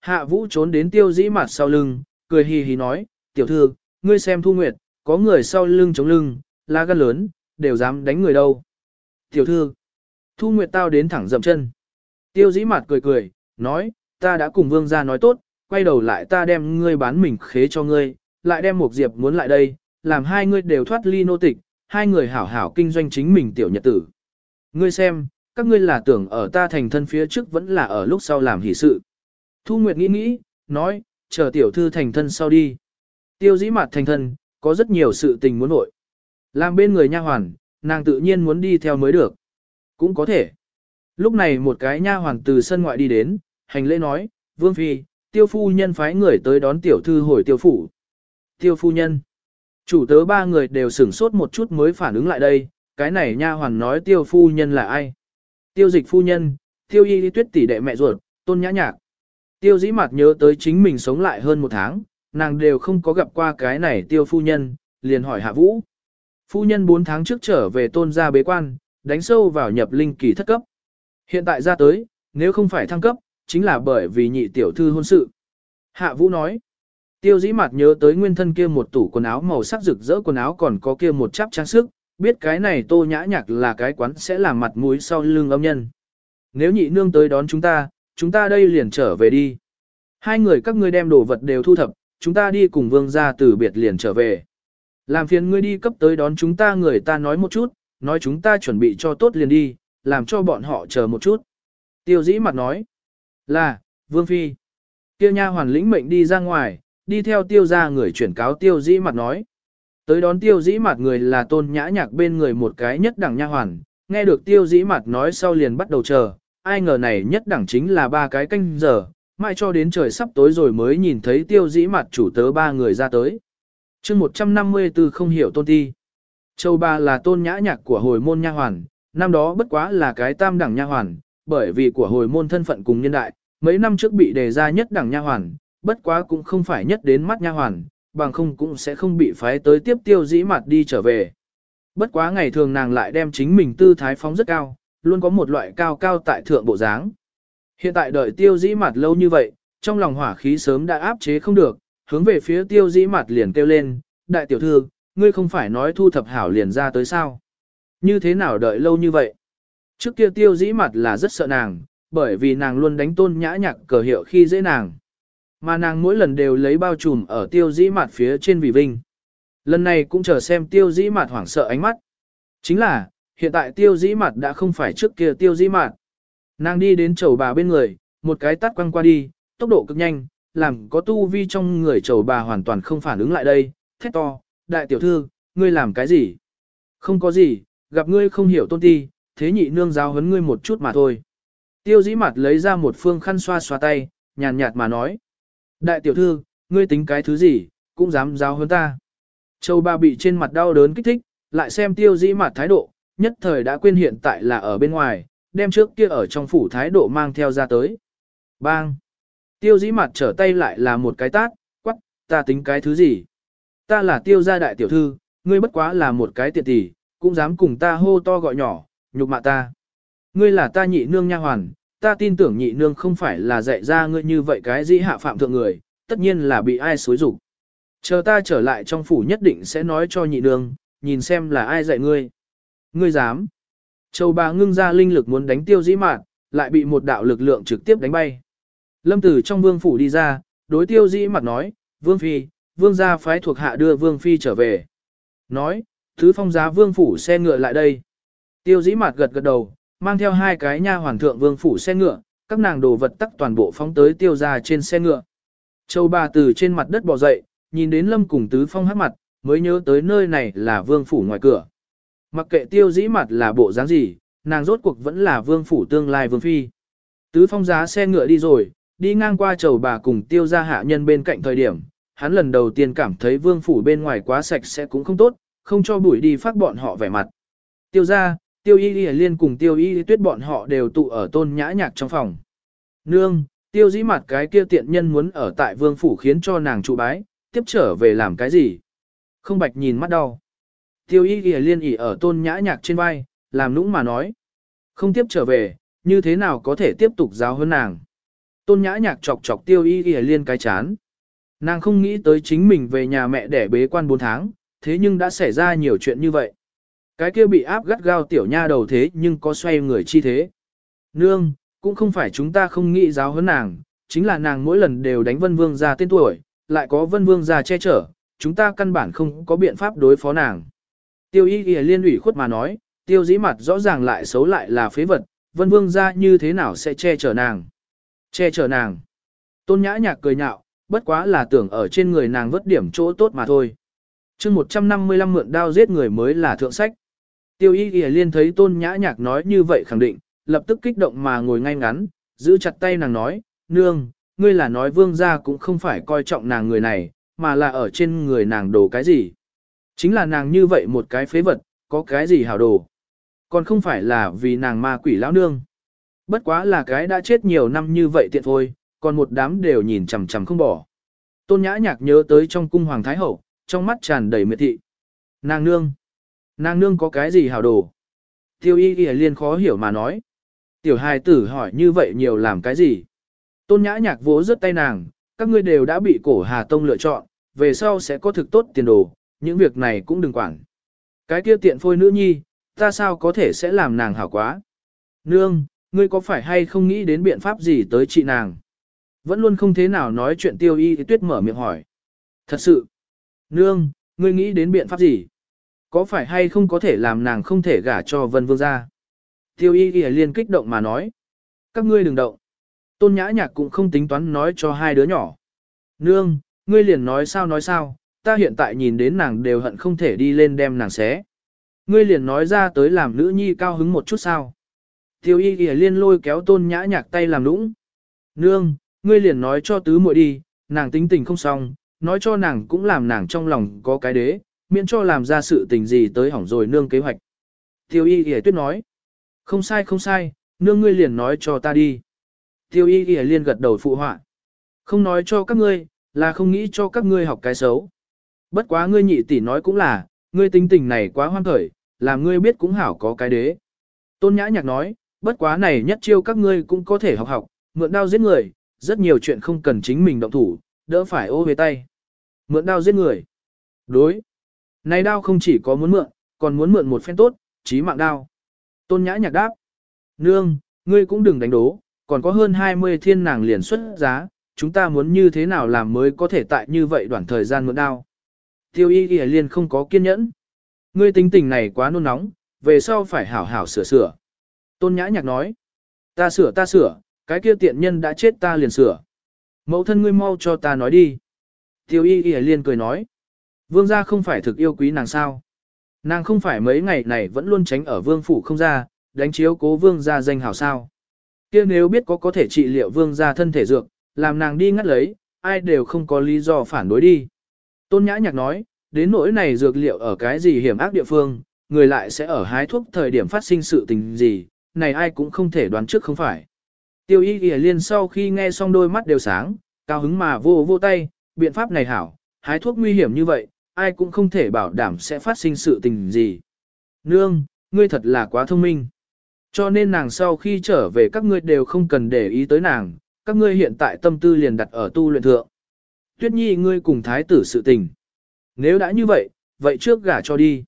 Hạ vũ trốn đến tiêu dĩ mặt sau lưng, cười hì hì nói, tiểu thư, ngươi xem thu nguyệt, có người sau lưng chống lưng, lá gan lớn, đều dám đánh người đâu. Tiểu thư, thu nguyệt tao đến thẳng dậm chân. Tiêu dĩ mặt cười cười, nói, ta đã cùng vương gia nói tốt, quay đầu lại ta đem ngươi bán mình khế cho ngươi, lại đem một diệp muốn lại đây, làm hai ngươi đều thoát ly nô tịch, hai người hảo hảo kinh doanh chính mình tiểu nhật tử. Ngươi xem, các ngươi là tưởng ở ta thành thân phía trước vẫn là ở lúc sau làm hỷ sự. Thu Nguyệt nghĩ nghĩ, nói, chờ tiểu thư thành thân sau đi. Tiêu dĩ mặt thành thân, có rất nhiều sự tình muốn nội. Làm bên người nha hoàn, nàng tự nhiên muốn đi theo mới được. Cũng có thể. Lúc này một cái nha hoàn từ sân ngoại đi đến, hành lễ nói, Vương Phi, tiêu phu nhân phái người tới đón tiểu thư hồi tiêu phủ. Tiêu phu nhân. Chủ tớ ba người đều sửng sốt một chút mới phản ứng lại đây, cái này nha hoàn nói tiêu phu nhân là ai. Tiêu dịch phu nhân, tiêu y tuyết tỷ đệ mẹ ruột, tôn nhã nhạc. Tiêu dĩ mặt nhớ tới chính mình sống lại hơn một tháng, nàng đều không có gặp qua cái này tiêu phu nhân, liền hỏi hạ vũ. Phu nhân 4 tháng trước trở về tôn gia bế quan, đánh sâu vào nhập linh kỳ thất cấp. Hiện tại ra tới, nếu không phải thăng cấp, chính là bởi vì nhị tiểu thư hôn sự. Hạ vũ nói, tiêu dĩ mặt nhớ tới nguyên thân kia một tủ quần áo màu sắc rực rỡ quần áo còn có kia một chắp trang sức, biết cái này tô nhã nhạc là cái quán sẽ làm mặt mũi sau lưng âm nhân. Nếu nhị nương tới đón chúng ta, chúng ta đây liền trở về đi. Hai người các ngươi đem đồ vật đều thu thập, chúng ta đi cùng vương gia từ biệt liền trở về. Làm phiền ngươi đi cấp tới đón chúng ta người ta nói một chút, nói chúng ta chuẩn bị cho tốt liền đi, làm cho bọn họ chờ một chút. Tiêu dĩ mặt nói, là, vương phi. Tiêu nha hoàn lĩnh mệnh đi ra ngoài, đi theo tiêu ra người chuyển cáo tiêu dĩ mặt nói. Tới đón tiêu dĩ mặt người là tôn nhã nhạc bên người một cái nhất đẳng nha hoàn, nghe được tiêu dĩ mặt nói sau liền bắt đầu chờ, ai ngờ này nhất đẳng chính là ba cái canh giờ, mãi cho đến trời sắp tối rồi mới nhìn thấy tiêu dĩ mặt chủ tớ ba người ra tới. chương 154 không hiểu tôn ti. Châu ba là tôn nhã nhạc của hồi môn nha hoàn, năm đó bất quá là cái tam đẳng nha hoàn, bởi vì của hồi môn thân phận cùng nhân đại, mấy năm trước bị đề ra nhất đẳng nha hoàn, bất quá cũng không phải nhất đến mắt nha hoàn, bằng không cũng sẽ không bị phái tới tiếp tiêu dĩ mặt đi trở về. Bất quá ngày thường nàng lại đem chính mình tư thái phóng rất cao, luôn có một loại cao cao tại thượng bộ dáng. Hiện tại đợi tiêu dĩ mặt lâu như vậy, trong lòng hỏa khí sớm đã áp chế không được, hướng về phía tiêu dĩ mặt liền kêu lên, đại tiểu thư, ngươi không phải nói thu thập hảo liền ra tới sao. Như thế nào đợi lâu như vậy? Trước kia tiêu dĩ mặt là rất sợ nàng, bởi vì nàng luôn đánh tôn nhã nhạc cờ hiệu khi dễ nàng. Mà nàng mỗi lần đều lấy bao trùm ở tiêu dĩ mặt phía trên vì vinh. Lần này cũng chờ xem tiêu dĩ mặt hoảng sợ ánh mắt. Chính là, hiện tại tiêu dĩ mặt đã không phải trước kia tiêu dĩ mặt. Nàng đi đến chầu bà bên người, một cái tắt quăng qua đi, tốc độ cực nhanh, làm có tu vi trong người chầu bà hoàn toàn không phản ứng lại đây, thét to, đại tiểu thư, ngươi làm cái gì? Không có gì, gặp ngươi không hiểu tôn ti, thế nhị nương giáo huấn ngươi một chút mà thôi. Tiêu dĩ mặt lấy ra một phương khăn xoa xoa tay, nhàn nhạt mà nói. Đại tiểu thư, ngươi tính cái thứ gì, cũng dám giáo huấn ta. Châu ba bị trên mặt đau đớn kích thích, lại xem tiêu dĩ mặt thái độ, nhất thời đã quên hiện tại là ở bên ngoài, đem trước kia ở trong phủ thái độ mang theo ra tới. Bang! Tiêu dĩ mặt trở tay lại là một cái tát, quắc, ta tính cái thứ gì? Ta là tiêu gia đại tiểu thư, ngươi bất quá là một cái tiện tỷ, cũng dám cùng ta hô to gọi nhỏ, nhục mạ ta. Ngươi là ta nhị nương nha hoàn, ta tin tưởng nhị nương không phải là dạy ra ngươi như vậy cái gì hạ phạm thượng người, tất nhiên là bị ai xối rục. Chờ ta trở lại trong phủ nhất định sẽ nói cho nhị nương, nhìn xem là ai dạy ngươi. Ngươi dám. Châu bà ngưng ra linh lực muốn đánh tiêu dĩ mạn, lại bị một đạo lực lượng trực tiếp đánh bay. Lâm tử trong vương phủ đi ra, đối tiêu dĩ mặt nói, vương phi, vương gia phái thuộc hạ đưa vương phi trở về. Nói, thứ phong giá vương phủ xe ngựa lại đây. Tiêu dĩ mặt gật gật đầu, mang theo hai cái nha hoàn thượng vương phủ xe ngựa, các nàng đồ vật tắc toàn bộ phóng tới tiêu ra trên xe ngựa. Châu bà từ trên mặt đất bò dậy, nhìn đến lâm cùng tứ phong hát mặt, mới nhớ tới nơi này là vương phủ ngoài cửa. Mặc kệ tiêu dĩ mặt là bộ dáng gì, nàng rốt cuộc vẫn là vương phủ tương lai vương phi. Tứ phong giá xe ngựa đi rồi, đi ngang qua chầu bà cùng tiêu ra hạ nhân bên cạnh thời điểm, hắn lần đầu tiên cảm thấy vương phủ bên ngoài quá sạch sẽ cũng không tốt, không cho bụi đi phát bọn họ vẻ mặt. Tiêu ra, tiêu y đi liên cùng tiêu y tuyết bọn họ đều tụ ở tôn nhã nhạc trong phòng. Nương, tiêu dĩ mặt cái kia tiện nhân muốn ở tại vương phủ khiến cho nàng trụ bái, tiếp trở về làm cái gì? Không bạch nhìn mắt đau. Tiêu y ghi liên ỉ ở tôn nhã nhạc trên vai, làm nũng mà nói. Không tiếp trở về, như thế nào có thể tiếp tục giáo hơn nàng? Tôn nhã nhạc chọc chọc tiêu y ghi liên cái chán. Nàng không nghĩ tới chính mình về nhà mẹ để bế quan 4 tháng, thế nhưng đã xảy ra nhiều chuyện như vậy. Cái kia bị áp gắt gao tiểu nha đầu thế nhưng có xoay người chi thế. Nương, cũng không phải chúng ta không nghĩ giáo hơn nàng, chính là nàng mỗi lần đều đánh vân vương ra tên tuổi, lại có vân vương ra che chở, chúng ta căn bản không có biện pháp đối phó nàng. Tiêu y ghi liên ủy khuất mà nói, tiêu dĩ mặt rõ ràng lại xấu lại là phế vật, vân vương ra như thế nào sẽ che chở nàng. Che chở nàng. Tôn nhã nhạc cười nhạo, bất quá là tưởng ở trên người nàng vất điểm chỗ tốt mà thôi. chương 155 mượn đao giết người mới là thượng sách. Tiêu y ghi liên thấy tôn nhã nhạc nói như vậy khẳng định, lập tức kích động mà ngồi ngay ngắn, giữ chặt tay nàng nói, nương, ngươi là nói vương gia cũng không phải coi trọng nàng người này, mà là ở trên người nàng đồ cái gì. Chính là nàng như vậy một cái phế vật, có cái gì hảo đồ. Còn không phải là vì nàng ma quỷ lão nương. Bất quá là cái đã chết nhiều năm như vậy tiện thôi, còn một đám đều nhìn chằm chằm không bỏ. Tôn nhã nhạc nhớ tới trong cung hoàng thái hậu, trong mắt tràn đầy miệt thị. Nàng nương. Nàng nương có cái gì hảo đồ. Tiêu y ghi liên khó hiểu mà nói. Tiểu hài tử hỏi như vậy nhiều làm cái gì? Tôn nhã nhạc vỗ rất tay nàng, các ngươi đều đã bị cổ Hà Tông lựa chọn, về sau sẽ có thực tốt tiền đồ, những việc này cũng đừng quản. Cái kia tiện phôi nữ nhi, ta sao có thể sẽ làm nàng hảo quá? Nương, ngươi có phải hay không nghĩ đến biện pháp gì tới chị nàng? Vẫn luôn không thế nào nói chuyện tiêu y thì tuyết mở miệng hỏi. Thật sự, nương, ngươi nghĩ đến biện pháp gì? Có phải hay không có thể làm nàng không thể gả cho vân vương ra? Tiêu y thì liên kích động mà nói. Các ngươi đừng động. Tôn nhã nhạc cũng không tính toán nói cho hai đứa nhỏ. Nương, ngươi liền nói sao nói sao, ta hiện tại nhìn đến nàng đều hận không thể đi lên đem nàng xé. Ngươi liền nói ra tới làm nữ nhi cao hứng một chút sao. Tiêu y kìa liên lôi kéo tôn nhã nhạc tay làm nũng. Nương, ngươi liền nói cho tứ muội đi, nàng tính tình không xong, nói cho nàng cũng làm nàng trong lòng có cái đế, miễn cho làm ra sự tình gì tới hỏng rồi nương kế hoạch. Tiêu y kìa tuyết nói. Không sai không sai, nương ngươi liền nói cho ta đi. Tiêu y kìa liên gật đầu phụ họa. Không nói cho các ngươi, là không nghĩ cho các ngươi học cái xấu. Bất quá ngươi nhị tỷ nói cũng là, ngươi tính tình này quá hoan khởi, làm ngươi biết cũng hảo có cái đế. Tôn nhã nhạc nói, bất quá này nhất chiêu các ngươi cũng có thể học học, mượn đao giết người, rất nhiều chuyện không cần chính mình động thủ, đỡ phải ô về tay. Mượn đao giết người. Đối. Này đao không chỉ có muốn mượn, còn muốn mượn một phen tốt, chí mạng đao. Tôn nhã nhạc đáp. Nương, ngươi cũng đừng đánh đố, còn có hơn 20 thiên nàng liền xuất giá, chúng ta muốn như thế nào làm mới có thể tại như vậy đoạn thời gian mượn đao. Tiêu y ghi Liên không có kiên nhẫn. Ngươi tính tình này quá nôn nóng, về sau phải hảo hảo sửa sửa. Tôn nhã nhạc nói. Ta sửa ta sửa, cái kia tiện nhân đã chết ta liền sửa. Mẫu thân ngươi mau cho ta nói đi. Tiêu y ghi Liên cười nói. Vương gia không phải thực yêu quý nàng sao. Nàng không phải mấy ngày này vẫn luôn tránh ở vương phủ không ra, đánh chiếu cố vương gia danh hảo sao. kia nếu biết có có thể trị liệu vương gia thân thể dược, làm nàng đi ngắt lấy, ai đều không có lý do phản đối đi. Tôn nhã nhạc nói, đến nỗi này dược liệu ở cái gì hiểm ác địa phương, người lại sẽ ở hái thuốc thời điểm phát sinh sự tình gì, này ai cũng không thể đoán trước không phải. Tiêu y ghi liên sau khi nghe xong đôi mắt đều sáng, cao hứng mà vô vô tay, biện pháp này hảo, hái thuốc nguy hiểm như vậy, ai cũng không thể bảo đảm sẽ phát sinh sự tình gì. Nương, ngươi thật là quá thông minh. Cho nên nàng sau khi trở về các ngươi đều không cần để ý tới nàng, các ngươi hiện tại tâm tư liền đặt ở tu luyện thượng. Tuyết nhi ngươi cùng thái tử sự tình. Nếu đã như vậy, vậy trước gả cho đi.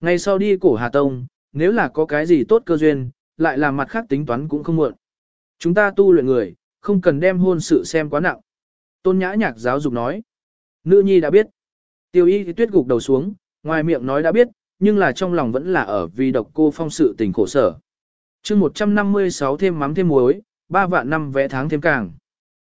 Ngày sau đi cổ Hà Tông, nếu là có cái gì tốt cơ duyên, lại làm mặt khác tính toán cũng không muộn. Chúng ta tu luyện người, không cần đem hôn sự xem quá nặng. Tôn nhã nhạc giáo dục nói. Nữ nhi đã biết. Tiêu y tuyết gục đầu xuống, ngoài miệng nói đã biết, nhưng là trong lòng vẫn là ở vì độc cô phong sự tình khổ sở. chương 156 thêm mắm thêm muối, ba vạn năm vẽ tháng thêm càng.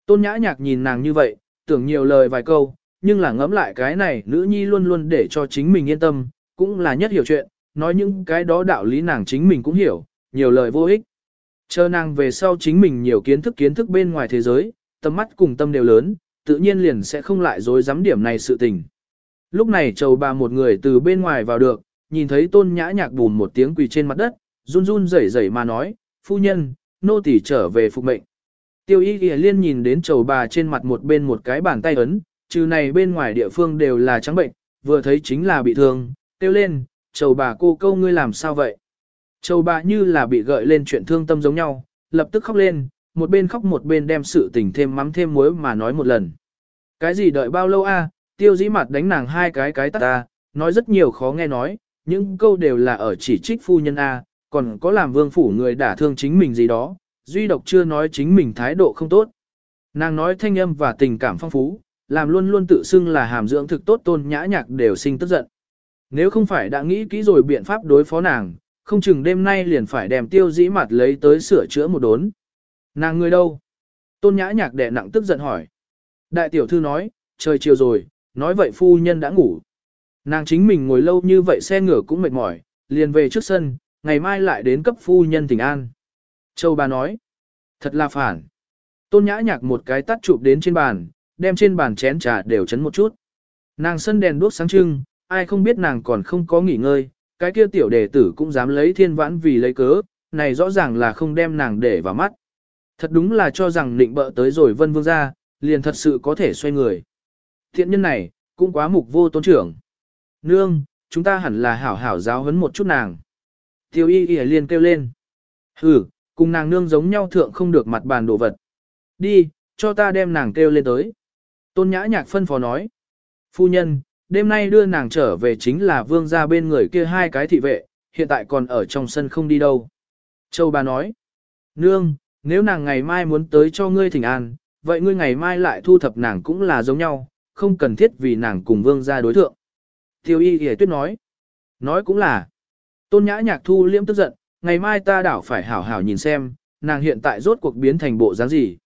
Tôn nhã nhạc nhìn nàng như vậy, tưởng nhiều lời vài câu, nhưng là ngẫm lại cái này nữ nhi luôn luôn để cho chính mình yên tâm, cũng là nhất hiểu chuyện, nói những cái đó đạo lý nàng chính mình cũng hiểu, nhiều lời vô ích. Chờ nàng về sau chính mình nhiều kiến thức kiến thức bên ngoài thế giới, tâm mắt cùng tâm đều lớn, tự nhiên liền sẽ không lại dối dám điểm này sự tình. Lúc này chầu bà một người từ bên ngoài vào được, nhìn thấy tôn nhã nhạc bùn một tiếng quỳ trên mặt đất, run run rẩy rẩy mà nói, phu nhân, nô tỳ trở về phục mệnh. Tiêu y ghi liên nhìn đến chầu bà trên mặt một bên một cái bàn tay ấn, trừ này bên ngoài địa phương đều là trắng bệnh, vừa thấy chính là bị thương, tiêu lên, chầu bà cô câu ngươi làm sao vậy? Chầu bà như là bị gợi lên chuyện thương tâm giống nhau, lập tức khóc lên, một bên khóc một bên đem sự tình thêm mắm thêm muối mà nói một lần. Cái gì đợi bao lâu a? tiêu dĩ mặt đánh nàng hai cái cái tắt ta, nói rất nhiều khó nghe nói, những câu đều là ở chỉ trích phu nhân a, còn có làm vương phủ người đả thương chính mình gì đó, duy độc chưa nói chính mình thái độ không tốt. Nàng nói thanh âm và tình cảm phong phú, làm luôn luôn tự xưng là hàm dưỡng thực tốt tôn nhã nhạc đều sinh tức giận. Nếu không phải đã nghĩ kỹ rồi biện pháp đối phó nàng, không chừng đêm nay liền phải đem tiêu dĩ mặt lấy tới sửa chữa một đốn. Nàng người đâu? Tôn nhã nhạc đẻ nặng tức giận hỏi. Đại tiểu thư nói, trời chiều rồi, nói vậy phu nhân đã ngủ. Nàng chính mình ngồi lâu như vậy xe ngựa cũng mệt mỏi, liền về trước sân, ngày mai lại đến cấp phu nhân tỉnh an. Châu bà nói, thật là phản. Tôn nhã nhạc một cái tắt chụp đến trên bàn, đem trên bàn chén trà đều chấn một chút. Nàng sân đèn đuốc sáng trưng, ai không biết nàng còn không có nghỉ ngơi, cái kia tiểu đệ tử cũng dám lấy thiên vãn vì lấy cớ, này rõ ràng là không đem nàng để vào mắt. Thật đúng là cho rằng định bợ tới rồi vân vương ra, liền thật sự có thể xoay người. Thiện nhân này, cũng quá mục vô tôn trưởng. Nương, chúng ta hẳn là hảo hảo giáo huấn một chút nàng. Tiêu y y liền kêu lên. Ừ, cùng nàng nương giống nhau thượng không được mặt bàn đồ vật. Đi, cho ta đem nàng kêu lên tới. Tôn nhã nhạc phân phó nói. Phu nhân, đêm nay đưa nàng trở về chính là vương gia bên người kia hai cái thị vệ, hiện tại còn ở trong sân không đi đâu. Châu bà nói. Nương, nếu nàng ngày mai muốn tới cho ngươi thỉnh an, vậy ngươi ngày mai lại thu thập nàng cũng là giống nhau, không cần thiết vì nàng cùng vương gia đối thượng. Tiêu y hề tuyết nói. Nói cũng là. Tôn nhã nhạc thu liễm tức giận, ngày mai ta đảo phải hảo hảo nhìn xem, nàng hiện tại rốt cuộc biến thành bộ dáng gì.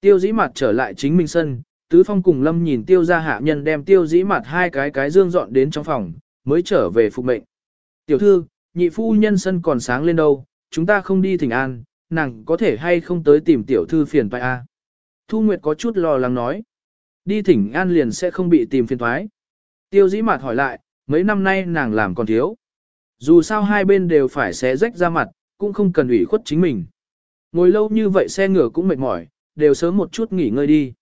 Tiêu dĩ mặt trở lại chính mình sân, tứ phong cùng lâm nhìn tiêu ra hạ nhân đem tiêu dĩ mặt hai cái cái dương dọn đến trong phòng, mới trở về phục mệnh. Tiểu thư, nhị phu nhân sân còn sáng lên đâu, chúng ta không đi thỉnh an, nàng có thể hay không tới tìm tiểu thư phiền toái a? Thu Nguyệt có chút lo lắng nói. Đi thỉnh an liền sẽ không bị tìm phiền toái. Tiêu dĩ mặt hỏi lại, mấy năm nay nàng làm còn thiếu. Dù sao hai bên đều phải xé rách ra mặt, cũng không cần ủy khuất chính mình. Ngồi lâu như vậy xe ngựa cũng mệt mỏi, đều sớm một chút nghỉ ngơi đi.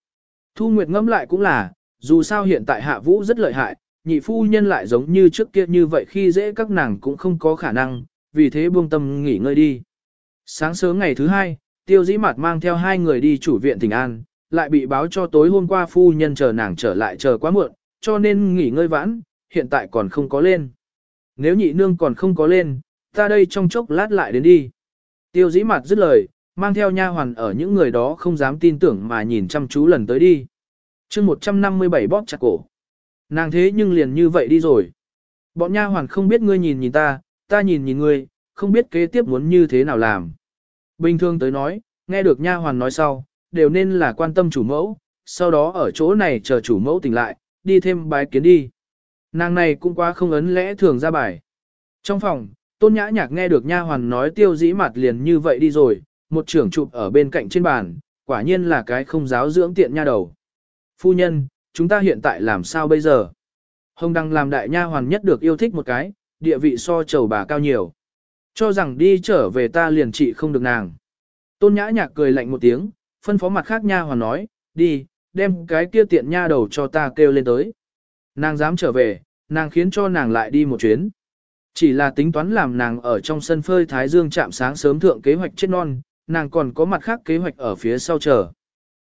Thu Nguyệt ngẫm lại cũng là, dù sao hiện tại hạ vũ rất lợi hại, nhị phu nhân lại giống như trước kia như vậy khi dễ các nàng cũng không có khả năng, vì thế buông tâm nghỉ ngơi đi. Sáng sớm ngày thứ hai, tiêu dĩ Mạt mang theo hai người đi chủ viện Thịnh An, lại bị báo cho tối hôm qua phu nhân chờ nàng trở lại chờ quá muộn, cho nên nghỉ ngơi vãn, hiện tại còn không có lên. Nếu nhị nương còn không có lên, ta đây trong chốc lát lại đến đi. Tiêu dĩ mặt dứt lời, mang theo nha hoàn ở những người đó không dám tin tưởng mà nhìn chăm chú lần tới đi. chương 157 bóp chặt cổ. Nàng thế nhưng liền như vậy đi rồi. Bọn nha hoàn không biết ngươi nhìn nhìn ta, ta nhìn nhìn ngươi, không biết kế tiếp muốn như thế nào làm. Bình thường tới nói, nghe được nha hoàn nói sau, đều nên là quan tâm chủ mẫu, sau đó ở chỗ này chờ chủ mẫu tỉnh lại, đi thêm bái kiến đi. Nàng này cũng quá không ấn lẽ thường ra bài. Trong phòng, tôn nhã nhạc nghe được nha hoàn nói tiêu dĩ mặt liền như vậy đi rồi, một trưởng chụp ở bên cạnh trên bàn, quả nhiên là cái không giáo dưỡng tiện nha đầu. Phu nhân, chúng ta hiện tại làm sao bây giờ? Hồng Đăng làm đại nha hoàn nhất được yêu thích một cái, địa vị so chầu bà cao nhiều. Cho rằng đi trở về ta liền trị không được nàng. Tôn nhã nhạc cười lạnh một tiếng, phân phó mặt khác nha hoàn nói, đi, đem cái kia tiện nha đầu cho ta kêu lên tới. Nàng dám trở về, nàng khiến cho nàng lại đi một chuyến. Chỉ là tính toán làm nàng ở trong sân phơi Thái Dương chạm sáng sớm thượng kế hoạch chết non, nàng còn có mặt khác kế hoạch ở phía sau chờ.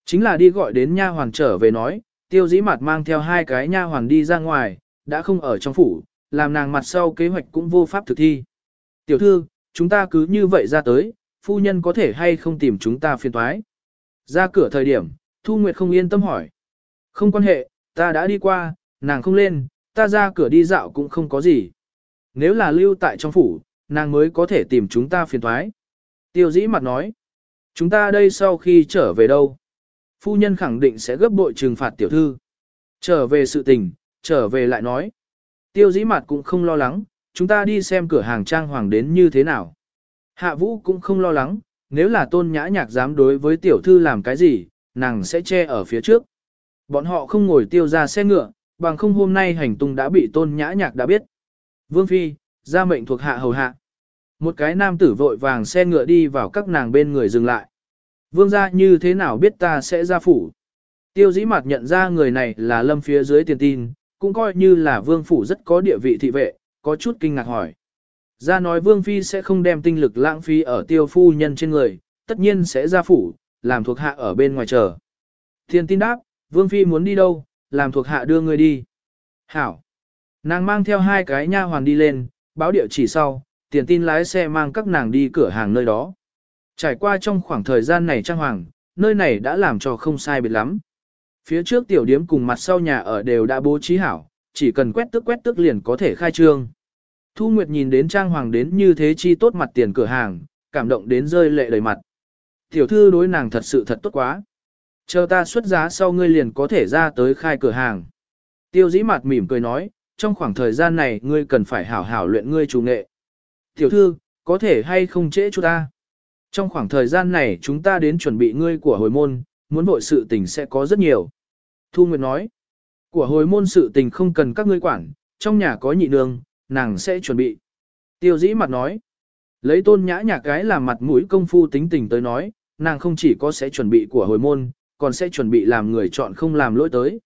Chính là đi gọi đến nha hoàn trở về nói, tiêu dĩ mặt mang theo hai cái nha hoàn đi ra ngoài, đã không ở trong phủ, làm nàng mặt sau kế hoạch cũng vô pháp thực thi. Tiểu thư, chúng ta cứ như vậy ra tới, phu nhân có thể hay không tìm chúng ta phiền toái. Ra cửa thời điểm, Thu Nguyệt không yên tâm hỏi. Không quan hệ, ta đã đi qua, nàng không lên, ta ra cửa đi dạo cũng không có gì. Nếu là lưu tại trong phủ, nàng mới có thể tìm chúng ta phiền thoái. Tiêu dĩ mặt nói, chúng ta đây sau khi trở về đâu? Phu nhân khẳng định sẽ gấp bội trừng phạt tiểu thư. Trở về sự tình, trở về lại nói. Tiêu dĩ mặt cũng không lo lắng, chúng ta đi xem cửa hàng trang hoàng đến như thế nào. Hạ vũ cũng không lo lắng, nếu là tôn nhã nhạc dám đối với tiểu thư làm cái gì, nàng sẽ che ở phía trước. Bọn họ không ngồi tiêu ra xe ngựa, bằng không hôm nay hành tung đã bị tôn nhã nhạc đã biết. Vương Phi, ra mệnh thuộc hạ hầu hạ. Một cái nam tử vội vàng xe ngựa đi vào các nàng bên người dừng lại. Vương gia như thế nào biết ta sẽ ra phủ? Tiêu dĩ mặt nhận ra người này là lâm phía dưới tiền tin, cũng coi như là vương phủ rất có địa vị thị vệ, có chút kinh ngạc hỏi. Ra nói vương phi sẽ không đem tinh lực lãng phí ở tiêu phu nhân trên người, tất nhiên sẽ ra phủ, làm thuộc hạ ở bên ngoài chờ. Thiên tin đáp, Vương Phi muốn đi đâu, làm thuộc hạ đưa ngươi đi. Hảo. Nàng mang theo hai cái nha hoàn đi lên, báo địa chỉ sau, tiền tin lái xe mang các nàng đi cửa hàng nơi đó. Trải qua trong khoảng thời gian này trang hoàng, nơi này đã làm cho không sai biệt lắm. Phía trước tiểu điếm cùng mặt sau nhà ở đều đã bố trí hảo, chỉ cần quét tức quét tức liền có thể khai trương. Thu Nguyệt nhìn đến trang hoàng đến như thế chi tốt mặt tiền cửa hàng, cảm động đến rơi lệ đầy mặt. Tiểu thư đối nàng thật sự thật tốt quá. Chờ ta xuất giá sau ngươi liền có thể ra tới khai cửa hàng. Tiêu dĩ mặt mỉm cười nói, trong khoảng thời gian này ngươi cần phải hảo hảo luyện ngươi chủ nghệ. Tiểu thư, có thể hay không trễ chúng ta? Trong khoảng thời gian này chúng ta đến chuẩn bị ngươi của hồi môn, muốn vội sự tình sẽ có rất nhiều. Thu Nguyệt nói, của hồi môn sự tình không cần các ngươi quản, trong nhà có nhị nương, nàng sẽ chuẩn bị. Tiêu dĩ mặt nói, lấy tôn nhã nhà gái làm mặt mũi công phu tính tình tới nói, nàng không chỉ có sẽ chuẩn bị của hồi môn, còn sẽ chuẩn bị làm người chọn không làm lỗi tới.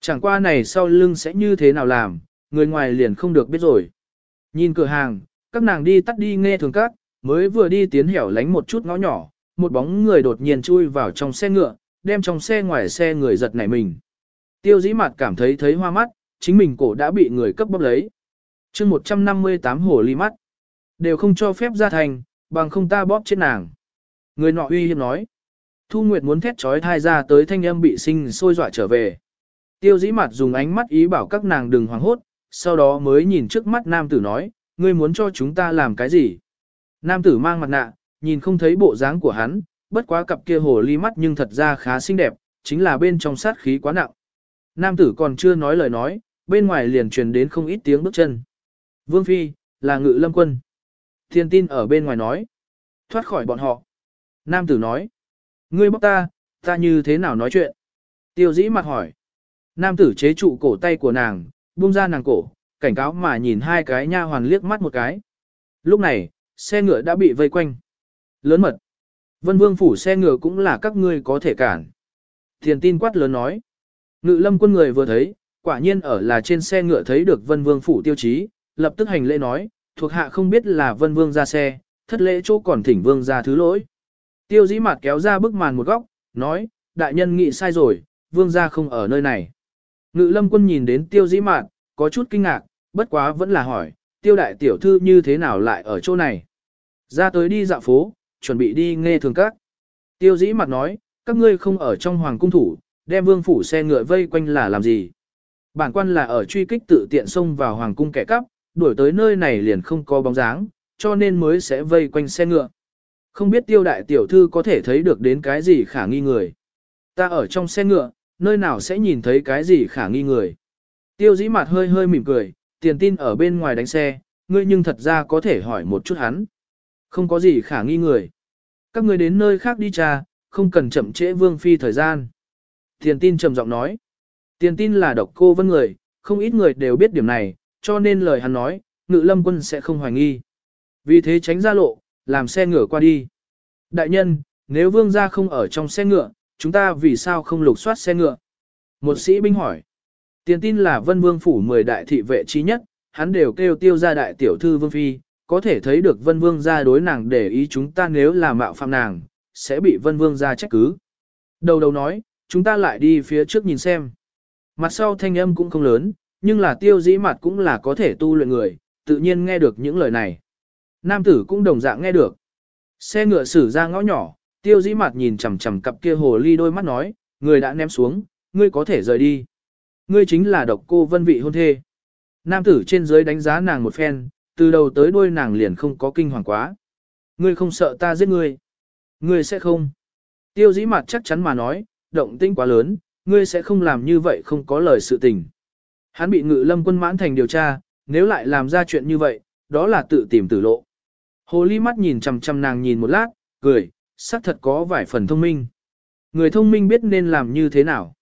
Chẳng qua này sau lưng sẽ như thế nào làm, người ngoài liền không được biết rồi. Nhìn cửa hàng, các nàng đi tắt đi nghe thường các, mới vừa đi tiến hẻo lánh một chút ngõ nhỏ, một bóng người đột nhiên chui vào trong xe ngựa, đem trong xe ngoài xe người giật nảy mình. Tiêu dĩ mặt cảm thấy thấy hoa mắt, chính mình cổ đã bị người cấp bóp lấy. chương 158 hồ ly mắt, đều không cho phép ra thành, bằng không ta bóp chết nàng. Người nọ uy hiếp nói. Thu Nguyệt muốn thét trói thai ra tới thanh âm bị sinh sôi dọa trở về. Tiêu dĩ mặt dùng ánh mắt ý bảo các nàng đừng hoảng hốt, sau đó mới nhìn trước mắt nam tử nói, ngươi muốn cho chúng ta làm cái gì? Nam tử mang mặt nạ, nhìn không thấy bộ dáng của hắn, bất quá cặp kia hồ ly mắt nhưng thật ra khá xinh đẹp, chính là bên trong sát khí quá nặng. Nam tử còn chưa nói lời nói, bên ngoài liền truyền đến không ít tiếng bước chân. Vương Phi, là ngự lâm quân. Thiên tin ở bên ngoài nói. Thoát khỏi bọn họ. Nam tử nói. Ngươi bóc ta, ta như thế nào nói chuyện? Tiêu dĩ mặt hỏi. Nam tử chế trụ cổ tay của nàng, buông ra nàng cổ, cảnh cáo mà nhìn hai cái nha hoàn liếc mắt một cái. Lúc này, xe ngựa đã bị vây quanh. Lớn mật. Vân vương phủ xe ngựa cũng là các ngươi có thể cản. Thiền tin quát lớn nói. Ngự lâm quân người vừa thấy, quả nhiên ở là trên xe ngựa thấy được vân vương phủ tiêu chí, lập tức hành lễ nói, thuộc hạ không biết là vân vương ra xe, thất lễ chỗ còn thỉnh vương ra thứ lỗi. Tiêu dĩ mặt kéo ra bức màn một góc, nói, đại nhân nghĩ sai rồi, vương gia không ở nơi này. Ngự lâm quân nhìn đến tiêu dĩ mạn, có chút kinh ngạc, bất quá vẫn là hỏi, tiêu đại tiểu thư như thế nào lại ở chỗ này. Ra tới đi dạo phố, chuẩn bị đi nghe thường các. Tiêu dĩ mặt nói, các ngươi không ở trong hoàng cung thủ, đem vương phủ xe ngựa vây quanh là làm gì. Bản quan là ở truy kích tự tiện xông vào hoàng cung kẻ cắp, đuổi tới nơi này liền không có bóng dáng, cho nên mới sẽ vây quanh xe ngựa. Không biết tiêu đại tiểu thư có thể thấy được đến cái gì khả nghi người. Ta ở trong xe ngựa, nơi nào sẽ nhìn thấy cái gì khả nghi người. Tiêu dĩ mặt hơi hơi mỉm cười, tiền tin ở bên ngoài đánh xe, ngươi nhưng thật ra có thể hỏi một chút hắn. Không có gì khả nghi người. Các ngươi đến nơi khác đi trà, không cần chậm trễ vương phi thời gian. Tiền tin trầm giọng nói. Tiền tin là độc cô vân người, không ít người đều biết điểm này, cho nên lời hắn nói, ngự lâm quân sẽ không hoài nghi. Vì thế tránh ra lộ, làm xe ngựa qua đi. Đại nhân, nếu vương gia không ở trong xe ngựa, chúng ta vì sao không lục soát xe ngựa? Một sĩ binh hỏi. Tiền tin là vân vương phủ 10 đại thị vệ trí nhất, hắn đều kêu tiêu ra đại tiểu thư vương phi, có thể thấy được vân vương gia đối nàng để ý chúng ta nếu là mạo phạm nàng, sẽ bị vân vương gia trách cứ. Đầu đầu nói, chúng ta lại đi phía trước nhìn xem. Mặt sau thanh âm cũng không lớn, nhưng là tiêu dĩ mặt cũng là có thể tu luyện người, tự nhiên nghe được những lời này. Nam tử cũng đồng dạng nghe được. Xe ngựa xử ra ngõ nhỏ, tiêu dĩ mặt nhìn chằm chằm cặp kia hồ ly đôi mắt nói, người đã ném xuống, ngươi có thể rời đi. Ngươi chính là độc cô vân vị hôn thê. Nam tử trên dưới đánh giá nàng một phen, từ đầu tới đuôi nàng liền không có kinh hoàng quá. Ngươi không sợ ta giết ngươi. Ngươi sẽ không. Tiêu dĩ mặt chắc chắn mà nói, động tinh quá lớn, ngươi sẽ không làm như vậy không có lời sự tình. Hắn bị ngự lâm quân mãn thành điều tra, nếu lại làm ra chuyện như vậy, đó là tự tìm tử lộ. Hồ ly mắt nhìn chằm chằm nàng nhìn một lát, cười, xác thật có vài phần thông minh. Người thông minh biết nên làm như thế nào.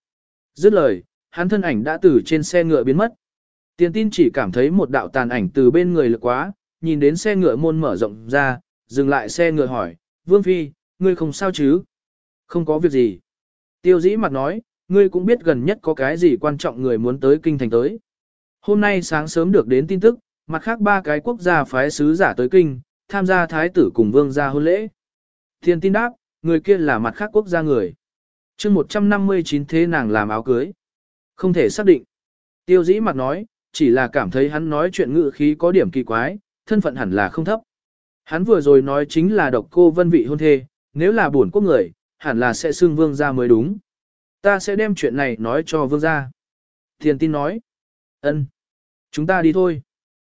Dứt lời, hắn thân ảnh đã từ trên xe ngựa biến mất. Tiền tin chỉ cảm thấy một đạo tàn ảnh từ bên người lực quá, nhìn đến xe ngựa môn mở rộng ra, dừng lại xe ngựa hỏi, Vương Phi, ngươi không sao chứ? Không có việc gì. Tiêu dĩ mặt nói, ngươi cũng biết gần nhất có cái gì quan trọng người muốn tới kinh thành tới. Hôm nay sáng sớm được đến tin tức, mặt khác ba cái quốc gia phái sứ giả tới kinh, tham gia thái tử cùng vương gia hôn lễ. Thiên tin đáp, người kia là mặt khác quốc gia người. chương 159 thế nàng làm áo cưới. Không thể xác định. Tiêu dĩ mặt nói, chỉ là cảm thấy hắn nói chuyện ngữ khí có điểm kỳ quái, thân phận hẳn là không thấp. Hắn vừa rồi nói chính là độc cô vân vị hôn thê, nếu là buồn quốc người, hẳn là sẽ xưng vương gia mới đúng. Ta sẽ đem chuyện này nói cho vương gia. Thiền tin nói. ân, Chúng ta đi thôi.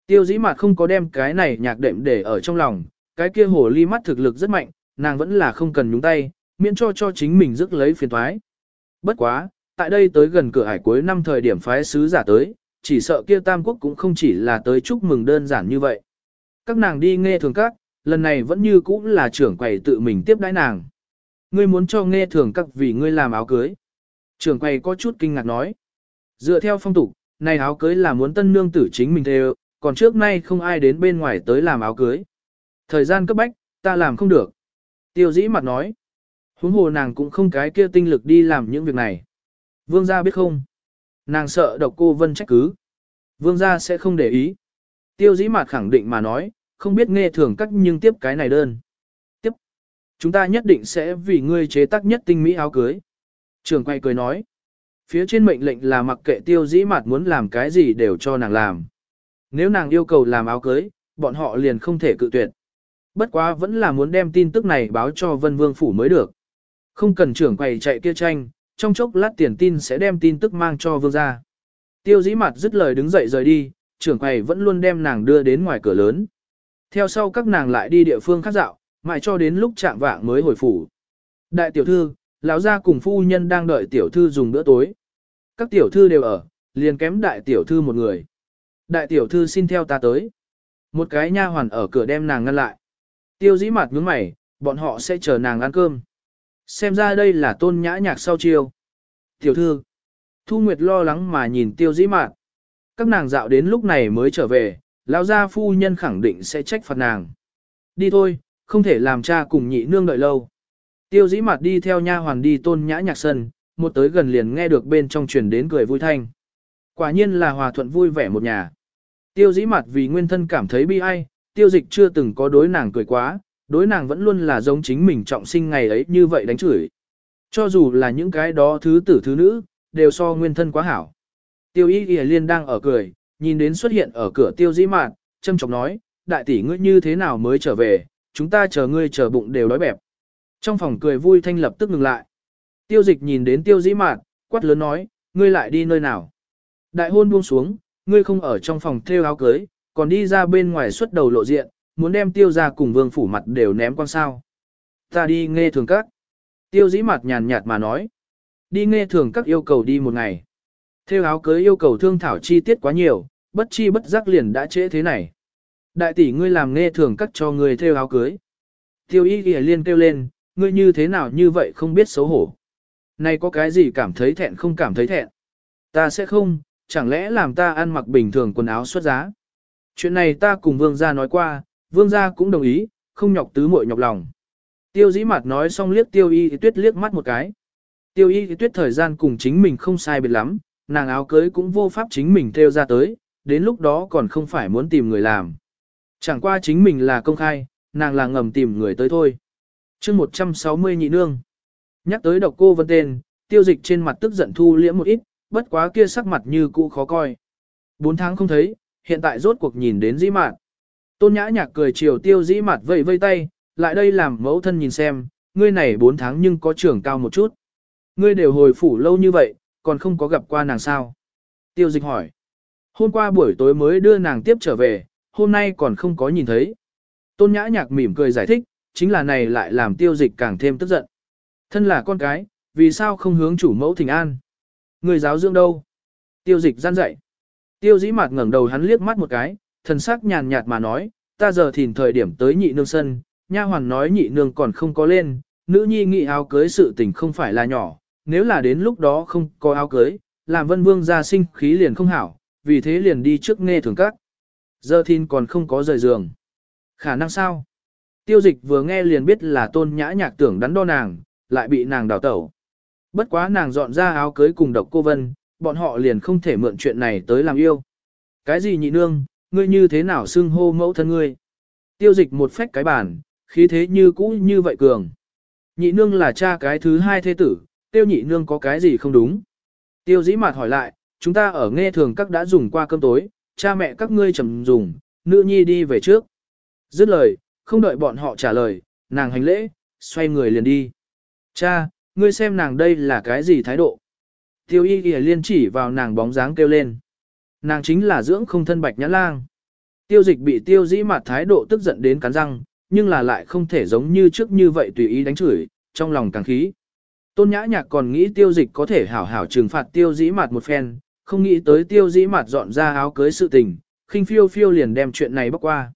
Tiêu dĩ mặt không có đem cái này nhạc đệm để ở trong lòng, cái kia hồ ly mắt thực lực rất mạnh, nàng vẫn là không cần nhúng tay, miễn cho cho chính mình rước lấy phiền thoái. Bất quá, tại đây tới gần cửa hải cuối năm thời điểm phái sứ giả tới, chỉ sợ kia Tam Quốc cũng không chỉ là tới chúc mừng đơn giản như vậy. Các nàng đi nghe thường các, lần này vẫn như cũ là trưởng quầy tự mình tiếp đãi nàng. Ngươi muốn cho nghe thường các vì ngươi làm áo cưới. Trưởng quầy có chút kinh ngạc nói. Dựa theo phong tục, này áo cưới là muốn tân nương tử chính mình theo, còn trước nay không ai đến bên ngoài tới làm áo cưới. Thời gian cấp bách, ta làm không được. Tiêu dĩ mặt nói. Huống hồ nàng cũng không cái kia tinh lực đi làm những việc này. Vương gia biết không? Nàng sợ độc cô vân trách cứ. Vương gia sẽ không để ý. Tiêu dĩ mặt khẳng định mà nói, không biết nghe thường cách nhưng tiếp cái này đơn. Tiếp. Chúng ta nhất định sẽ vì ngươi chế tác nhất tinh mỹ áo cưới. Trường quay cười nói. Phía trên mệnh lệnh là mặc kệ tiêu dĩ mặt muốn làm cái gì đều cho nàng làm. Nếu nàng yêu cầu làm áo cưới, bọn họ liền không thể cự tuyệt. Bất quá vẫn là muốn đem tin tức này báo cho Vân Vương Phủ mới được. Không cần trưởng quầy chạy kia tranh, trong chốc lát tiền tin sẽ đem tin tức mang cho Vương ra. Tiêu dĩ mặt dứt lời đứng dậy rời đi, trưởng quầy vẫn luôn đem nàng đưa đến ngoài cửa lớn. Theo sau các nàng lại đi địa phương khác dạo, mãi cho đến lúc chạm vạng mới hồi phủ. Đại tiểu thư, lão gia cùng phu nhân đang đợi tiểu thư dùng bữa tối. Các tiểu thư đều ở, liền kém đại tiểu thư một người. Đại tiểu thư xin theo ta tới. Một cái nha hoàn ở cửa đem nàng ngăn lại. Tiêu dĩ mặt nhướng mày, bọn họ sẽ chờ nàng ăn cơm. Xem ra đây là tôn nhã nhạc sau chiều. Tiểu thư. Thu Nguyệt lo lắng mà nhìn tiêu dĩ mạn. Các nàng dạo đến lúc này mới trở về, lão gia phu nhân khẳng định sẽ trách phạt nàng. Đi thôi, không thể làm cha cùng nhị nương đợi lâu. Tiêu dĩ mặt đi theo nha hoàn đi tôn nhã nhạc sân, một tới gần liền nghe được bên trong truyền đến cười vui thanh. Quả nhiên là hòa thuận vui vẻ một nhà. Tiêu dĩ mặt vì nguyên thân cảm thấy bi ai, tiêu dịch chưa từng có đối nàng cười quá, đối nàng vẫn luôn là giống chính mình trọng sinh ngày ấy như vậy đánh chửi. Cho dù là những cái đó thứ tử thứ nữ, đều so nguyên thân quá hảo. Tiêu y ghi liên đang ở cười, nhìn đến xuất hiện ở cửa tiêu dĩ mạn, châm chọc nói, đại tỷ ngươi như thế nào mới trở về, chúng ta chờ ngươi chờ bụng đều đói bẹp. Trong phòng cười vui thanh lập tức ngừng lại. Tiêu dịch nhìn đến tiêu dĩ mạn, quát lớn nói, ngươi lại đi nơi nào. Đại hôn buông xuống, ngươi không ở trong phòng thêu áo cưới, còn đi ra bên ngoài xuất đầu lộ diện, muốn đem tiêu ra cùng vương phủ mặt đều ném quan sao. Ta đi nghe thường các. Tiêu dĩ mặt nhàn nhạt mà nói. Đi nghe thường các yêu cầu đi một ngày. Thêu áo cưới yêu cầu thương thảo chi tiết quá nhiều, bất chi bất giác liền đã trễ thế này. Đại tỷ ngươi làm nghe thường các cho ngươi thêu áo cưới. Tiêu y ghi liên kêu lên, ngươi như thế nào như vậy không biết xấu hổ. Này có cái gì cảm thấy thẹn không cảm thấy thẹn. Ta sẽ không, chẳng lẽ làm ta ăn mặc bình thường quần áo xuất giá. Chuyện này ta cùng vương gia nói qua, vương gia cũng đồng ý, không nhọc tứ muội nhọc lòng. Tiêu dĩ mặt nói xong liếc tiêu y tuyết liếc mắt một cái. Tiêu y tuyết thời gian cùng chính mình không sai biệt lắm, nàng áo cưới cũng vô pháp chính mình theo ra tới, đến lúc đó còn không phải muốn tìm người làm. Chẳng qua chính mình là công khai, nàng là ngầm tìm người tới thôi. chương 160 nhị nương. Nhắc tới độc cô vân tên, tiêu dịch trên mặt tức giận thu liễm một ít, bất quá kia sắc mặt như cũ khó coi. Bốn tháng không thấy, hiện tại rốt cuộc nhìn đến dĩ mạn. Tôn nhã nhạc cười chiều tiêu dĩ mạt vẫy vây tay, lại đây làm mẫu thân nhìn xem, ngươi này bốn tháng nhưng có trưởng cao một chút. Ngươi đều hồi phủ lâu như vậy, còn không có gặp qua nàng sao? Tiêu dịch hỏi. Hôm qua buổi tối mới đưa nàng tiếp trở về, hôm nay còn không có nhìn thấy. Tôn nhã nhạc mỉm cười giải thích, chính là này lại làm tiêu dịch càng thêm tức giận. Thân là con cái, vì sao không hướng chủ mẫu thỉnh an? Người giáo dưỡng đâu? Tiêu dịch gian dạy. Tiêu dĩ mạt ngẩng đầu hắn liếc mắt một cái, thần sắc nhàn nhạt mà nói, ta giờ thìn thời điểm tới nhị nương sân, nha hoàn nói nhị nương còn không có lên, nữ nhi nghị áo cưới sự tình không phải là nhỏ, nếu là đến lúc đó không có áo cưới, làm vân vương ra sinh khí liền không hảo, vì thế liền đi trước nghe thường các. Giờ thìn còn không có rời giường. Khả năng sao? Tiêu dịch vừa nghe liền biết là tôn nhã nhạc tưởng đắn đo nàng, lại bị nàng đào tẩu. Bất quá nàng dọn ra áo cưới cùng độc cô vân, bọn họ liền không thể mượn chuyện này tới làm yêu. Cái gì nhị nương, ngươi như thế nào xưng hô mẫu thân ngươi. Tiêu dịch một phách cái bản, khí thế như cũ như vậy cường. Nhị nương là cha cái thứ hai thế tử, tiêu nhị nương có cái gì không đúng. Tiêu dĩ mặt hỏi lại, chúng ta ở nghe thường các đã dùng qua cơm tối, cha mẹ các ngươi chầm dùng, nữ nhi đi về trước. Dứt lời, không đợi bọn họ trả lời, nàng hành lễ, xoay người liền đi. Cha, ngươi xem nàng đây là cái gì thái độ? Tiêu y ghi liên chỉ vào nàng bóng dáng kêu lên. Nàng chính là dưỡng không thân bạch nhã lang. Tiêu dịch bị tiêu dĩ mặt thái độ tức giận đến cắn răng, nhưng là lại không thể giống như trước như vậy tùy ý đánh chửi, trong lòng càng khí. Tôn nhã nhạc còn nghĩ tiêu dịch có thể hảo hảo trừng phạt tiêu dĩ mặt một phen, không nghĩ tới tiêu dĩ mặt dọn ra áo cưới sự tình, khinh phiêu phiêu liền đem chuyện này bắc qua.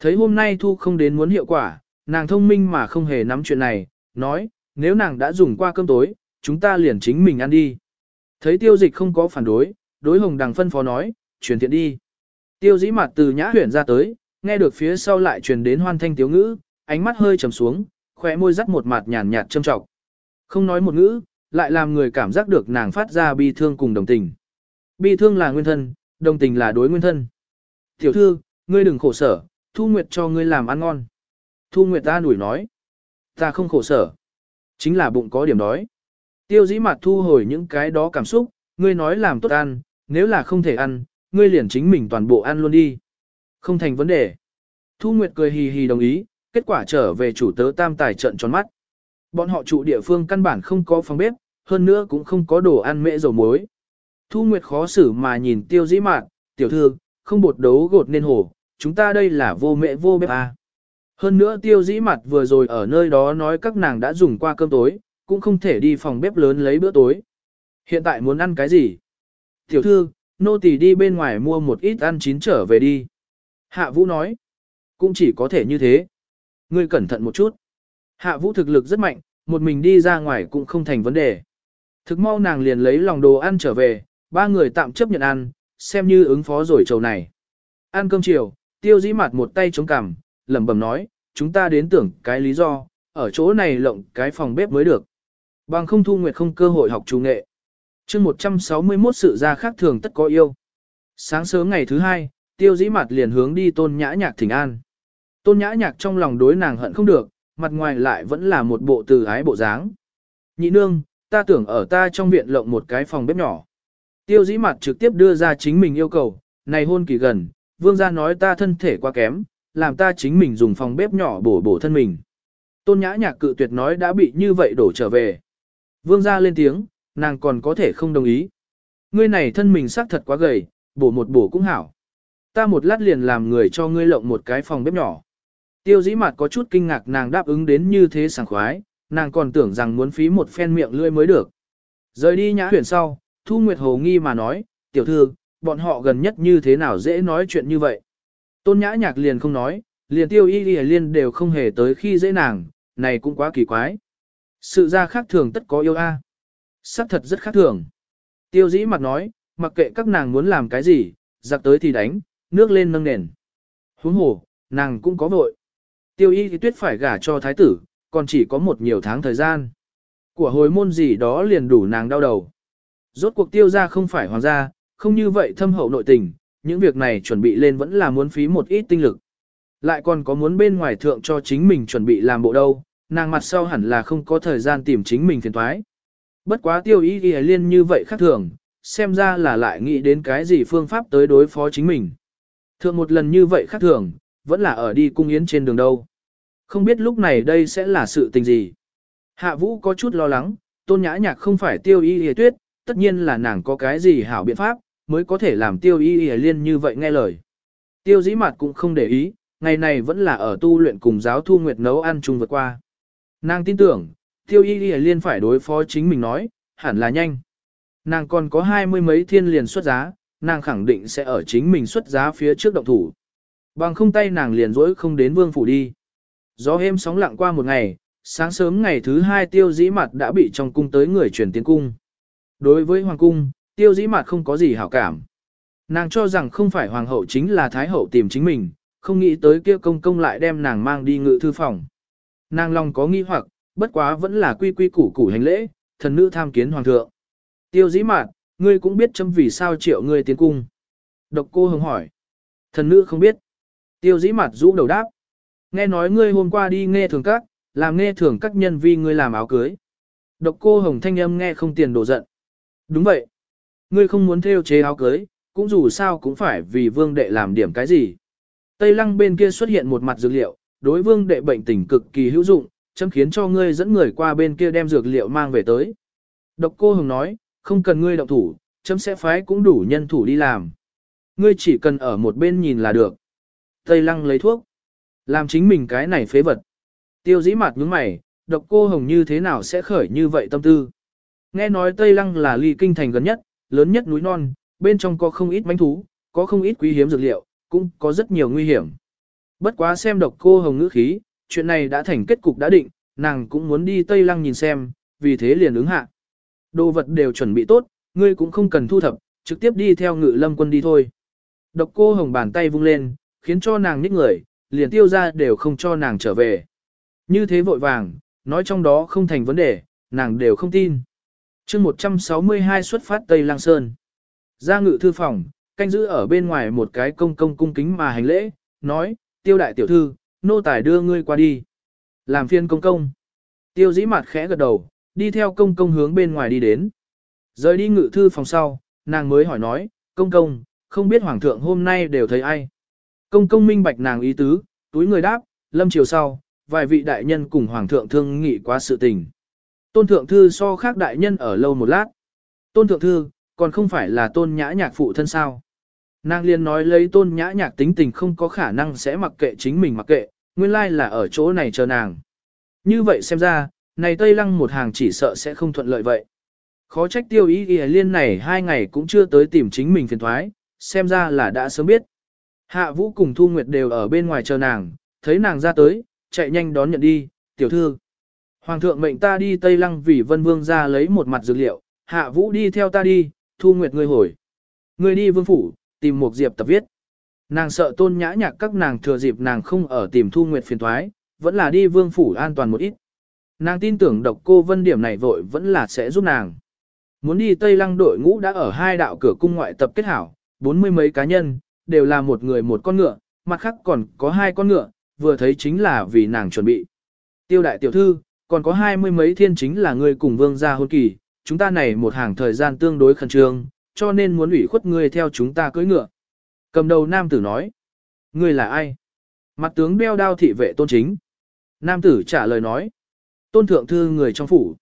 Thấy hôm nay thu không đến muốn hiệu quả, nàng thông minh mà không hề nắm chuyện này, nói, nếu nàng đã dùng qua cơm tối, chúng ta liền chính mình ăn đi. Thấy tiêu dịch không có phản đối, đối hồng đằng phân phó nói, truyền thiện đi. Tiêu dĩ mặt từ nhã huyển ra tới, nghe được phía sau lại truyền đến hoan thanh tiếu ngữ, ánh mắt hơi trầm xuống, khỏe môi dắt một mặt nhàn nhạt châm trọng. Không nói một ngữ, lại làm người cảm giác được nàng phát ra bi thương cùng đồng tình. Bi thương là nguyên thân, đồng tình là đối nguyên thân. Tiểu thư, ngươi đừng khổ sở, Thu Nguyệt cho ngươi làm ăn ngon. Thu Nguyệt ta nủi nói. Ta không khổ sở. Chính là bụng có điểm đói. Tiêu dĩ mặt thu hồi những cái đó cảm xúc, ngươi nói làm tốt ăn, nếu là không thể ăn, ngươi liền chính mình toàn bộ ăn luôn đi. Không thành vấn đề. Thu Nguyệt cười hì hì đồng ý, kết quả trở về chủ tớ tam tài trận tròn mắt. Bọn họ trụ địa phương căn bản không có phòng bếp, hơn nữa cũng không có đồ ăn mễ dầu muối. Thu Nguyệt khó xử mà nhìn tiêu dĩ mạn, tiểu thư, không bột đấu gột nên hổ, chúng ta đây là vô mẹ vô bếp à. Hơn nữa tiêu dĩ mặt vừa rồi ở nơi đó nói các nàng đã dùng qua cơm tối, cũng không thể đi phòng bếp lớn lấy bữa tối. Hiện tại muốn ăn cái gì? Tiểu thư, nô tỳ đi bên ngoài mua một ít ăn chín trở về đi. Hạ Vũ nói, cũng chỉ có thể như thế. Ngươi cẩn thận một chút. Hạ Vũ thực lực rất mạnh, một mình đi ra ngoài cũng không thành vấn đề. Thực mau nàng liền lấy lòng đồ ăn trở về, ba người tạm chấp nhận ăn, xem như ứng phó rồi trầu này. Ăn cơm chiều, tiêu dĩ mặt một tay chống cằm, lẩm bẩm nói, chúng ta đến tưởng cái lý do, ở chỗ này lộng cái phòng bếp mới được. Bằng không thu nguyệt không cơ hội học chủ nghệ. chương 161 sự ra khác thường tất có yêu. Sáng sớm ngày thứ hai, tiêu dĩ mặt liền hướng đi tôn nhã nhạc thỉnh an. Tôn nhã nhạc trong lòng đối nàng hận không được, mặt ngoài lại vẫn là một bộ từ ái bộ dáng. Nhị nương, ta tưởng ở ta trong viện lộng một cái phòng bếp nhỏ. Tiêu dĩ mặt trực tiếp đưa ra chính mình yêu cầu, này hôn kỳ gần, vương gia nói ta thân thể quá kém, làm ta chính mình dùng phòng bếp nhỏ bổ bổ thân mình. Tôn nhã nhạc cự tuyệt nói đã bị như vậy đổ trở về. Vương gia lên tiếng, nàng còn có thể không đồng ý. Ngươi này thân mình xác thật quá gầy, bổ một bổ cũng hảo. Ta một lát liền làm người cho ngươi lộng một cái phòng bếp nhỏ. Tiêu dĩ mặt có chút kinh ngạc nàng đáp ứng đến như thế sảng khoái, nàng còn tưởng rằng muốn phí một phen miệng lưỡi mới được. Rời đi nhã huyền sau, Thu Nguyệt Hồ nghi mà nói, tiểu thư, bọn họ gần nhất như thế nào dễ nói chuyện như vậy. Tôn nhã nhạc liền không nói, liền tiêu y y liên đều không hề tới khi dễ nàng, này cũng quá kỳ quái. Sự ra khác thường tất có yêu a. À. Sắc thật rất khác thường. Tiêu dĩ mặt nói, mặc kệ các nàng muốn làm cái gì, giặc tới thì đánh, nước lên nâng nền. Huống hồ, nàng cũng có vội. Tiêu y thì tuyết phải gả cho thái tử, còn chỉ có một nhiều tháng thời gian. Của hồi môn gì đó liền đủ nàng đau đầu. Rốt cuộc tiêu ra không phải hoàng gia, không như vậy thâm hậu nội tình, những việc này chuẩn bị lên vẫn là muốn phí một ít tinh lực. Lại còn có muốn bên ngoài thượng cho chính mình chuẩn bị làm bộ đâu, nàng mặt sau hẳn là không có thời gian tìm chính mình phiền thoái. Bất quá tiêu ý ghi liên như vậy khác thường, xem ra là lại nghĩ đến cái gì phương pháp tới đối phó chính mình. Thượng một lần như vậy khác thường, vẫn là ở đi cung yến trên đường đâu. Không biết lúc này đây sẽ là sự tình gì. Hạ vũ có chút lo lắng, tôn nhã nhạc không phải tiêu y hề tuyết, tất nhiên là nàng có cái gì hảo biện pháp, mới có thể làm tiêu y y liên như vậy nghe lời. Tiêu dĩ mặt cũng không để ý, ngày này vẫn là ở tu luyện cùng giáo thu nguyệt nấu ăn chung vượt qua. Nàng tin tưởng, tiêu y y liên phải đối phó chính mình nói, hẳn là nhanh. Nàng còn có hai mươi mấy thiên liền xuất giá, nàng khẳng định sẽ ở chính mình xuất giá phía trước động thủ. Bằng không tay nàng liền dỗi không đến vương phủ đi. Gió êm sóng lặng qua một ngày, sáng sớm ngày thứ hai tiêu dĩ mặt đã bị trong cung tới người chuyển tiến cung. Đối với hoàng cung, tiêu dĩ mặt không có gì hảo cảm. Nàng cho rằng không phải hoàng hậu chính là thái hậu tìm chính mình, không nghĩ tới kia công công lại đem nàng mang đi ngự thư phòng. Nàng lòng có nghi hoặc, bất quá vẫn là quy quy củ củ hành lễ, thần nữ tham kiến hoàng thượng. Tiêu dĩ mạt, ngươi cũng biết châm vì sao triệu ngươi tiến cung. Độc cô hồng hỏi. Thần nữ không biết. Tiêu dĩ mạt rũ đầu đáp. Nghe nói ngươi hôm qua đi nghe thường các, làm nghe thường các nhân vi ngươi làm áo cưới. Độc cô hồng thanh âm nghe không tiền đổ giận. Đúng vậy. Ngươi không muốn theo chế áo cưới, cũng dù sao cũng phải vì vương đệ làm điểm cái gì. Tây lăng bên kia xuất hiện một mặt dược liệu, đối vương đệ bệnh tình cực kỳ hữu dụng, chấm khiến cho ngươi dẫn người qua bên kia đem dược liệu mang về tới. Độc cô hồng nói, không cần ngươi động thủ, chấm sẽ phái cũng đủ nhân thủ đi làm. Ngươi chỉ cần ở một bên nhìn là được. Tây lăng lấy thuốc. Làm chính mình cái này phế vật. Tiêu dĩ mặt nhướng mày, độc cô hồng như thế nào sẽ khởi như vậy tâm tư. Nghe nói Tây lăng là ly kinh thành gần nhất, lớn nhất núi non, bên trong có không ít manh thú, có không ít quý hiếm dược liệu, cũng có rất nhiều nguy hiểm. Bất quá xem độc cô hồng ngữ khí, chuyện này đã thành kết cục đã định, nàng cũng muốn đi Tây Lăng nhìn xem, vì thế liền ứng hạ. Đồ vật đều chuẩn bị tốt, ngươi cũng không cần thu thập, trực tiếp đi theo ngự lâm quân đi thôi. Độc cô hồng bàn tay vung lên, khiến cho nàng nhích người, liền tiêu ra đều không cho nàng trở về. Như thế vội vàng, nói trong đó không thành vấn đề, nàng đều không tin chương 162 xuất phát Tây Lăng Sơn. Ra ngự thư phòng, canh giữ ở bên ngoài một cái công công cung kính mà hành lễ, nói, tiêu đại tiểu thư, nô tài đưa ngươi qua đi. Làm phiên công công. Tiêu dĩ mặt khẽ gật đầu, đi theo công công hướng bên ngoài đi đến. Rời đi ngự thư phòng sau, nàng mới hỏi nói, công công, không biết hoàng thượng hôm nay đều thấy ai. Công công minh bạch nàng ý tứ, túi người đáp, lâm chiều sau, vài vị đại nhân cùng hoàng thượng thương nghị quá sự tình. Tôn thượng thư so khác đại nhân ở lâu một lát. Tôn thượng thư, còn không phải là tôn nhã nhạc phụ thân sao. Nàng liền nói lấy tôn nhã nhạc tính tình không có khả năng sẽ mặc kệ chính mình mặc kệ, nguyên lai là ở chỗ này chờ nàng. Như vậy xem ra, này Tây Lăng một hàng chỉ sợ sẽ không thuận lợi vậy. Khó trách tiêu ý ghi liên này hai ngày cũng chưa tới tìm chính mình phiền thoái, xem ra là đã sớm biết. Hạ vũ cùng Thu Nguyệt đều ở bên ngoài chờ nàng, thấy nàng ra tới, chạy nhanh đón nhận đi, tiểu thư. Hoàng thượng mệnh ta đi Tây Lăng vì vân vương ra lấy một mặt dược liệu, hạ vũ đi theo ta đi, Thu Nguyệt ngươi hồi. Ngươi đi vương phủ, tìm một diệp tập viết. Nàng sợ tôn nhã nhạc các nàng thừa dịp nàng không ở tìm Thu Nguyệt phiền thoái, vẫn là đi vương phủ an toàn một ít. Nàng tin tưởng độc cô vân điểm này vội vẫn là sẽ giúp nàng. Muốn đi Tây Lăng đội ngũ đã ở hai đạo cửa cung ngoại tập kết hảo, bốn mươi mấy cá nhân, đều là một người một con ngựa, mặt khác còn có hai con ngựa, vừa thấy chính là vì nàng chuẩn bị. Tiêu đại tiểu thư, còn có hai mươi mấy thiên chính là người cùng vương gia hôn kỳ, chúng ta này một hàng thời gian tương đối khẩn trương, cho nên muốn ủy khuất ngươi theo chúng ta cưỡi ngựa. Cầm đầu nam tử nói, ngươi là ai? Mặt tướng đeo đao thị vệ tôn chính. Nam tử trả lời nói, tôn thượng thư người trong phủ.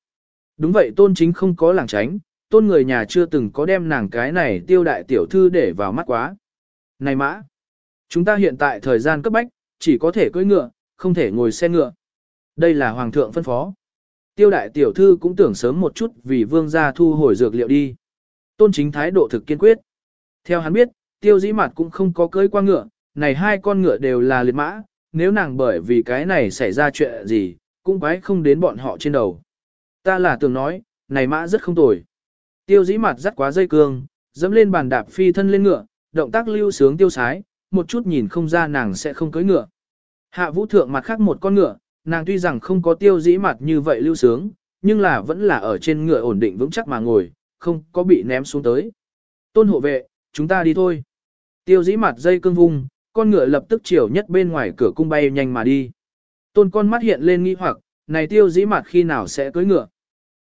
Đúng vậy tôn chính không có làng tránh, tôn người nhà chưa từng có đem nàng cái này tiêu đại tiểu thư để vào mắt quá. Này mã, chúng ta hiện tại thời gian cấp bách, chỉ có thể cưỡi ngựa, không thể ngồi xe ngựa. Đây là hoàng thượng phân phó. Tiêu đại tiểu thư cũng tưởng sớm một chút vì vương gia thu hồi dược liệu đi. Tôn chính thái độ thực kiên quyết. Theo hắn biết, tiêu dĩ mặt cũng không có cưỡi qua ngựa, này hai con ngựa đều là liệt mã, nếu nàng bởi vì cái này xảy ra chuyện gì, cũng quái không đến bọn họ trên đầu. Ta là tưởng nói, này mã rất không tồi. Tiêu dĩ mặt dắt quá dây cương, dẫm lên bàn đạp phi thân lên ngựa, động tác lưu sướng tiêu sái, một chút nhìn không ra nàng sẽ không cưỡi ngựa. Hạ vũ thượng mặt khác một con ngựa, nàng tuy rằng không có tiêu dĩ mặt như vậy lưu sướng, nhưng là vẫn là ở trên ngựa ổn định vững chắc mà ngồi, không có bị ném xuống tới. Tôn hộ vệ, chúng ta đi thôi. Tiêu dĩ mặt dây cương vung, con ngựa lập tức chiều nhất bên ngoài cửa cung bay nhanh mà đi. Tôn con mắt hiện lên nghi hoặc, này tiêu dĩ mặt khi nào sẽ cưới ngựa.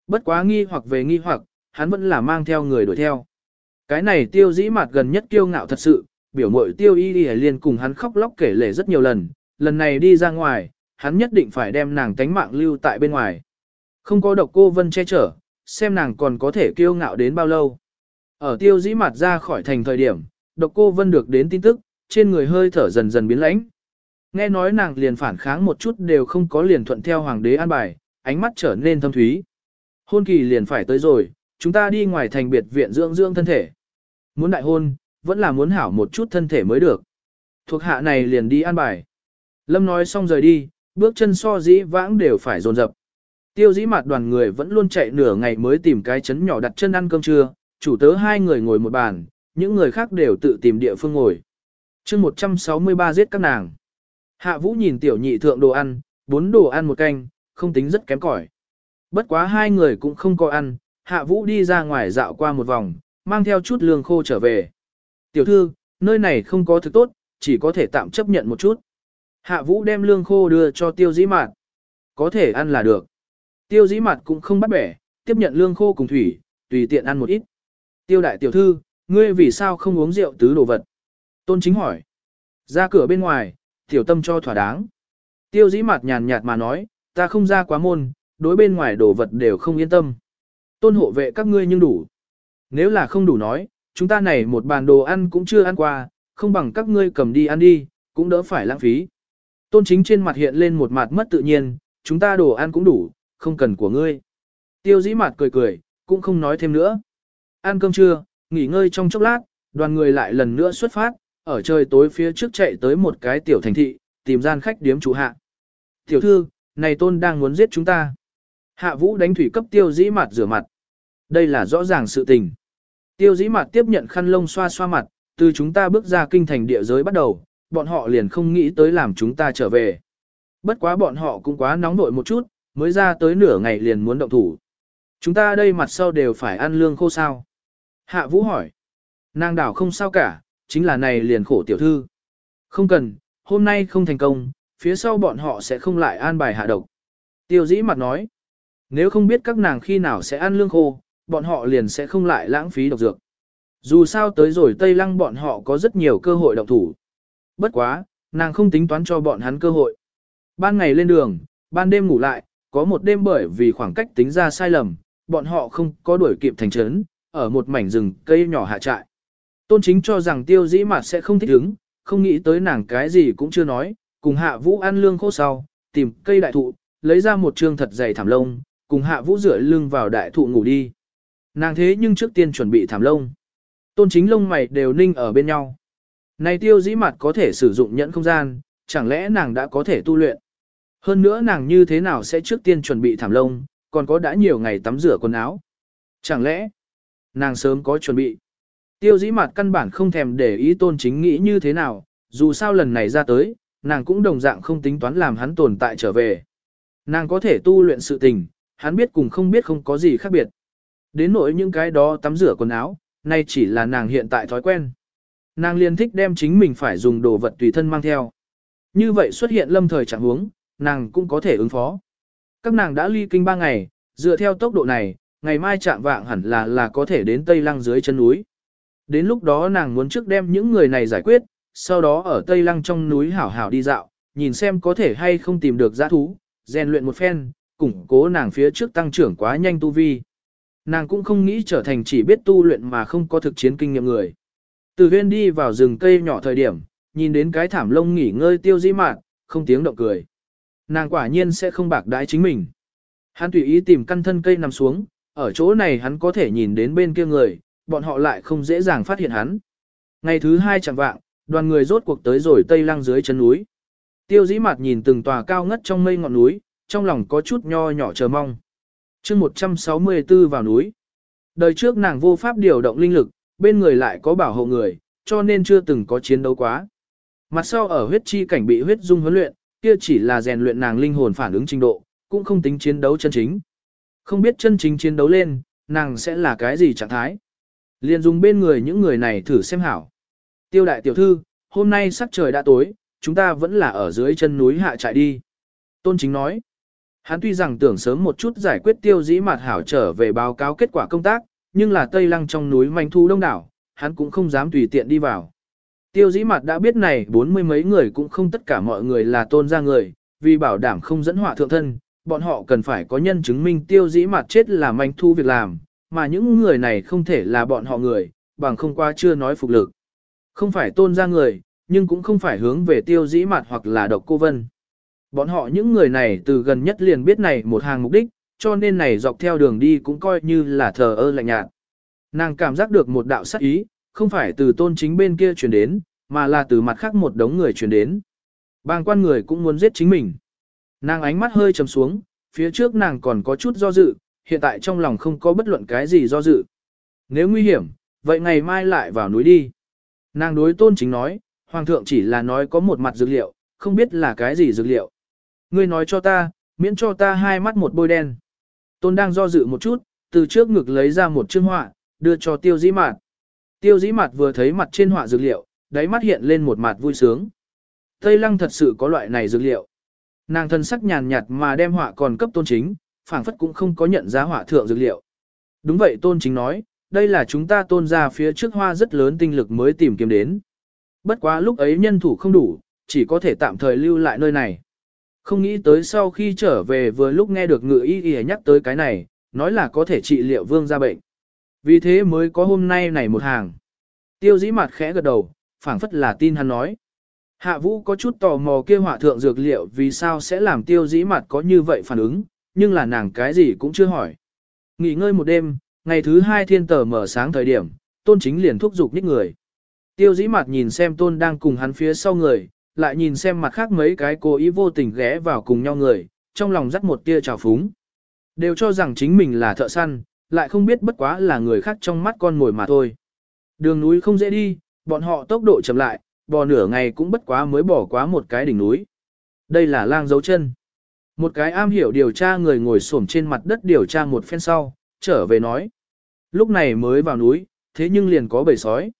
Bất quá nghi hoặc về nghi hoặc, hắn vẫn là mang theo người đuổi theo. Cái này tiêu dĩ mặt gần nhất kiêu ngạo thật sự, biểu mội tiêu y đi liền cùng hắn khóc lóc kể lể rất nhiều lần, lần này đi ra ngoài, hắn nhất định phải đem nàng tánh mạng lưu tại bên ngoài. Không có độc cô vân che chở, xem nàng còn có thể kiêu ngạo đến bao lâu. Ở tiêu dĩ mặt ra khỏi thành thời điểm, độc cô vân được đến tin tức, trên người hơi thở dần dần biến lãnh. Nghe nói nàng liền phản kháng một chút đều không có liền thuận theo hoàng đế an bài, ánh mắt trở nên thâm thúy. Hôn kỳ liền phải tới rồi, chúng ta đi ngoài thành biệt viện dưỡng dưỡng thân thể. Muốn đại hôn, vẫn là muốn hảo một chút thân thể mới được. Thuộc hạ này liền đi an bài. Lâm nói xong rời đi, bước chân so dĩ vãng đều phải dồn dập. Tiêu dĩ mặt đoàn người vẫn luôn chạy nửa ngày mới tìm cái chấn nhỏ đặt chân ăn cơm trưa, chủ tớ hai người ngồi một bàn, những người khác đều tự tìm địa phương ngồi. chương 163 giết các nàng. Hạ vũ nhìn tiểu nhị thượng đồ ăn, bốn đồ ăn một canh, không tính rất kém cỏi. Bất quá hai người cũng không có ăn, hạ vũ đi ra ngoài dạo qua một vòng, mang theo chút lương khô trở về. Tiểu thư, nơi này không có thứ tốt, chỉ có thể tạm chấp nhận một chút. Hạ vũ đem lương khô đưa cho tiêu dĩ mạt. có thể ăn là được. Tiêu dĩ mạt cũng không bắt bẻ, tiếp nhận lương khô cùng thủy, tùy tiện ăn một ít. Tiêu đại tiểu thư, ngươi vì sao không uống rượu tứ đồ vật? Tôn chính hỏi. Ra cửa bên ngoài, tiểu tâm cho thỏa đáng. Tiêu dĩ mạt nhàn nhạt mà nói, ta không ra quá môn, đối bên ngoài đồ vật đều không yên tâm. Tôn hộ vệ các ngươi nhưng đủ. Nếu là không đủ nói, chúng ta này một bàn đồ ăn cũng chưa ăn qua, không bằng các ngươi cầm đi ăn đi, cũng đỡ phải lãng phí. Tôn chính trên mặt hiện lên một mặt mất tự nhiên, chúng ta đồ ăn cũng đủ, không cần của ngươi. Tiêu dĩ mặt cười cười, cũng không nói thêm nữa. Ăn cơm trưa, nghỉ ngơi trong chốc lát, đoàn người lại lần nữa xuất phát, ở trời tối phía trước chạy tới một cái tiểu thành thị, tìm gian khách điếm chủ hạ. Tiểu thư, này tôn đang muốn giết chúng ta. Hạ vũ đánh thủy cấp tiêu dĩ mặt rửa mặt. Đây là rõ ràng sự tình. Tiêu dĩ mặt tiếp nhận khăn lông xoa xoa mặt, từ chúng ta bước ra kinh thành địa giới bắt đầu, bọn họ liền không nghĩ tới làm chúng ta trở về. Bất quá bọn họ cũng quá nóng nội một chút, mới ra tới nửa ngày liền muốn động thủ. Chúng ta đây mặt sau đều phải ăn lương khô sao? Hạ Vũ hỏi. Nàng đảo không sao cả, chính là này liền khổ tiểu thư. Không cần, hôm nay không thành công, phía sau bọn họ sẽ không lại an bài hạ độc. Tiêu dĩ mặt nói. Nếu không biết các nàng khi nào sẽ ăn lương khô, bọn họ liền sẽ không lại lãng phí độc dược. Dù sao tới rồi Tây Lăng bọn họ có rất nhiều cơ hội động thủ. Bất quá, nàng không tính toán cho bọn hắn cơ hội. Ban ngày lên đường, ban đêm ngủ lại, có một đêm bởi vì khoảng cách tính ra sai lầm, bọn họ không có đuổi kịp thành trấn, ở một mảnh rừng cây nhỏ hạ trại. Tôn chính cho rằng tiêu dĩ mặt sẽ không thích ứng, không nghĩ tới nàng cái gì cũng chưa nói, cùng hạ vũ ăn lương khô sau, tìm cây đại thụ, lấy ra một trương thật dày thảm lông, cùng hạ vũ rửa lưng vào đại thụ ngủ đi. Nàng thế nhưng trước tiên chuẩn bị thảm lông. Tôn chính lông mày đều ninh ở bên nhau. Này tiêu dĩ mặt có thể sử dụng nhẫn không gian, chẳng lẽ nàng đã có thể tu luyện. Hơn nữa nàng như thế nào sẽ trước tiên chuẩn bị thảm lông, còn có đã nhiều ngày tắm rửa quần áo. Chẳng lẽ, nàng sớm có chuẩn bị. Tiêu dĩ mặt căn bản không thèm để ý tôn chính nghĩ như thế nào, dù sao lần này ra tới, nàng cũng đồng dạng không tính toán làm hắn tồn tại trở về. Nàng có thể tu luyện sự tình, hắn biết cùng không biết không có gì khác biệt. Đến nỗi những cái đó tắm rửa quần áo, nay chỉ là nàng hiện tại thói quen. Nàng liền thích đem chính mình phải dùng đồ vật tùy thân mang theo. Như vậy xuất hiện lâm thời trạng huống, nàng cũng có thể ứng phó. Các nàng đã ly kinh ba ngày, dựa theo tốc độ này, ngày mai chạm vạng hẳn là là có thể đến Tây Lăng dưới chân núi. Đến lúc đó nàng muốn trước đem những người này giải quyết, sau đó ở Tây Lăng trong núi hảo hảo đi dạo, nhìn xem có thể hay không tìm được giã thú, rèn luyện một phen, củng cố nàng phía trước tăng trưởng quá nhanh tu vi. Nàng cũng không nghĩ trở thành chỉ biết tu luyện mà không có thực chiến kinh nghiệm người. Từ huyên đi vào rừng cây nhỏ thời điểm, nhìn đến cái thảm lông nghỉ ngơi tiêu dĩ mạn, không tiếng động cười. Nàng quả nhiên sẽ không bạc đái chính mình. Hắn tùy ý tìm căn thân cây nằm xuống, ở chỗ này hắn có thể nhìn đến bên kia người, bọn họ lại không dễ dàng phát hiện hắn. Ngày thứ hai chẳng vạng, đoàn người rốt cuộc tới rồi tây lăng dưới chân núi. Tiêu dĩ mặt nhìn từng tòa cao ngất trong mây ngọn núi, trong lòng có chút nho nhỏ chờ mong. chương 164 vào núi. Đời trước nàng vô pháp điều động linh lực, bên người lại có bảo hộ người, cho nên chưa từng có chiến đấu quá. Mặt sau ở huyết chi cảnh bị huyết dung huấn luyện, kia chỉ là rèn luyện nàng linh hồn phản ứng trình độ, cũng không tính chiến đấu chân chính. Không biết chân chính chiến đấu lên, nàng sẽ là cái gì trạng thái. Liền dùng bên người những người này thử xem hảo. Tiêu đại tiểu thư, hôm nay sắc trời đã tối, chúng ta vẫn là ở dưới chân núi hạ trại đi. Tôn chính nói. Hắn tuy rằng tưởng sớm một chút giải quyết tiêu dĩ mạt hảo trở về báo cáo kết quả công tác, nhưng là tây lăng trong núi manh thu đông đảo, hắn cũng không dám tùy tiện đi vào. Tiêu dĩ mặt đã biết này bốn mươi mấy người cũng không tất cả mọi người là tôn gia người, vì bảo đảm không dẫn họa thượng thân, bọn họ cần phải có nhân chứng minh tiêu dĩ mặt chết là manh thu việc làm, mà những người này không thể là bọn họ người, bằng không qua chưa nói phục lực. Không phải tôn gia người, nhưng cũng không phải hướng về tiêu dĩ mặt hoặc là độc cô vân. Bọn họ những người này từ gần nhất liền biết này một hàng mục đích, cho nên này dọc theo đường đi cũng coi như là thờ ơ lạnh nhạt. Nàng cảm giác được một đạo sát ý, không phải từ tôn chính bên kia truyền đến, mà là từ mặt khác một đống người truyền đến. Bang quan người cũng muốn giết chính mình. Nàng ánh mắt hơi trầm xuống, phía trước nàng còn có chút do dự, hiện tại trong lòng không có bất luận cái gì do dự. Nếu nguy hiểm, vậy ngày mai lại vào núi đi. Nàng đối tôn chính nói, hoàng thượng chỉ là nói có một mặt dược liệu, không biết là cái gì dược liệu. Ngươi nói cho ta, miễn cho ta hai mắt một bôi đen. Tôn đang do dự một chút, từ trước ngực lấy ra một chương họa, đưa cho tiêu dĩ mạt. Tiêu dĩ mạt vừa thấy mặt trên họa dược liệu, đáy mắt hiện lên một mặt vui sướng. Tây lăng thật sự có loại này dược liệu. Nàng thân sắc nhàn nhạt mà đem họa còn cấp tôn chính, phảng phất cũng không có nhận giá họa thượng dược liệu. Đúng vậy tôn chính nói, đây là chúng ta tôn ra phía trước hoa rất lớn tinh lực mới tìm kiếm đến. Bất quá lúc ấy nhân thủ không đủ, chỉ có thể tạm thời lưu lại nơi này. Không nghĩ tới sau khi trở về vừa lúc nghe được ngự y y nhắc tới cái này, nói là có thể trị liệu vương ra bệnh. Vì thế mới có hôm nay này một hàng. Tiêu dĩ mặt khẽ gật đầu, phảng phất là tin hắn nói. Hạ vũ có chút tò mò kia họa thượng dược liệu vì sao sẽ làm tiêu dĩ mặt có như vậy phản ứng, nhưng là nàng cái gì cũng chưa hỏi. Nghỉ ngơi một đêm, ngày thứ hai thiên tờ mở sáng thời điểm, tôn chính liền thúc giục nhích người. Tiêu dĩ mặt nhìn xem tôn đang cùng hắn phía sau người, lại nhìn xem mặt khác mấy cái cố ý vô tình ghé vào cùng nhau người, trong lòng dắt một tia trào phúng. Đều cho rằng chính mình là thợ săn, lại không biết bất quá là người khác trong mắt con mồi mà thôi. Đường núi không dễ đi, bọn họ tốc độ chậm lại, bò nửa ngày cũng bất quá mới bỏ quá một cái đỉnh núi. Đây là lang dấu chân. Một cái am hiểu điều tra người ngồi xổm trên mặt đất điều tra một phen sau, trở về nói. Lúc này mới vào núi, thế nhưng liền có bầy sói.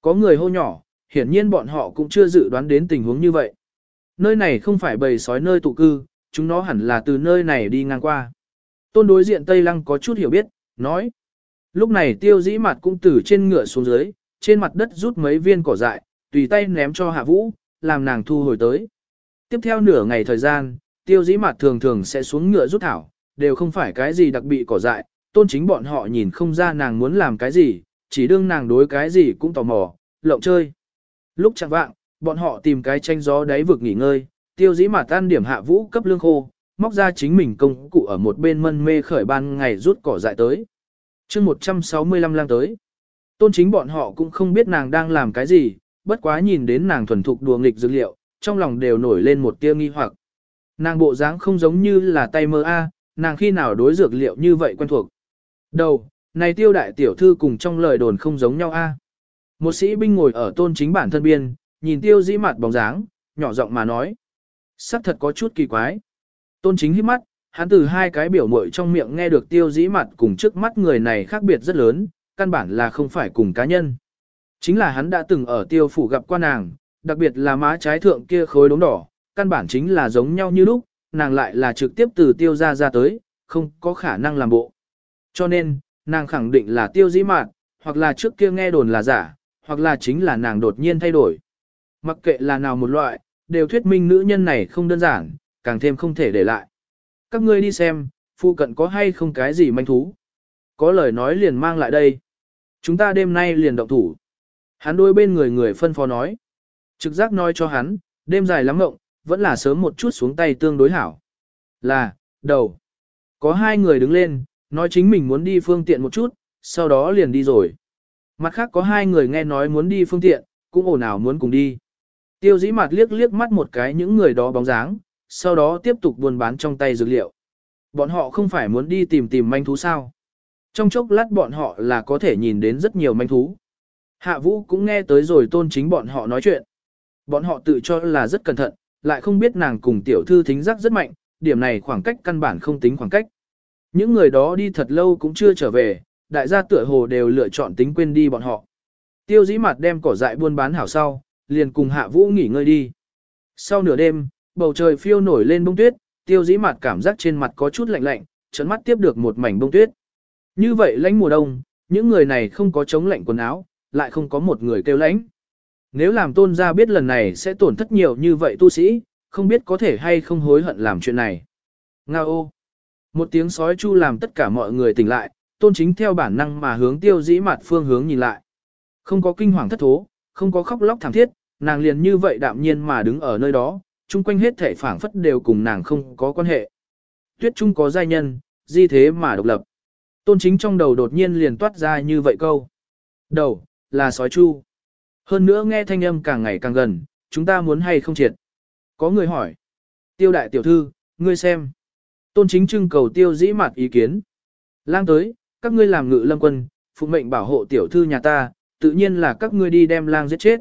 Có người hô nhỏ, hiển nhiên bọn họ cũng chưa dự đoán đến tình huống như vậy. Nơi này không phải bầy sói nơi tụ cư, chúng nó hẳn là từ nơi này đi ngang qua. Tôn đối diện Tây Lăng có chút hiểu biết, nói. Lúc này tiêu dĩ mặt cũng từ trên ngựa xuống dưới, trên mặt đất rút mấy viên cỏ dại, tùy tay ném cho hạ vũ, làm nàng thu hồi tới. Tiếp theo nửa ngày thời gian, tiêu dĩ mặt thường thường sẽ xuống ngựa rút thảo, đều không phải cái gì đặc biệt cỏ dại, tôn chính bọn họ nhìn không ra nàng muốn làm cái gì, chỉ đương nàng đối cái gì cũng tò mò, lộng chơi. Lúc chẳng vạng, bọn họ tìm cái tranh gió đáy vực nghỉ ngơi, tiêu dĩ mà tan điểm hạ vũ cấp lương khô, móc ra chính mình công cụ ở một bên mân mê khởi ban ngày rút cỏ dại tới. chương 165 lang tới. Tôn chính bọn họ cũng không biết nàng đang làm cái gì, bất quá nhìn đến nàng thuần thục đùa nghịch dữ liệu, trong lòng đều nổi lên một tia nghi hoặc. Nàng bộ dáng không giống như là tay mơ A, nàng khi nào đối dược liệu như vậy quen thuộc. Đầu, này tiêu đại tiểu thư cùng trong lời đồn không giống nhau A. Một sĩ binh ngồi ở tôn chính bản thân biên, nhìn tiêu dĩ mặt bóng dáng, nhỏ giọng mà nói. Sắc thật có chút kỳ quái. Tôn chính hít mắt, hắn từ hai cái biểu mội trong miệng nghe được tiêu dĩ mặt cùng trước mắt người này khác biệt rất lớn, căn bản là không phải cùng cá nhân. Chính là hắn đã từng ở tiêu phủ gặp qua nàng, đặc biệt là má trái thượng kia khối đống đỏ, căn bản chính là giống nhau như lúc, nàng lại là trực tiếp từ tiêu ra ra tới, không có khả năng làm bộ. Cho nên, nàng khẳng định là tiêu dĩ mạn, hoặc là trước kia nghe đồn là giả, hoặc là chính là nàng đột nhiên thay đổi. Mặc kệ là nào một loại, đều thuyết minh nữ nhân này không đơn giản, càng thêm không thể để lại. Các ngươi đi xem, phụ cận có hay không cái gì manh thú. Có lời nói liền mang lại đây. Chúng ta đêm nay liền động thủ. Hắn đôi bên người người phân phó nói. Trực giác nói cho hắn, đêm dài lắm ngộng, vẫn là sớm một chút xuống tay tương đối hảo. Là, đầu. Có hai người đứng lên, nói chính mình muốn đi phương tiện một chút, sau đó liền đi rồi. Mặt khác có hai người nghe nói muốn đi phương tiện, cũng ồn ào muốn cùng đi. Tiêu dĩ mặt liếc liếc mắt một cái những người đó bóng dáng, sau đó tiếp tục buôn bán trong tay dược liệu. Bọn họ không phải muốn đi tìm tìm manh thú sao. Trong chốc lát bọn họ là có thể nhìn đến rất nhiều manh thú. Hạ vũ cũng nghe tới rồi tôn chính bọn họ nói chuyện. Bọn họ tự cho là rất cẩn thận, lại không biết nàng cùng tiểu thư thính giác rất mạnh, điểm này khoảng cách căn bản không tính khoảng cách. Những người đó đi thật lâu cũng chưa trở về, đại gia tựa hồ đều lựa chọn tính quên đi bọn họ. Tiêu dĩ mặt đem cỏ dại buôn bán hảo sau, liền cùng hạ vũ nghỉ ngơi đi. Sau nửa đêm, bầu trời phiêu nổi lên bông tuyết, tiêu dĩ mặt cảm giác trên mặt có chút lạnh lạnh, trấn mắt tiếp được một mảnh bông tuyết. Như vậy lánh mùa đông, những người này không có chống lạnh quần áo, lại không có một người kêu lánh. Nếu làm tôn gia biết lần này sẽ tổn thất nhiều như vậy tu sĩ, không biết có thể hay không hối hận làm chuyện này. Nga ô! Một tiếng sói chu làm tất cả mọi người tỉnh lại, tôn chính theo bản năng mà hướng tiêu dĩ mặt phương hướng nhìn lại. Không có kinh hoàng thất thố, không có khóc lóc thảm thiết, nàng liền như vậy đạm nhiên mà đứng ở nơi đó, chung quanh hết thể phảng phất đều cùng nàng không có quan hệ. Tuyết trung có giai nhân, di thế mà độc lập. Tôn chính trong đầu đột nhiên liền toát ra như vậy câu. Đầu, là sói chu. Hơn nữa nghe thanh âm càng ngày càng gần, chúng ta muốn hay không triệt. Có người hỏi. Tiêu đại tiểu thư, ngươi xem. Tôn chính trưng cầu tiêu dĩ mặt ý kiến. Lang tới, các ngươi làm ngự lâm quân, phụ mệnh bảo hộ tiểu thư nhà ta, tự nhiên là các ngươi đi đem lang giết chết.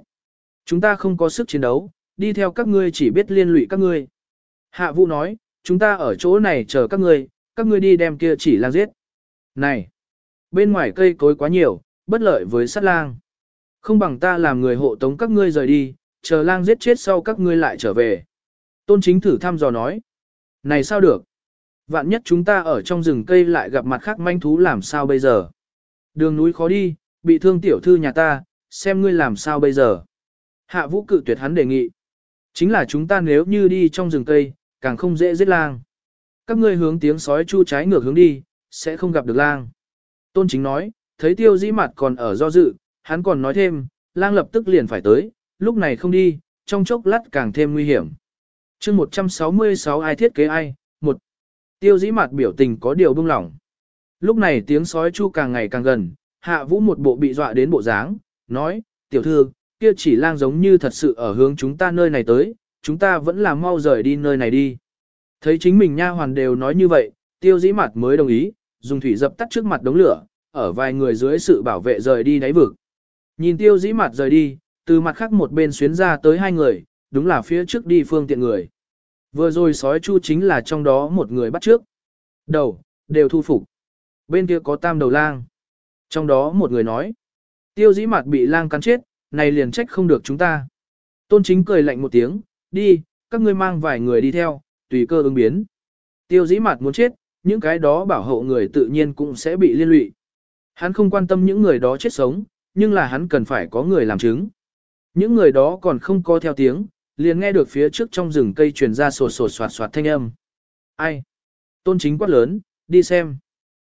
Chúng ta không có sức chiến đấu, đi theo các ngươi chỉ biết liên lụy các ngươi. Hạ vũ nói, chúng ta ở chỗ này chờ các ngươi, các ngươi đi đem kia chỉ lang giết. Này, bên ngoài cây cối quá nhiều, bất lợi với sát lang. Không bằng ta làm người hộ tống các ngươi rời đi, chờ lang giết chết sau các ngươi lại trở về. Tôn chính thử thăm dò nói. Này sao được? Vạn nhất chúng ta ở trong rừng cây lại gặp mặt khác manh thú làm sao bây giờ? Đường núi khó đi, bị thương tiểu thư nhà ta, xem ngươi làm sao bây giờ? Hạ vũ cự tuyệt hắn đề nghị. Chính là chúng ta nếu như đi trong rừng cây, càng không dễ giết lang. Các ngươi hướng tiếng sói chu trái ngược hướng đi, sẽ không gặp được lang. Tôn chính nói, thấy tiêu dĩ mặt còn ở do dự, hắn còn nói thêm, lang lập tức liền phải tới, lúc này không đi, trong chốc lát càng thêm nguy hiểm. chương 166 ai thiết kế ai, một Tiêu dĩ mặt biểu tình có điều bưng lỏng. Lúc này tiếng sói chu càng ngày càng gần, hạ vũ một bộ bị dọa đến bộ dáng, nói, tiểu thư, kia chỉ lang giống như thật sự ở hướng chúng ta nơi này tới, chúng ta vẫn là mau rời đi nơi này đi. Thấy chính mình nha hoàn đều nói như vậy, tiêu dĩ mặt mới đồng ý, dùng thủy dập tắt trước mặt đống lửa, ở vài người dưới sự bảo vệ rời đi đáy vực. Nhìn tiêu dĩ mặt rời đi, từ mặt khác một bên xuyến ra tới hai người, đúng là phía trước đi phương tiện người. Vừa rồi sói chu chính là trong đó một người bắt trước. Đầu, đều thu phục. Bên kia có tam đầu lang. Trong đó một người nói. Tiêu dĩ mặt bị lang cắn chết, này liền trách không được chúng ta. Tôn chính cười lạnh một tiếng, đi, các ngươi mang vài người đi theo, tùy cơ ứng biến. Tiêu dĩ mặt muốn chết, những cái đó bảo hộ người tự nhiên cũng sẽ bị liên lụy. Hắn không quan tâm những người đó chết sống, nhưng là hắn cần phải có người làm chứng. Những người đó còn không có theo tiếng, liền nghe được phía trước trong rừng cây truyền ra sột sột soạt soạt thanh âm. Ai? Tôn chính quát lớn, đi xem.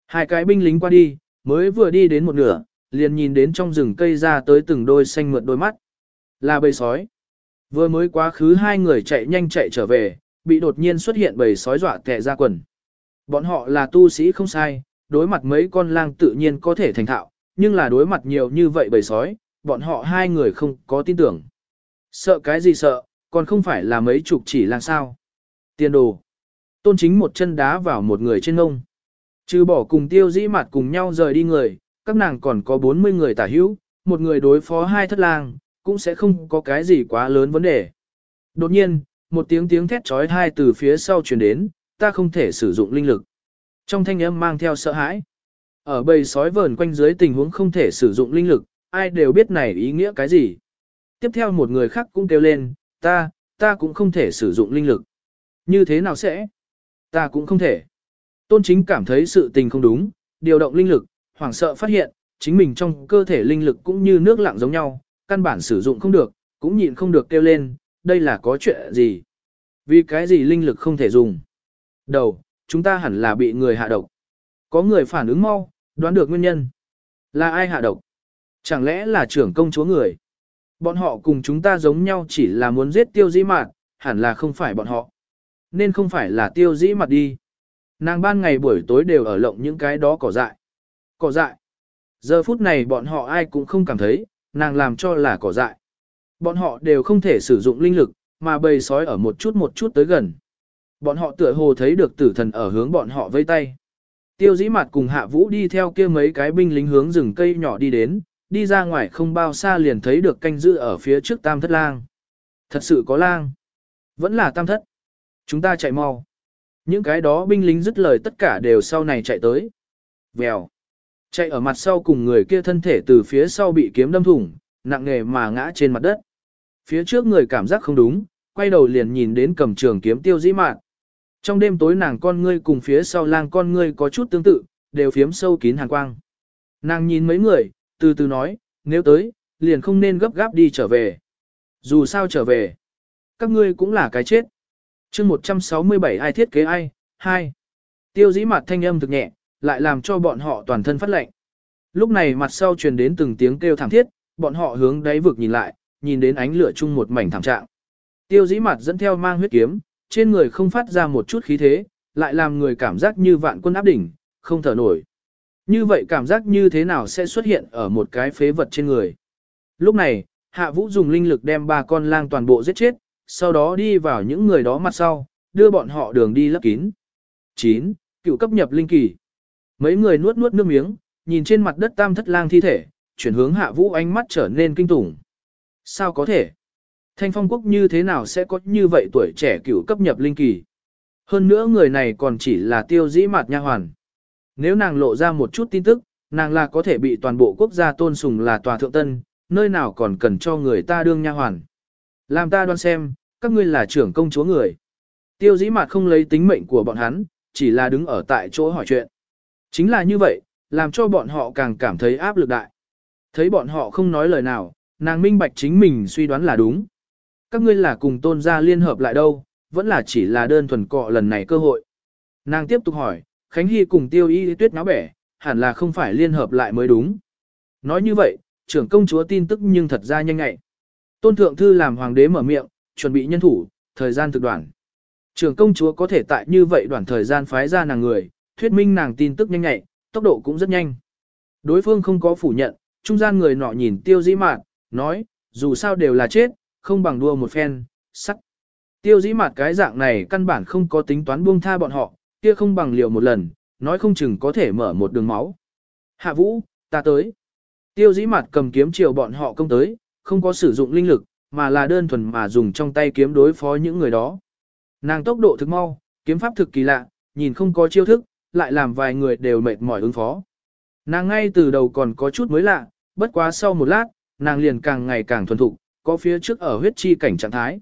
Hai cái binh lính qua đi, mới vừa đi đến một nửa, liền nhìn đến trong rừng cây ra tới từng đôi xanh mượt đôi mắt. Là bầy sói. Vừa mới quá khứ hai người chạy nhanh chạy trở về, bị đột nhiên xuất hiện bầy sói dọa kẹ ra quần. Bọn họ là tu sĩ không sai, đối mặt mấy con lang tự nhiên có thể thành thạo, nhưng là đối mặt nhiều như vậy bầy sói, bọn họ hai người không có tin tưởng. Sợ cái gì sợ, còn không phải là mấy chục chỉ là sao. Tiền đồ. Tôn chính một chân đá vào một người trên ngông. Trừ bỏ cùng tiêu dĩ mặt cùng nhau rời đi người, các nàng còn có 40 người tả hữu, một người đối phó hai thất lang, cũng sẽ không có cái gì quá lớn vấn đề. Đột nhiên, một tiếng tiếng thét trói thai từ phía sau truyền đến, ta không thể sử dụng linh lực. Trong thanh âm mang theo sợ hãi. Ở bầy sói vờn quanh dưới tình huống không thể sử dụng linh lực, ai đều biết này ý nghĩa cái gì. Tiếp theo một người khác cũng kêu lên, ta, ta cũng không thể sử dụng linh lực. Như thế nào sẽ? Ta cũng không thể. Tôn chính cảm thấy sự tình không đúng, điều động linh lực, hoảng sợ phát hiện, chính mình trong cơ thể linh lực cũng như nước lặng giống nhau, căn bản sử dụng không được, cũng nhịn không được kêu lên, đây là có chuyện gì? Vì cái gì linh lực không thể dùng? Đầu, chúng ta hẳn là bị người hạ độc. Có người phản ứng mau, đoán được nguyên nhân. Là ai hạ độc? Chẳng lẽ là trưởng công chúa người? Bọn họ cùng chúng ta giống nhau chỉ là muốn giết tiêu dĩ mạt, hẳn là không phải bọn họ. Nên không phải là tiêu dĩ mặt đi. Nàng ban ngày buổi tối đều ở lộng những cái đó cỏ dại. Cỏ dại. Giờ phút này bọn họ ai cũng không cảm thấy, nàng làm cho là cỏ dại. Bọn họ đều không thể sử dụng linh lực, mà bầy sói ở một chút một chút tới gần. Bọn họ tựa hồ thấy được tử thần ở hướng bọn họ vây tay. Tiêu dĩ mặt cùng hạ vũ đi theo kia mấy cái binh lính hướng rừng cây nhỏ đi đến, đi ra ngoài không bao xa liền thấy được canh giữ ở phía trước tam thất lang. Thật sự có lang. Vẫn là tam thất. Chúng ta chạy mau. Những cái đó binh lính dứt lời tất cả đều sau này chạy tới. Vèo. Chạy ở mặt sau cùng người kia thân thể từ phía sau bị kiếm đâm thủng, nặng nề mà ngã trên mặt đất. Phía trước người cảm giác không đúng, quay đầu liền nhìn đến cầm trường kiếm tiêu dĩ mạn. Trong đêm tối nàng con ngươi cùng phía sau lang con ngươi có chút tương tự, đều phiếm sâu kín hàn quang. Nàng nhìn mấy người, từ từ nói, nếu tới, liền không nên gấp gáp đi trở về. Dù sao trở về, các ngươi cũng là cái chết. chương 167 ai thiết kế ai, hai. Tiêu dĩ mặt thanh âm thực nhẹ, lại làm cho bọn họ toàn thân phát lệnh. Lúc này mặt sau truyền đến từng tiếng kêu thảm thiết, bọn họ hướng đáy vực nhìn lại, nhìn đến ánh lửa chung một mảnh thảm trạng. Tiêu dĩ mặt dẫn theo mang huyết kiếm, trên người không phát ra một chút khí thế, lại làm người cảm giác như vạn quân áp đỉnh, không thở nổi. Như vậy cảm giác như thế nào sẽ xuất hiện ở một cái phế vật trên người. Lúc này, Hạ Vũ dùng linh lực đem ba con lang toàn bộ giết chết, sau đó đi vào những người đó mặt sau, đưa bọn họ đường đi lấp kín. 9. Cựu cấp nhập linh kỳ. Mấy người nuốt nuốt nước miếng, nhìn trên mặt đất tam thất lang thi thể, chuyển hướng Hạ Vũ ánh mắt trở nên kinh tủng. Sao có thể? Thanh phong quốc như thế nào sẽ có như vậy tuổi trẻ cựu cấp nhập linh kỳ? Hơn nữa người này còn chỉ là tiêu dĩ mạt nha hoàn. Nếu nàng lộ ra một chút tin tức, nàng là có thể bị toàn bộ quốc gia tôn sùng là tòa thượng tân, nơi nào còn cần cho người ta đương nha hoàn. Làm ta đoán xem, các ngươi là trưởng công chúa người. Tiêu dĩ mặt không lấy tính mệnh của bọn hắn, chỉ là đứng ở tại chỗ hỏi chuyện. Chính là như vậy, làm cho bọn họ càng cảm thấy áp lực đại. Thấy bọn họ không nói lời nào, nàng minh bạch chính mình suy đoán là đúng. Các ngươi là cùng tôn gia liên hợp lại đâu, vẫn là chỉ là đơn thuần cọ lần này cơ hội. Nàng tiếp tục hỏi, Khánh Hy cùng tiêu y tuyết náo bẻ, hẳn là không phải liên hợp lại mới đúng. Nói như vậy, trưởng công chúa tin tức nhưng thật ra nhanh ngại. Tôn thượng thư làm hoàng đế mở miệng, chuẩn bị nhân thủ, thời gian thực đoạn. Trưởng công chúa có thể tại như vậy đoạn thời gian phái ra nàng người, thuyết minh nàng tin tức nhanh nhạy, tốc độ cũng rất nhanh. Đối phương không có phủ nhận, trung gian người nọ nhìn tiêu dĩ mạt, nói, dù sao đều là chết, không bằng đua một phen, sắc. Tiêu dĩ mạt cái dạng này căn bản không có tính toán buông tha bọn họ, kia không bằng liều một lần, nói không chừng có thể mở một đường máu. Hạ vũ, ta tới. Tiêu dĩ mặt cầm kiếm chiều bọn họ công tới, không có sử dụng linh lực, mà là đơn thuần mà dùng trong tay kiếm đối phó những người đó. Nàng tốc độ thực mau, kiếm pháp thực kỳ lạ, nhìn không có chiêu thức, lại làm vài người đều mệt mỏi ứng phó. Nàng ngay từ đầu còn có chút mới lạ, bất quá sau một lát, nàng liền càng ngày càng thuần thục, có phía trước ở huyết chi cảnh trạng thái.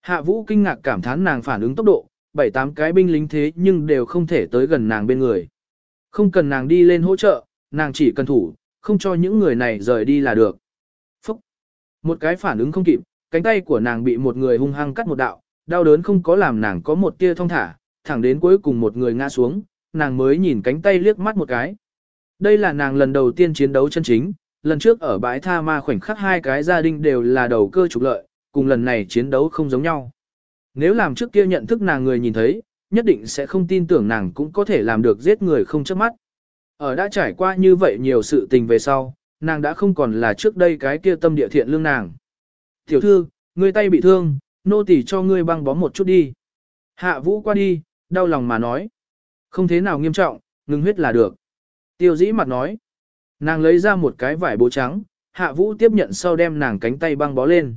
Hạ vũ kinh ngạc cảm thán nàng phản ứng tốc độ, bảy tám cái binh lính thế nhưng đều không thể tới gần nàng bên người. Không cần nàng đi lên hỗ trợ, nàng chỉ cần thủ, không cho những người này rời đi là được. Phúc! Một cái phản ứng không kịp, cánh tay của nàng bị một người hung hăng cắt một đạo, đau đớn không có làm nàng có một tia thông thả, thẳng đến cuối cùng một người ngã xuống, nàng mới nhìn cánh tay liếc mắt một cái. Đây là nàng lần đầu tiên chiến đấu chân chính, lần trước ở bãi tha ma khoảnh khắc hai cái gia đình đều là đầu cơ trục lợi, cùng lần này chiến đấu không giống nhau. Nếu làm trước kia nhận thức nàng người nhìn thấy, nhất định sẽ không tin tưởng nàng cũng có thể làm được giết người không chớp mắt. Ở đã trải qua như vậy nhiều sự tình về sau, nàng đã không còn là trước đây cái kia tâm địa thiện lương nàng. Tiểu thư, ngươi tay bị thương, nô tỳ cho ngươi băng bó một chút đi. Hạ vũ qua đi, đau lòng mà nói. Không thế nào nghiêm trọng, ngừng huyết là được. Tiêu dĩ mặt nói. Nàng lấy ra một cái vải bố trắng, hạ vũ tiếp nhận sau đem nàng cánh tay băng bó lên.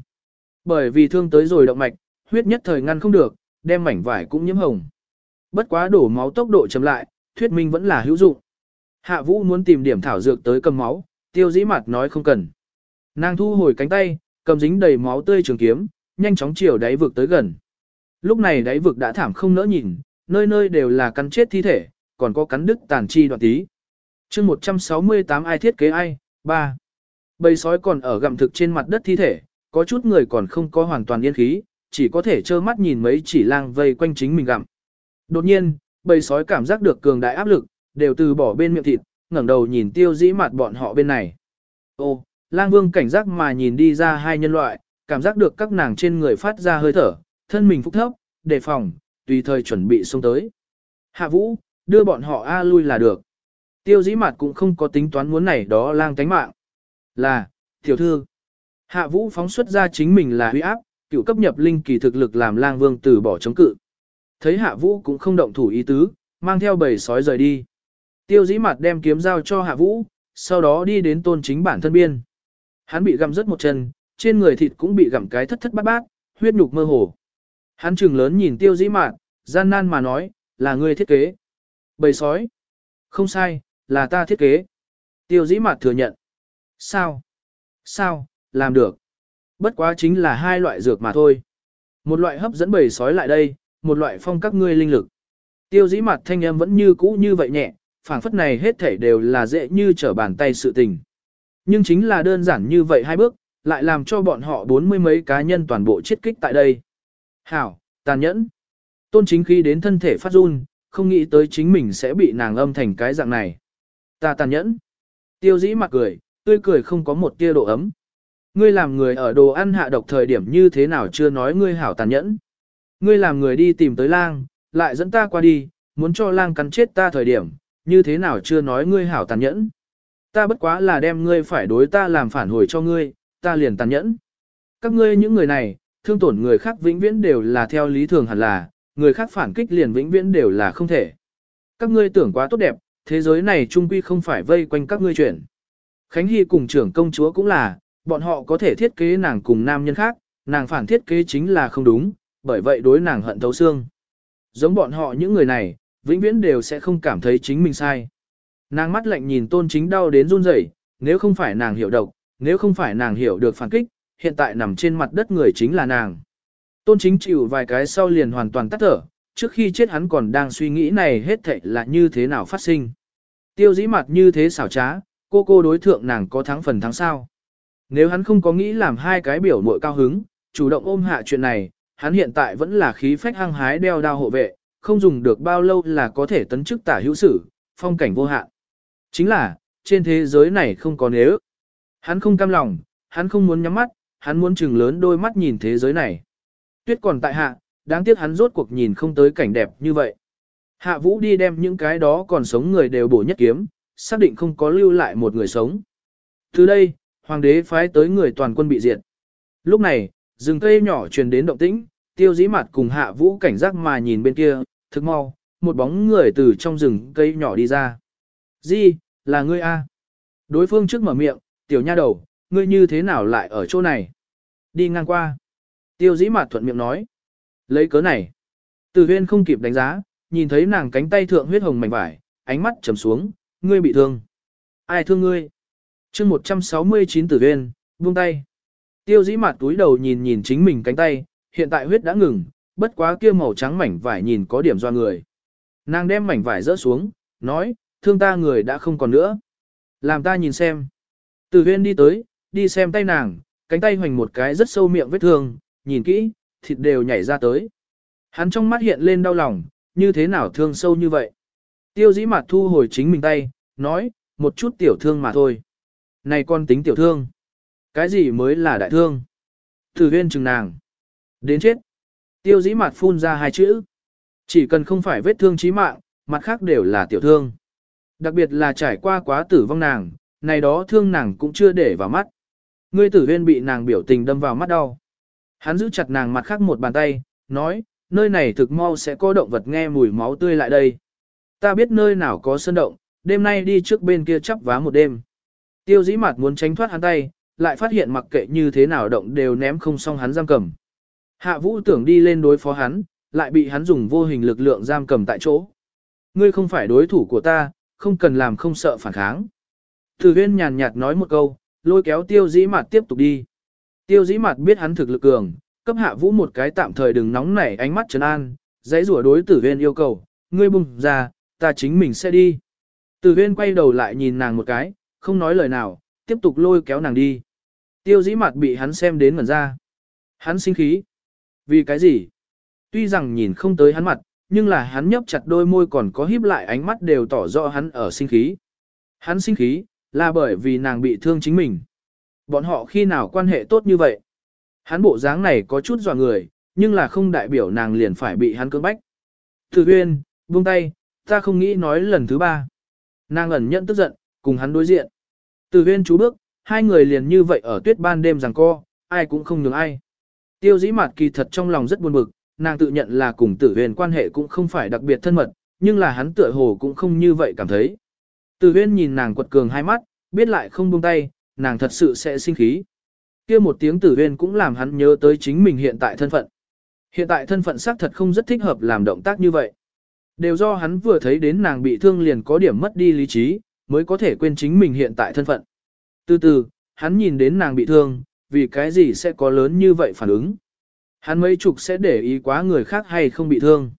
Bởi vì thương tới rồi động mạch, huyết nhất thời ngăn không được, đem mảnh vải cũng nhiễm hồng. Bất quá đổ máu tốc độ chậm lại, thuyết minh vẫn là hữu dụng. Hạ vũ muốn tìm điểm thảo dược tới cầm máu, tiêu dĩ Mạt nói không cần. Nàng thu hồi cánh tay, cầm dính đầy máu tươi trường kiếm, nhanh chóng chiều đáy vực tới gần. Lúc này đáy vực đã thảm không nỡ nhìn, nơi nơi đều là cắn chết thi thể, còn có cắn đứt tàn chi đoạn tí. chương 168 ai thiết kế ai, 3. Bầy sói còn ở gặm thực trên mặt đất thi thể, có chút người còn không có hoàn toàn yên khí, chỉ có thể trơ mắt nhìn mấy chỉ lang vây quanh chính mình gặm. Đột nhiên, bầy sói cảm giác được cường đại áp lực, đều từ bỏ bên miệng thịt, ngẩng đầu nhìn tiêu dĩ mặt bọn họ bên này. Ô, lang vương cảnh giác mà nhìn đi ra hai nhân loại, cảm giác được các nàng trên người phát ra hơi thở, thân mình phúc thấp, đề phòng, tùy thời chuẩn bị xông tới. Hạ vũ, đưa bọn họ A lui là được. Tiêu dĩ mặt cũng không có tính toán muốn này đó lang tánh mạng. Là, tiểu thư. Hạ vũ phóng xuất ra chính mình là huy áp, cựu cấp nhập linh kỳ thực lực làm lang vương từ bỏ chống cự. Thấy hạ vũ cũng không động thủ ý tứ, mang theo bầy sói rời đi. Tiêu dĩ mặt đem kiếm giao cho hạ vũ, sau đó đi đến tôn chính bản thân biên. Hắn bị gặm rất một chân, trên người thịt cũng bị gặm cái thất thất bát bát, huyết nhục mơ hồ. Hắn trừng lớn nhìn tiêu dĩ mạt, gian nan mà nói, là ngươi thiết kế. Bầy sói. Không sai, là ta thiết kế. Tiêu dĩ mạt thừa nhận. Sao? Sao, làm được. Bất quá chính là hai loại dược mà thôi. Một loại hấp dẫn bầy sói lại đây, một loại phong các ngươi linh lực. Tiêu dĩ mặt thanh em vẫn như cũ như vậy nhẹ, phảng phất này hết thảy đều là dễ như trở bàn tay sự tình. Nhưng chính là đơn giản như vậy hai bước, lại làm cho bọn họ bốn mươi mấy cá nhân toàn bộ chết kích tại đây. Hảo, tàn nhẫn. Tôn chính khi đến thân thể phát run, không nghĩ tới chính mình sẽ bị nàng âm thành cái dạng này. Ta tàn nhẫn. Tiêu dĩ mặt cười, tươi cười không có một tia độ ấm. Ngươi làm người ở đồ ăn hạ độc thời điểm như thế nào chưa nói ngươi hảo tàn nhẫn. Ngươi làm người đi tìm tới lang, lại dẫn ta qua đi, muốn cho lang cắn chết ta thời điểm, như thế nào chưa nói ngươi hảo tàn nhẫn. Ta bất quá là đem ngươi phải đối ta làm phản hồi cho ngươi, ta liền tàn nhẫn. Các ngươi những người này, thương tổn người khác vĩnh viễn đều là theo lý thường hẳn là, người khác phản kích liền vĩnh viễn đều là không thể. Các ngươi tưởng quá tốt đẹp, thế giới này trung quy không phải vây quanh các ngươi chuyển. Khánh Hy cùng trưởng công chúa cũng là, bọn họ có thể thiết kế nàng cùng nam nhân khác, nàng phản thiết kế chính là không đúng, bởi vậy đối nàng hận thấu xương. Giống bọn họ những người này, vĩnh viễn đều sẽ không cảm thấy chính mình sai. Nàng mắt lạnh nhìn tôn chính đau đến run rẩy, nếu không phải nàng hiểu độc, nếu không phải nàng hiểu được phản kích, hiện tại nằm trên mặt đất người chính là nàng. Tôn chính chịu vài cái sau liền hoàn toàn tắt thở, trước khi chết hắn còn đang suy nghĩ này hết thảy là như thế nào phát sinh. Tiêu dĩ mặt như thế xảo trá, cô cô đối thượng nàng có thắng phần thắng sao. Nếu hắn không có nghĩ làm hai cái biểu muội cao hứng, chủ động ôm hạ chuyện này, hắn hiện tại vẫn là khí phách hăng hái đeo đao hộ vệ, không dùng được bao lâu là có thể tấn chức tả hữu sử, phong cảnh vô hạn. Chính là, trên thế giới này không có nếu. Hắn không cam lòng, hắn không muốn nhắm mắt, hắn muốn chừng lớn đôi mắt nhìn thế giới này. Tuyết còn tại hạ, đáng tiếc hắn rốt cuộc nhìn không tới cảnh đẹp như vậy. Hạ vũ đi đem những cái đó còn sống người đều bổ nhất kiếm, xác định không có lưu lại một người sống. Từ đây, hoàng đế phái tới người toàn quân bị diệt. Lúc này, rừng cây nhỏ truyền đến động tĩnh, tiêu dĩ mặt cùng hạ vũ cảnh giác mà nhìn bên kia, thực mau, một bóng người từ trong rừng cây nhỏ đi ra. Di, là ngươi A. Đối phương trước mở miệng, tiểu nha đầu, ngươi như thế nào lại ở chỗ này? Đi ngang qua. Tiêu dĩ mặt thuận miệng nói. Lấy cớ này. Từ huyên không kịp đánh giá, nhìn thấy nàng cánh tay thượng huyết hồng mảnh vải, ánh mắt trầm xuống, ngươi bị thương. Ai thương ngươi? Chương 169 tử viên, buông tay. Tiêu dĩ mặt túi đầu nhìn nhìn chính mình cánh tay, hiện tại huyết đã ngừng, bất quá kia màu trắng mảnh vải nhìn có điểm do người. Nàng đem mảnh vải rỡ xuống, nói, thương ta người đã không còn nữa. Làm ta nhìn xem. Tử viên đi tới, đi xem tay nàng, cánh tay hoành một cái rất sâu miệng vết thương, nhìn kỹ, thịt đều nhảy ra tới. Hắn trong mắt hiện lên đau lòng, như thế nào thương sâu như vậy. Tiêu dĩ mặt thu hồi chính mình tay, nói, một chút tiểu thương mà thôi. Này con tính tiểu thương. Cái gì mới là đại thương? Thử huyên chừng nàng. Đến chết. Tiêu dĩ mặt phun ra hai chữ. Chỉ cần không phải vết thương chí mạng, mặt khác đều là tiểu thương. Đặc biệt là trải qua quá tử vong nàng, này đó thương nàng cũng chưa để vào mắt. Ngươi tử huyên bị nàng biểu tình đâm vào mắt đau. Hắn giữ chặt nàng mặt khác một bàn tay, nói, nơi này thực mau sẽ có động vật nghe mùi máu tươi lại đây. Ta biết nơi nào có sơn động, đêm nay đi trước bên kia chắp vá một đêm. Tiêu dĩ mặt muốn tránh thoát hắn tay, lại phát hiện mặc kệ như thế nào động đều ném không xong hắn giam cầm. Hạ vũ tưởng đi lên đối phó hắn, lại bị hắn dùng vô hình lực lượng giam cầm tại chỗ. Ngươi không phải đối thủ của ta, không cần làm không sợ phản kháng. Từ Viên nhàn nhạt nói một câu, lôi kéo tiêu dĩ mặt tiếp tục đi. Tiêu dĩ mặt biết hắn thực lực cường, cấp hạ vũ một cái tạm thời đừng nóng nảy ánh mắt trấn an, dãy rủa đối tử Viên yêu cầu, ngươi bùng ra, ta chính mình sẽ đi. Tử Viên quay đầu lại nhìn nàng một cái, không nói lời nào, tiếp tục lôi kéo nàng đi. Tiêu dĩ mặt bị hắn xem đến ngẩn ra. Hắn sinh khí. Vì cái gì? Tuy rằng nhìn không tới hắn mặt, nhưng là hắn nhấp chặt đôi môi còn có híp lại ánh mắt đều tỏ rõ hắn ở sinh khí. Hắn sinh khí, là bởi vì nàng bị thương chính mình. Bọn họ khi nào quan hệ tốt như vậy? Hắn bộ dáng này có chút dọa người, nhưng là không đại biểu nàng liền phải bị hắn cưỡng bách. Thử huyên, buông tay, ta không nghĩ nói lần thứ ba. Nàng ẩn nhận tức giận, cùng hắn đối diện. Từ huyên chú bước, hai người liền như vậy ở tuyết ban đêm rằng co, ai cũng không nhường ai. Tiêu dĩ mặt kỳ thật trong lòng rất buồn bực, nàng tự nhận là cùng tử huyên quan hệ cũng không phải đặc biệt thân mật, nhưng là hắn tựa hồ cũng không như vậy cảm thấy. Tử huyên nhìn nàng quật cường hai mắt, biết lại không buông tay, nàng thật sự sẽ sinh khí. kia một tiếng tử huyên cũng làm hắn nhớ tới chính mình hiện tại thân phận. Hiện tại thân phận xác thật không rất thích hợp làm động tác như vậy. Đều do hắn vừa thấy đến nàng bị thương liền có điểm mất đi lý trí, mới có thể quên chính mình hiện tại thân phận. Từ từ, hắn nhìn đến nàng bị thương, vì cái gì sẽ có lớn như vậy phản ứng. Hắn mấy chục sẽ để ý quá người khác hay không bị thương.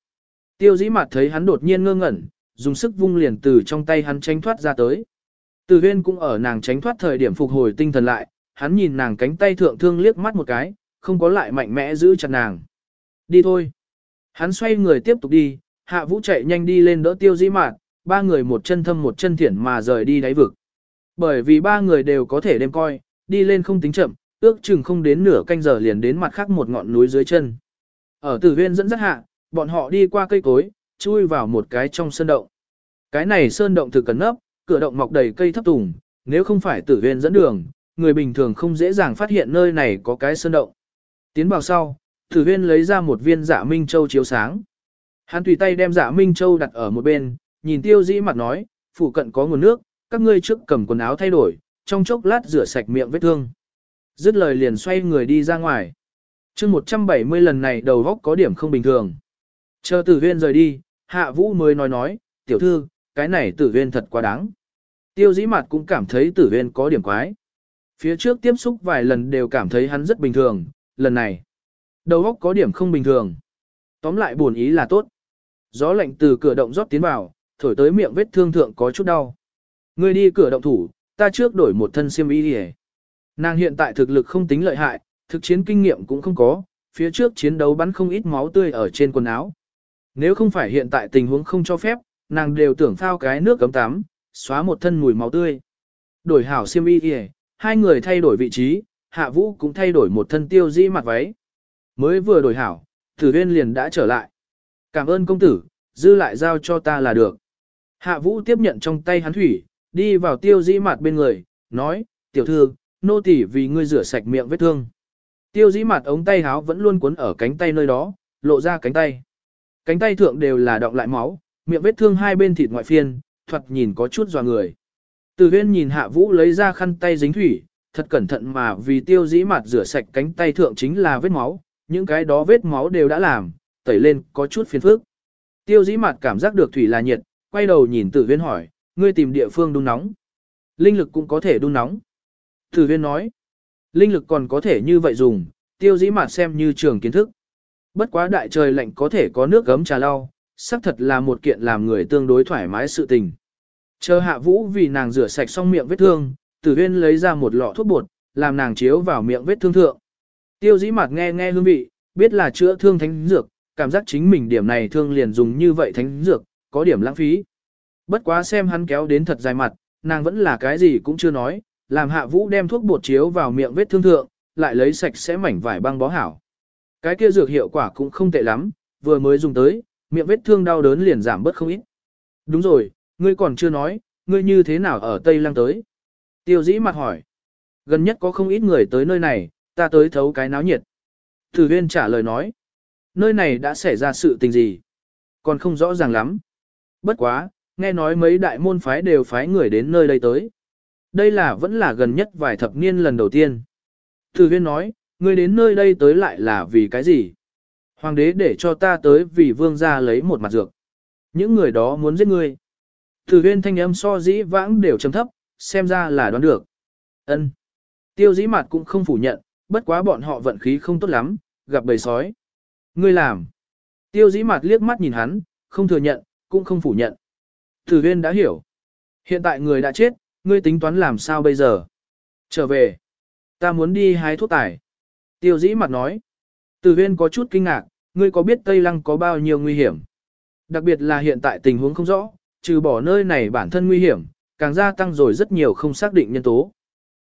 Tiêu dĩ mặt thấy hắn đột nhiên ngơ ngẩn, dùng sức vung liền từ trong tay hắn tránh thoát ra tới. Từ huyên cũng ở nàng tránh thoát thời điểm phục hồi tinh thần lại, hắn nhìn nàng cánh tay thượng thương liếc mắt một cái, không có lại mạnh mẽ giữ chặt nàng. Đi thôi. Hắn xoay người tiếp tục đi, hạ vũ chạy nhanh đi lên đỡ tiêu dĩ mạt, ba người một chân thâm một chân thiển mà rời đi đáy vực. Bởi vì ba người đều có thể đêm coi, đi lên không tính chậm, ước chừng không đến nửa canh giờ liền đến mặt khác một ngọn núi dưới chân. Ở tử Viên dẫn dắt hạ, bọn họ đi qua cây cối, chui vào một cái trong sơn động. Cái này sơn động thực cẩn nấp, cửa động mọc đầy cây thấp tùng, nếu không phải tử Viên dẫn đường, người bình thường không dễ dàng phát hiện nơi này có cái sơn động. Tiến vào sau, tử Viên lấy ra một viên dạ minh châu chiếu sáng. Hắn tùy tay đem dạ minh châu đặt ở một bên, nhìn tiêu dĩ mặt nói, phụ cận có nguồn nước, các ngươi trước cầm quần áo thay đổi, trong chốc lát rửa sạch miệng vết thương. Dứt lời liền xoay người đi ra ngoài. chương 170 lần này đầu góc có điểm không bình thường. Chờ tử huyên rời đi, hạ vũ mới nói nói, tiểu thư, cái này tử huyên thật quá đáng. Tiêu dĩ mặt cũng cảm thấy tử huyên có điểm quái. Phía trước tiếp xúc vài lần đều cảm thấy hắn rất bình thường, lần này. Đầu góc có điểm không bình thường. Tóm lại buồn ý là tốt. Gió lạnh từ cửa động rót tiến vào, thổi tới miệng vết thương thượng có chút đau. Ngươi đi cửa động thủ, ta trước đổi một thân xiêm y đi Nàng hiện tại thực lực không tính lợi hại, thực chiến kinh nghiệm cũng không có, phía trước chiến đấu bắn không ít máu tươi ở trên quần áo. Nếu không phải hiện tại tình huống không cho phép, nàng đều tưởng phao cái nước cấm tắm, xóa một thân mùi máu tươi. Đổi hảo xiêm y đi hai người thay đổi vị trí, hạ vũ cũng thay đổi một thân tiêu di mặt váy. Mới vừa đổi hảo, tử Viên liền đã trở lại. Cảm ơn công tử, dư lại giao cho ta là được. Hạ vũ tiếp nhận trong tay hắn thủy, đi vào tiêu dĩ mặt bên người, nói, tiểu thư, nô tỳ vì ngươi rửa sạch miệng vết thương. Tiêu dĩ mặt ống tay háo vẫn luôn cuốn ở cánh tay nơi đó, lộ ra cánh tay. Cánh tay thượng đều là động lại máu, miệng vết thương hai bên thịt ngoại phiên, thoạt nhìn có chút dò người. Từ huyên nhìn hạ vũ lấy ra khăn tay dính thủy, thật cẩn thận mà vì tiêu dĩ mặt rửa sạch cánh tay thượng chính là vết máu, những cái đó vết máu đều đã làm, tẩy lên có chút phiền phức. Tiêu dĩ mặt cảm giác được thủy là nhiệt, quay đầu nhìn tử huyên hỏi, ngươi tìm địa phương đun nóng. Linh lực cũng có thể đun nóng. Tử huyên nói, linh lực còn có thể như vậy dùng, tiêu dĩ mạt xem như trường kiến thức. Bất quá đại trời lạnh có thể có nước gấm trà lau, xác thật là một kiện làm người tương đối thoải mái sự tình. Chờ hạ vũ vì nàng rửa sạch xong miệng vết thương, tử huyên lấy ra một lọ thuốc bột, làm nàng chiếu vào miệng vết thương thượng. Tiêu dĩ mạt nghe nghe hương vị, biết là chữa thương thánh dược, cảm giác chính mình điểm này thương liền dùng như vậy thánh dược, có điểm lãng phí. Bất quá xem hắn kéo đến thật dài mặt, nàng vẫn là cái gì cũng chưa nói, làm hạ vũ đem thuốc bột chiếu vào miệng vết thương thượng, lại lấy sạch sẽ mảnh vải băng bó hảo. Cái kia dược hiệu quả cũng không tệ lắm, vừa mới dùng tới, miệng vết thương đau đớn liền giảm bớt không ít. Đúng rồi, ngươi còn chưa nói, ngươi như thế nào ở Tây Lăng tới? Tiêu dĩ mặt hỏi. Gần nhất có không ít người tới nơi này, ta tới thấu cái náo nhiệt. Thử viên trả lời nói. Nơi này đã xảy ra sự tình gì? Còn không rõ ràng lắm. Bất quá, nghe nói mấy đại môn phái đều phái người đến nơi đây tới. Đây là vẫn là gần nhất vài thập niên lần đầu tiên. thư viên nói, người đến nơi đây tới lại là vì cái gì? Hoàng đế để cho ta tới vì vương gia lấy một mặt dược. Những người đó muốn giết ngươi. thư viên thanh âm so dĩ vãng đều trầm thấp, xem ra là đoán được. Ân. Tiêu dĩ mặt cũng không phủ nhận, bất quá bọn họ vận khí không tốt lắm, gặp bầy sói. Ngươi làm. Tiêu dĩ mặt liếc mắt nhìn hắn, không thừa nhận, cũng không phủ nhận. Thử viên đã hiểu. Hiện tại người đã chết, ngươi tính toán làm sao bây giờ? Trở về. Ta muốn đi hái thuốc tải. Tiêu dĩ mặt nói. Tử viên có chút kinh ngạc, ngươi có biết Tây Lăng có bao nhiêu nguy hiểm? Đặc biệt là hiện tại tình huống không rõ, trừ bỏ nơi này bản thân nguy hiểm, càng gia tăng rồi rất nhiều không xác định nhân tố.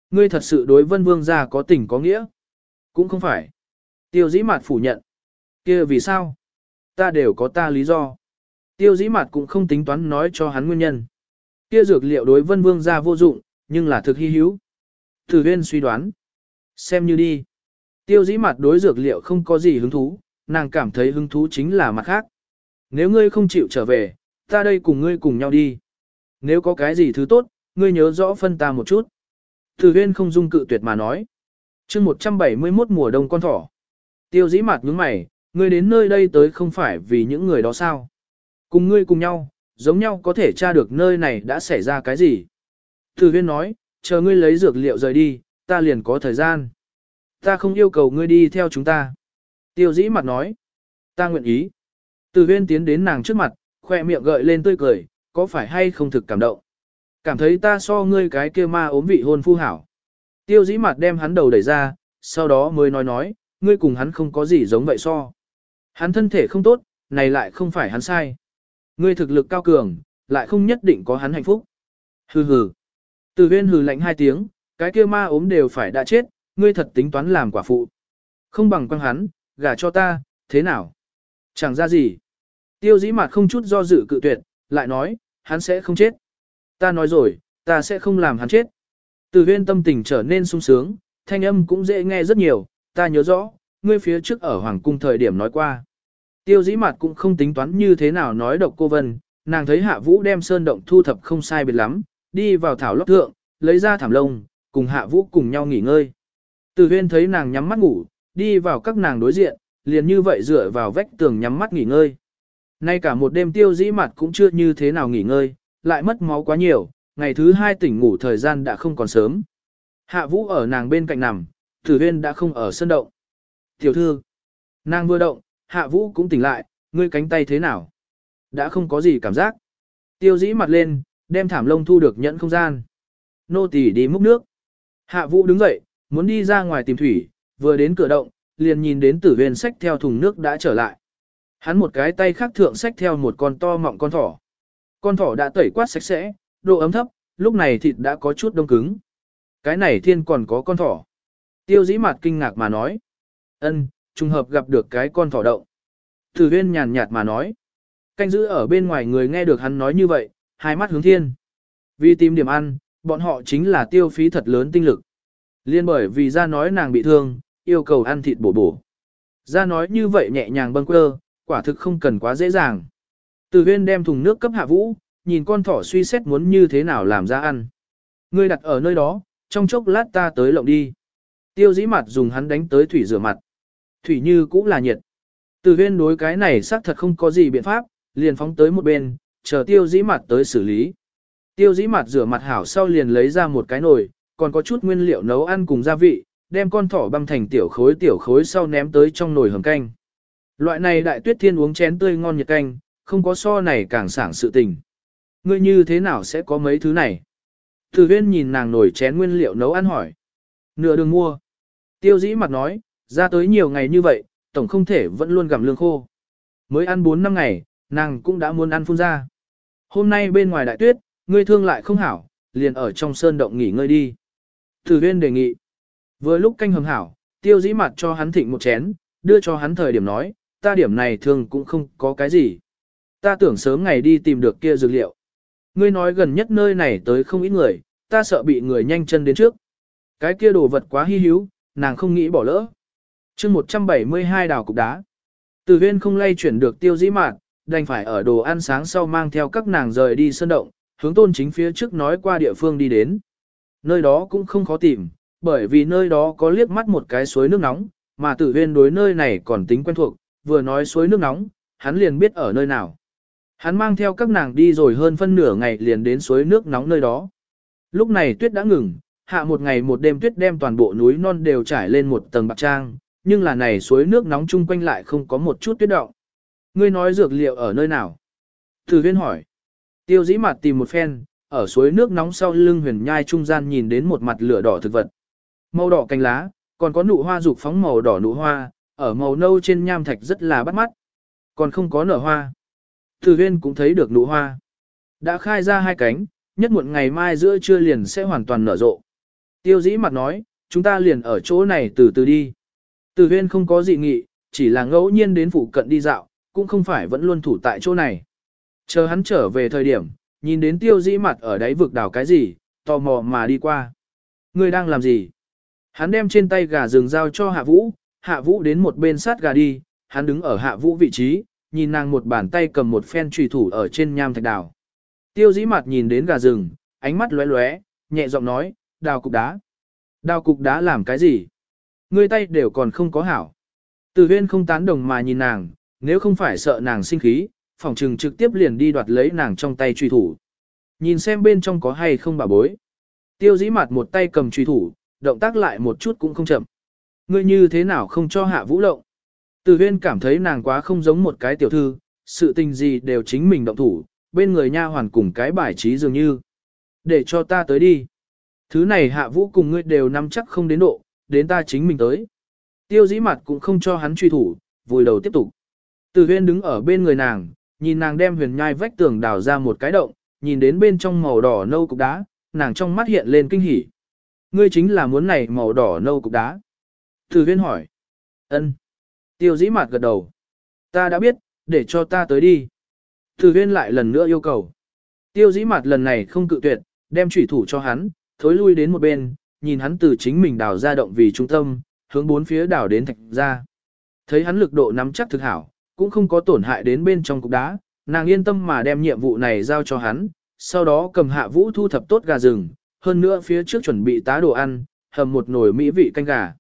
Ngươi thật sự đối vân vương gia có tình có nghĩa? Cũng không phải. Tiêu dĩ mặt phủ nhận. kia vì sao? Ta đều có ta lý do. Tiêu dĩ mặt cũng không tính toán nói cho hắn nguyên nhân. Kia dược liệu đối vân vương gia vô dụng, nhưng là thực hy hữu. Thử viên suy đoán. Xem như đi. Tiêu dĩ mặt đối dược liệu không có gì hứng thú, nàng cảm thấy hứng thú chính là mặt khác. Nếu ngươi không chịu trở về, ta đây cùng ngươi cùng nhau đi. Nếu có cái gì thứ tốt, ngươi nhớ rõ phân ta một chút. Thử viên không dung cự tuyệt mà nói. chương 171 mùa đông con thỏ. Tiêu dĩ mặt nhướng mày, ngươi đến nơi đây tới không phải vì những người đó sao. Cùng ngươi cùng nhau, giống nhau có thể tra được nơi này đã xảy ra cái gì. Từ viên nói, chờ ngươi lấy dược liệu rời đi, ta liền có thời gian. Ta không yêu cầu ngươi đi theo chúng ta. Tiêu dĩ mặt nói. Ta nguyện ý. Từ huyên tiến đến nàng trước mặt, khoe miệng gợi lên tươi cười, có phải hay không thực cảm động. Cảm thấy ta so ngươi cái kia ma ốm vị hôn phu hảo. Tiêu dĩ mặt đem hắn đầu đẩy ra, sau đó mới nói nói, ngươi cùng hắn không có gì giống vậy so. Hắn thân thể không tốt, này lại không phải hắn sai. Ngươi thực lực cao cường, lại không nhất định có hắn hạnh phúc. Hừ hừ. Từ huyên hừ lạnh hai tiếng, cái kia ma ốm đều phải đã chết, ngươi thật tính toán làm quả phụ. Không bằng quăng hắn, gả cho ta, thế nào? Chẳng ra gì. Tiêu dĩ mặt không chút do dự cự tuyệt, lại nói, hắn sẽ không chết. Ta nói rồi, ta sẽ không làm hắn chết. Từ huyên tâm tình trở nên sung sướng, thanh âm cũng dễ nghe rất nhiều, ta nhớ rõ, ngươi phía trước ở Hoàng Cung thời điểm nói qua. Tiêu dĩ mặt cũng không tính toán như thế nào nói độc cô Vân, nàng thấy hạ vũ đem sơn động thu thập không sai biệt lắm, đi vào thảo lốc thượng, lấy ra thảm lông, cùng hạ vũ cùng nhau nghỉ ngơi. Từ huyên thấy nàng nhắm mắt ngủ, đi vào các nàng đối diện, liền như vậy dựa vào vách tường nhắm mắt nghỉ ngơi. Nay cả một đêm tiêu dĩ mặt cũng chưa như thế nào nghỉ ngơi, lại mất máu quá nhiều, ngày thứ hai tỉnh ngủ thời gian đã không còn sớm. Hạ vũ ở nàng bên cạnh nằm, tử huyên đã không ở sân động. Tiểu thư, nàng vừa động, hạ vũ cũng tỉnh lại, ngươi cánh tay thế nào? Đã không có gì cảm giác. Tiêu dĩ mặt lên, đem thảm lông thu được nhận không gian. Nô tỳ đi múc nước. Hạ vũ đứng dậy, muốn đi ra ngoài tìm thủy, vừa đến cửa động, liền nhìn đến tử viên sách theo thùng nước đã trở lại. Hắn một cái tay khác thượng sách theo một con to mọng con thỏ. Con thỏ đã tẩy quát sạch sẽ, độ ấm thấp, lúc này thịt đã có chút đông cứng. Cái này thiên còn có con thỏ. Tiêu dĩ mặt kinh ngạc mà nói. ân, trùng hợp gặp được cái con thỏ động. Tử viên nhàn nhạt mà nói. Canh giữ ở bên ngoài người nghe được hắn nói như vậy, hai mắt hướng thiên. Vì tìm điểm ăn, bọn họ chính là tiêu phí thật lớn tinh lực. Liên bởi vì ra nói nàng bị thương, yêu cầu ăn thịt bổ bổ. Ra nói như vậy nhẹ nhàng bâng quơ, quả thực không cần quá dễ dàng. Từ huyên đem thùng nước cấp hạ vũ, nhìn con thỏ suy xét muốn như thế nào làm ra ăn. Ngươi đặt ở nơi đó, trong chốc lát ta tới lộng đi. Tiêu dĩ mặt dùng hắn đánh tới thủy rửa mặt. Thủy như cũng là nhiệt. Từ huyên đối cái này xác thật không có gì biện pháp, liền phóng tới một bên, chờ tiêu dĩ mặt tới xử lý. Tiêu dĩ mặt rửa mặt hảo sau liền lấy ra một cái nồi, còn có chút nguyên liệu nấu ăn cùng gia vị, đem con thỏ băm thành tiểu khối tiểu khối sau ném tới trong nồi hầm canh. Loại này đại tuyết thiên uống chén tươi ngon nhiệt canh, không có so này càng sảng sự tình. Ngươi như thế nào sẽ có mấy thứ này? Từ huyên nhìn nàng nồi chén nguyên liệu nấu ăn hỏi. Nửa đường mua. Tiêu dĩ mặt nói, ra tới nhiều ngày như vậy, tổng không thể vẫn luôn gặm lương khô. Mới ăn 4 năm ngày, nàng cũng đã muốn ăn phun ra. Hôm nay bên ngoài đại tuyết, ngươi thương lại không hảo, liền ở trong sơn động nghỉ ngơi đi. Từ viên đề nghị. Vừa lúc canh hầm hảo, tiêu dĩ mặt cho hắn thịnh một chén, đưa cho hắn thời điểm nói, ta điểm này thường cũng không có cái gì. Ta tưởng sớm ngày đi tìm được kia dược liệu. Ngươi nói gần nhất nơi này tới không ít người, ta sợ bị người nhanh chân đến trước. Cái kia đồ vật quá hy hữu, nàng không nghĩ bỏ lỡ chương 172 đào cục đá. Từ huyên không lay chuyển được tiêu dĩ mạt, đành phải ở đồ ăn sáng sau mang theo các nàng rời đi sơn động, hướng tôn chính phía trước nói qua địa phương đi đến. Nơi đó cũng không khó tìm, bởi vì nơi đó có liếc mắt một cái suối nước nóng, mà tử huyên đối nơi này còn tính quen thuộc, vừa nói suối nước nóng, hắn liền biết ở nơi nào. Hắn mang theo các nàng đi rồi hơn phân nửa ngày liền đến suối nước nóng nơi đó. Lúc này tuyết đã ngừng, hạ một ngày một đêm tuyết đem toàn bộ núi non đều trải lên một tầng bạc trang, nhưng là này suối nước nóng chung quanh lại không có một chút tuyết động. Ngươi nói dược liệu ở nơi nào? Tử viên hỏi. Tiêu dĩ mặt tìm một phen, ở suối nước nóng sau lưng huyền nhai trung gian nhìn đến một mặt lửa đỏ thực vật. Màu đỏ cánh lá, còn có nụ hoa dục phóng màu đỏ nụ hoa, ở màu nâu trên nham thạch rất là bắt mắt. Còn không có nở hoa. Từ viên cũng thấy được nụ hoa. Đã khai ra hai cánh, nhất muộn ngày mai giữa trưa liền sẽ hoàn toàn nở rộ. Tiêu dĩ mặt nói, chúng ta liền ở chỗ này từ từ đi. Từ huyên không có dị nghị, chỉ là ngẫu nhiên đến phụ cận đi dạo, cũng không phải vẫn luôn thủ tại chỗ này. Chờ hắn trở về thời điểm, nhìn đến tiêu dĩ mặt ở đáy vực đảo cái gì, tò mò mà đi qua. Người đang làm gì? Hắn đem trên tay gà rừng giao cho hạ vũ, hạ vũ đến một bên sát gà đi, hắn đứng ở hạ vũ vị trí, nhìn nàng một bàn tay cầm một phen trùy thủ ở trên nham thạch đào. Tiêu dĩ mặt nhìn đến gà rừng, ánh mắt lóe lóe, nhẹ giọng nói, đào cục đá. Đào cục đá làm cái gì? Người tay đều còn không có hảo. Từ huyên không tán đồng mà nhìn nàng, nếu không phải sợ nàng sinh khí, phòng trừng trực tiếp liền đi đoạt lấy nàng trong tay truy thủ. Nhìn xem bên trong có hay không bà bối. Tiêu dĩ mặt một tay cầm truy thủ, động tác lại một chút cũng không chậm. Ngươi như thế nào không cho hạ vũ lộng? Từ huyên cảm thấy nàng quá không giống một cái tiểu thư, sự tình gì đều chính mình động thủ, bên người nha hoàn cùng cái bài trí dường như. Để cho ta tới đi. Thứ này hạ vũ cùng ngươi đều nắm chắc không đến độ, đến ta chính mình tới. Tiêu dĩ mặt cũng không cho hắn truy thủ, vùi đầu tiếp tục. Từ huyên đứng ở bên người nàng, nhìn nàng đem huyền nhai vách tường đào ra một cái động, nhìn đến bên trong màu đỏ nâu cục đá, nàng trong mắt hiện lên kinh hỉ. Ngươi chính là muốn này màu đỏ nâu cục đá. Từ huyên hỏi. ân. Tiêu dĩ mặt gật đầu. Ta đã biết, để cho ta tới đi. Từ huyên lại lần nữa yêu cầu. Tiêu dĩ mặt lần này không cự tuyệt, đem trùy thủ cho hắn, thối lui đến một bên, nhìn hắn từ chính mình đào ra động vì trung tâm, hướng bốn phía đào đến thạch ra. Thấy hắn lực độ nắm chắc thực hảo, cũng không có tổn hại đến bên trong cục đá, nàng yên tâm mà đem nhiệm vụ này giao cho hắn, sau đó cầm hạ vũ thu thập tốt gà rừng, hơn nữa phía trước chuẩn bị tá đồ ăn, hầm một nồi mỹ vị canh gà.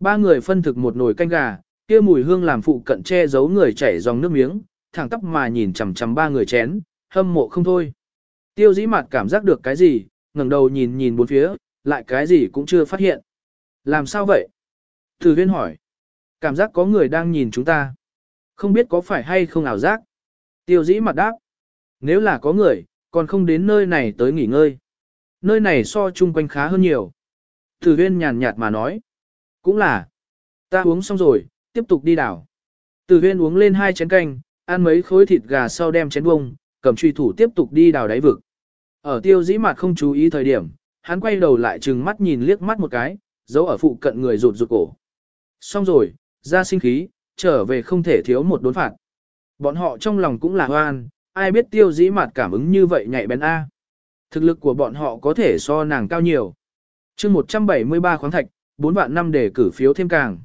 Ba người phân thực một nồi canh gà, kia mùi hương làm phụ cận che giấu người chảy dòng nước miếng, thẳng tóc mà nhìn chằm chằm ba người chén, hâm mộ không thôi. Tiêu dĩ mặt cảm giác được cái gì, ngẩng đầu nhìn nhìn bốn phía, lại cái gì cũng chưa phát hiện. Làm sao vậy? Từ viên hỏi. Cảm giác có người đang nhìn chúng ta. Không biết có phải hay không ảo giác. Tiêu dĩ mặt đáp. Nếu là có người, còn không đến nơi này tới nghỉ ngơi. Nơi này so chung quanh khá hơn nhiều. Tử huyên nhàn nhạt mà nói. Cũng là. Ta uống xong rồi, tiếp tục đi đảo. Tử huyên uống lên hai chén canh, ăn mấy khối thịt gà sau đem chén bông, cầm truy thủ tiếp tục đi đào đáy vực. Ở tiêu dĩ mặt không chú ý thời điểm, hắn quay đầu lại trừng mắt nhìn liếc mắt một cái, giấu ở phụ cận người rụt rụt cổ. Xong rồi, ra sinh khí, trở về không thể thiếu một đốn phạt. Bọn họ trong lòng cũng là hoan, ai biết tiêu dĩ mặt cảm ứng như vậy nhạy bén A. Thực lực của bọn họ có thể so nàng cao nhiều. chương 173 khoáng thạch, 4 vạn năm để cử phiếu thêm càng.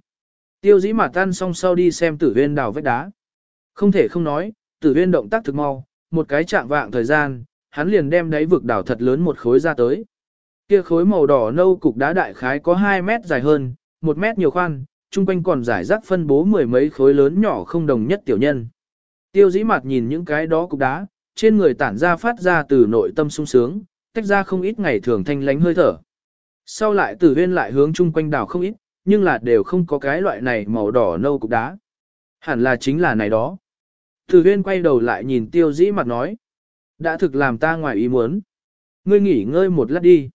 Tiêu dĩ mặt tan xong sau đi xem tử Viên đào vách đá. Không thể không nói, tử Viên động tác thực mau, một cái chạm vạng thời gian, hắn liền đem đáy vực đảo thật lớn một khối ra tới. Kia khối màu đỏ nâu cục đá đại khái có 2 mét dài hơn, 1 mét nhiều khoan, chung quanh còn giải rác phân bố mười mấy khối lớn nhỏ không đồng nhất tiểu nhân. Tiêu dĩ mặt nhìn những cái đó cục đá, trên người tản ra phát ra từ nội tâm sung sướng, tách ra không ít ngày thường thanh lánh hơi thở. Sau lại tử huyên lại hướng chung quanh đảo không ít, nhưng là đều không có cái loại này màu đỏ nâu cục đá. Hẳn là chính là này đó. Tử huyên quay đầu lại nhìn tiêu dĩ mặt nói. Đã thực làm ta ngoài ý muốn. Ngươi nghỉ ngơi một lát đi.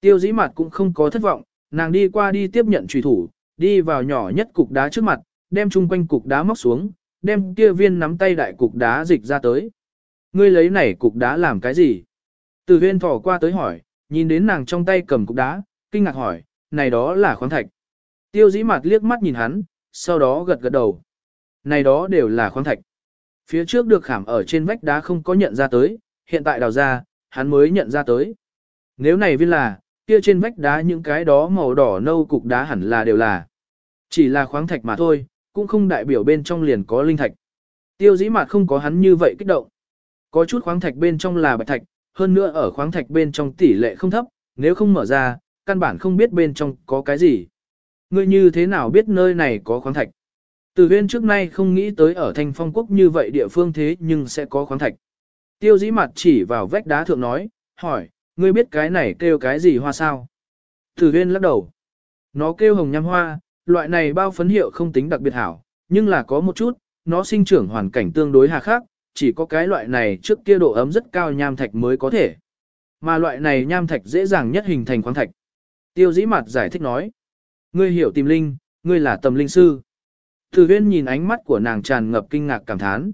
Tiêu dĩ mặt cũng không có thất vọng, nàng đi qua đi tiếp nhận trùy thủ, đi vào nhỏ nhất cục đá trước mặt, đem chung quanh cục đá móc xuống, đem kia viên nắm tay đại cục đá dịch ra tới. Ngươi lấy này cục đá làm cái gì? Từ huyên thỏ qua tới hỏi, nhìn đến nàng trong tay cầm cục đá, kinh ngạc hỏi, này đó là khoáng thạch. Tiêu dĩ mặt liếc mắt nhìn hắn, sau đó gật gật đầu. Này đó đều là khoáng thạch. Phía trước được khảm ở trên vách đá không có nhận ra tới, hiện tại đào ra, hắn mới nhận ra tới. Nếu này viên là, kia trên vách đá những cái đó màu đỏ nâu cục đá hẳn là đều là. Chỉ là khoáng thạch mà thôi, cũng không đại biểu bên trong liền có linh thạch. Tiêu dĩ mặt không có hắn như vậy kích động. Có chút khoáng thạch bên trong là bạch thạch, hơn nữa ở khoáng thạch bên trong tỷ lệ không thấp, nếu không mở ra, căn bản không biết bên trong có cái gì. Ngươi như thế nào biết nơi này có khoáng thạch? Từ viên trước nay không nghĩ tới ở thành phong quốc như vậy địa phương thế nhưng sẽ có khoáng thạch. Tiêu dĩ mặt chỉ vào vách đá thượng nói, hỏi, ngươi biết cái này kêu cái gì hoa sao? Thử huyên lắc đầu. Nó kêu hồng nham hoa, loại này bao phấn hiệu không tính đặc biệt hảo, nhưng là có một chút, nó sinh trưởng hoàn cảnh tương đối hà khắc, chỉ có cái loại này trước kia độ ấm rất cao nham thạch mới có thể. Mà loại này nham thạch dễ dàng nhất hình thành khoáng thạch. Tiêu dĩ mặt giải thích nói. Ngươi hiểu tìm linh, ngươi là tầm linh sư. Thử huyên nhìn ánh mắt của nàng tràn ngập kinh ngạc cảm thán.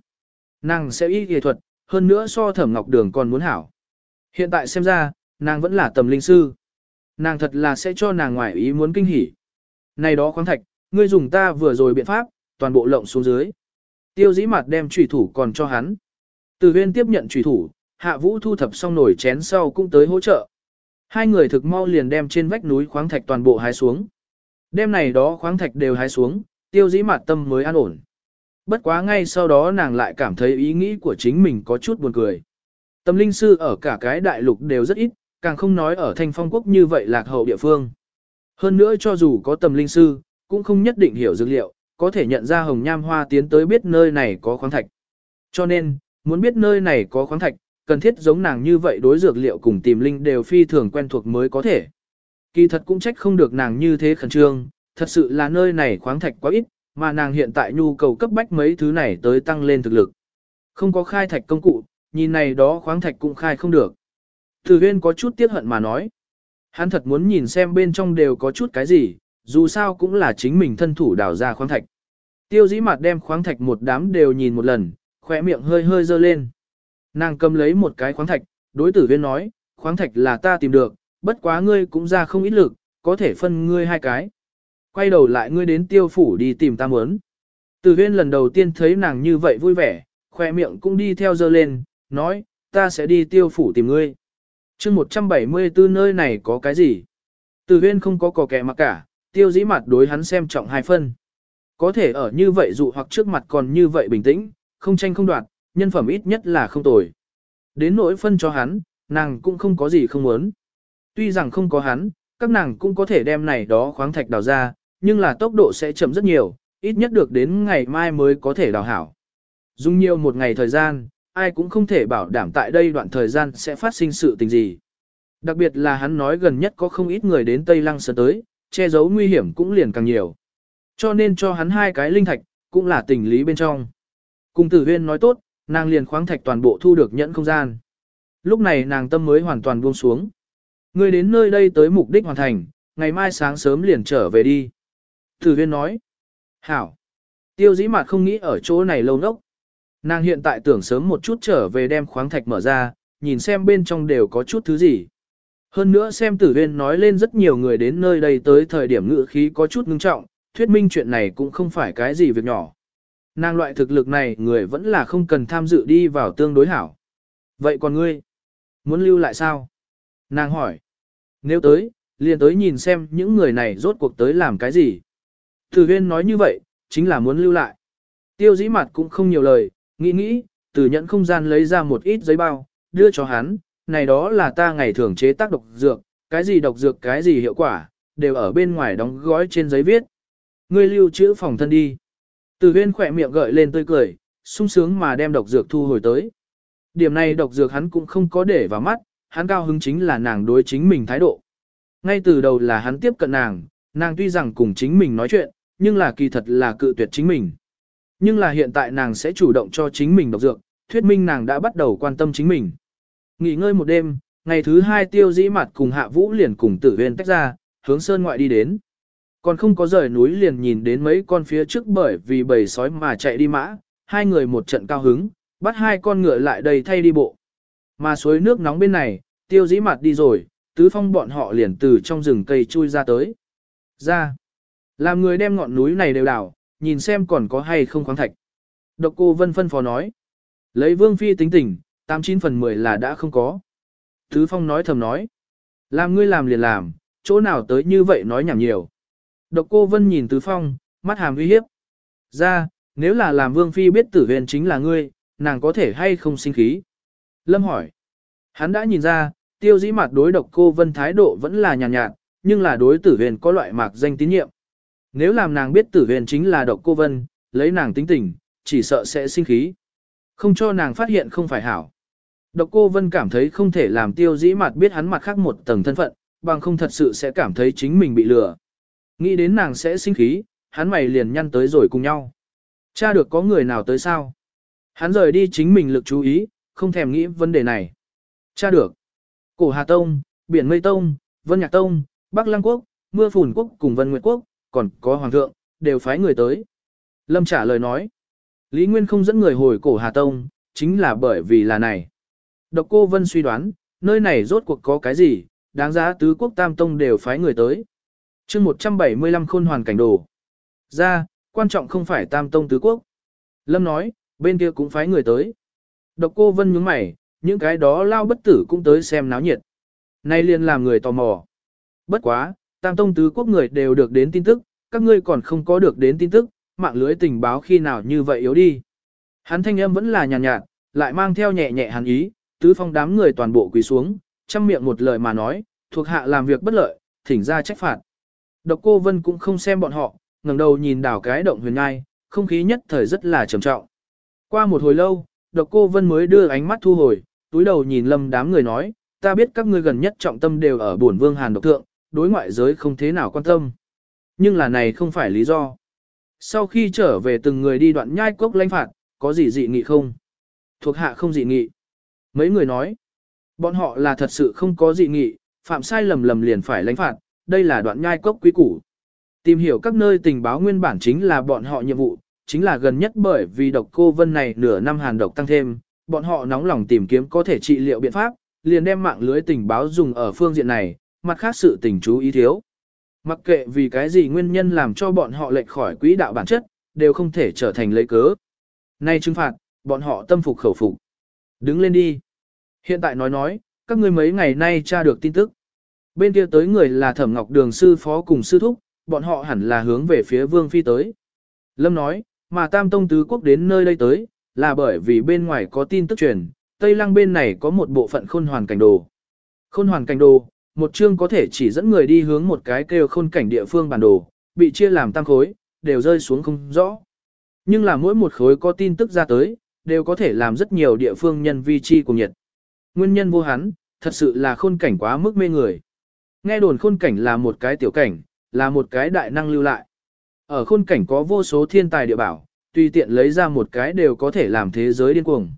Nàng sẽ y nghệ thuật, hơn nữa so thẩm ngọc đường còn muốn hảo. Hiện tại xem ra, nàng vẫn là tầm linh sư. Nàng thật là sẽ cho nàng ngoại ý muốn kinh hỉ. Này đó khoáng thạch, ngươi dùng ta vừa rồi biện pháp, toàn bộ lộng xuống dưới. Tiêu dĩ mặt đem trùy thủ còn cho hắn. Từ viên tiếp nhận trùy thủ, hạ vũ thu thập xong nổi chén sau cũng tới hỗ trợ. Hai người thực mau liền đem trên vách núi khoáng thạch toàn bộ hái xuống. Đêm này đó khoáng thạch đều hái xuống, tiêu dĩ mặt tâm mới an ổn. Bất quá ngay sau đó nàng lại cảm thấy ý nghĩ của chính mình có chút buồn cười. Tâm linh sư ở cả cái đại lục đều rất ít, càng không nói ở thanh phong quốc như vậy lạc hậu địa phương. Hơn nữa cho dù có tâm linh sư, cũng không nhất định hiểu dược liệu, có thể nhận ra hồng nham hoa tiến tới biết nơi này có khoáng thạch. Cho nên, muốn biết nơi này có khoáng thạch, cần thiết giống nàng như vậy đối dược liệu cùng tìm linh đều phi thường quen thuộc mới có thể. Kỳ thật cũng trách không được nàng như thế khẩn trương, thật sự là nơi này khoáng thạch quá ít, mà nàng hiện tại nhu cầu cấp bách mấy thứ này tới tăng lên thực lực. Không có khai thạch công cụ, nhìn này đó khoáng thạch cũng khai không được. Từ huyên có chút tiếc hận mà nói. Hắn thật muốn nhìn xem bên trong đều có chút cái gì, dù sao cũng là chính mình thân thủ đào ra khoáng thạch. Tiêu dĩ mặt đem khoáng thạch một đám đều nhìn một lần, khỏe miệng hơi hơi dơ lên. Nàng cầm lấy một cái khoáng thạch, đối tử viên nói, khoáng thạch là ta tìm được, bất quá ngươi cũng ra không ít lực, có thể phân ngươi hai cái. Quay đầu lại ngươi đến tiêu phủ đi tìm ta muốn. Tử viên lần đầu tiên thấy nàng như vậy vui vẻ, khoe miệng cũng đi theo dơ lên, nói, ta sẽ đi tiêu phủ tìm ngươi chương 174 nơi này có cái gì? Từ huyên không có cò kẻ mà cả, tiêu dĩ mặt đối hắn xem trọng hai phân. Có thể ở như vậy dụ hoặc trước mặt còn như vậy bình tĩnh, không tranh không đoạt, nhân phẩm ít nhất là không tồi. Đến nỗi phân cho hắn, nàng cũng không có gì không muốn. Tuy rằng không có hắn, các nàng cũng có thể đem này đó khoáng thạch đào ra, nhưng là tốc độ sẽ chậm rất nhiều, ít nhất được đến ngày mai mới có thể đào hảo. Dùng nhiều một ngày thời gian, ai cũng không thể bảo đảm tại đây đoạn thời gian sẽ phát sinh sự tình gì. Đặc biệt là hắn nói gần nhất có không ít người đến Tây Lăng Sơn tới, che giấu nguy hiểm cũng liền càng nhiều. Cho nên cho hắn hai cái linh thạch, cũng là tình lý bên trong. Cùng tử huyên nói tốt, nàng liền khoáng thạch toàn bộ thu được nhẫn không gian. Lúc này nàng tâm mới hoàn toàn buông xuống. Ngươi đến nơi đây tới mục đích hoàn thành, ngày mai sáng sớm liền trở về đi. Tử Huyên nói. Hảo. Tiêu dĩ mặt không nghĩ ở chỗ này lâu nốc. Nàng hiện tại tưởng sớm một chút trở về đem khoáng thạch mở ra, nhìn xem bên trong đều có chút thứ gì. Hơn nữa xem tử viên nói lên rất nhiều người đến nơi đây tới thời điểm ngự khí có chút ngưng trọng, thuyết minh chuyện này cũng không phải cái gì việc nhỏ. Nàng loại thực lực này người vẫn là không cần tham dự đi vào tương đối hảo. Vậy còn ngươi? Muốn lưu lại sao? Nàng hỏi. Nếu tới, liền tới nhìn xem những người này rốt cuộc tới làm cái gì. Tử viên nói như vậy, chính là muốn lưu lại. Tiêu dĩ mặt cũng không nhiều lời, nghĩ nghĩ, từ nhận không gian lấy ra một ít giấy bao, đưa cho hắn, này đó là ta ngày thường chế tác độc dược, cái gì độc dược cái gì hiệu quả, đều ở bên ngoài đóng gói trên giấy viết. Ngươi lưu trữ phòng thân đi. Từ huyên khỏe miệng gợi lên tươi cười, sung sướng mà đem độc dược thu hồi tới. Điểm này độc dược hắn cũng không có để vào mắt, hắn cao hứng chính là nàng đối chính mình thái độ. Ngay từ đầu là hắn tiếp cận nàng, nàng tuy rằng cùng chính mình nói chuyện, nhưng là kỳ thật là cự tuyệt chính mình. Nhưng là hiện tại nàng sẽ chủ động cho chính mình độc dược, thuyết minh nàng đã bắt đầu quan tâm chính mình. Nghỉ ngơi một đêm, ngày thứ hai tiêu dĩ mặt cùng hạ vũ liền cùng tử viên tách ra, hướng sơn ngoại đi đến. Còn không có rời núi liền nhìn đến mấy con phía trước bởi vì bầy sói mà chạy đi mã, hai người một trận cao hứng, bắt hai con ngựa lại đây thay đi bộ. Mà suối nước nóng bên này, tiêu dĩ mặt đi rồi, tứ phong bọn họ liền từ trong rừng cây chui ra tới. Ra, làm người đem ngọn núi này đều đảo, nhìn xem còn có hay không khoáng thạch. Độc cô Vân phân phó nói. Lấy vương phi tính tình, 89 phần 10 là đã không có. Thứ phong nói thầm nói. Làm ngươi làm liền làm, chỗ nào tới như vậy nói nhảm nhiều. Độc cô Vân nhìn Tứ Phong, mắt hàm uy hiếp. Ra, nếu là làm Vương Phi biết tử huyền chính là ngươi, nàng có thể hay không sinh khí? Lâm hỏi. Hắn đã nhìn ra, tiêu dĩ mặt đối độc cô Vân thái độ vẫn là nhàn nhạt, nhạt, nhưng là đối tử huyền có loại mạc danh tín nhiệm. Nếu làm nàng biết tử huyền chính là độc cô Vân, lấy nàng tính tình, chỉ sợ sẽ sinh khí. Không cho nàng phát hiện không phải hảo. Độc cô Vân cảm thấy không thể làm tiêu dĩ mặt biết hắn mặt khác một tầng thân phận, bằng không thật sự sẽ cảm thấy chính mình bị lừa. Nghĩ đến nàng sẽ sinh khí, hắn mày liền nhăn tới rồi cùng nhau. Cha được có người nào tới sao? Hắn rời đi chính mình lực chú ý, không thèm nghĩ vấn đề này. Cha được. Cổ Hà Tông, Biển Mây Tông, Vân Nhạc Tông, Bắc Lăng Quốc, Mưa Phùn Quốc cùng Vân Nguyệt Quốc, còn có Hoàng thượng, đều phái người tới. Lâm trả lời nói. Lý Nguyên không dẫn người hồi cổ Hà Tông, chính là bởi vì là này. Độc cô Vân suy đoán, nơi này rốt cuộc có cái gì, đáng giá tứ quốc tam tông đều phái người tới chương 175 khôn hoàn cảnh đồ. Ra, quan trọng không phải tam tông tứ quốc. Lâm nói, bên kia cũng phái người tới. Độc cô vân nhướng mày, những cái đó lao bất tử cũng tới xem náo nhiệt. Nay liền làm người tò mò. Bất quá, tam tông tứ quốc người đều được đến tin tức, các ngươi còn không có được đến tin tức, mạng lưới tình báo khi nào như vậy yếu đi. Hắn thanh âm vẫn là nhàn nhạt, nhạt, lại mang theo nhẹ nhẹ hắn ý, tứ phong đám người toàn bộ quỳ xuống, chăm miệng một lời mà nói, thuộc hạ làm việc bất lợi, thỉnh ra trách phạt. Độc cô Vân cũng không xem bọn họ, ngẩng đầu nhìn đảo cái động huyền ngai, không khí nhất thời rất là trầm trọng. Qua một hồi lâu, độc cô Vân mới đưa ánh mắt thu hồi, túi đầu nhìn lâm đám người nói, ta biết các ngươi gần nhất trọng tâm đều ở bổn vương hàn độc thượng, đối ngoại giới không thế nào quan tâm. Nhưng là này không phải lý do. Sau khi trở về từng người đi đoạn nhai cốc lãnh phạt, có gì dị nghị không? Thuộc hạ không dị nghị. Mấy người nói, bọn họ là thật sự không có dị nghị, phạm sai lầm lầm liền phải lãnh phạt, đây là đoạn nhai cốc quý củ. Tìm hiểu các nơi tình báo nguyên bản chính là bọn họ nhiệm vụ, chính là gần nhất bởi vì độc cô vân này nửa năm hàn độc tăng thêm, bọn họ nóng lòng tìm kiếm có thể trị liệu biện pháp, liền đem mạng lưới tình báo dùng ở phương diện này, mặt khác sự tình chú ý thiếu. Mặc kệ vì cái gì nguyên nhân làm cho bọn họ lệch khỏi quỹ đạo bản chất, đều không thể trở thành lấy cớ. Nay trừng phạt, bọn họ tâm phục khẩu phục. Đứng lên đi. Hiện tại nói nói, các ngươi mấy ngày nay tra được tin tức. Bên kia tới người là Thẩm Ngọc Đường sư phó cùng sư thúc, bọn họ hẳn là hướng về phía Vương Phi tới. Lâm nói, mà Tam Tông Tứ Quốc đến nơi đây tới, là bởi vì bên ngoài có tin tức truyền, Tây Lăng bên này có một bộ phận khôn hoàn cảnh đồ. Khôn hoàn cảnh đồ, một chương có thể chỉ dẫn người đi hướng một cái kêu khôn cảnh địa phương bản đồ, bị chia làm tam khối, đều rơi xuống không rõ. Nhưng là mỗi một khối có tin tức ra tới, đều có thể làm rất nhiều địa phương nhân vi chi cùng nhiệt. Nguyên nhân vô hắn, thật sự là khôn cảnh quá mức mê người. Nghe đồn khôn cảnh là một cái tiểu cảnh, là một cái đại năng lưu lại. Ở khôn cảnh có vô số thiên tài địa bảo, tùy tiện lấy ra một cái đều có thể làm thế giới điên cuồng.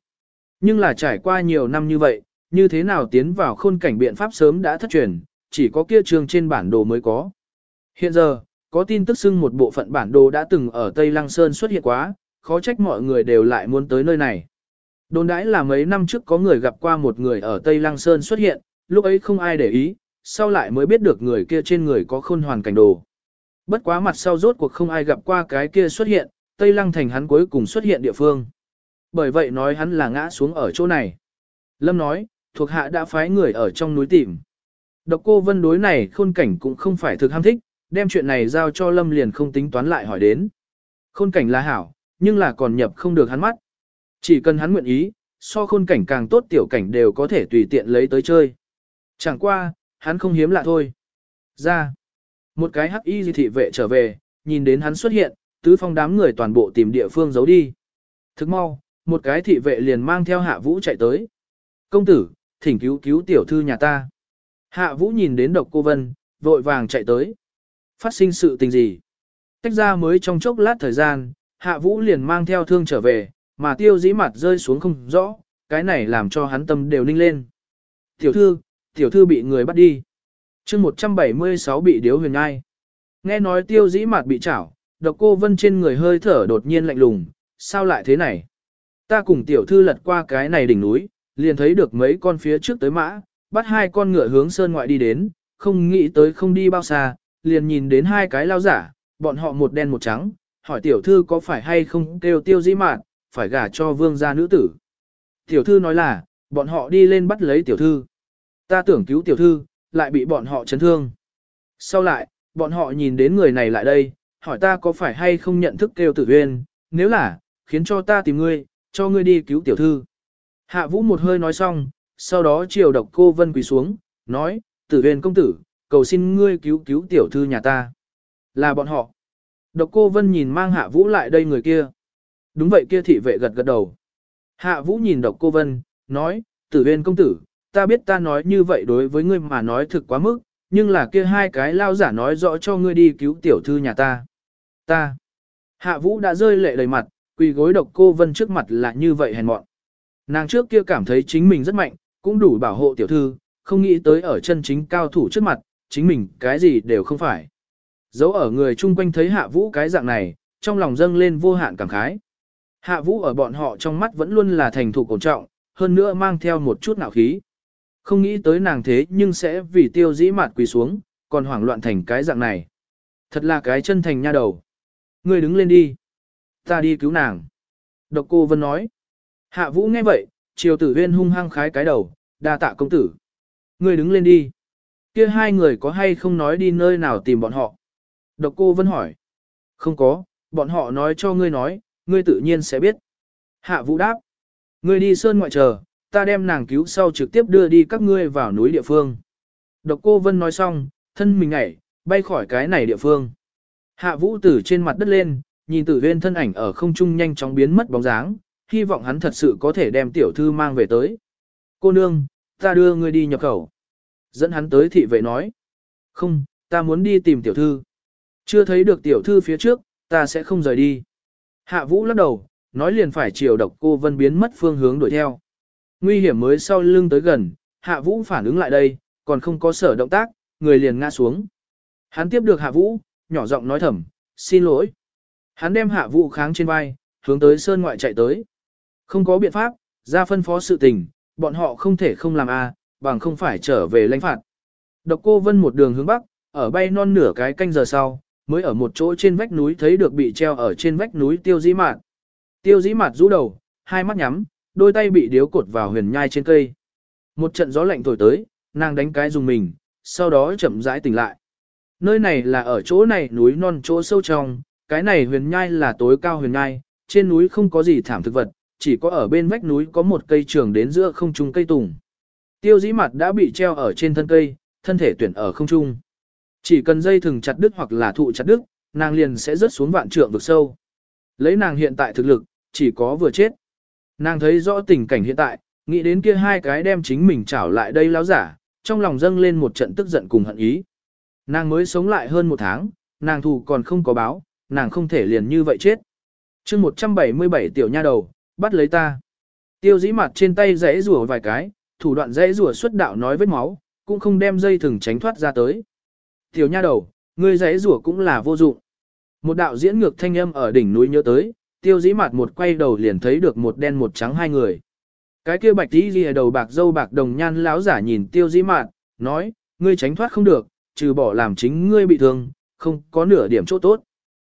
Nhưng là trải qua nhiều năm như vậy, như thế nào tiến vào khôn cảnh biện pháp sớm đã thất truyền, chỉ có kia trường trên bản đồ mới có. Hiện giờ, có tin tức xưng một bộ phận bản đồ đã từng ở Tây Lăng Sơn xuất hiện quá, khó trách mọi người đều lại muốn tới nơi này. Đồn đãi là mấy năm trước có người gặp qua một người ở Tây Lăng Sơn xuất hiện, lúc ấy không ai để ý, sau lại mới biết được người kia trên người có khôn hoàn cảnh đồ. Bất quá mặt sau rốt cuộc không ai gặp qua cái kia xuất hiện, Tây Lăng thành hắn cuối cùng xuất hiện địa phương. Bởi vậy nói hắn là ngã xuống ở chỗ này. Lâm nói, thuộc hạ đã phái người ở trong núi tìm. Độc cô vân đối này khôn cảnh cũng không phải thực ham thích, đem chuyện này giao cho Lâm liền không tính toán lại hỏi đến. Khôn cảnh là hảo, nhưng là còn nhập không được hắn mắt. Chỉ cần hắn nguyện ý, so khôn cảnh càng tốt tiểu cảnh đều có thể tùy tiện lấy tới chơi. Chẳng qua, hắn không hiếm lạ thôi. Ra, một cái hắc y di thị vệ trở về, nhìn đến hắn xuất hiện, tứ phong đám người toàn bộ tìm địa phương giấu đi. Thức mau, một cái thị vệ liền mang theo hạ vũ chạy tới. Công tử, thỉnh cứu cứu tiểu thư nhà ta. Hạ vũ nhìn đến độc cô vân, vội vàng chạy tới. Phát sinh sự tình gì? Tách ra mới trong chốc lát thời gian, hạ vũ liền mang theo thương trở về, mà tiêu dĩ mặt rơi xuống không rõ, cái này làm cho hắn tâm đều ninh lên. Tiểu thư, tiểu thư bị người bắt đi. chương 176 bị điếu huyền ngai. Nghe nói tiêu dĩ mặt bị chảo, độc cô vân trên người hơi thở đột nhiên lạnh lùng, sao lại thế này? Ta cùng tiểu thư lật qua cái này đỉnh núi, liền thấy được mấy con phía trước tới mã, bắt hai con ngựa hướng sơn ngoại đi đến, không nghĩ tới không đi bao xa, liền nhìn đến hai cái lao giả, bọn họ một đen một trắng, hỏi tiểu thư có phải hay không kêu tiêu dĩ mạn, phải gả cho vương gia nữ tử. Tiểu thư nói là, bọn họ đi lên bắt lấy tiểu thư. Ta tưởng cứu tiểu thư, lại bị bọn họ chấn thương. Sau lại, bọn họ nhìn đến người này lại đây, hỏi ta có phải hay không nhận thức kêu tử huyên, nếu là, khiến cho ta tìm ngươi, cho ngươi đi cứu tiểu thư. Hạ vũ một hơi nói xong, sau đó chiều độc cô vân quỳ xuống, nói, tử huyền công tử, cầu xin ngươi cứu cứu tiểu thư nhà ta. Là bọn họ. Độc cô vân nhìn mang hạ vũ lại đây người kia. Đúng vậy kia thị vệ gật gật đầu. Hạ vũ nhìn độc cô vân, nói, tử huyền công tử, ta biết ta nói như vậy đối với ngươi mà nói thực quá mức, nhưng là kia hai cái lao giả nói rõ cho ngươi đi cứu tiểu thư nhà ta. Ta. Hạ vũ đã rơi lệ đầy mặt, quỳ gối độc cô vân trước mặt là như vậy hèn mọn. Nàng trước kia cảm thấy chính mình rất mạnh, cũng đủ bảo hộ tiểu thư, không nghĩ tới ở chân chính cao thủ trước mặt, chính mình cái gì đều không phải. Dấu ở người chung quanh thấy hạ vũ cái dạng này, trong lòng dâng lên vô hạn cảm khái. Hạ vũ ở bọn họ trong mắt vẫn luôn là thành thủ cổ trọng, hơn nữa mang theo một chút nạo khí. Không nghĩ tới nàng thế nhưng sẽ vì tiêu dĩ mạt quỳ xuống, còn hoảng loạn thành cái dạng này. Thật là cái chân thành nha đầu. Người đứng lên đi. Ta đi cứu nàng. Độc cô Vân nói. Hạ vũ nghe vậy, triều tử huyên hung hăng khái cái đầu, đa tạ công tử. người đứng lên đi. Kia hai người có hay không nói đi nơi nào tìm bọn họ? Độc cô Vân hỏi. Không có, bọn họ nói cho ngươi nói, ngươi tự nhiên sẽ biết. Hạ vũ đáp. Ngươi đi sơn ngoại chờ, ta đem nàng cứu sau trực tiếp đưa đi các ngươi vào núi địa phương. Độc cô Vân nói xong, thân mình ngảy, bay khỏi cái này địa phương. Hạ vũ tử trên mặt đất lên, nhìn tử huyên thân ảnh ở không trung nhanh chóng biến mất bóng dáng, hy vọng hắn thật sự có thể đem tiểu thư mang về tới. Cô nương, ta đưa ngươi đi nhập khẩu. Dẫn hắn tới thị vệ nói. Không, ta muốn đi tìm tiểu thư. Chưa thấy được tiểu thư phía trước, ta sẽ không rời đi. Hạ vũ lắc đầu, nói liền phải chiều độc cô vân biến mất phương hướng đuổi theo. Nguy hiểm mới sau lưng tới gần, hạ vũ phản ứng lại đây, còn không có sở động tác, người liền ngã xuống. Hắn tiếp được hạ vũ, nhỏ giọng nói thầm, xin lỗi. Hắn đem hạ vũ kháng trên vai, hướng tới sơn ngoại chạy tới. Không có biện pháp, ra phân phó sự tình, bọn họ không thể không làm a, bằng không phải trở về lãnh phạt. Độc cô vân một đường hướng bắc, ở bay non nửa cái canh giờ sau, mới ở một chỗ trên vách núi thấy được bị treo ở trên vách núi tiêu dĩ mạt. Tiêu dĩ mạt rũ đầu, hai mắt nhắm, đôi tay bị điếu cột vào huyền nhai trên cây. Một trận gió lạnh thổi tới, nàng đánh cái dùng mình, sau đó chậm rãi tỉnh lại. Nơi này là ở chỗ này núi non chỗ sâu trong, cái này huyền nhai là tối cao huyền nhai, trên núi không có gì thảm thực vật, chỉ có ở bên vách núi có một cây trường đến giữa không trung cây tùng. Tiêu dĩ mặt đã bị treo ở trên thân cây, thân thể tuyển ở không trung. Chỉ cần dây thừng chặt đứt hoặc là thụ chặt đứt, nàng liền sẽ rớt xuống vạn trượng vực sâu. Lấy nàng hiện tại thực lực, chỉ có vừa chết. Nàng thấy rõ tình cảnh hiện tại, nghĩ đến kia hai cái đem chính mình trảo lại đây láo giả, trong lòng dâng lên một trận tức giận cùng hận ý. Nàng mới sống lại hơn một tháng, nàng thù còn không có báo, nàng không thể liền như vậy chết. chương 177 tiểu nha đầu, bắt lấy ta. Tiêu dĩ mặt trên tay rẽ rủa vài cái, thủ đoạn rẽ rủa xuất đạo nói vết máu, cũng không đem dây thừng tránh thoát ra tới. Tiểu nha đầu, ngươi rẽ rủa cũng là vô dụng. Một đạo diễn ngược thanh âm ở đỉnh núi nhớ tới, tiêu dĩ mặt một quay đầu liền thấy được một đen một trắng hai người. Cái kia bạch tí ghi đầu bạc dâu bạc đồng nhan lão giả nhìn tiêu dĩ mặt, nói, ngươi tránh thoát không được, trừ bỏ làm chính ngươi bị thương, không có nửa điểm chỗ tốt.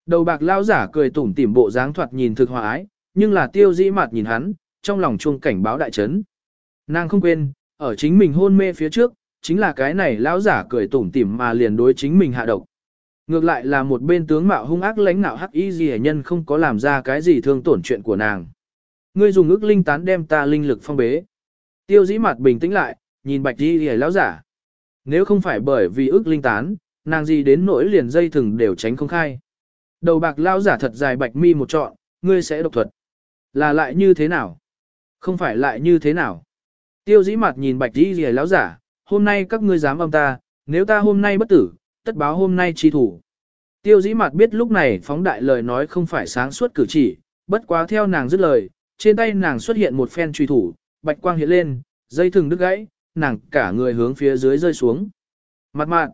Đầu bạc lão giả cười tủm tỉm bộ dáng thoạt nhìn thực hòa ái, nhưng là tiêu dĩ mạt nhìn hắn, trong lòng chuông cảnh báo đại chấn. Nàng không quên, ở chính mình hôn mê phía trước, chính là cái này lão giả cười tủm tỉm mà liền đối chính mình hạ độc. Ngược lại là một bên tướng mạo hung ác lãnh nạo hắc y gì nhân không có làm ra cái gì thương tổn chuyện của nàng. Ngươi dùng ước linh tán đem ta linh lực phong bế. Tiêu dĩ mặt bình tĩnh lại, nhìn bạch y gì lão giả. Nếu không phải bởi vì ước linh tán, nàng gì đến nỗi liền dây thừng đều tránh không khai. Đầu bạc lão giả thật dài bạch mi một trọn, ngươi sẽ độc thuật. Là lại như thế nào? Không phải lại như thế nào? Tiêu dĩ mặt nhìn bạch Dĩ gì lão giả, hôm nay các ngươi dám âm ta, nếu ta hôm nay bất tử, tất báo hôm nay chi thủ. Tiêu dĩ mặt biết lúc này phóng đại lời nói không phải sáng suốt cử chỉ, bất quá theo nàng dứt lời, trên tay nàng xuất hiện một phen truy thủ, bạch quang hiện lên, dây thừng đứt gãy, nàng cả người hướng phía dưới rơi xuống. Mặt mạn,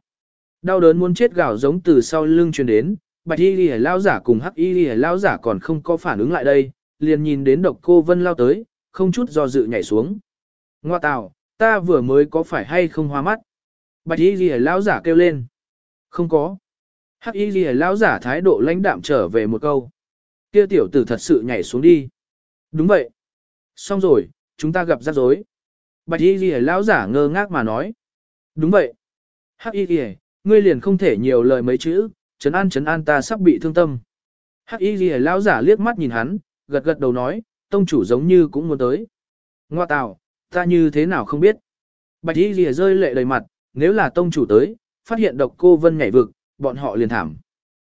đau đớn muốn chết gào giống từ sau lưng truyền đến, bạch y lìa lao giả cùng hắc y lìa lao giả còn không có phản ứng lại đây, liền nhìn đến độc cô vân lao tới, không chút do dự nhảy xuống. Ngoa tào, ta vừa mới có phải hay không hoa mắt? Bạch y ghi lao giả kêu lên. Không có. Hắc y ghi lao giả thái độ lãnh đạm trở về một câu. Kia tiểu tử thật sự nhảy xuống đi. Đúng vậy. Xong rồi, chúng ta gặp rắc rối. Bạch y ghi lão giả ngơ ngác mà nói. Đúng vậy. Hắc y ghi ngươi liền không thể nhiều lời mấy chữ, chấn an chấn an ta sắp bị thương tâm. Hắc y ghi lão giả liếc mắt nhìn hắn, gật gật đầu nói, tông chủ giống như cũng muốn tới. Ngoa tào, ta như thế nào không biết. Bạch y ghi rơi lệ đầy mặt, nếu là tông chủ tới, phát hiện độc cô vân nhảy vực, bọn họ liền thảm.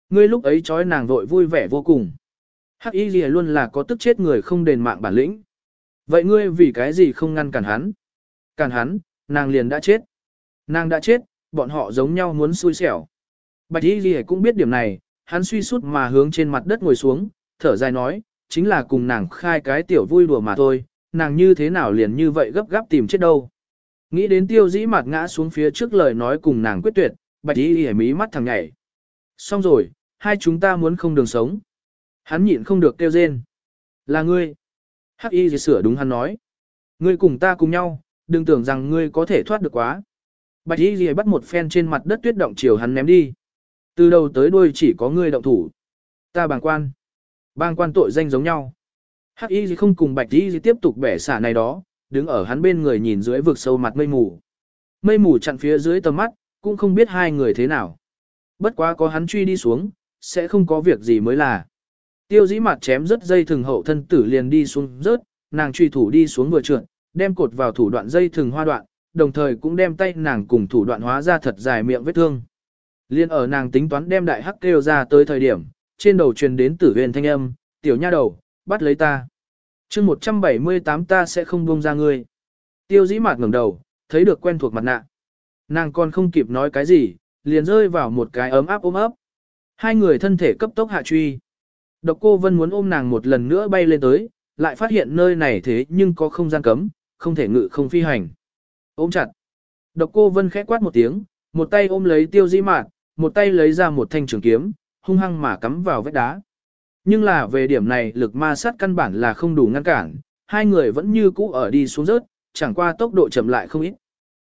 Ngươi lúc ấy trói nàng vội vui vẻ vô cùng. Hắc y gì luôn là có tức chết người không đền mạng bản lĩnh. Vậy ngươi vì cái gì không ngăn cản hắn? Cản hắn, nàng liền đã chết. Nàng đã chết, bọn họ giống nhau muốn xui xẻo. Bạch y gì cũng biết điểm này, hắn suy sút mà hướng trên mặt đất ngồi xuống, thở dài nói, chính là cùng nàng khai cái tiểu vui đùa mà thôi, nàng như thế nào liền như vậy gấp gáp tìm chết đâu. Nghĩ đến tiêu dĩ mặt ngã xuống phía trước lời nói cùng nàng quyết tuyệt, bạch y hề mí mắt thằng nhảy. Xong rồi, hai chúng ta muốn không đường sống. Hắn nhịn không được kêu rên. Là ngươi. Hắc y gì sửa đúng hắn nói. Ngươi cùng ta cùng nhau, đừng tưởng rằng ngươi có thể thoát được quá. Bạch y gì bắt một phen trên mặt đất tuyết động chiều hắn ném đi. Từ đầu tới đuôi chỉ có ngươi động thủ. Ta bàng quan. Bang quan tội danh giống nhau. Hắc y gì không cùng bạch y gì tiếp tục bẻ xả này đó, đứng ở hắn bên người nhìn dưới vực sâu mặt mây mù. Mây mù chặn phía dưới tầm mắt, cũng không biết hai người thế nào. Bất quá có hắn truy đi xuống, sẽ không có việc gì mới là. Tiêu dĩ mặt chém rất dây thừng hậu thân tử liền đi xuống rớt, nàng truy thủ đi xuống vừa trượt, đem cột vào thủ đoạn dây thừng hoa đoạn, đồng thời cũng đem tay nàng cùng thủ đoạn hóa ra thật dài miệng vết thương. Liên ở nàng tính toán đem đại hắc kêu ra tới thời điểm, trên đầu truyền đến tử huyền thanh âm, tiểu nha đầu, bắt lấy ta. chương 178 ta sẽ không buông ra ngươi. Tiêu dĩ mạt ngẩng đầu, thấy được quen thuộc mặt nạ. Nàng còn không kịp nói cái gì, liền rơi vào một cái ấm áp ôm ấp. Hai người thân thể cấp tốc hạ truy. Độc cô Vân muốn ôm nàng một lần nữa bay lên tới, lại phát hiện nơi này thế nhưng có không gian cấm, không thể ngự không phi hành. Ôm chặt. Độc cô Vân khẽ quát một tiếng, một tay ôm lấy tiêu Dĩ mạt, một tay lấy ra một thanh trường kiếm, hung hăng mà cắm vào vách đá. Nhưng là về điểm này lực ma sát căn bản là không đủ ngăn cản, hai người vẫn như cũ ở đi xuống rớt, chẳng qua tốc độ chậm lại không ít.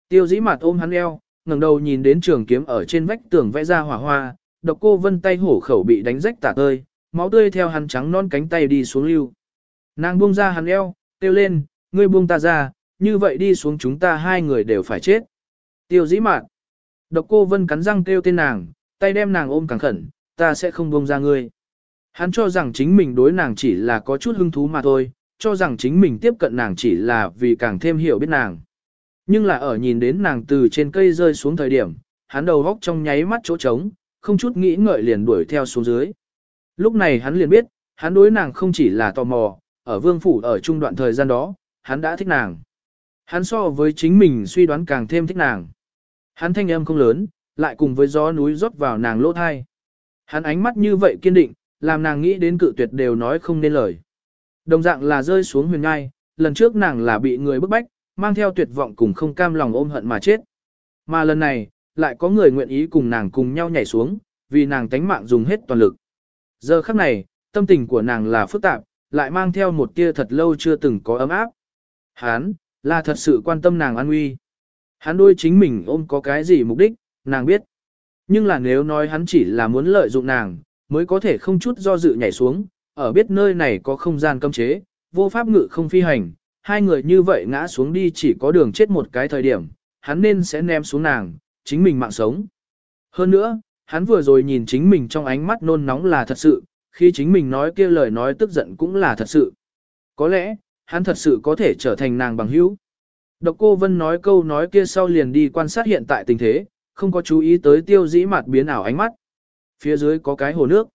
Tiêu dĩ mạt ôm hắn eo, ngẩng đầu nhìn đến trường kiếm ở trên vách tường vẽ ra hỏa hoa, độc cô vân tay hổ khẩu bị đánh rách tả tơi, máu tươi theo hắn trắng non cánh tay đi xuống lưu. Nàng buông ra hắn eo, Tiêu lên, ngươi buông ta ra, như vậy đi xuống chúng ta hai người đều phải chết. Tiêu dĩ mạn. Độc cô vân cắn răng kêu tên nàng, tay đem nàng ôm càng khẩn, ta sẽ không buông ra ngươi. Hắn cho rằng chính mình đối nàng chỉ là có chút hứng thú mà thôi, cho rằng chính mình tiếp cận nàng chỉ là vì càng thêm hiểu biết nàng. Nhưng là ở nhìn đến nàng từ trên cây rơi xuống thời điểm, hắn đầu góc trong nháy mắt chỗ trống, không chút nghĩ ngợi liền đuổi theo xuống dưới. Lúc này hắn liền biết, hắn đối nàng không chỉ là tò mò, ở vương phủ ở trung đoạn thời gian đó, hắn đã thích nàng. Hắn so với chính mình suy đoán càng thêm thích nàng. Hắn thanh âm không lớn, lại cùng với gió núi rót vào nàng lỗ thai. Hắn ánh mắt như vậy kiên định, làm nàng nghĩ đến cự tuyệt đều nói không nên lời. Đồng dạng là rơi xuống huyền ngai, lần trước nàng là bị người bức bách, mang theo tuyệt vọng cùng không cam lòng ôm hận mà chết. Mà lần này, lại có người nguyện ý cùng nàng cùng nhau nhảy xuống, vì nàng tánh mạng dùng hết toàn lực. Giờ khắc này, tâm tình của nàng là phức tạp, lại mang theo một tia thật lâu chưa từng có ấm áp. Hán, là thật sự quan tâm nàng an nguy. Hắn đôi chính mình ôm có cái gì mục đích, nàng biết. Nhưng là nếu nói hắn chỉ là muốn lợi dụng nàng, mới có thể không chút do dự nhảy xuống, ở biết nơi này có không gian cấm chế, vô pháp ngự không phi hành, hai người như vậy ngã xuống đi chỉ có đường chết một cái thời điểm, hắn nên sẽ ném xuống nàng, chính mình mạng sống. Hơn nữa, hắn vừa rồi nhìn chính mình trong ánh mắt nôn nóng là thật sự, khi chính mình nói kia lời nói tức giận cũng là thật sự. Có lẽ, hắn thật sự có thể trở thành nàng bằng hữu. Độc cô Vân nói câu nói kia sau liền đi quan sát hiện tại tình thế, không có chú ý tới tiêu dĩ mặt biến ảo ánh mắt. Phía dưới có cái hồ nước.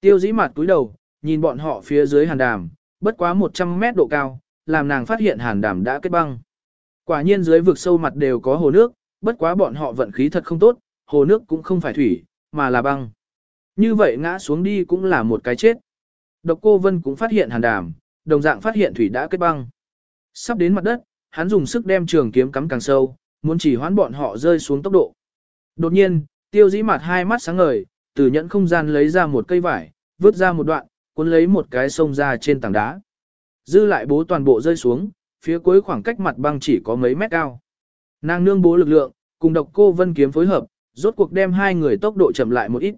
Tiêu dĩ mặt túi đầu, nhìn bọn họ phía dưới hàn đàm, bất quá 100 mét độ cao, làm nàng phát hiện hàn đàm đã kết băng. Quả nhiên dưới vực sâu mặt đều có hồ nước, bất quá bọn họ vận khí thật không tốt, hồ nước cũng không phải thủy, mà là băng. Như vậy ngã xuống đi cũng là một cái chết. Độc cô Vân cũng phát hiện hàn đàm, đồng dạng phát hiện thủy đã kết băng. Sắp đến mặt đất, hắn dùng sức đem trường kiếm cắm càng sâu, muốn chỉ hoán bọn họ rơi xuống tốc độ. Đột nhiên, tiêu dĩ mặt hai mắt sáng ngời, từ nhẫn không gian lấy ra một cây vải, vứt ra một đoạn, cuốn lấy một cái sông ra trên tảng đá. Dư lại bố toàn bộ rơi xuống, phía cuối khoảng cách mặt băng chỉ có mấy mét cao. Nàng nương bố lực lượng, cùng độc cô vân kiếm phối hợp, rốt cuộc đem hai người tốc độ chậm lại một ít.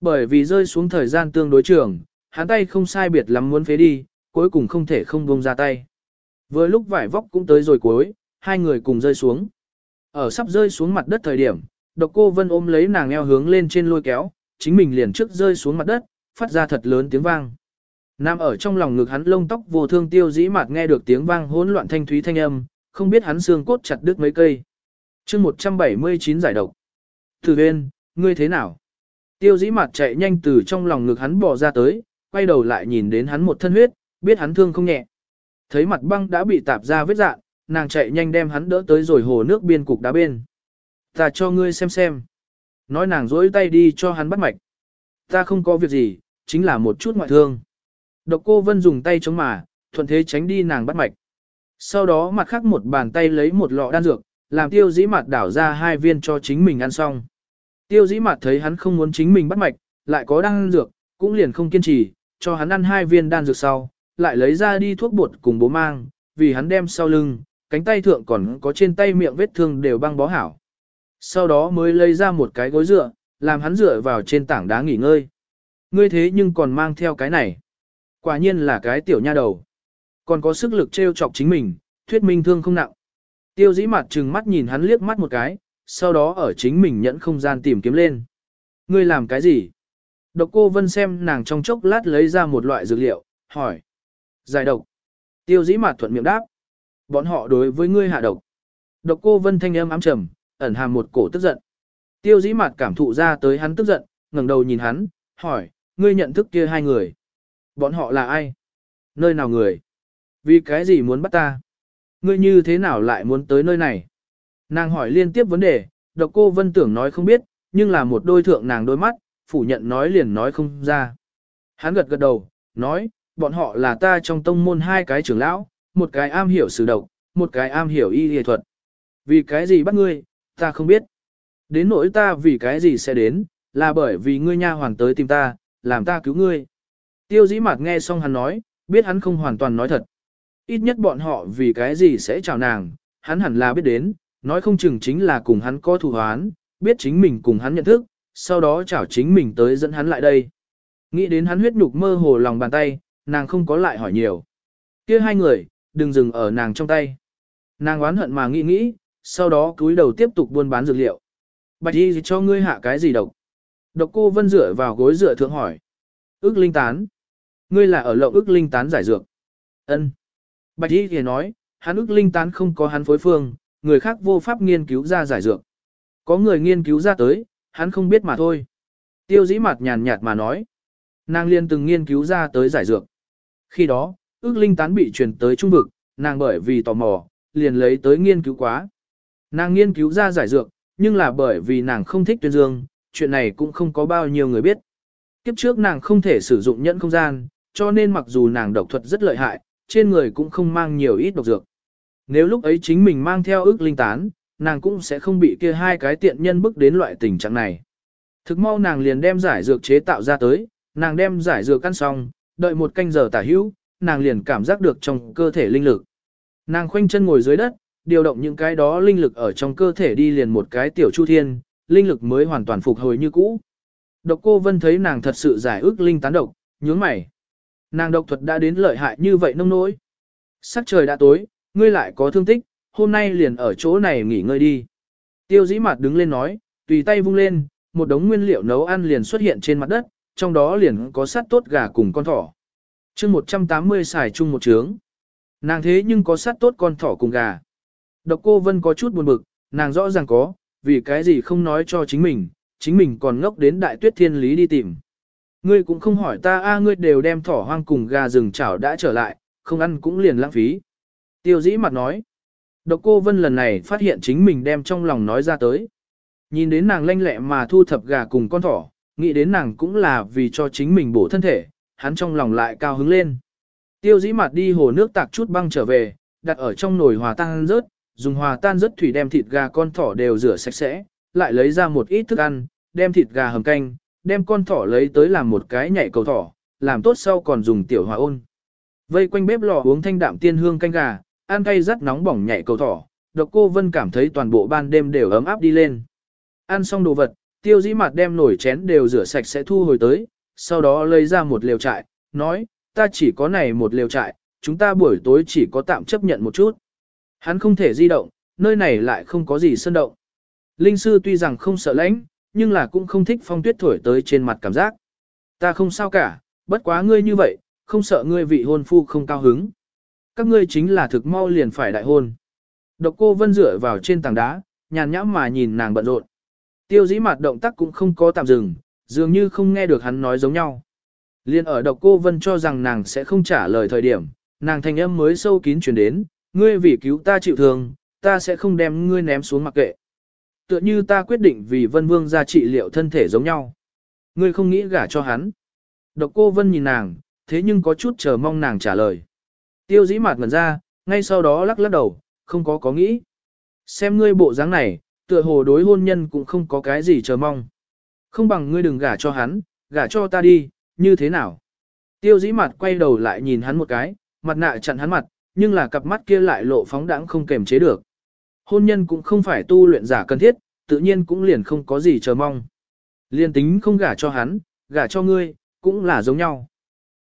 Bởi vì rơi xuống thời gian tương đối trường, hắn tay không sai biệt lắm muốn phế đi, cuối cùng không thể không buông ra tay. Vừa lúc vải vóc cũng tới rồi cuối, hai người cùng rơi xuống. Ở sắp rơi xuống mặt đất thời điểm, độc cô vân ôm lấy nàng eo hướng lên trên lôi kéo, chính mình liền trước rơi xuống mặt đất, phát ra thật lớn tiếng vang. Nam ở trong lòng ngực hắn lông tóc vô thương tiêu dĩ mạt nghe được tiếng vang hỗn loạn thanh thúy thanh âm, không biết hắn xương cốt chặt đứt mấy cây. chương 179 giải độc. Từ bên, ngươi thế nào? Tiêu dĩ mạt chạy nhanh từ trong lòng ngực hắn bỏ ra tới, quay đầu lại nhìn đến hắn một thân huyết, biết hắn thương không nhẹ. Thấy mặt băng đã bị tạp ra vết dạn, nàng chạy nhanh đem hắn đỡ tới rồi hồ nước biên cục đá bên. Ta cho ngươi xem xem. Nói nàng dối tay đi cho hắn bắt mạch. Ta không có việc gì, chính là một chút ngoại thương. Độc cô Vân dùng tay chống mà, thuận thế tránh đi nàng bắt mạch. Sau đó mặt khác một bàn tay lấy một lọ đan dược, làm tiêu dĩ mặt đảo ra hai viên cho chính mình ăn xong. Tiêu dĩ mặt thấy hắn không muốn chính mình bắt mạch, lại có đan dược, cũng liền không kiên trì, cho hắn ăn hai viên đan dược sau, lại lấy ra đi thuốc bột cùng bố mang, vì hắn đem sau lưng, cánh tay thượng còn có trên tay miệng vết thương đều băng bó hảo. Sau đó mới lấy ra một cái gối dựa, làm hắn dựa vào trên tảng đá nghỉ ngơi. Ngươi thế nhưng còn mang theo cái này. Quả nhiên là cái tiểu nha đầu. Còn có sức lực trêu chọc chính mình, thuyết minh thương không nặng. Tiêu dĩ mặt trừng mắt nhìn hắn liếc mắt một cái, sau đó ở chính mình nhẫn không gian tìm kiếm lên. Ngươi làm cái gì? Độc cô vân xem nàng trong chốc lát lấy ra một loại dược liệu, hỏi. Giải độc. Tiêu dĩ mặt thuận miệng đáp. Bọn họ đối với ngươi hạ độc. Độc cô vân thanh âm ám trầm, ẩn hàm một cổ tức giận. Tiêu dĩ mặt cảm thụ ra tới hắn tức giận, ngẩng đầu nhìn hắn, hỏi, ngươi nhận thức kia hai người. Bọn họ là ai? Nơi nào người? Vì cái gì muốn bắt ta? Ngươi như thế nào lại muốn tới nơi này? Nàng hỏi liên tiếp vấn đề, độc cô vân tưởng nói không biết, nhưng là một đôi thượng nàng đôi mắt, phủ nhận nói liền nói không ra. Hắn gật gật đầu, nói, bọn họ là ta trong tông môn hai cái trưởng lão, một cái am hiểu sử độc, một cái am hiểu y y thuật. Vì cái gì bắt ngươi, ta không biết. Đến nỗi ta vì cái gì sẽ đến, là bởi vì ngươi nha hoàn tới tìm ta, làm ta cứu ngươi. Tiêu dĩ mạt nghe xong hắn nói, biết hắn không hoàn toàn nói thật. Ít nhất bọn họ vì cái gì sẽ chào nàng, hắn hẳn là biết đến, nói không chừng chính là cùng hắn có thù hoán, biết chính mình cùng hắn nhận thức, sau đó chào chính mình tới dẫn hắn lại đây. Nghĩ đến hắn huyết nhục mơ hồ lòng bàn tay, nàng không có lại hỏi nhiều. kia hai người, đừng dừng ở nàng trong tay. Nàng oán hận mà nghĩ nghĩ, sau đó cúi đầu tiếp tục buôn bán dược liệu. Bạch y cho ngươi hạ cái gì độc? Độc cô vân dựa vào gối dựa thượng hỏi. Ước linh tán. Ngươi là ở lộng ước linh tán giải dược. ân Bạch y thì nói, hắn ước linh tán không có hắn phối phương, người khác vô pháp nghiên cứu ra giải dược. Có người nghiên cứu ra tới, hắn không biết mà thôi. Tiêu dĩ mặt nhàn nhạt mà nói. Nàng liên từng nghiên cứu ra tới giải dược. Khi đó, ước linh tán bị truyền tới trung vực, nàng bởi vì tò mò, liền lấy tới nghiên cứu quá. Nàng nghiên cứu ra giải dược, nhưng là bởi vì nàng không thích tuyên dương, chuyện này cũng không có bao nhiêu người biết. Kiếp trước nàng không thể sử dụng nhẫn không gian, cho nên mặc dù nàng độc thuật rất lợi hại, trên người cũng không mang nhiều ít độc dược. Nếu lúc ấy chính mình mang theo ước linh tán, nàng cũng sẽ không bị kia hai cái tiện nhân bức đến loại tình trạng này. Thực mau nàng liền đem giải dược chế tạo ra tới, nàng đem giải dược ăn xong, đợi một canh giờ tả hữu, nàng liền cảm giác được trong cơ thể linh lực. Nàng khoanh chân ngồi dưới đất, điều động những cái đó linh lực ở trong cơ thể đi liền một cái tiểu chu thiên, linh lực mới hoàn toàn phục hồi như cũ. Độc cô Vân thấy nàng thật sự giải ước linh tán độc, nhướng mày. Nàng độc thuật đã đến lợi hại như vậy nông nỗi. Sắc trời đã tối, ngươi lại có thương tích, hôm nay liền ở chỗ này nghỉ ngơi đi. Tiêu dĩ mặt đứng lên nói, tùy tay vung lên, một đống nguyên liệu nấu ăn liền xuất hiện trên mặt đất, trong đó liền có sát tốt gà cùng con thỏ. chương 180 xài chung một trướng. Nàng thế nhưng có sát tốt con thỏ cùng gà. Độc cô Vân có chút buồn bực, nàng rõ ràng có, vì cái gì không nói cho chính mình, chính mình còn ngốc đến đại tuyết thiên lý đi tìm. Ngươi cũng không hỏi ta a ngươi đều đem thỏ hoang cùng gà rừng chảo đã trở lại, không ăn cũng liền lãng phí. Tiêu dĩ mặt nói. Độc cô Vân lần này phát hiện chính mình đem trong lòng nói ra tới. Nhìn đến nàng lanh lẹ mà thu thập gà cùng con thỏ, nghĩ đến nàng cũng là vì cho chính mình bổ thân thể, hắn trong lòng lại cao hứng lên. Tiêu dĩ mặt đi hồ nước tạc chút băng trở về, đặt ở trong nồi hòa tan rớt, dùng hòa tan rất thủy đem thịt gà con thỏ đều rửa sạch sẽ, lại lấy ra một ít thức ăn, đem thịt gà hầm canh, đem con thỏ lấy tới làm một cái nhảy cầu thỏ, làm tốt sau còn dùng tiểu hòa ôn. Vây quanh bếp lò uống thanh đạm tiên hương canh gà, ăn cay rất nóng bỏng nhảy cầu thỏ, độc cô Vân cảm thấy toàn bộ ban đêm đều ấm áp đi lên. Ăn xong đồ vật, tiêu dĩ mặt đem nổi chén đều rửa sạch sẽ thu hồi tới, sau đó lấy ra một lều trại, nói, ta chỉ có này một lều trại, chúng ta buổi tối chỉ có tạm chấp nhận một chút. Hắn không thể di động, nơi này lại không có gì sơn động. Linh sư tuy rằng không sợ lãnh, nhưng là cũng không thích phong tuyết thổi tới trên mặt cảm giác. Ta không sao cả, bất quá ngươi như vậy, không sợ ngươi vị hôn phu không cao hứng. Các ngươi chính là thực mau liền phải đại hôn. Độc cô vân dựa vào trên tảng đá, nhàn nhãm mà nhìn nàng bận rộn. Tiêu dĩ mặt động tác cũng không có tạm dừng, dường như không nghe được hắn nói giống nhau. Liên ở độc cô vân cho rằng nàng sẽ không trả lời thời điểm, nàng thanh âm mới sâu kín chuyển đến, ngươi vì cứu ta chịu thương, ta sẽ không đem ngươi ném xuống mặc kệ. Tựa như ta quyết định vì vân vương ra trị liệu thân thể giống nhau. Ngươi không nghĩ gả cho hắn. Độc cô vân nhìn nàng, thế nhưng có chút chờ mong nàng trả lời. Tiêu dĩ mạt ngần ra, ngay sau đó lắc lắc đầu, không có có nghĩ. Xem ngươi bộ dáng này, tựa hồ đối hôn nhân cũng không có cái gì chờ mong. Không bằng ngươi đừng gả cho hắn, gả cho ta đi, như thế nào? Tiêu dĩ mặt quay đầu lại nhìn hắn một cái, mặt nạ chặn hắn mặt, nhưng là cặp mắt kia lại lộ phóng đãng không kềm chế được. Hôn nhân cũng không phải tu luyện giả cần thiết, tự nhiên cũng liền không có gì chờ mong. Liên tính không gả cho hắn, gả cho ngươi, cũng là giống nhau.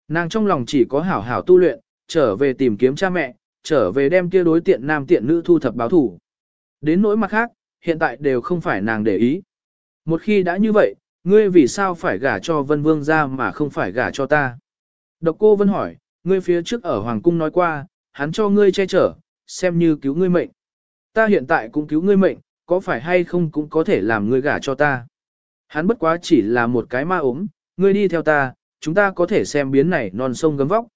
Nàng trong lòng chỉ có hảo hảo tu luyện, trở về tìm kiếm cha mẹ, trở về đem kia đối tiện nam tiện nữ thu thập báo thủ. Đến nỗi mặt khác, hiện tại đều không phải nàng để ý. Một khi đã như vậy, ngươi vì sao phải gả cho Vân Vương ra mà không phải gả cho ta? Độc cô Vân hỏi, ngươi phía trước ở Hoàng Cung nói qua, hắn cho ngươi che chở, xem như cứu ngươi mệnh. Ta hiện tại cũng cứu ngươi mệnh, có phải hay không cũng có thể làm ngươi gả cho ta. Hắn bất quá chỉ là một cái ma ốm, ngươi đi theo ta, chúng ta có thể xem biến này non sông gấm vóc.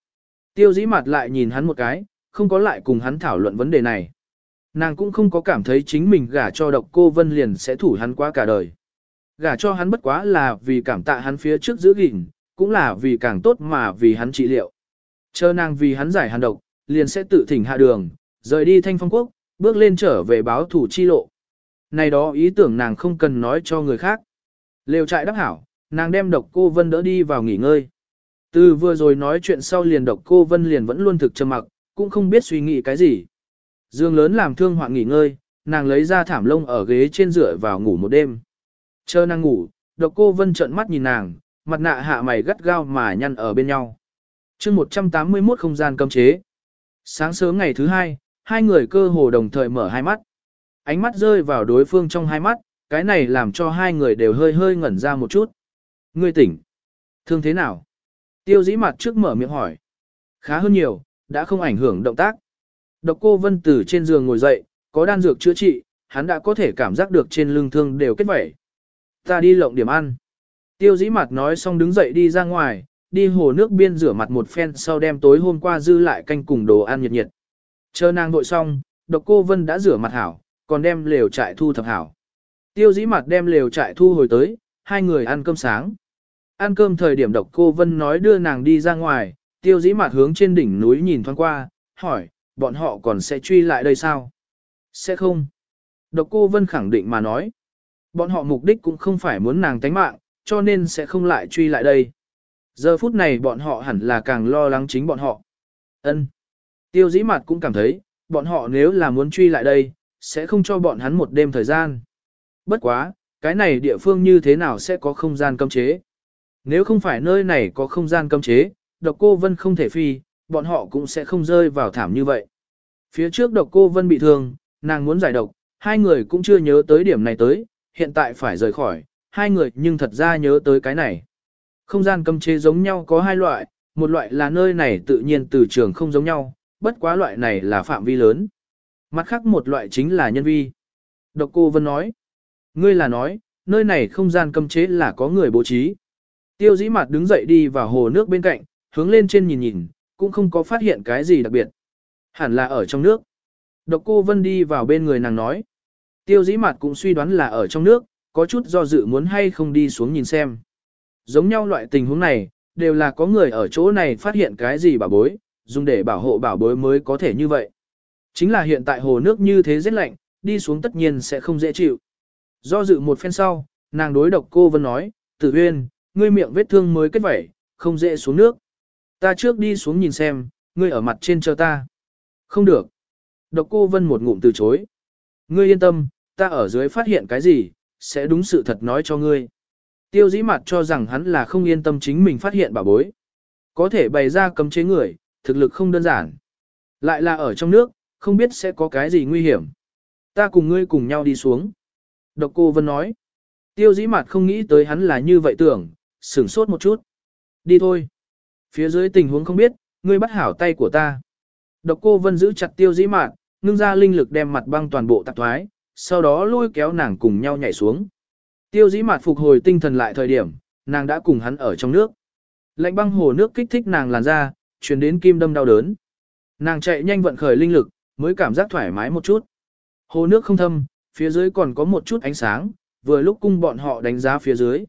Tiêu dĩ mặt lại nhìn hắn một cái, không có lại cùng hắn thảo luận vấn đề này. Nàng cũng không có cảm thấy chính mình gả cho độc cô Vân liền sẽ thủ hắn qua cả đời. Gả cho hắn bất quá là vì cảm tạ hắn phía trước giữ gìn, cũng là vì càng tốt mà vì hắn trị liệu. Chờ nàng vì hắn giải hàn độc, liền sẽ tự thỉnh hạ đường, rời đi thanh phong quốc, bước lên trở về báo thủ chi lộ. Này đó ý tưởng nàng không cần nói cho người khác. Lều trại đắc hảo, nàng đem độc cô Vân đỡ đi vào nghỉ ngơi. Từ vừa rồi nói chuyện sau liền độc cô Vân liền vẫn luôn thực trầm mặc, cũng không biết suy nghĩ cái gì. Dương lớn làm thương hoạn nghỉ ngơi, nàng lấy ra thảm lông ở ghế trên rửa vào ngủ một đêm. Chờ nàng ngủ, độc cô Vân trợn mắt nhìn nàng, mặt nạ hạ mày gắt gao mà nhăn ở bên nhau. chương 181 không gian cấm chế. Sáng sớm ngày thứ hai, hai người cơ hồ đồng thời mở hai mắt. Ánh mắt rơi vào đối phương trong hai mắt, cái này làm cho hai người đều hơi hơi ngẩn ra một chút. Ngươi tỉnh. Thương thế nào? Tiêu dĩ mặt trước mở miệng hỏi. Khá hơn nhiều, đã không ảnh hưởng động tác. Độc cô vân từ trên giường ngồi dậy, có đan dược chữa trị, hắn đã có thể cảm giác được trên lưng thương đều kết vẩy. Ta đi lộng điểm ăn. Tiêu dĩ mặt nói xong đứng dậy đi ra ngoài, đi hồ nước biên rửa mặt một phen sau đem tối hôm qua dư lại canh cùng đồ ăn nhiệt nhiệt. Chờ nàng vội xong, độc cô Vân đã rửa mặt hảo, còn đem lều trại thu thập hảo. Tiêu dĩ mặt đem lều trại thu hồi tới, hai người ăn cơm sáng. Ăn cơm thời điểm độc cô Vân nói đưa nàng đi ra ngoài, Tiêu dĩ mặt hướng trên đỉnh núi nhìn thoáng qua, hỏi, bọn họ còn sẽ truy lại đây sao? Sẽ không. Độc cô Vân khẳng định mà nói. Bọn họ mục đích cũng không phải muốn nàng tánh mạng, cho nên sẽ không lại truy lại đây. Giờ phút này bọn họ hẳn là càng lo lắng chính bọn họ. Ân. Tiêu dĩ mặt cũng cảm thấy, bọn họ nếu là muốn truy lại đây, sẽ không cho bọn hắn một đêm thời gian. Bất quá, cái này địa phương như thế nào sẽ có không gian cấm chế? Nếu không phải nơi này có không gian cấm chế, độc cô Vân không thể phi, bọn họ cũng sẽ không rơi vào thảm như vậy. Phía trước độc cô Vân bị thương, nàng muốn giải độc, hai người cũng chưa nhớ tới điểm này tới, hiện tại phải rời khỏi, hai người nhưng thật ra nhớ tới cái này. Không gian cấm chế giống nhau có hai loại, một loại là nơi này tự nhiên từ trường không giống nhau, bất quá loại này là phạm vi lớn. Mặt khác một loại chính là nhân vi. Độc cô Vân nói, ngươi là nói, nơi này không gian cấm chế là có người bố trí. Tiêu dĩ mặt đứng dậy đi vào hồ nước bên cạnh, hướng lên trên nhìn nhìn, cũng không có phát hiện cái gì đặc biệt. Hẳn là ở trong nước. Độc cô Vân đi vào bên người nàng nói. Tiêu dĩ mặt cũng suy đoán là ở trong nước, có chút do dự muốn hay không đi xuống nhìn xem. Giống nhau loại tình huống này, đều là có người ở chỗ này phát hiện cái gì bảo bối, dùng để bảo hộ bảo bối mới có thể như vậy. Chính là hiện tại hồ nước như thế rất lạnh, đi xuống tất nhiên sẽ không dễ chịu. Do dự một phen sau, nàng đối độc cô Vân nói, tử huyên, ngươi miệng vết thương mới kết vẩy, không dễ xuống nước. Ta trước đi xuống nhìn xem, ngươi ở mặt trên chờ ta. Không được. Độc cô Vân một ngụm từ chối. Ngươi yên tâm, ta ở dưới phát hiện cái gì, sẽ đúng sự thật nói cho ngươi. Tiêu dĩ mặt cho rằng hắn là không yên tâm chính mình phát hiện bảo bối. Có thể bày ra cấm chế người, thực lực không đơn giản. Lại là ở trong nước, không biết sẽ có cái gì nguy hiểm. Ta cùng ngươi cùng nhau đi xuống. Độc cô Vân nói. Tiêu dĩ mặt không nghĩ tới hắn là như vậy tưởng, sửng sốt một chút. Đi thôi. Phía dưới tình huống không biết, ngươi bắt hảo tay của ta. Độc cô Vân giữ chặt tiêu dĩ mặt, ngưng ra linh lực đem mặt băng toàn bộ tạp thoái, sau đó lôi kéo nàng cùng nhau nhảy xuống. Tiêu dĩ Mạt phục hồi tinh thần lại thời điểm, nàng đã cùng hắn ở trong nước. Lạnh băng hồ nước kích thích nàng làn ra, truyền đến kim đâm đau đớn. Nàng chạy nhanh vận khởi linh lực, mới cảm giác thoải mái một chút. Hồ nước không thâm, phía dưới còn có một chút ánh sáng, vừa lúc cung bọn họ đánh giá phía dưới.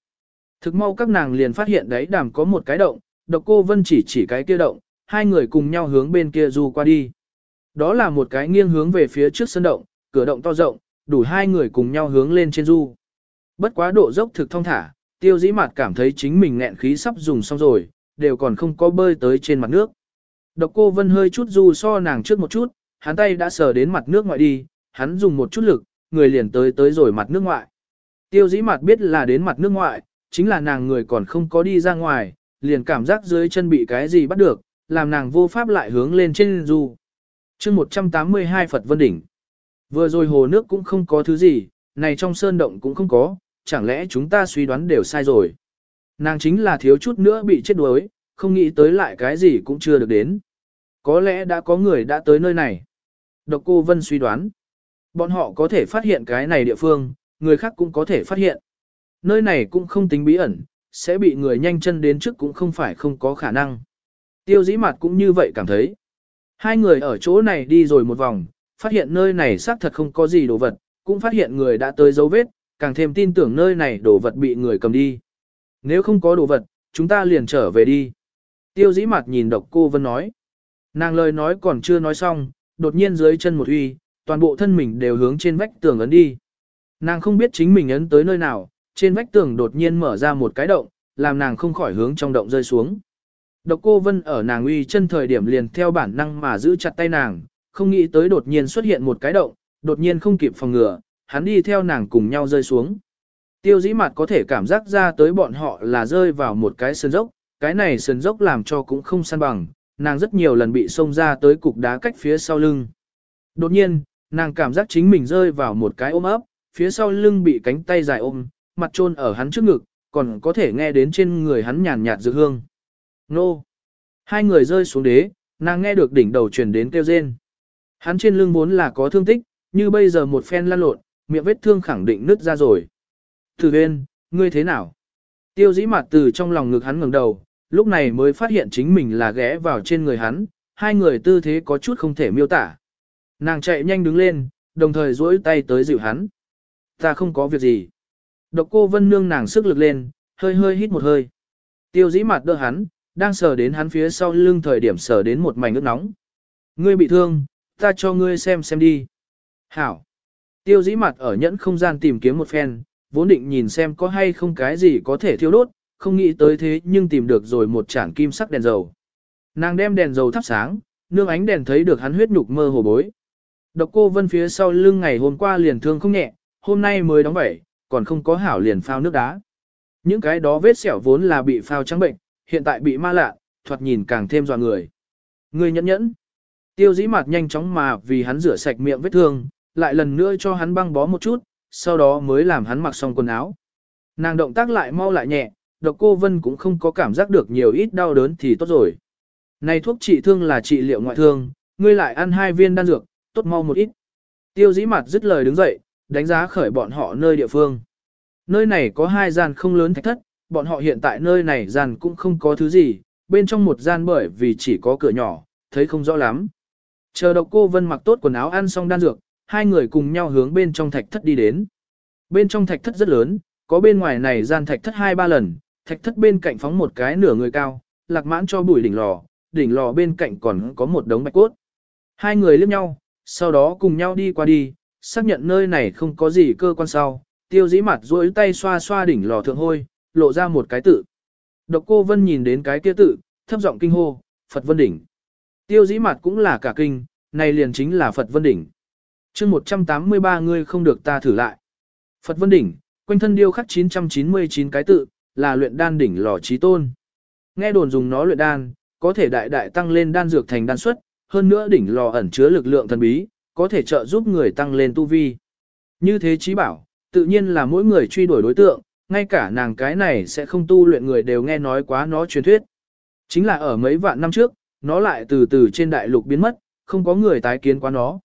Thực mau các nàng liền phát hiện đấy đàm có một cái động, độc cô vân chỉ chỉ cái kia động, hai người cùng nhau hướng bên kia du qua đi. Đó là một cái nghiêng hướng về phía trước sân động, cửa động to rộng, đủ hai người cùng nhau hướng lên trên du. Bất quá độ dốc thực thông thả, tiêu dĩ mặt cảm thấy chính mình nghẹn khí sắp dùng xong rồi, đều còn không có bơi tới trên mặt nước. Độc cô vân hơi chút du so nàng trước một chút, hắn tay đã sờ đến mặt nước ngoại đi, hắn dùng một chút lực, người liền tới tới rồi mặt nước ngoại. Tiêu dĩ mặt biết là đến mặt nước ngoại, chính là nàng người còn không có đi ra ngoài, liền cảm giác dưới chân bị cái gì bắt được, làm nàng vô pháp lại hướng lên trên du. chương 182 Phật Vân Đỉnh. Vừa rồi hồ nước cũng không có thứ gì, này trong sơn động cũng không có, chẳng lẽ chúng ta suy đoán đều sai rồi. Nàng chính là thiếu chút nữa bị chết đuối, không nghĩ tới lại cái gì cũng chưa được đến. Có lẽ đã có người đã tới nơi này. Độc cô Vân suy đoán. Bọn họ có thể phát hiện cái này địa phương, người khác cũng có thể phát hiện. Nơi này cũng không tính bí ẩn, sẽ bị người nhanh chân đến trước cũng không phải không có khả năng. Tiêu dĩ mặt cũng như vậy cảm thấy. Hai người ở chỗ này đi rồi một vòng, phát hiện nơi này xác thật không có gì đồ vật, cũng phát hiện người đã tới dấu vết, càng thêm tin tưởng nơi này đồ vật bị người cầm đi. Nếu không có đồ vật, chúng ta liền trở về đi. Tiêu dĩ mặt nhìn độc cô Vân nói. Nàng lời nói còn chưa nói xong, đột nhiên dưới chân một uy, toàn bộ thân mình đều hướng trên vách tường ấn đi. Nàng không biết chính mình ấn tới nơi nào, trên vách tường đột nhiên mở ra một cái động, làm nàng không khỏi hướng trong động rơi xuống. Độc cô Vân ở nàng uy chân thời điểm liền theo bản năng mà giữ chặt tay nàng, không nghĩ tới đột nhiên xuất hiện một cái động, đột nhiên không kịp phòng ngừa, hắn đi theo nàng cùng nhau rơi xuống. Tiêu dĩ mặt có thể cảm giác ra tới bọn họ là rơi vào một cái sườn dốc, cái này sườn dốc làm cho cũng không săn bằng, nàng rất nhiều lần bị xông ra tới cục đá cách phía sau lưng. Đột nhiên, nàng cảm giác chính mình rơi vào một cái ôm ấp, phía sau lưng bị cánh tay dài ôm, mặt trôn ở hắn trước ngực, còn có thể nghe đến trên người hắn nhàn nhạt dược hương. Nô! Hai người rơi xuống đế, nàng nghe được đỉnh đầu truyền đến kêu rên. Hắn trên lưng vốn là có thương tích, như bây giờ một phen lăn lộn, miệng vết thương khẳng định nứt ra rồi. Từ bên, ngươi thế nào? Tiêu dĩ mặt từ trong lòng ngực hắn ngẩng đầu, lúc này mới phát hiện chính mình là ghé vào trên người hắn, hai người tư thế có chút không thể miêu tả. Nàng chạy nhanh đứng lên, đồng thời duỗi tay tới dịu hắn. Ta không có việc gì. Độc cô vân nương nàng sức lực lên, hơi hơi hít một hơi. Tiêu dĩ mặt đỡ hắn, đang sờ đến hắn phía sau lưng thời điểm sờ đến một mảnh ướt nóng. Ngươi bị thương, ta cho ngươi xem xem đi. Hảo. Tiêu dĩ mặt ở nhẫn không gian tìm kiếm một phen, vốn định nhìn xem có hay không cái gì có thể thiêu đốt, không nghĩ tới thế nhưng tìm được rồi một chản kim sắc đèn dầu. Nàng đem đèn dầu thắp sáng, nương ánh đèn thấy được hắn huyết nhục mơ hồ bối. Độc cô vân phía sau lưng ngày hôm qua liền thương không nhẹ, hôm nay mới đóng bảy, còn không có hảo liền phao nước đá. Những cái đó vết sẹo vốn là bị phao trắng bệnh, hiện tại bị ma lạ, thoạt nhìn càng thêm dọa người. Người nhẫn nhẫn. Tiêu dĩ mặt nhanh chóng mà vì hắn rửa sạch miệng vết thương, lại lần nữa cho hắn băng bó một chút, sau đó mới làm hắn mặc xong quần áo. Nàng động tác lại mau lại nhẹ, độc cô Vân cũng không có cảm giác được nhiều ít đau đớn thì tốt rồi. Này thuốc trị thương là trị liệu ngoại thương, ngươi lại ăn hai viên đan dược, tốt mau một ít. Tiêu dĩ mặt dứt lời đứng dậy, đánh giá khởi bọn họ nơi địa phương. Nơi này có hai gian không lớn thạch thất, bọn họ hiện tại nơi này gian cũng không có thứ gì, bên trong một gian bởi vì chỉ có cửa nhỏ, thấy không rõ lắm. Chờ độc cô Vân mặc tốt quần áo ăn xong đan dược, hai người cùng nhau hướng bên trong thạch thất đi đến. Bên trong thạch thất rất lớn, có bên ngoài này gian thạch thất hai ba lần, thạch thất bên cạnh phóng một cái nửa người cao, lạc mãn cho bùi đỉnh lò, đỉnh lò bên cạnh còn có một đống bạch cốt. Hai người liếc nhau, sau đó cùng nhau đi qua đi, xác nhận nơi này không có gì cơ quan sau, tiêu dĩ mặt duỗi tay xoa xoa đỉnh lò thượng hôi, lộ ra một cái tự. Độc cô Vân nhìn đến cái kia tự, thấp giọng kinh hô, Phật Vân Đỉnh. Tiêu dĩ mặt cũng là cả kinh, này liền chính là Phật Vân Đỉnh chương 183 ngươi không được ta thử lại. Phật Vân Đỉnh, quanh thân điêu khắc 999 cái tự, là luyện đan đỉnh lò trí tôn. Nghe đồn dùng nó luyện đan, có thể đại đại tăng lên đan dược thành đan suất, hơn nữa đỉnh lò ẩn chứa lực lượng thần bí, có thể trợ giúp người tăng lên tu vi. Như thế trí bảo, tự nhiên là mỗi người truy đuổi đối tượng, ngay cả nàng cái này sẽ không tu luyện người đều nghe nói quá nó truyền thuyết. Chính là ở mấy vạn năm trước, nó lại từ từ trên đại lục biến mất, không có người tái kiến qua nó.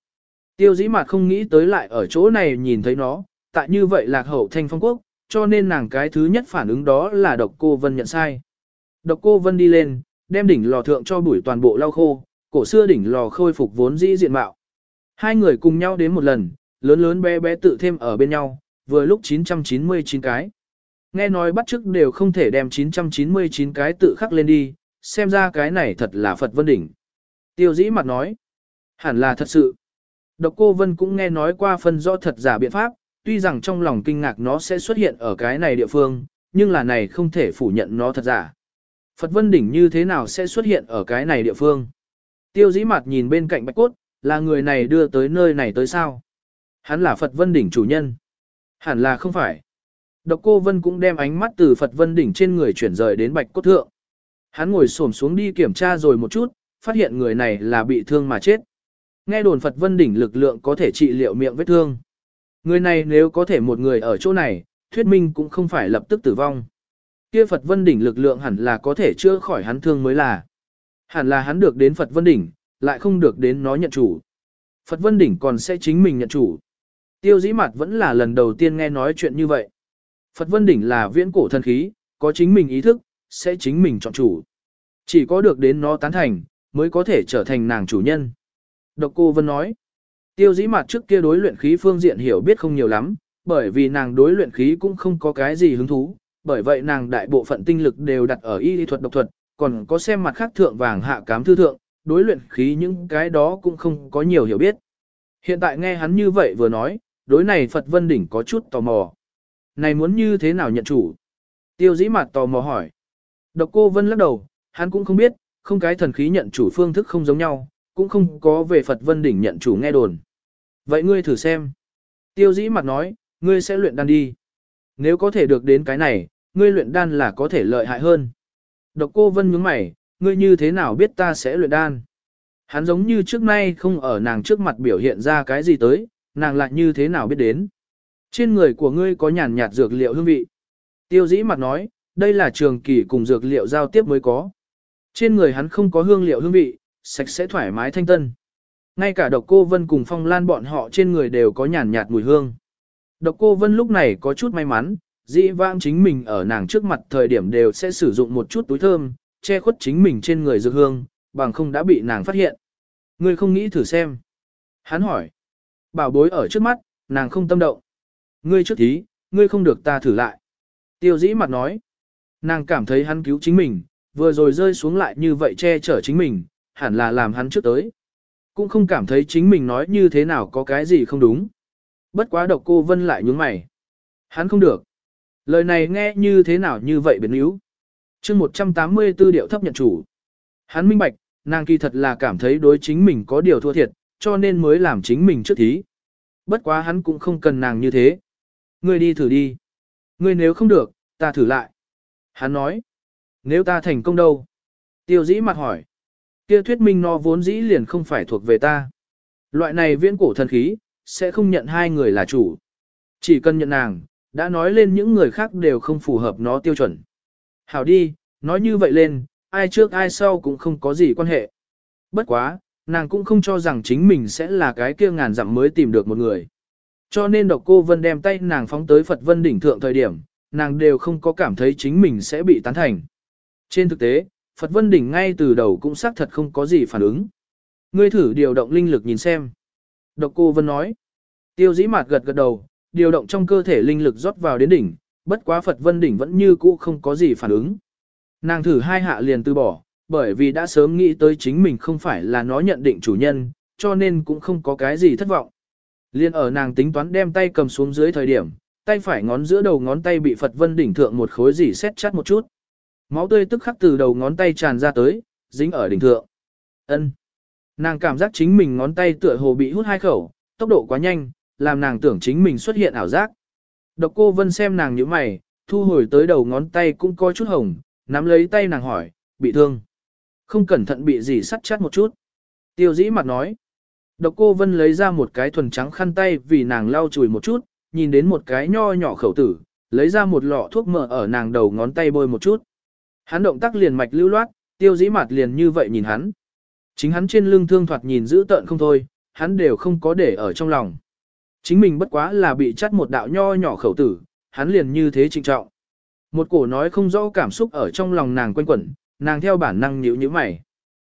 Tiêu dĩ mặt không nghĩ tới lại ở chỗ này nhìn thấy nó, tại như vậy lạc hậu thanh phong quốc, cho nên nàng cái thứ nhất phản ứng đó là độc cô Vân nhận sai. Độc cô Vân đi lên, đem đỉnh lò thượng cho bụi toàn bộ lau khô, cổ xưa đỉnh lò khôi phục vốn dĩ diện mạo. Hai người cùng nhau đến một lần, lớn lớn bé bé tự thêm ở bên nhau, vừa lúc 999 cái. Nghe nói bắt chức đều không thể đem 999 cái tự khắc lên đi, xem ra cái này thật là Phật Vân Đỉnh. Tiêu dĩ mặt nói, hẳn là thật sự. Độc cô Vân cũng nghe nói qua phân rõ thật giả biện pháp, tuy rằng trong lòng kinh ngạc nó sẽ xuất hiện ở cái này địa phương, nhưng là này không thể phủ nhận nó thật giả. Phật Vân Đỉnh như thế nào sẽ xuất hiện ở cái này địa phương? Tiêu dĩ mặt nhìn bên cạnh bạch cốt, là người này đưa tới nơi này tới sao? Hắn là Phật Vân Đỉnh chủ nhân. Hẳn là không phải. Độc cô Vân cũng đem ánh mắt từ Phật Vân Đỉnh trên người chuyển rời đến bạch cốt thượng. Hắn ngồi xổm xuống đi kiểm tra rồi một chút, phát hiện người này là bị thương mà chết. Nghe đồn Phật Vân Đỉnh lực lượng có thể trị liệu miệng vết thương. Người này nếu có thể một người ở chỗ này, thuyết minh cũng không phải lập tức tử vong. Kia Phật Vân Đỉnh lực lượng hẳn là có thể chữa khỏi hắn thương mới là. Hẳn là hắn được đến Phật Vân Đỉnh, lại không được đến nó nhận chủ. Phật Vân Đỉnh còn sẽ chính mình nhận chủ. Tiêu dĩ mặt vẫn là lần đầu tiên nghe nói chuyện như vậy. Phật Vân Đỉnh là viễn cổ thần khí, có chính mình ý thức, sẽ chính mình chọn chủ. Chỉ có được đến nó tán thành, mới có thể trở thành nàng chủ nhân. Độc cô Vân nói, tiêu dĩ mặt trước kia đối luyện khí phương diện hiểu biết không nhiều lắm, bởi vì nàng đối luyện khí cũng không có cái gì hứng thú, bởi vậy nàng đại bộ phận tinh lực đều đặt ở y lý thuật độc thuật, còn có xem mặt khác thượng vàng hạ cám thư thượng, đối luyện khí những cái đó cũng không có nhiều hiểu biết. Hiện tại nghe hắn như vậy vừa nói, đối này Phật Vân Đỉnh có chút tò mò. Này muốn như thế nào nhận chủ? Tiêu dĩ mặt tò mò hỏi. Độc cô Vân lắc đầu, hắn cũng không biết, không cái thần khí nhận chủ phương thức không giống nhau, cũng không có về Phật Vân Đỉnh nhận chủ nghe đồn. Vậy ngươi thử xem. Tiêu dĩ mặt nói, ngươi sẽ luyện đan đi. Nếu có thể được đến cái này, ngươi luyện đan là có thể lợi hại hơn. Độc cô Vân nhướng mày, ngươi như thế nào biết ta sẽ luyện đan? Hắn giống như trước nay không ở nàng trước mặt biểu hiện ra cái gì tới, nàng lại như thế nào biết đến? Trên người của ngươi có nhàn nhạt dược liệu hương vị. Tiêu dĩ mặt nói, đây là trường kỳ cùng dược liệu giao tiếp mới có. Trên người hắn không có hương liệu hương vị, sạch sẽ thoải mái thanh tân. Ngay cả độc cô Vân cùng phong lan bọn họ trên người đều có nhàn nhạt mùi hương. Độc cô Vân lúc này có chút may mắn, dĩ vãng chính mình ở nàng trước mặt thời điểm đều sẽ sử dụng một chút túi thơm, che khuất chính mình trên người dược hương, bằng không đã bị nàng phát hiện. Ngươi không nghĩ thử xem. Hắn hỏi. Bảo bối ở trước mắt, nàng không tâm động. Ngươi trước thí, ngươi không được ta thử lại. Tiêu dĩ mặt nói. Nàng cảm thấy hắn cứu chính mình, vừa rồi rơi xuống lại như vậy che chở chính mình, hẳn là làm hắn trước tới. Cũng không cảm thấy chính mình nói như thế nào có cái gì không đúng. Bất quá độc cô Vân lại nhướng mày. Hắn không được. Lời này nghe như thế nào như vậy biến yếu. chương 184 điệu thấp nhận chủ. Hắn minh bạch, nàng kỳ thật là cảm thấy đối chính mình có điều thua thiệt, cho nên mới làm chính mình trước thí. Bất quá hắn cũng không cần nàng như thế. Ngươi đi thử đi. Ngươi nếu không được, ta thử lại. Hắn nói. Nếu ta thành công đâu? Tiêu dĩ mặt hỏi. Kia thuyết minh nó vốn dĩ liền không phải thuộc về ta. Loại này viễn cổ thần khí, sẽ không nhận hai người là chủ. Chỉ cần nhận nàng, đã nói lên những người khác đều không phù hợp nó tiêu chuẩn. Hảo đi, nói như vậy lên, ai trước ai sau cũng không có gì quan hệ. Bất quá, nàng cũng không cho rằng chính mình sẽ là cái kia ngàn dặm mới tìm được một người. Cho nên độc cô Vân đem tay nàng phóng tới Phật Vân đỉnh thượng thời điểm, nàng đều không có cảm thấy chính mình sẽ bị tán thành. Trên thực tế, Phật Vân đỉnh ngay từ đầu cũng xác thật không có gì phản ứng. Ngươi thử điều động linh lực nhìn xem. Độc cô Vân nói. Tiêu dĩ mạt gật gật đầu, điều động trong cơ thể linh lực rót vào đến đỉnh, bất quá Phật Vân đỉnh vẫn như cũ không có gì phản ứng. Nàng thử hai hạ liền từ bỏ, bởi vì đã sớm nghĩ tới chính mình không phải là nó nhận định chủ nhân, cho nên cũng không có cái gì thất vọng. Liên ở nàng tính toán đem tay cầm xuống dưới thời điểm, tay phải ngón giữa đầu ngón tay bị Phật Vân đỉnh thượng một khối gì xét chắt một chút. Máu tươi tức khắc từ đầu ngón tay tràn ra tới, dính ở đỉnh thượng. Ân. Nàng cảm giác chính mình ngón tay tựa hồ bị hút hai khẩu, tốc độ quá nhanh, làm nàng tưởng chính mình xuất hiện ảo giác. Độc cô Vân xem nàng như mày, thu hồi tới đầu ngón tay cũng có chút hồng, nắm lấy tay nàng hỏi, bị thương. Không cẩn thận bị gì sắt chát một chút. Tiêu dĩ mặt nói. Độc cô Vân lấy ra một cái thuần trắng khăn tay vì nàng lau chùi một chút, nhìn đến một cái nho nhỏ khẩu tử, lấy ra một lọ thuốc mỡ ở nàng đầu ngón tay bôi một chút. Hắn động tác liền mạch lưu loát, tiêu dĩ mặt liền như vậy nhìn hắn. Chính hắn trên lưng thương thoạt nhìn dữ tợn không thôi, hắn đều không có để ở trong lòng. Chính mình bất quá là bị chắt một đạo nho nhỏ khẩu tử, hắn liền như thế trịnh trọng. Một cổ nói không rõ cảm xúc ở trong lòng nàng quanh quẩn, nàng theo bản năng nhíu như mày.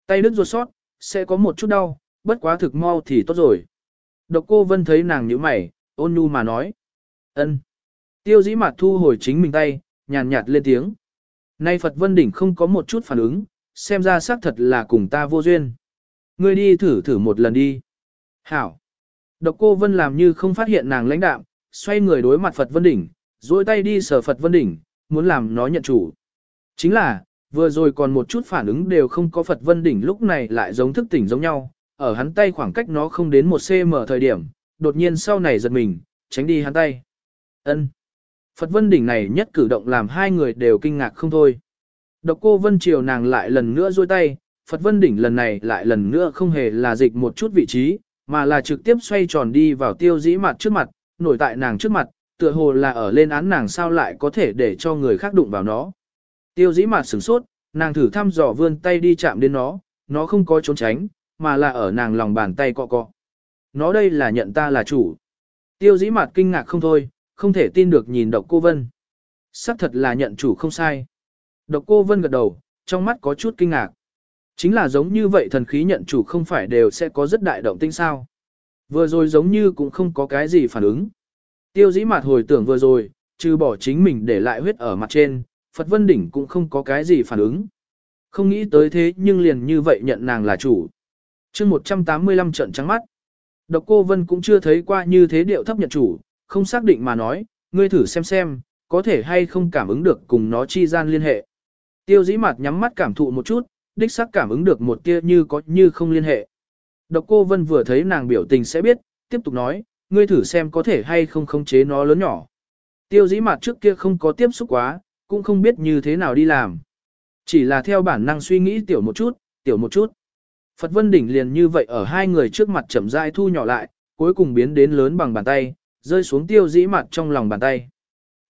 Tay đứt ruột sót, sẽ có một chút đau, bất quá thực mau thì tốt rồi. Độc cô Vân thấy nàng nhíu mày, ôn nhu mà nói. ân. Tiêu dĩ mặt thu hồi chính mình tay, nhàn nhạt lên tiếng. Nay Phật Vân Đỉnh không có một chút phản ứng, xem ra xác thật là cùng ta vô duyên. Ngươi đi thử thử một lần đi. Hảo. Độc cô Vân làm như không phát hiện nàng lãnh đạm, xoay người đối mặt Phật Vân Đỉnh, duỗi tay đi sờ Phật Vân Đỉnh, muốn làm nó nhận chủ. Chính là, vừa rồi còn một chút phản ứng đều không có Phật Vân Đỉnh lúc này lại giống thức tỉnh giống nhau, ở hắn tay khoảng cách nó không đến một cm thời điểm, đột nhiên sau này giật mình, tránh đi hắn tay. Ân. Phật Vân Đỉnh này nhất cử động làm hai người đều kinh ngạc không thôi. Độc cô Vân triều nàng lại lần nữa duỗi tay, Phật Vân Đỉnh lần này lại lần nữa không hề là dịch một chút vị trí, mà là trực tiếp xoay tròn đi vào tiêu dĩ mặt trước mặt, nổi tại nàng trước mặt, tựa hồ là ở lên án nàng sao lại có thể để cho người khác đụng vào nó. Tiêu dĩ mặt sửng sốt, nàng thử thăm dò vươn tay đi chạm đến nó, nó không có trốn tránh, mà là ở nàng lòng bàn tay cọ cọ. Nó đây là nhận ta là chủ. Tiêu dĩ mặt kinh ngạc không thôi, không thể tin được nhìn độc cô Vân. Sắc thật là nhận chủ không sai. Độc cô Vân gật đầu, trong mắt có chút kinh ngạc. Chính là giống như vậy thần khí nhận chủ không phải đều sẽ có rất đại động tinh sao. Vừa rồi giống như cũng không có cái gì phản ứng. Tiêu dĩ mặt hồi tưởng vừa rồi, trừ bỏ chính mình để lại huyết ở mặt trên, Phật Vân Đỉnh cũng không có cái gì phản ứng. Không nghĩ tới thế nhưng liền như vậy nhận nàng là chủ. chương 185 trận trắng mắt. Độc cô Vân cũng chưa thấy qua như thế điệu thấp nhận chủ, không xác định mà nói, ngươi thử xem xem, có thể hay không cảm ứng được cùng nó chi gian liên hệ. Tiêu dĩ mặt nhắm mắt cảm thụ một chút, đích xác cảm ứng được một tia như có như không liên hệ. Độc cô Vân vừa thấy nàng biểu tình sẽ biết, tiếp tục nói, ngươi thử xem có thể hay không khống chế nó lớn nhỏ. Tiêu dĩ mặt trước kia không có tiếp xúc quá, cũng không biết như thế nào đi làm. Chỉ là theo bản năng suy nghĩ tiểu một chút, tiểu một chút. Phật Vân Đỉnh liền như vậy ở hai người trước mặt chậm rãi thu nhỏ lại, cuối cùng biến đến lớn bằng bàn tay, rơi xuống tiêu dĩ mặt trong lòng bàn tay.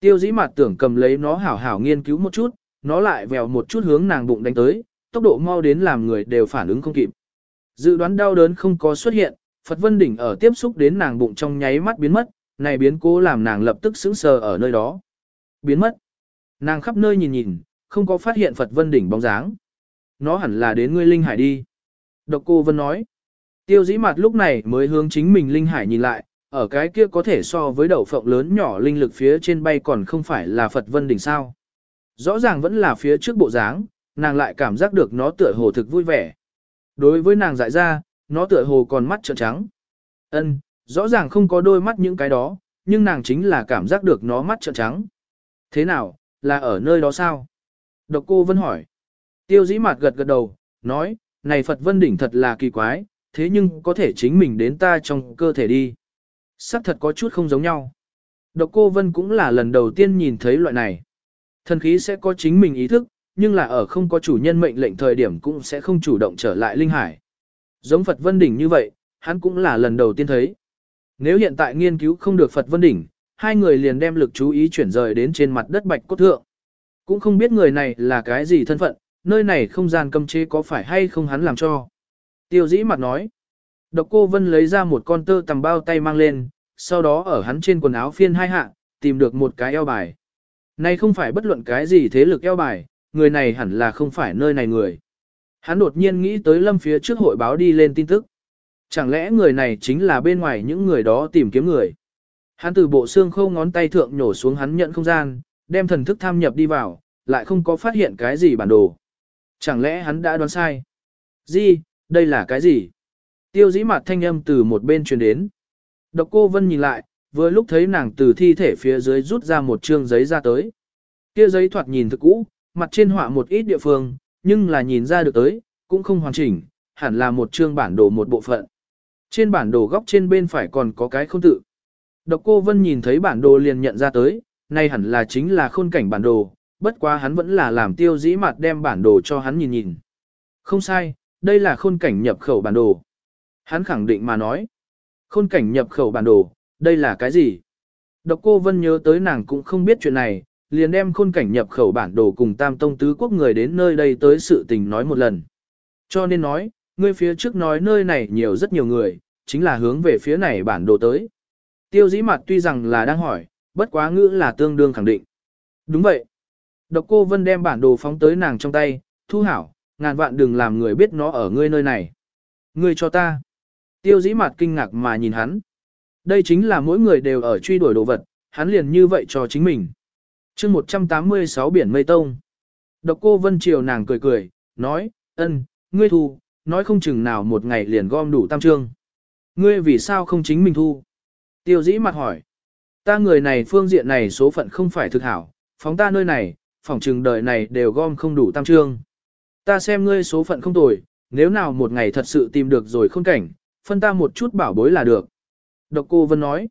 Tiêu dĩ mặt tưởng cầm lấy nó hảo hảo nghiên cứu một chút, nó lại vèo một chút hướng nàng bụng đánh tới, tốc độ mau đến làm người đều phản ứng không kịp. Dự đoán đau đớn không có xuất hiện, Phật Vân Đỉnh ở tiếp xúc đến nàng bụng trong nháy mắt biến mất, này biến cố làm nàng lập tức sững sờ ở nơi đó. Biến mất. Nàng khắp nơi nhìn nhìn, không có phát hiện Phật Vân Đỉnh bóng dáng. Nó hẳn là đến ngươi Linh Hải đi. Độc cô Vân nói. Tiêu dĩ mặt lúc này mới hướng chính mình Linh Hải nhìn lại, ở cái kia có thể so với đậu phộng lớn nhỏ linh lực phía trên bay còn không phải là Phật Vân Đỉnh sao. Rõ ràng vẫn là phía trước bộ dáng, nàng lại cảm giác được nó tựa hồ thực vui vẻ. Đối với nàng dại ra, nó tựa hồ còn mắt trợn trắng. Ân, rõ ràng không có đôi mắt những cái đó, nhưng nàng chính là cảm giác được nó mắt trợn trắng. Thế nào, là ở nơi đó sao? Độc cô Vân hỏi. Tiêu dĩ Mạt gật gật đầu, nói, này Phật Vân Đỉnh thật là kỳ quái, thế nhưng có thể chính mình đến ta trong cơ thể đi. Sắc thật có chút không giống nhau. Độc cô Vân cũng là lần đầu tiên nhìn thấy loại này. Thần khí sẽ có chính mình ý thức, nhưng là ở không có chủ nhân mệnh lệnh thời điểm cũng sẽ không chủ động trở lại linh hải. Giống Phật Vân Đỉnh như vậy, hắn cũng là lần đầu tiên thấy. Nếu hiện tại nghiên cứu không được Phật Vân Đỉnh, hai người liền đem lực chú ý chuyển rời đến trên mặt đất bạch cốt thượng. Cũng không biết người này là cái gì thân phận, nơi này không gian cấm chế có phải hay không hắn làm cho. Tiêu dĩ mặt nói. Độc cô Vân lấy ra một con tơ tầm bao tay mang lên, sau đó ở hắn trên quần áo phiên hai hạ, tìm được một cái eo bài. Này không phải bất luận cái gì thế lực eo bài, người này hẳn là không phải nơi này người. Hắn đột nhiên nghĩ tới lâm phía trước hội báo đi lên tin tức. Chẳng lẽ người này chính là bên ngoài những người đó tìm kiếm người. Hắn từ bộ xương khâu ngón tay thượng nhổ xuống hắn nhận không gian, đem thần thức tham nhập đi vào, lại không có phát hiện cái gì bản đồ. Chẳng lẽ hắn đã đoán sai? Gì, đây là cái gì? Tiêu dĩ mặt thanh âm từ một bên truyền đến. Độc cô Vân nhìn lại, vừa lúc thấy nàng từ thi thể phía dưới rút ra một chương giấy ra tới. Kia giấy thoạt nhìn thực cũ, mặt trên họa một ít địa phương, nhưng là nhìn ra được tới, cũng không hoàn chỉnh, hẳn là một chương bản đồ một bộ phận. Trên bản đồ góc trên bên phải còn có cái không tự. Độc cô Vân nhìn thấy bản đồ liền nhận ra tới, nay hẳn là chính là khôn cảnh bản đồ, bất quá hắn vẫn là làm tiêu dĩ mặt đem bản đồ cho hắn nhìn nhìn. Không sai, đây là khôn cảnh nhập khẩu bản đồ. Hắn khẳng định mà nói. Khôn cảnh nhập khẩu bản đồ, đây là cái gì? Độc cô Vân nhớ tới nàng cũng không biết chuyện này, liền đem khôn cảnh nhập khẩu bản đồ cùng tam tông tứ quốc người đến nơi đây tới sự tình nói một lần. Cho nên nói, ngươi phía trước nói nơi này nhiều rất nhiều người, chính là hướng về phía này bản đồ tới. Tiêu dĩ mặt tuy rằng là đang hỏi, bất quá ngữ là tương đương khẳng định. Đúng vậy. Độc cô Vân đem bản đồ phóng tới nàng trong tay, thu hảo, ngàn vạn đừng làm người biết nó ở ngươi nơi này. Ngươi cho ta. Tiêu dĩ mặt kinh ngạc mà nhìn hắn. Đây chính là mỗi người đều ở truy đuổi đồ vật, hắn liền như vậy cho chính mình. chương 186 biển mây tông. Độc cô Vân Triều nàng cười cười, nói, ân, ngươi thu, nói không chừng nào một ngày liền gom đủ tam trương. Ngươi vì sao không chính mình thu? Tiêu dĩ mặt hỏi. Ta người này phương diện này số phận không phải thực hảo, phóng ta nơi này, phỏng chừng đời này đều gom không đủ tam trương. Ta xem ngươi số phận không tồi, nếu nào một ngày thật sự tìm được rồi không cảnh, phân ta một chút bảo bối là được. Độc cô Vân nói.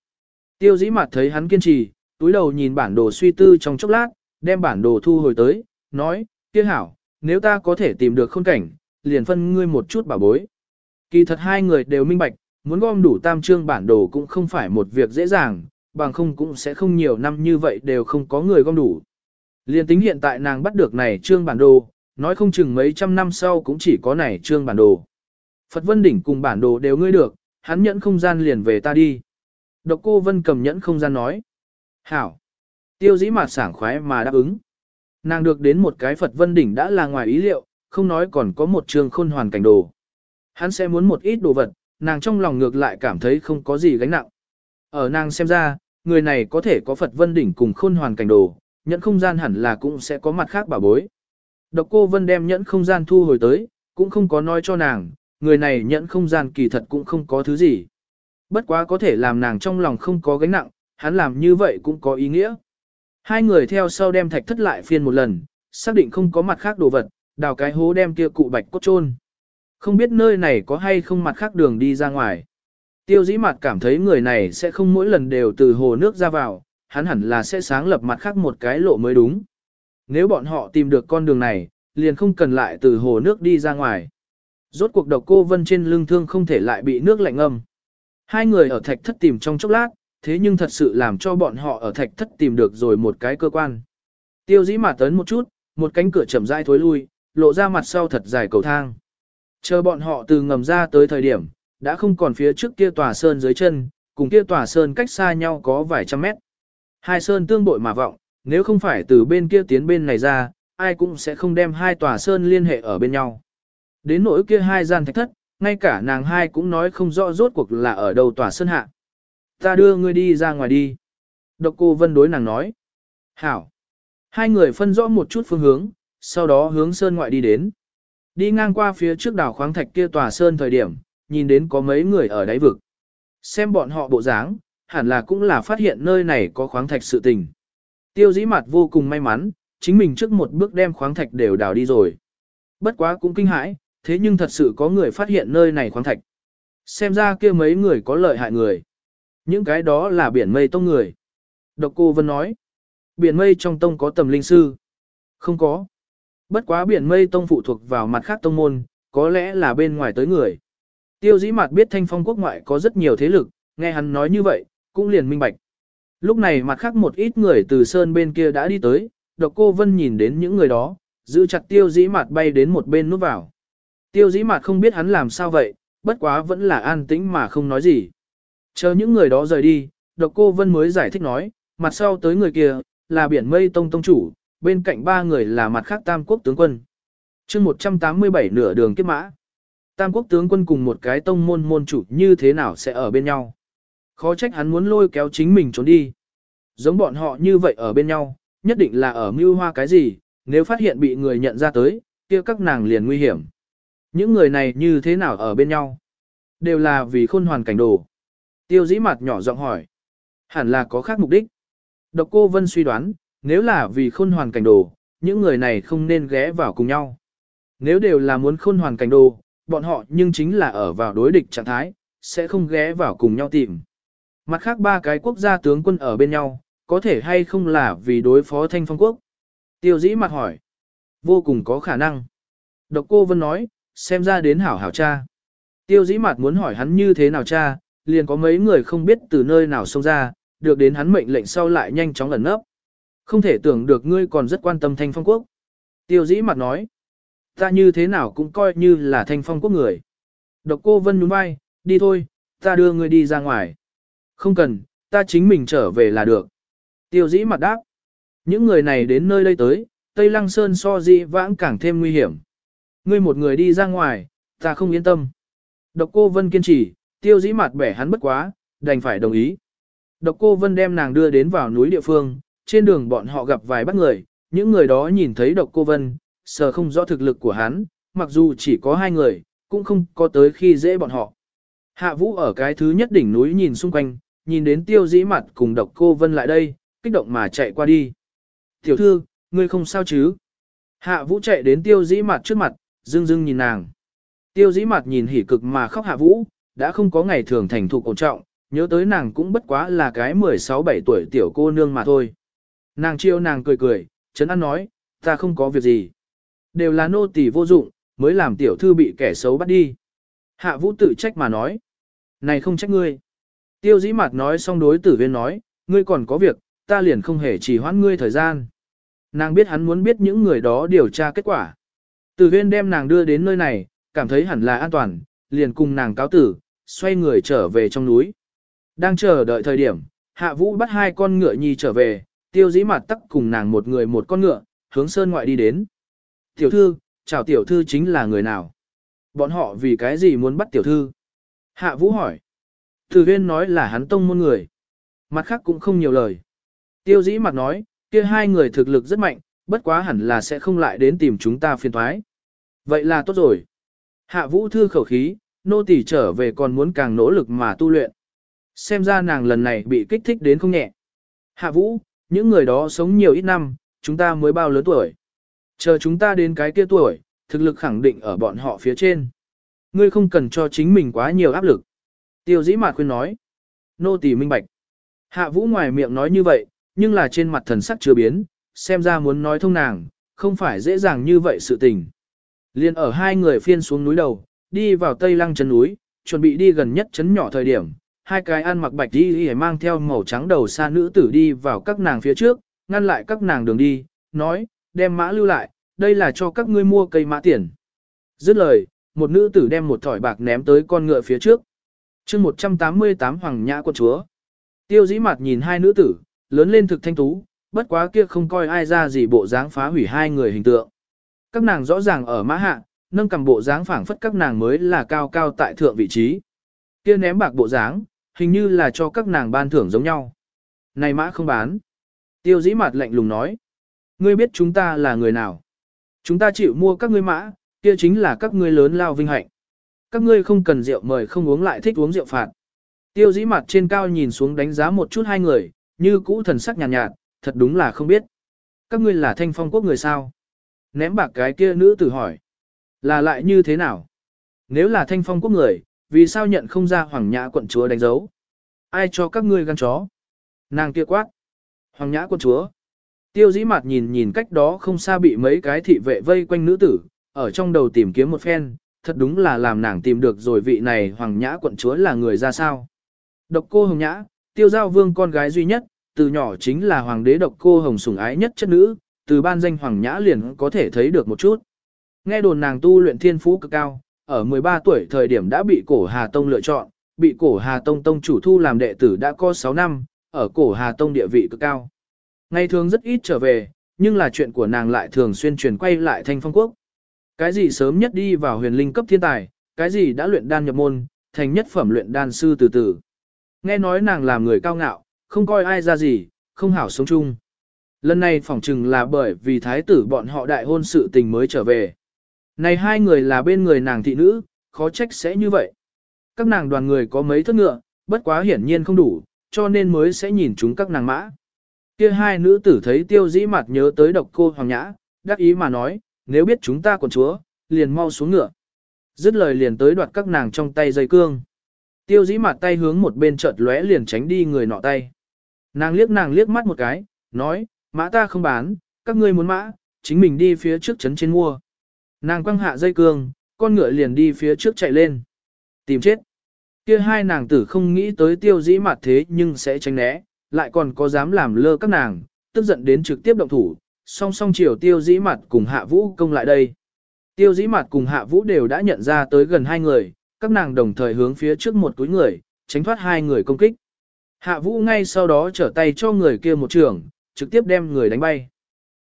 Tiêu dĩ mặt thấy hắn kiên trì, túi đầu nhìn bản đồ suy tư trong chốc lát, đem bản đồ thu hồi tới, nói, kia hảo, nếu ta có thể tìm được khôn cảnh, liền phân ngươi một chút bảo bối. Kỳ thật hai người đều minh bạch, muốn gom đủ tam trương bản đồ cũng không phải một việc dễ dàng, bằng không cũng sẽ không nhiều năm như vậy đều không có người gom đủ. Liên tính hiện tại nàng bắt được này trương bản đồ, nói không chừng mấy trăm năm sau cũng chỉ có này trương bản đồ. Phật Vân Đỉnh cùng bản đồ đều ngươi được, hắn nhẫn không gian liền về ta đi. Độc cô Vân cầm nhẫn không gian nói. Hảo. Tiêu dĩ mặt sảng khoái mà đáp ứng. Nàng được đến một cái Phật Vân Đỉnh đã là ngoài ý liệu, không nói còn có một trường khôn hoàn cảnh đồ. Hắn sẽ muốn một ít đồ vật, nàng trong lòng ngược lại cảm thấy không có gì gánh nặng. Ở nàng xem ra, người này có thể có Phật Vân Đỉnh cùng khôn hoàn cảnh đồ, nhẫn không gian hẳn là cũng sẽ có mặt khác bảo bối. Độc cô Vân đem nhẫn không gian thu hồi tới, cũng không có nói cho nàng, người này nhẫn không gian kỳ thật cũng không có thứ gì. Bất quá có thể làm nàng trong lòng không có gánh nặng, hắn làm như vậy cũng có ý nghĩa. Hai người theo sau đem thạch thất lại phiên một lần, xác định không có mặt khác đồ vật, đào cái hố đem kia cụ bạch cốt chôn. Không biết nơi này có hay không mặt khác đường đi ra ngoài. Tiêu dĩ mặt cảm thấy người này sẽ không mỗi lần đều từ hồ nước ra vào, hắn hẳn là sẽ sáng lập mặt khác một cái lộ mới đúng. Nếu bọn họ tìm được con đường này, liền không cần lại từ hồ nước đi ra ngoài. Rốt cuộc độc cô vân trên lưng thương không thể lại bị nước lạnh âm. Hai người ở thạch thất tìm trong chốc lát, thế nhưng thật sự làm cho bọn họ ở thạch thất tìm được rồi một cái cơ quan. Tiêu dĩ mà tấn một chút, một cánh cửa chậm rãi thối lui, lộ ra mặt sau thật dài cầu thang. Chờ bọn họ từ ngầm ra tới thời điểm, đã không còn phía trước kia tòa sơn dưới chân, cùng kia tòa sơn cách xa nhau có vài trăm mét. Hai sơn tương bội mà vọng, nếu không phải từ bên kia tiến bên này ra, ai cũng sẽ không đem hai tòa sơn liên hệ ở bên nhau. Đến nỗi kia hai gian thạch thất, ngay cả nàng hai cũng nói không rõ rốt cuộc là ở đâu tòa sơn hạ. Ta đưa ngươi đi ra ngoài đi. Độc cô vân đối nàng nói. Hảo. Hai người phân rõ một chút phương hướng, sau đó hướng sơn ngoại đi đến. Đi ngang qua phía trước đảo khoáng thạch kia tòa sơn thời điểm, nhìn đến có mấy người ở đáy vực. Xem bọn họ bộ dáng, hẳn là cũng là phát hiện nơi này có khoáng thạch sự tình. Tiêu dĩ mặt vô cùng may mắn, chính mình trước một bước đem khoáng thạch đều đào đi rồi. Bất quá cũng kinh hãi, thế nhưng thật sự có người phát hiện nơi này khoáng thạch. Xem ra kia mấy người có lợi hại người. Những cái đó là biển mây tông người. Độc cô Vân nói, biển mây trong tông có tầm linh sư. Không có. Bất quá biển mây tông phụ thuộc vào mặt khác tông môn, có lẽ là bên ngoài tới người. Tiêu dĩ mặt biết thanh phong quốc ngoại có rất nhiều thế lực, nghe hắn nói như vậy, cũng liền minh bạch. Lúc này mặt khác một ít người từ sơn bên kia đã đi tới, độc cô Vân nhìn đến những người đó, giữ chặt tiêu dĩ mặt bay đến một bên núp vào. Tiêu dĩ mặt không biết hắn làm sao vậy, bất quá vẫn là an tĩnh mà không nói gì. Chờ những người đó rời đi, độc cô Vân mới giải thích nói, mặt sau tới người kia, là biển mây tông tông chủ, bên cạnh ba người là mặt khác tam quốc tướng quân. chương 187 nửa đường kiếp mã. Tam quốc tướng quân cùng một cái tông môn môn chủ như thế nào sẽ ở bên nhau. Khó trách hắn muốn lôi kéo chính mình trốn đi. Giống bọn họ như vậy ở bên nhau, nhất định là ở mưu hoa cái gì, nếu phát hiện bị người nhận ra tới, kia các nàng liền nguy hiểm. Những người này như thế nào ở bên nhau? Đều là vì khôn hoàn cảnh đồ. Tiêu dĩ mặt nhỏ giọng hỏi. Hẳn là có khác mục đích. Độc cô Vân suy đoán, nếu là vì khôn hoàn cảnh đồ, những người này không nên ghé vào cùng nhau. Nếu đều là muốn khôn hoàn cảnh đồ, bọn họ nhưng chính là ở vào đối địch trạng thái, sẽ không ghé vào cùng nhau tìm. Mặt khác ba cái quốc gia tướng quân ở bên nhau, có thể hay không là vì đối phó thanh phong quốc? Tiêu dĩ mặt hỏi. Vô cùng có khả năng. Độc cô Vân nói, xem ra đến hảo hảo cha. Tiêu dĩ mặt muốn hỏi hắn như thế nào cha, liền có mấy người không biết từ nơi nào xông ra, được đến hắn mệnh lệnh sau lại nhanh chóng ẩn nấp. Không thể tưởng được ngươi còn rất quan tâm thanh phong quốc. Tiêu dĩ mặt nói, ta như thế nào cũng coi như là thanh phong quốc người. Độc cô Vân nhún vai, đi thôi, ta đưa ngươi đi ra ngoài. Không cần, ta chính mình trở về là được. Tiêu dĩ mặt đáp. Những người này đến nơi đây tới, Tây Lăng Sơn so dĩ vãng càng thêm nguy hiểm. Ngươi một người đi ra ngoài, ta không yên tâm. Độc cô Vân kiên trì, tiêu dĩ mặt bẻ hắn bất quá, đành phải đồng ý. Độc cô Vân đem nàng đưa đến vào núi địa phương, trên đường bọn họ gặp vài bắt người, những người đó nhìn thấy độc cô Vân, sờ không rõ thực lực của hắn, mặc dù chỉ có hai người, cũng không có tới khi dễ bọn họ. Hạ vũ ở cái thứ nhất đỉnh núi nhìn xung quanh, nhìn đến tiêu dĩ mặt cùng độc cô Vân lại đây, kích động mà chạy qua đi. Tiểu thư, ngươi không sao chứ? Hạ vũ chạy đến tiêu dĩ mặt trước mặt, dưng dưng nhìn nàng. Tiêu dĩ mặt nhìn hỉ cực mà khóc hạ vũ, đã không có ngày thường thành thục ổn trọng, nhớ tới nàng cũng bất quá là cái 16-7 tuổi tiểu cô nương mà thôi. Nàng chiêu nàng cười cười, chấn an nói, ta không có việc gì. Đều là nô tỳ vô dụng, mới làm tiểu thư bị kẻ xấu bắt đi. Hạ vũ tự trách mà nói. Này không trách ngươi. Tiêu dĩ mặt nói xong đối tử viên nói, ngươi còn có việc, ta liền không hề chỉ hoãn ngươi thời gian. Nàng biết hắn muốn biết những người đó điều tra kết quả. Từ viên đem nàng đưa đến nơi này, cảm thấy hẳn là an toàn, liền cùng nàng cáo tử, xoay người trở về trong núi. Đang chờ đợi thời điểm, hạ vũ bắt hai con ngựa nhi trở về, tiêu dĩ mặt tắc cùng nàng một người một con ngựa, hướng sơn ngoại đi đến. Tiểu thư, chào tiểu thư chính là người nào? Bọn họ vì cái gì muốn bắt tiểu thư? Hạ vũ hỏi. Từ viên nói là hắn tông môn người. Mặt khác cũng không nhiều lời. Tiêu dĩ mặt nói, kia hai người thực lực rất mạnh, bất quá hẳn là sẽ không lại đến tìm chúng ta phiền thoái. Vậy là tốt rồi. Hạ vũ thư khẩu khí, nô tỳ trở về còn muốn càng nỗ lực mà tu luyện. Xem ra nàng lần này bị kích thích đến không nhẹ. Hạ vũ, những người đó sống nhiều ít năm, chúng ta mới bao lớn tuổi. Chờ chúng ta đến cái kia tuổi, thực lực khẳng định ở bọn họ phía trên. Ngươi không cần cho chính mình quá nhiều áp lực. Tiêu dĩ mạt khuyên nói. Nô tỳ minh bạch. Hạ vũ ngoài miệng nói như vậy, nhưng là trên mặt thần sắc chưa biến, xem ra muốn nói thông nàng, không phải dễ dàng như vậy sự tình. Liên ở hai người phiên xuống núi đầu, đi vào tây lăng chân núi, chuẩn bị đi gần nhất chấn nhỏ thời điểm, hai cái ăn mặc bạch đi mang theo màu trắng đầu xa nữ tử đi vào các nàng phía trước, ngăn lại các nàng đường đi, nói, đem mã lưu lại, đây là cho các ngươi mua cây mã tiền. Dứt lời, một nữ tử đem một thỏi bạc ném tới con ngựa phía trước. chương 188 Hoàng Nhã quân chúa. Tiêu dĩ mặt nhìn hai nữ tử, lớn lên thực thanh tú, bất quá kia không coi ai ra gì bộ dáng phá hủy hai người hình tượng. Các nàng rõ ràng ở mã hạ, nâng cầm bộ dáng phảng phất các nàng mới là cao cao tại thượng vị trí. Kia ném bạc bộ dáng, hình như là cho các nàng ban thưởng giống nhau. Này mã không bán. Tiêu dĩ mặt lạnh lùng nói. Ngươi biết chúng ta là người nào? Chúng ta chịu mua các ngươi mã, kia chính là các ngươi lớn lao vinh hạnh. Các ngươi không cần rượu mời không uống lại thích uống rượu phạt. Tiêu dĩ mặt trên cao nhìn xuống đánh giá một chút hai người, như cũ thần sắc nhàn nhạt, nhạt, thật đúng là không biết. Các ngươi là thanh phong quốc người sao? Ném bạc cái kia nữ tử hỏi. Là lại như thế nào? Nếu là thanh phong quốc người, vì sao nhận không ra hoàng nhã quận chúa đánh dấu? Ai cho các ngươi gan chó? Nàng kia quát. Hoàng nhã quận chúa. Tiêu dĩ mặt nhìn nhìn cách đó không xa bị mấy cái thị vệ vây quanh nữ tử, ở trong đầu tìm kiếm một phen, thật đúng là làm nàng tìm được rồi vị này hoàng nhã quận chúa là người ra sao. Độc cô hồng nhã, tiêu giao vương con gái duy nhất, từ nhỏ chính là hoàng đế độc cô hồng sủng ái nhất chất nữ, từ ban danh hoàng nhã liền có thể thấy được một chút. Nghe đồn nàng tu luyện thiên phú cực cao, ở 13 tuổi thời điểm đã bị cổ Hà Tông lựa chọn, bị cổ Hà Tông Tông chủ thu làm đệ tử đã có 6 năm, ở cổ Hà Tông địa vị cực cao. Ngày thường rất ít trở về, nhưng là chuyện của nàng lại thường xuyên truyền quay lại thanh phong quốc. Cái gì sớm nhất đi vào huyền linh cấp thiên tài, cái gì đã luyện đan nhập môn, thành nhất phẩm luyện đan sư từ từ. Nghe nói nàng làm người cao ngạo, không coi ai ra gì, không hảo sống chung. Lần này phỏng chừng là bởi vì thái tử bọn họ đại hôn sự tình mới trở về. Này hai người là bên người nàng thị nữ, khó trách sẽ như vậy. Các nàng đoàn người có mấy thất ngựa, bất quá hiển nhiên không đủ, cho nên mới sẽ nhìn chúng các nàng mã. Kia hai nữ tử thấy tiêu dĩ mặt nhớ tới độc cô hoàng nhã, đắc ý mà nói, nếu biết chúng ta còn chúa, liền mau xuống ngựa. Dứt lời liền tới đoạt các nàng trong tay dây cương. Tiêu dĩ mặt tay hướng một bên chợt lóe liền tránh đi người nọ tay. Nàng liếc nàng liếc mắt một cái, nói, mã ta không bán, các ngươi muốn mã, chính mình đi phía trước trấn trên mua. Nàng quăng hạ dây cương, con ngựa liền đi phía trước chạy lên. Tìm chết. Kia hai nàng tử không nghĩ tới tiêu dĩ mặt thế nhưng sẽ tránh né, lại còn có dám làm lơ các nàng, tức giận đến trực tiếp động thủ, song song chiều tiêu dĩ mặt cùng hạ vũ công lại đây. Tiêu dĩ mặt cùng hạ vũ đều đã nhận ra tới gần hai người, các nàng đồng thời hướng phía trước một túi người, tránh thoát hai người công kích. Hạ vũ ngay sau đó trở tay cho người kia một trường, trực tiếp đem người đánh bay.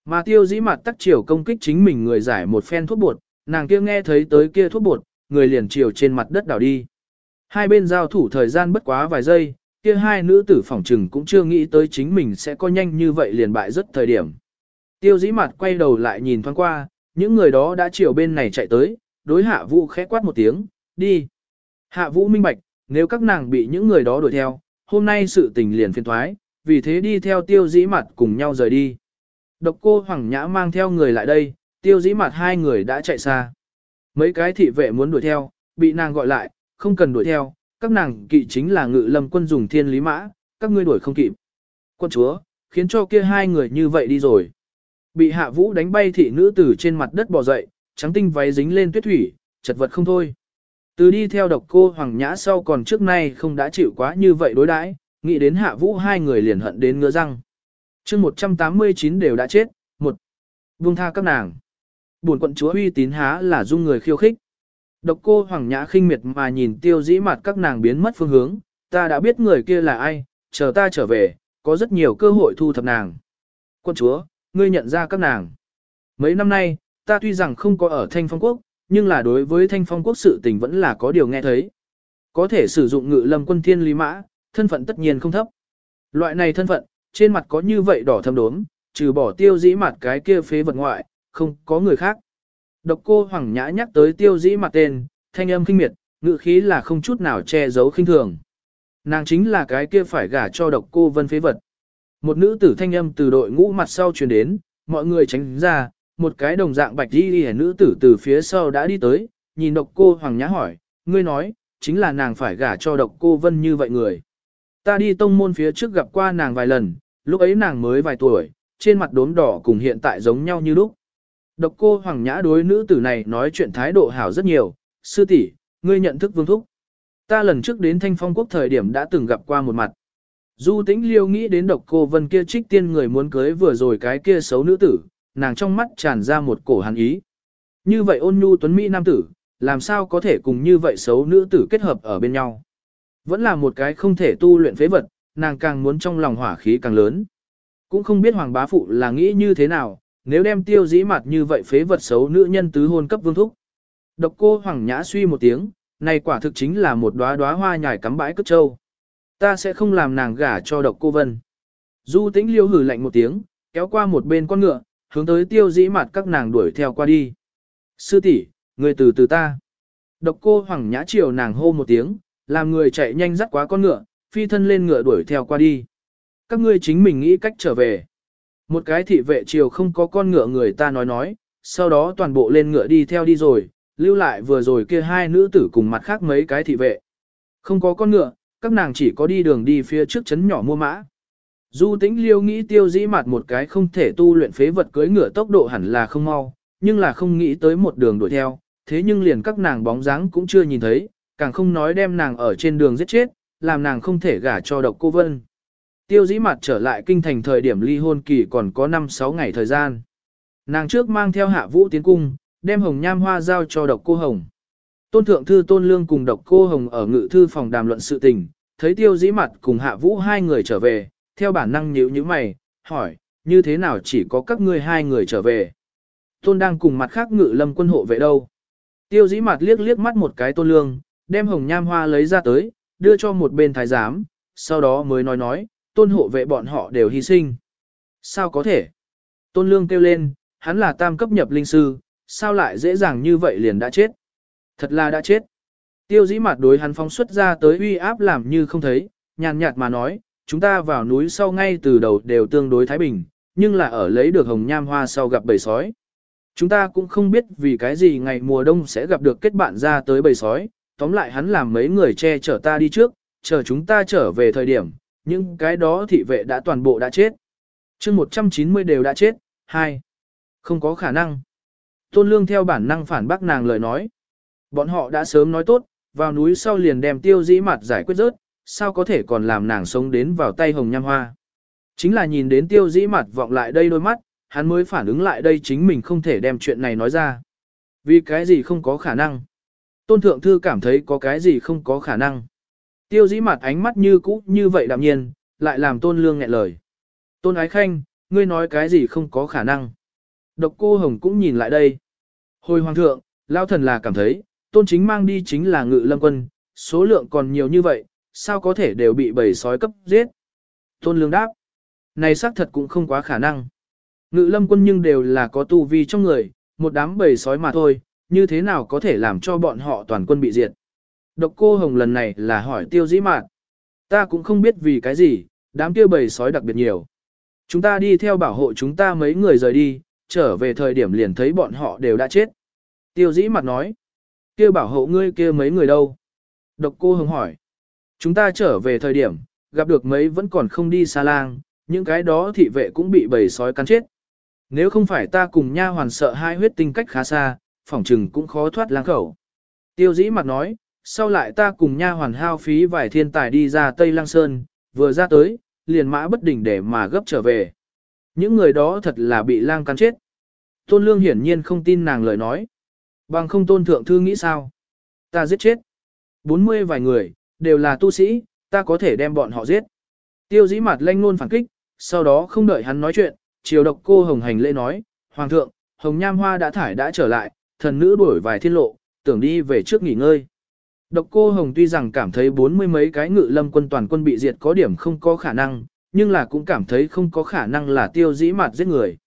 Mà tiêu dĩ mặt tắc chiều công kích chính mình người giải một phen thuốc bột, nàng kia nghe thấy tới kia thuốc bột, người liền chiều trên mặt đất đảo đi. Hai bên giao thủ thời gian bất quá vài giây, kia hai nữ tử phỏng trừng cũng chưa nghĩ tới chính mình sẽ có nhanh như vậy liền bại rất thời điểm. Tiêu dĩ mặt quay đầu lại nhìn thoáng qua, những người đó đã chiều bên này chạy tới, đối hạ vũ khẽ quát một tiếng, đi. Hạ vũ minh bạch, nếu các nàng bị những người đó đuổi theo, hôm nay sự tình liền phiền thoái, vì thế đi theo tiêu dĩ mặt cùng nhau rời đi. Độc cô Hoàng Nhã mang theo người lại đây, tiêu dĩ mặt hai người đã chạy xa. Mấy cái thị vệ muốn đuổi theo, bị nàng gọi lại, không cần đuổi theo, các nàng kỵ chính là ngự lâm quân dùng thiên lý mã, các ngươi đuổi không kịp. Quân chúa, khiến cho kia hai người như vậy đi rồi. Bị hạ vũ đánh bay thị nữ tử trên mặt đất bò dậy, trắng tinh váy dính lên tuyết thủy, chật vật không thôi. Từ đi theo độc cô Hoàng Nhã sau còn trước nay không đã chịu quá như vậy đối đãi, nghĩ đến hạ vũ hai người liền hận đến ngứa răng. chương 189 đều đã chết, một Buông tha các nàng. Buồn quận chúa uy tín há là dung người khiêu khích. Độc cô Hoàng Nhã khinh miệt mà nhìn tiêu dĩ mặt các nàng biến mất phương hướng, ta đã biết người kia là ai, chờ ta trở về, có rất nhiều cơ hội thu thập nàng. Quân chúa, ngươi nhận ra các nàng. Mấy năm nay, ta tuy rằng không có ở Thanh Phong Quốc, nhưng là đối với Thanh Phong Quốc sự tình vẫn là có điều nghe thấy. Có thể sử dụng ngự lâm quân thiên lý mã, thân phận tất nhiên không thấp. Loại này thân phận, trên mặt có như vậy đỏ thâm đốm, trừ bỏ tiêu dĩ mặt cái kia phế vật ngoại, không có người khác. Độc cô Hoàng Nhã nhắc tới tiêu dĩ mặt tên, thanh âm kinh miệt, ngự khí là không chút nào che giấu khinh thường. Nàng chính là cái kia phải gả cho độc cô vân phế vật. Một nữ tử thanh âm từ đội ngũ mặt sau truyền đến, mọi người tránh ra, một cái đồng dạng bạch y hẻ nữ tử từ phía sau đã đi tới, nhìn độc cô Hoàng Nhã hỏi, ngươi nói, chính là nàng phải gả cho độc cô vân như vậy người. Ta đi tông môn phía trước gặp qua nàng vài lần, lúc ấy nàng mới vài tuổi, trên mặt đốm đỏ cùng hiện tại giống nhau như lúc. Độc cô Hoàng Nhã đối nữ tử này nói chuyện thái độ hảo rất nhiều, sư tỷ, ngươi nhận thức vương thúc. Ta lần trước đến thanh phong quốc thời điểm đã từng gặp qua một mặt. Du tĩnh liêu nghĩ đến độc cô vân kia trích tiên người muốn cưới vừa rồi cái kia xấu nữ tử, nàng trong mắt tràn ra một cổ hàn ý. Như vậy ôn nhu tuấn Mỹ nam tử, làm sao có thể cùng như vậy xấu nữ tử kết hợp ở bên nhau. Vẫn là một cái không thể tu luyện phế vật, nàng càng muốn trong lòng hỏa khí càng lớn. Cũng không biết hoàng bá phụ là nghĩ như thế nào, nếu đem tiêu dĩ mặt như vậy phế vật xấu nữ nhân tứ hôn cấp vương thúc. Độc cô hoàng nhã suy một tiếng, này quả thực chính là một đóa đóa hoa nhài cắm bãi cất trâu. Ta sẽ không làm nàng gả cho độc cô vân. Du tĩnh liêu hử lạnh một tiếng, kéo qua một bên con ngựa, hướng tới tiêu dĩ mặt các nàng đuổi theo qua đi. Sư tỷ, người từ từ ta. Độc cô hoàng nhã triều nàng hô một tiếng, làm người chạy nhanh dắt quá con ngựa, phi thân lên ngựa đuổi theo qua đi. Các ngươi chính mình nghĩ cách trở về. Một cái thị vệ triều không có con ngựa người ta nói nói, sau đó toàn bộ lên ngựa đi theo đi rồi, lưu lại vừa rồi kia hai nữ tử cùng mặt khác mấy cái thị vệ. Không có con ngựa, các nàng chỉ có đi đường đi phía trước chấn nhỏ mua mã. Du tĩnh liêu nghĩ tiêu dĩ mặt một cái không thể tu luyện phế vật cưới ngựa tốc độ hẳn là không mau, nhưng là không nghĩ tới một đường đuổi theo, thế nhưng liền các nàng bóng dáng cũng chưa nhìn thấy, càng không nói đem nàng ở trên đường giết chết, làm nàng không thể gả cho độc cô vân. Tiêu dĩ mặt trở lại kinh thành thời điểm ly hôn kỳ còn có 5-6 ngày thời gian. Nàng trước mang theo hạ vũ tiến cung, đem hồng nham hoa giao cho độc cô hồng. Tôn thượng thư tôn lương cùng độc cô hồng ở ngự thư phòng đàm luận sự tình, thấy tiêu dĩ mặt cùng hạ vũ hai người trở về, theo bản năng nhíu như mày, hỏi, như thế nào chỉ có các ngươi hai người trở về. Tôn đang cùng mặt khác ngự lâm quân hộ vệ đâu. Tiêu dĩ mặt liếc liếc mắt một cái tôn lương, đem hồng nham hoa lấy ra tới, đưa cho một bên thái giám, sau đó mới nói nói, tôn hộ vệ bọn họ đều hy sinh. Sao có thể? Tôn lương kêu lên, hắn là tam cấp nhập linh sư, sao lại dễ dàng như vậy liền đã chết? Thật là đã chết. Tiêu dĩ mặt đối hắn phóng xuất ra tới uy áp làm như không thấy, nhàn nhạt mà nói, chúng ta vào núi sau ngay từ đầu đều tương đối thái bình, nhưng là ở lấy được hồng nham hoa sau gặp bầy sói. Chúng ta cũng không biết vì cái gì ngày mùa đông sẽ gặp được kết bạn ra tới bầy sói, tóm lại hắn làm mấy người che chở ta đi trước, chờ chúng ta trở về thời điểm, nhưng cái đó thị vệ đã toàn bộ đã chết. chương 190 đều đã chết, hai Không có khả năng. Tôn Lương theo bản năng phản bác nàng lời nói. Bọn họ đã sớm nói tốt, vào núi sau liền đem tiêu dĩ mặt giải quyết rớt, sao có thể còn làm nàng sống đến vào tay hồng nham hoa. Chính là nhìn đến tiêu dĩ mặt vọng lại đây đôi mắt, hắn mới phản ứng lại đây chính mình không thể đem chuyện này nói ra. Vì cái gì không có khả năng. Tôn thượng thư cảm thấy có cái gì không có khả năng. Tiêu dĩ mặt ánh mắt như cũ như vậy đạm nhiên, lại làm tôn lương nghẹn lời. Tôn ái khanh, ngươi nói cái gì không có khả năng. Độc cô Hồng cũng nhìn lại đây. Hồi hoàng thượng, lao thần là cảm thấy, tôn chính mang đi chính là ngự lâm quân, số lượng còn nhiều như vậy, sao có thể đều bị bầy sói cấp giết. Tôn lương đáp, này xác thật cũng không quá khả năng. Ngự lâm quân nhưng đều là có tu vi trong người, một đám bầy sói mà thôi, như thế nào có thể làm cho bọn họ toàn quân bị diệt. Độc cô Hồng lần này là hỏi tiêu dĩ mạn. Ta cũng không biết vì cái gì, đám kia bầy sói đặc biệt nhiều. Chúng ta đi theo bảo hộ chúng ta mấy người rời đi, trở về thời điểm liền thấy bọn họ đều đã chết. Tiêu dĩ mặt nói. kia bảo hộ ngươi kia mấy người đâu? Độc cô Hồng hỏi. Chúng ta trở về thời điểm, gặp được mấy vẫn còn không đi xa lang, những cái đó thị vệ cũng bị bầy sói cắn chết. Nếu không phải ta cùng nha hoàn sợ hai huyết tinh cách khá xa, phỏng trừng cũng khó thoát lang khẩu. Tiêu dĩ mặt nói, sau lại ta cùng nha hoàn hao phí vài thiên tài đi ra Tây lang Sơn, vừa ra tới, liền mã bất đỉnh để mà gấp trở về. Những người đó thật là bị lang cắn chết. Tôn Lương hiển nhiên không tin nàng lời nói. Bằng không tôn thượng thư nghĩ sao? Ta giết chết. 40 vài người, đều là tu sĩ, ta có thể đem bọn họ giết. Tiêu dĩ mặt lanh luôn phản kích, sau đó không đợi hắn nói chuyện, chiều độc cô hồng hành lễ nói, Hoàng thượng, hồng nham hoa đã thải đã trở lại, thần nữ đuổi vài thiên lộ, tưởng đi về trước nghỉ ngơi. Độc cô hồng tuy rằng cảm thấy bốn mươi mấy cái ngự lâm quân toàn quân bị diệt có điểm không có khả năng, nhưng là cũng cảm thấy không có khả năng là tiêu dĩ mặt giết người.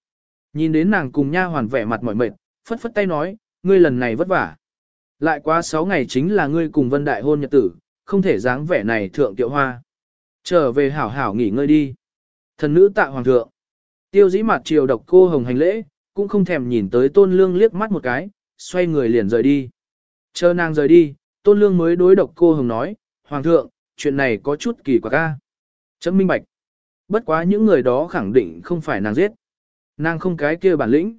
Nhìn đến nàng cùng nha hoàn vẻ mặt mỏi mệt, phất phất tay nói, ngươi lần này vất vả. Lại qua 6 ngày chính là ngươi cùng vân đại hôn nhật tử, không thể dáng vẻ này thượng tiệu hoa. Trở về hảo hảo nghỉ ngơi đi. Thần nữ tạ hoàng thượng. Tiêu dĩ mặt triều độc cô hồng hành lễ, cũng không thèm nhìn tới tôn lương liếc mắt một cái, xoay người liền rời đi. Chờ nàng rời đi, tôn lương mới đối độc cô hồng nói, hoàng thượng, chuyện này có chút kỳ quặc ca. Chấm minh bạch. Bất quá những người đó khẳng định không phải nàng giết. Nàng không cái kia bản lĩnh.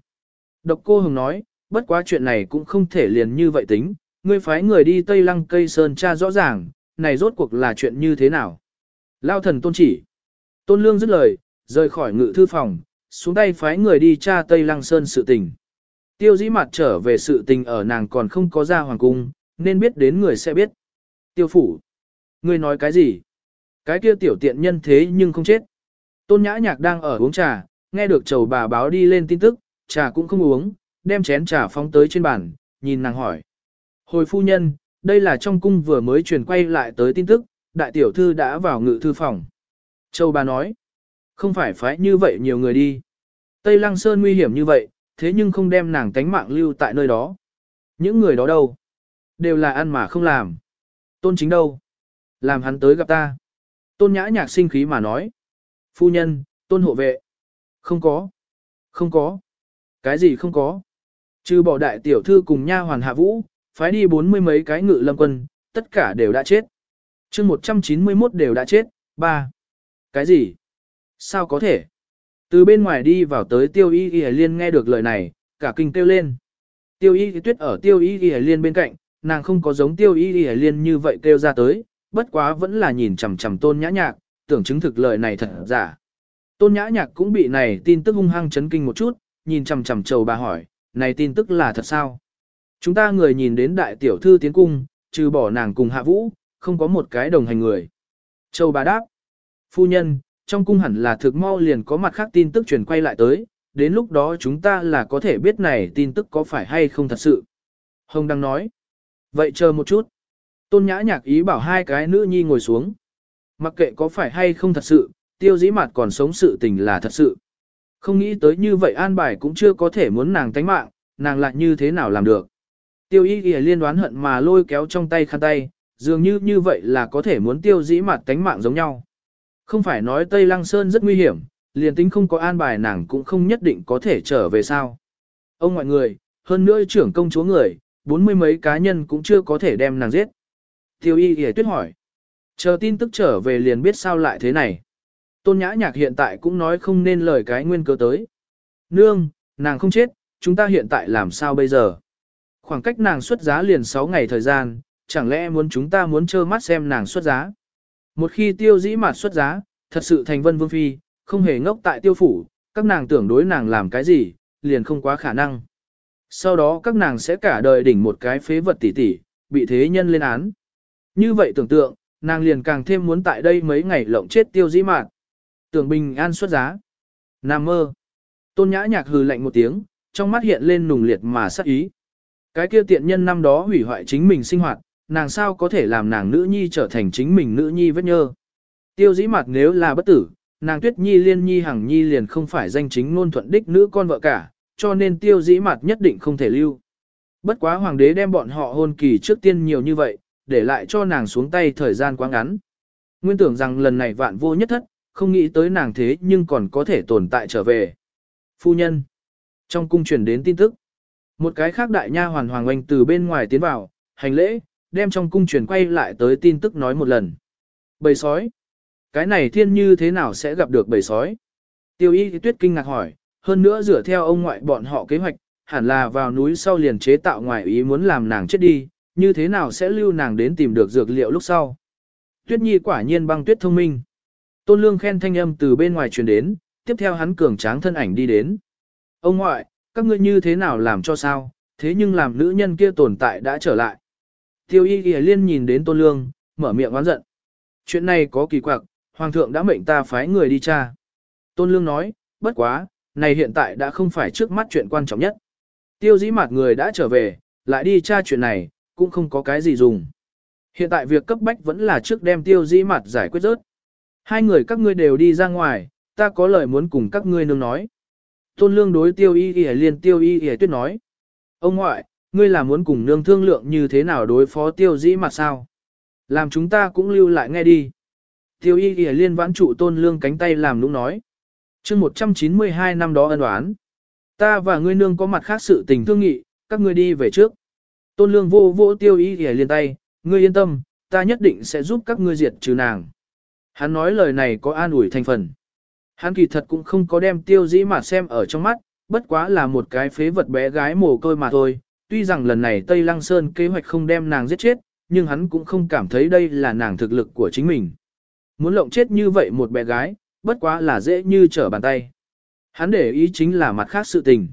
Độc cô hồng nói, bất quá chuyện này cũng không thể liền như vậy tính, ngươi phái người đi Tây Lăng cây sơn tra rõ ràng, này rốt cuộc là chuyện như thế nào. Lao thần tôn chỉ. Tôn lương dứt lời, rời khỏi ngự thư phòng, xuống tay phái người đi tra Tây Lăng Sơn sự tình. Tiêu dĩ mặt trở về sự tình ở nàng còn không có ra hoàng cung, nên biết đến người sẽ biết. Tiêu phủ. Ngươi nói cái gì? Cái kia tiểu tiện nhân thế nhưng không chết. Tôn nhã nhạc đang ở uống trà, nghe được chầu bà báo đi lên tin tức, trà cũng không uống, đem chén trà phóng tới trên bàn, nhìn nàng hỏi. Hồi phu nhân, đây là trong cung vừa mới truyền quay lại tới tin tức, đại tiểu thư đã vào ngự thư phòng. Châu bà nói, không phải phái như vậy nhiều người đi. Tây Lăng Sơn nguy hiểm như vậy, thế nhưng không đem nàng tánh mạng lưu tại nơi đó. Những người đó đâu? Đều là ăn mà không làm. Tôn chính đâu? Làm hắn tới gặp ta. Tôn nhã nhạc sinh khí mà nói. Phu nhân, tôn hộ vệ. Không có. Không có. Cái gì không có? Trừ bỏ đại tiểu thư cùng nha hoàn hạ vũ, phái đi bốn mươi mấy cái ngự lâm quân, tất cả đều đã chết. chương 191 đều đã chết, ba. Cái gì? Sao có thể? Từ bên ngoài đi vào tới tiêu y y liên nghe được lời này, cả kinh kêu lên. Tiêu y tuyết ở tiêu y y liên bên cạnh, nàng không có giống tiêu y y liên như vậy kêu ra tới, bất quá vẫn là nhìn chằm chằm tôn nhã nhạc, tưởng chứng thực lời này thật giả. Tôn nhã nhạc cũng bị này tin tức hung hăng chấn kinh một chút, nhìn chằm chằm trầu bà hỏi, này tin tức là thật sao? Chúng ta người nhìn đến đại tiểu thư tiến cung, trừ bỏ nàng cùng hạ vũ, không có một cái đồng hành người. Châu bà đáp, phu nhân, trong cung hẳn là thực mau liền có mặt khác tin tức truyền quay lại tới, đến lúc đó chúng ta là có thể biết này tin tức có phải hay không thật sự. Hồng đang nói, vậy chờ một chút. Tôn nhã nhạc ý bảo hai cái nữ nhi ngồi xuống. Mặc kệ có phải hay không thật sự, tiêu dĩ mặt còn sống sự tình là thật sự. Không nghĩ tới như vậy an bài cũng chưa có thể muốn nàng tánh mạng, nàng lại như thế nào làm được. Tiêu y ghi liên đoán hận mà lôi kéo trong tay khăn tay, dường như như vậy là có thể muốn tiêu dĩ mặt tánh mạng giống nhau. Không phải nói Tây Lăng Sơn rất nguy hiểm, liền tính không có an bài nàng cũng không nhất định có thể trở về sao. Ông ngoại người, hơn nữa trưởng công chúa người, bốn mươi mấy cá nhân cũng chưa có thể đem nàng giết. Tiêu y ghi tuyết hỏi. Chờ tin tức trở về liền biết sao lại thế này. Tôn nhã nhạc hiện tại cũng nói không nên lời cái nguyên cơ tới. Nương, nàng không chết, chúng ta hiện tại làm sao bây giờ? Khoảng cách nàng xuất giá liền 6 ngày thời gian, chẳng lẽ muốn chúng ta muốn trơ mắt xem nàng xuất giá? Một khi tiêu dĩ mạt xuất giá, thật sự thành vân vương phi, không hề ngốc tại tiêu phủ, các nàng tưởng đối nàng làm cái gì, liền không quá khả năng. Sau đó các nàng sẽ cả đời đỉnh một cái phế vật tỷ tỷ, bị thế nhân lên án. Như vậy tưởng tượng, nàng liền càng thêm muốn tại đây mấy ngày lộng chết tiêu dĩ mạt. Tưởng bình an xuất giá. Nam mơ. Tôn nhã nhạc hừ lạnh một tiếng, trong mắt hiện lên nùng liệt mà sắc ý. Cái kia tiện nhân năm đó hủy hoại chính mình sinh hoạt, nàng sao có thể làm nàng nữ nhi trở thành chính mình nữ nhi vết nhơ. Tiêu dĩ mặt nếu là bất tử, nàng tuyết nhi liên nhi hằng nhi liền không phải danh chính ngôn thuận đích nữ con vợ cả, cho nên tiêu dĩ mặt nhất định không thể lưu. Bất quá hoàng đế đem bọn họ hôn kỳ trước tiên nhiều như vậy, để lại cho nàng xuống tay thời gian quá ngắn. Nguyên tưởng rằng lần này vạn vô nhất thất, không nghĩ tới nàng thế nhưng còn có thể tồn tại trở về. Phu nhân. Trong cung truyền đến tin tức. Một cái khác đại nha hoàn hoàng oanh từ bên ngoài tiến vào, hành lễ, đem trong cung truyền quay lại tới tin tức nói một lần. Bầy sói. Cái này thiên như thế nào sẽ gặp được bầy sói? Tiêu y tuyết kinh ngạc hỏi, hơn nữa dựa theo ông ngoại bọn họ kế hoạch, hẳn là vào núi sau liền chế tạo ngoài ý muốn làm nàng chết đi, như thế nào sẽ lưu nàng đến tìm được dược liệu lúc sau. Tuyết nhi quả nhiên băng tuyết thông minh. Tôn lương khen thanh âm từ bên ngoài truyền đến, tiếp theo hắn cường tráng thân ảnh đi đến. Ông ngoại, các ngươi như thế nào làm cho sao, thế nhưng làm nữ nhân kia tồn tại đã trở lại. Tiêu y ghi liên nhìn đến tôn lương, mở miệng oán giận. Chuyện này có kỳ quặc, hoàng thượng đã mệnh ta phái người đi tra. Tôn lương nói, bất quá, này hiện tại đã không phải trước mắt chuyện quan trọng nhất. Tiêu dĩ mặt người đã trở về, lại đi tra chuyện này, cũng không có cái gì dùng. Hiện tại việc cấp bách vẫn là trước đem tiêu dĩ mặt giải quyết rớt. Hai người các ngươi đều đi ra ngoài, ta có lời muốn cùng các ngươi nương nói. Tôn lương đối tiêu y y liên tiêu y y tuyết nói. Ông ngoại, ngươi là muốn cùng nương thương lượng như thế nào đối phó tiêu dĩ mặt sao? Làm chúng ta cũng lưu lại nghe đi. Tiêu y y liên vãn trụ tôn lương cánh tay làm lúc nói. chương 192 năm đó ân đoán. Ta và ngươi nương có mặt khác sự tình thương nghị, các ngươi đi về trước. Tôn lương vô vô tiêu y y liên tay, ngươi yên tâm, ta nhất định sẽ giúp các ngươi diệt trừ nàng. Hắn nói lời này có an ủi thành phần. Hắn kỳ thật cũng không có đem tiêu dĩ mà xem ở trong mắt, bất quá là một cái phế vật bé gái mồ côi mà thôi. Tuy rằng lần này Tây Lăng Sơn kế hoạch không đem nàng giết chết, nhưng hắn cũng không cảm thấy đây là nàng thực lực của chính mình. Muốn lộng chết như vậy một bé gái, bất quá là dễ như trở bàn tay. Hắn để ý chính là mặt khác sự tình.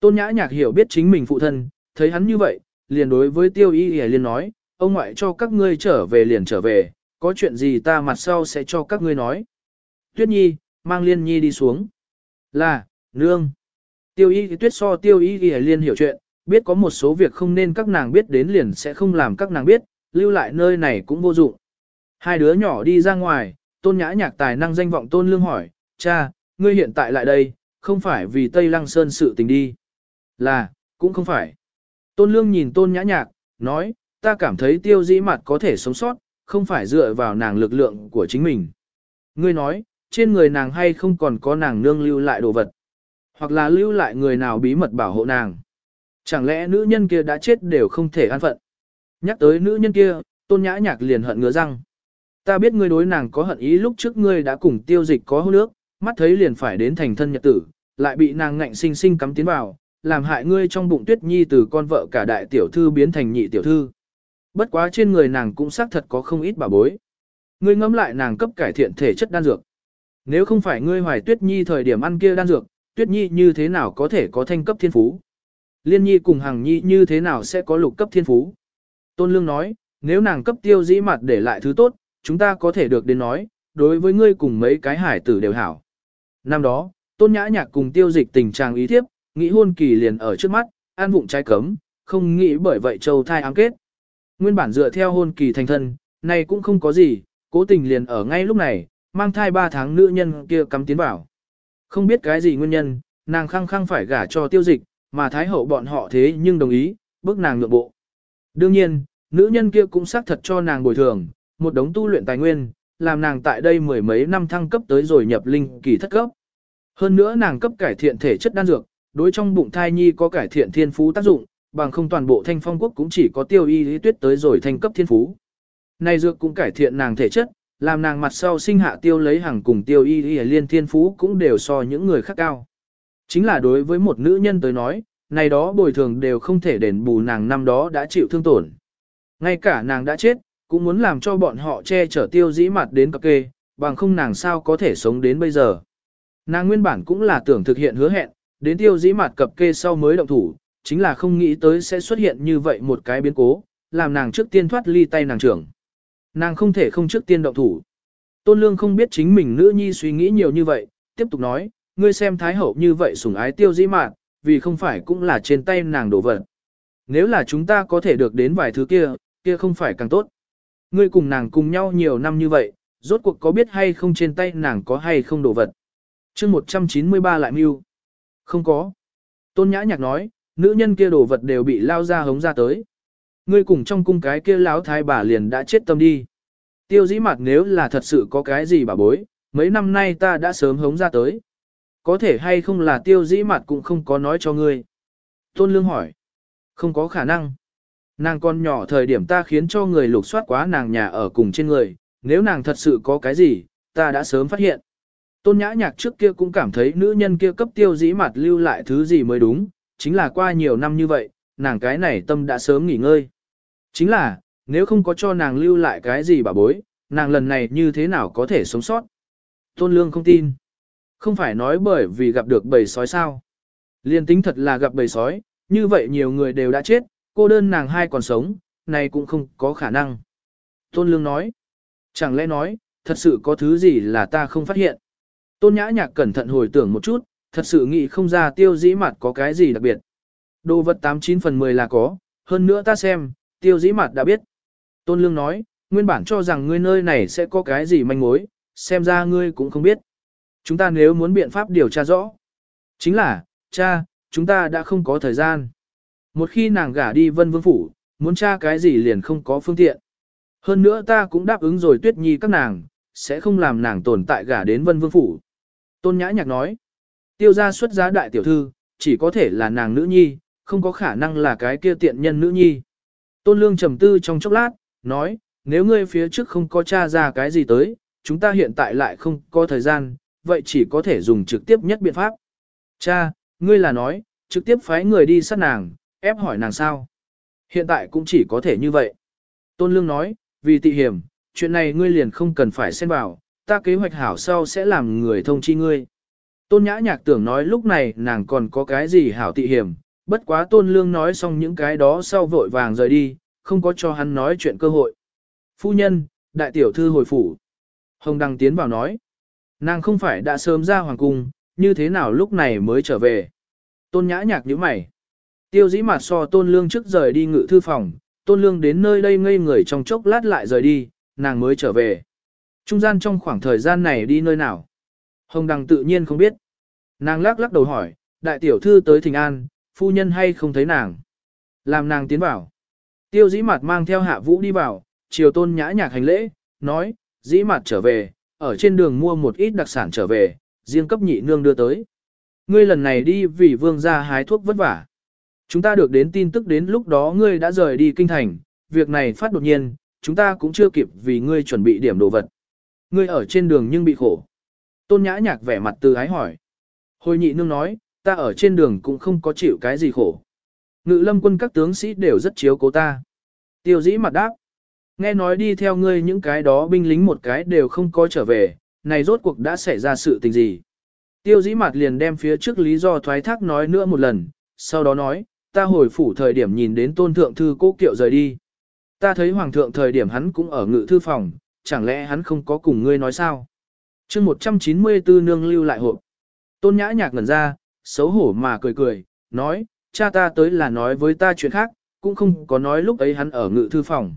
Tôn Nhã Nhạc hiểu biết chính mình phụ thân, thấy hắn như vậy, liền đối với Tiêu Y Y liền nói, ông ngoại cho các ngươi trở về liền trở về, có chuyện gì ta mặt sau sẽ cho các ngươi nói. Tuyết Nhi, mang Liên Nhi đi xuống. Là, nương. Tiêu y tuyết so tiêu y ghi liên hiểu chuyện, biết có một số việc không nên các nàng biết đến liền sẽ không làm các nàng biết, lưu lại nơi này cũng vô dụng. Hai đứa nhỏ đi ra ngoài, tôn nhã nhạc tài năng danh vọng tôn lương hỏi, cha, ngươi hiện tại lại đây, không phải vì Tây Lăng Sơn sự tình đi. Là, cũng không phải. Tôn Lương nhìn Tôn Nhã Nhạc, nói, ta cảm thấy tiêu dĩ mặt có thể sống sót, không phải dựa vào nàng lực lượng của chính mình. Ngươi nói, trên người nàng hay không còn có nàng nương lưu lại đồ vật, hoặc là lưu lại người nào bí mật bảo hộ nàng. Chẳng lẽ nữ nhân kia đã chết đều không thể an phận. Nhắc tới nữ nhân kia, tôn nhã nhạc liền hận ngứa răng. Ta biết ngươi đối nàng có hận ý lúc trước ngươi đã cùng tiêu dịch có hôn nước, mắt thấy liền phải đến thành thân nhật tử, lại bị nàng ngạnh sinh sinh cắm tiến vào, làm hại ngươi trong bụng tuyết nhi từ con vợ cả đại tiểu thư biến thành nhị tiểu thư. Bất quá trên người nàng cũng xác thật có không ít bà bối. Ngươi ngẫm lại nàng cấp cải thiện thể chất đan dược. Nếu không phải ngươi hoài tuyết nhi thời điểm ăn kia đan dược, tuyết nhi như thế nào có thể có thanh cấp thiên phú? Liên nhi cùng hàng nhi như thế nào sẽ có lục cấp thiên phú? Tôn Lương nói, nếu nàng cấp tiêu dĩ mặt để lại thứ tốt, chúng ta có thể được đến nói, đối với ngươi cùng mấy cái hải tử đều hảo. Năm đó, Tôn Nhã Nhạc cùng tiêu dịch tình trạng ý thiếp, nghĩ hôn kỳ liền ở trước mắt, an vụng trái cấm, không nghĩ bởi vậy châu thai ám kết. Nguyên bản dựa theo hôn kỳ thành thân, này cũng không có gì, cố tình liền ở ngay lúc này, mang thai 3 tháng nữ nhân kia cắm tiến vào. Không biết cái gì nguyên nhân, nàng khăng khăng phải gả cho tiêu dịch, mà thái hậu bọn họ thế nhưng đồng ý, bước nàng nhượng bộ. Đương nhiên, nữ nhân kia cũng xác thật cho nàng bồi thường, một đống tu luyện tài nguyên, làm nàng tại đây mười mấy năm thăng cấp tới rồi nhập linh kỳ thất cấp. Hơn nữa nàng cấp cải thiện thể chất đan dược, đối trong bụng thai nhi có cải thiện thiên phú tác dụng, bằng không toàn bộ thanh phong quốc cũng chỉ có tiêu y lý tuyết tới rồi thanh cấp thiên phú. Này dược cũng cải thiện nàng thể chất, làm nàng mặt sau sinh hạ tiêu lấy hàng cùng tiêu y y liên thiên phú cũng đều so những người khác cao. Chính là đối với một nữ nhân tới nói, này đó bồi thường đều không thể đền bù nàng năm đó đã chịu thương tổn. Ngay cả nàng đã chết, cũng muốn làm cho bọn họ che chở tiêu dĩ mặt đến cặp kê, bằng không nàng sao có thể sống đến bây giờ. Nàng nguyên bản cũng là tưởng thực hiện hứa hẹn, đến tiêu dĩ mặt cập kê sau mới động thủ, chính là không nghĩ tới sẽ xuất hiện như vậy một cái biến cố, làm nàng trước tiên thoát ly tay nàng trưởng. Nàng không thể không trước tiên động thủ. Tôn Lương không biết chính mình nữ nhi suy nghĩ nhiều như vậy, tiếp tục nói, ngươi xem thái hậu như vậy sủng ái tiêu dĩ mạn, vì không phải cũng là trên tay nàng đổ vật. Nếu là chúng ta có thể được đến vài thứ kia, kia không phải càng tốt. Ngươi cùng nàng cùng nhau nhiều năm như vậy, rốt cuộc có biết hay không trên tay nàng có hay không đổ vật. chương 193 lại mưu. Không có. Tôn Nhã Nhạc nói, nữ nhân kia đổ vật đều bị lao ra hống ra tới. Ngươi cùng trong cung cái kia lão thái bà liền đã chết tâm đi. Tiêu dĩ mặt nếu là thật sự có cái gì bà bối, mấy năm nay ta đã sớm hống ra tới. Có thể hay không là tiêu dĩ mặt cũng không có nói cho ngươi. Tôn Lương hỏi. Không có khả năng. Nàng con nhỏ thời điểm ta khiến cho người lục soát quá nàng nhà ở cùng trên người, nếu nàng thật sự có cái gì, ta đã sớm phát hiện. Tôn nhã nhạc trước kia cũng cảm thấy nữ nhân kia cấp tiêu dĩ mặt lưu lại thứ gì mới đúng, chính là qua nhiều năm như vậy, nàng cái này tâm đã sớm nghỉ ngơi. Chính là, nếu không có cho nàng lưu lại cái gì bà bối, nàng lần này như thế nào có thể sống sót? Tôn Lương không tin. Không phải nói bởi vì gặp được bầy sói sao. Liên tính thật là gặp bầy sói, như vậy nhiều người đều đã chết, cô đơn nàng hai còn sống, này cũng không có khả năng. Tôn Lương nói. Chẳng lẽ nói, thật sự có thứ gì là ta không phát hiện. Tôn Nhã Nhạc cẩn thận hồi tưởng một chút, thật sự nghĩ không ra tiêu dĩ mặt có cái gì đặc biệt. Đồ vật 89 phần 10 là có, hơn nữa ta xem, tiêu dĩ mặt đã biết. Tôn Lương nói, nguyên bản cho rằng ngươi nơi này sẽ có cái gì manh mối, xem ra ngươi cũng không biết. Chúng ta nếu muốn biện pháp điều tra rõ. Chính là, cha, chúng ta đã không có thời gian. Một khi nàng gả đi vân vương phủ, muốn tra cái gì liền không có phương tiện. Hơn nữa ta cũng đáp ứng rồi tuyết nhi các nàng, sẽ không làm nàng tồn tại gả đến vân vương phủ. Tôn nhã nhạc nói, tiêu gia xuất giá đại tiểu thư, chỉ có thể là nàng nữ nhi, không có khả năng là cái kia tiện nhân nữ nhi. Tôn lương trầm tư trong chốc lát, nói, nếu ngươi phía trước không có tra ra cái gì tới, chúng ta hiện tại lại không có thời gian, vậy chỉ có thể dùng trực tiếp nhất biện pháp. Cha, ngươi là nói, trực tiếp phái người đi sát nàng, ép hỏi nàng sao. Hiện tại cũng chỉ có thể như vậy. Tôn Lương nói, vì tị hiểm, chuyện này ngươi liền không cần phải xen vào, ta kế hoạch hảo sau sẽ làm người thông chi ngươi. Tôn Nhã Nhạc tưởng nói lúc này nàng còn có cái gì hảo tị hiểm, bất quá Tôn Lương nói xong những cái đó sau vội vàng rời đi, không có cho hắn nói chuyện cơ hội. Phu nhân, đại tiểu thư hồi phủ. Hồng Đăng tiến vào nói. Nàng không phải đã sớm ra hoàng cung, như thế nào lúc này mới trở về. Tôn nhã nhạc nhíu mày. Tiêu dĩ mặt so tôn lương trước rời đi ngự thư phòng, tôn lương đến nơi đây ngây người trong chốc lát lại rời đi, nàng mới trở về. Trung gian trong khoảng thời gian này đi nơi nào? Hồng Đăng tự nhiên không biết. Nàng lắc lắc đầu hỏi, đại tiểu thư tới thịnh an, phu nhân hay không thấy nàng. Làm nàng tiến vào. Tiêu dĩ mặt mang theo hạ vũ đi vào, chiều tôn nhã nhạc hành lễ, nói, dĩ mặt trở về, ở trên đường mua một ít đặc sản trở về, riêng cấp nhị nương đưa tới. Ngươi lần này đi vì vương gia hái thuốc vất vả. Chúng ta được đến tin tức đến lúc đó ngươi đã rời đi kinh thành, việc này phát đột nhiên, chúng ta cũng chưa kịp vì ngươi chuẩn bị điểm đồ vật. Ngươi ở trên đường nhưng bị khổ. Tôn nhã nhạc vẻ mặt từ ái hỏi. Hồi nhị nương nói, ta ở trên đường cũng không có chịu cái gì khổ. Ngự lâm quân các tướng sĩ đều rất chiếu cố ta. Tiêu dĩ mặt đáp. Nghe nói đi theo ngươi những cái đó binh lính một cái đều không có trở về, này rốt cuộc đã xảy ra sự tình gì. Tiêu dĩ mặt liền đem phía trước lý do thoái thác nói nữa một lần, sau đó nói, ta hồi phủ thời điểm nhìn đến tôn thượng thư cố kiệu rời đi. Ta thấy hoàng thượng thời điểm hắn cũng ở ngự thư phòng, chẳng lẽ hắn không có cùng ngươi nói sao? chương 194 nương lưu lại hộp. Tôn nhã nhạc ngẩn ra, xấu hổ mà cười cười, nói, cha ta tới là nói với ta chuyện khác, cũng không có nói lúc ấy hắn ở ngự thư phòng.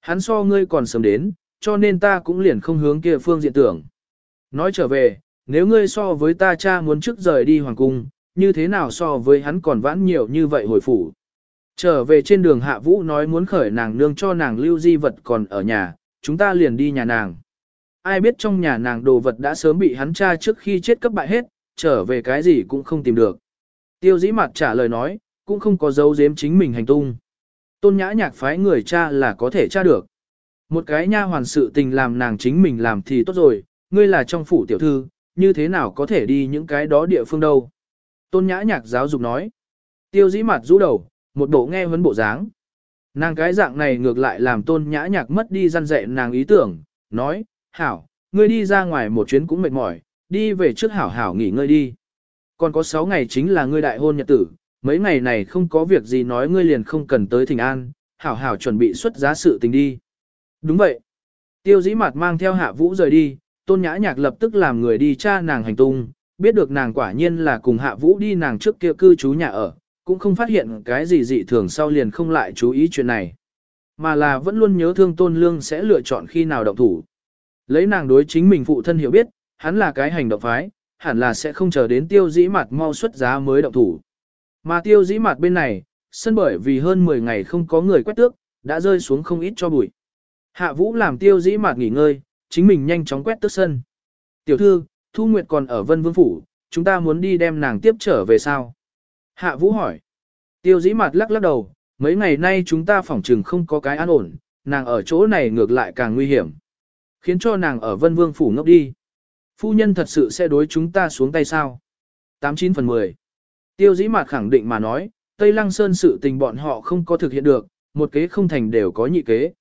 Hắn so ngươi còn sớm đến, cho nên ta cũng liền không hướng kia phương diện tưởng. Nói trở về, nếu ngươi so với ta cha muốn trước rời đi hoàng cung, như thế nào so với hắn còn vãn nhiều như vậy hồi phủ. Trở về trên đường hạ vũ nói muốn khởi nàng nương cho nàng lưu di vật còn ở nhà, chúng ta liền đi nhà nàng. Ai biết trong nhà nàng đồ vật đã sớm bị hắn cha trước khi chết cấp bại hết, trở về cái gì cũng không tìm được. Tiêu dĩ mặt trả lời nói, cũng không có dấu giếm chính mình hành tung. Tôn nhã nhạc phái người cha là có thể tra được. Một cái nha hoàn sự tình làm nàng chính mình làm thì tốt rồi, ngươi là trong phủ tiểu thư, như thế nào có thể đi những cái đó địa phương đâu. Tôn nhã nhạc giáo dục nói. Tiêu dĩ mặt rũ đầu, một bộ nghe vấn bộ dáng. Nàng cái dạng này ngược lại làm tôn nhã nhạc mất đi răn dạy nàng ý tưởng, nói, hảo, ngươi đi ra ngoài một chuyến cũng mệt mỏi, đi về trước hảo hảo nghỉ ngơi đi. Còn có 6 ngày chính là ngươi đại hôn nhật tử, mấy ngày này không có việc gì nói ngươi liền không cần tới thỉnh an, hảo hảo chuẩn bị xuất giá sự tình đi. Đúng vậy. Tiêu dĩ mặt mang theo hạ vũ rời đi, tôn nhã nhạc lập tức làm người đi tra nàng hành tung, biết được nàng quả nhiên là cùng hạ vũ đi nàng trước kia cư trú nhà ở, cũng không phát hiện cái gì dị thường sau liền không lại chú ý chuyện này. Mà là vẫn luôn nhớ thương tôn lương sẽ lựa chọn khi nào động thủ. Lấy nàng đối chính mình phụ thân hiểu biết, hắn là cái hành động phái, hẳn là sẽ không chờ đến tiêu dĩ mặt mau xuất giá mới động thủ. Mà tiêu dĩ mặt bên này, sân bởi vì hơn 10 ngày không có người quét tước, đã rơi xuống không ít cho bụi. Hạ vũ làm tiêu dĩ mặt nghỉ ngơi, chính mình nhanh chóng quét tước sân. Tiểu thư, Thu Nguyệt còn ở Vân Vương Phủ, chúng ta muốn đi đem nàng tiếp trở về sao? Hạ vũ hỏi. Tiêu dĩ mặt lắc lắc đầu, mấy ngày nay chúng ta phỏng trừng không có cái an ổn, nàng ở chỗ này ngược lại càng nguy hiểm. Khiến cho nàng ở Vân Vương Phủ ngốc đi. Phu nhân thật sự sẽ đối chúng ta xuống tay sao? 89 phần 10 Tiêu dĩ mạt khẳng định mà nói, Tây Lăng Sơn sự tình bọn họ không có thực hiện được, một kế không thành đều có nhị kế.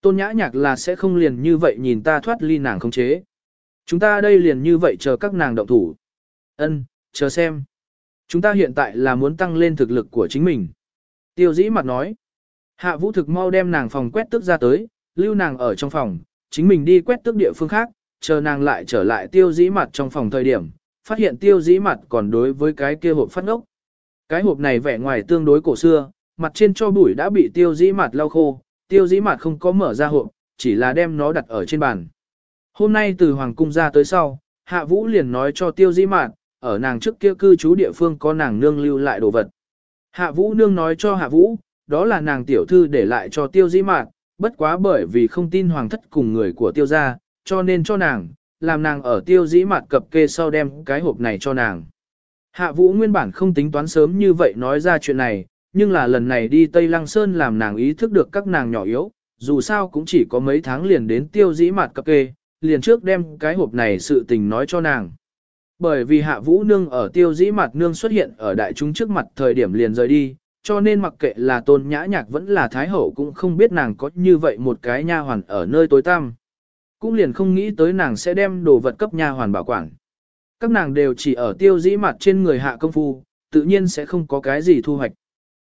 Tôn nhã nhạc là sẽ không liền như vậy nhìn ta thoát ly nàng không chế. Chúng ta đây liền như vậy chờ các nàng động thủ. Ân, chờ xem. Chúng ta hiện tại là muốn tăng lên thực lực của chính mình. Tiêu dĩ mặt nói. Hạ vũ thực mau đem nàng phòng quét tức ra tới, lưu nàng ở trong phòng, chính mình đi quét tức địa phương khác, chờ nàng lại trở lại tiêu dĩ mặt trong phòng thời điểm, phát hiện tiêu dĩ mặt còn đối với cái kia hộp phát ngốc. Cái hộp này vẻ ngoài tương đối cổ xưa, mặt trên cho bụi đã bị tiêu dĩ mặt lau khô, tiêu dĩ mặt không có mở ra hộp, chỉ là đem nó đặt ở trên bàn. Hôm nay từ Hoàng Cung ra tới sau, Hạ Vũ liền nói cho tiêu dĩ mặt, ở nàng trước kia cư trú địa phương có nàng nương lưu lại đồ vật. Hạ Vũ nương nói cho Hạ Vũ, đó là nàng tiểu thư để lại cho tiêu dĩ mạt bất quá bởi vì không tin hoàng thất cùng người của tiêu gia, cho nên cho nàng, làm nàng ở tiêu dĩ mặt cập kê sau đem cái hộp này cho nàng. Hạ vũ nguyên bản không tính toán sớm như vậy nói ra chuyện này, nhưng là lần này đi Tây Lăng Sơn làm nàng ý thức được các nàng nhỏ yếu, dù sao cũng chỉ có mấy tháng liền đến tiêu dĩ mặt cập kê, liền trước đem cái hộp này sự tình nói cho nàng. Bởi vì hạ vũ nương ở tiêu dĩ mặt nương xuất hiện ở đại chúng trước mặt thời điểm liền rời đi, cho nên mặc kệ là tôn nhã nhạc vẫn là thái hậu cũng không biết nàng có như vậy một cái nha hoàn ở nơi tối tăm. Cũng liền không nghĩ tới nàng sẽ đem đồ vật cấp nha hoàn bảo quản. Các nàng đều chỉ ở tiêu dĩ mặt trên người hạ công phu, tự nhiên sẽ không có cái gì thu hoạch.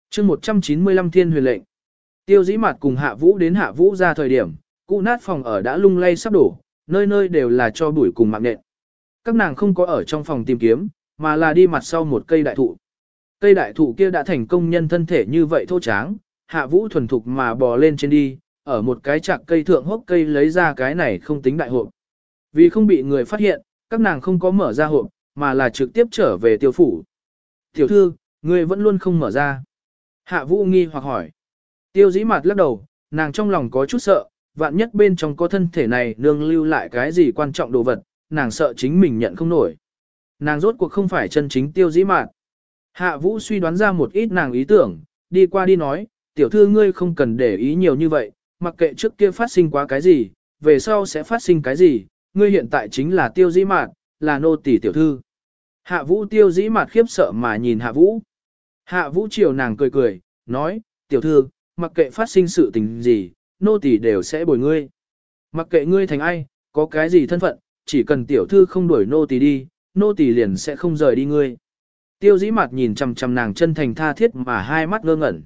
chương 195 thiên huyền lệnh. Tiêu dĩ mặt cùng hạ vũ đến hạ vũ ra thời điểm, cụ nát phòng ở đã lung lay sắp đổ, nơi nơi đều là cho bụi cùng mạng nện. Các nàng không có ở trong phòng tìm kiếm, mà là đi mặt sau một cây đại thụ. Cây đại thụ kia đã thành công nhân thân thể như vậy thô tráng, hạ vũ thuần thục mà bò lên trên đi, ở một cái chạc cây thượng hốc cây lấy ra cái này không tính đại hộp. Vì không bị người phát hiện, các nàng không có mở ra hộp, mà là trực tiếp trở về tiêu phủ. Tiểu thư, ngươi vẫn luôn không mở ra. Hạ vũ nghi hoặc hỏi. Tiêu dĩ mặt lắc đầu, nàng trong lòng có chút sợ, vạn nhất bên trong có thân thể này nương lưu lại cái gì quan trọng đồ vật, nàng sợ chính mình nhận không nổi. Nàng rốt cuộc không phải chân chính tiêu dĩ mạt. Hạ vũ suy đoán ra một ít nàng ý tưởng, đi qua đi nói, tiểu thư ngươi không cần để ý nhiều như vậy, mặc kệ trước kia phát sinh quá cái gì, về sau sẽ phát sinh cái gì, ngươi hiện tại chính là tiêu dĩ mạt, là nô tỷ tiểu thư. Hạ vũ tiêu dĩ mạt khiếp sợ mà nhìn hạ vũ. Hạ vũ chiều nàng cười cười, nói, tiểu thư, mặc kệ phát sinh sự tình gì, nô tỷ đều sẽ bồi ngươi. Mặc kệ ngươi thành ai, có cái gì thân phận, chỉ cần tiểu thư không đuổi nô tỷ đi, nô tỷ liền sẽ không rời đi ngươi. Tiêu dĩ mặt nhìn chằm chằm nàng chân thành tha thiết mà hai mắt ngơ ngẩn.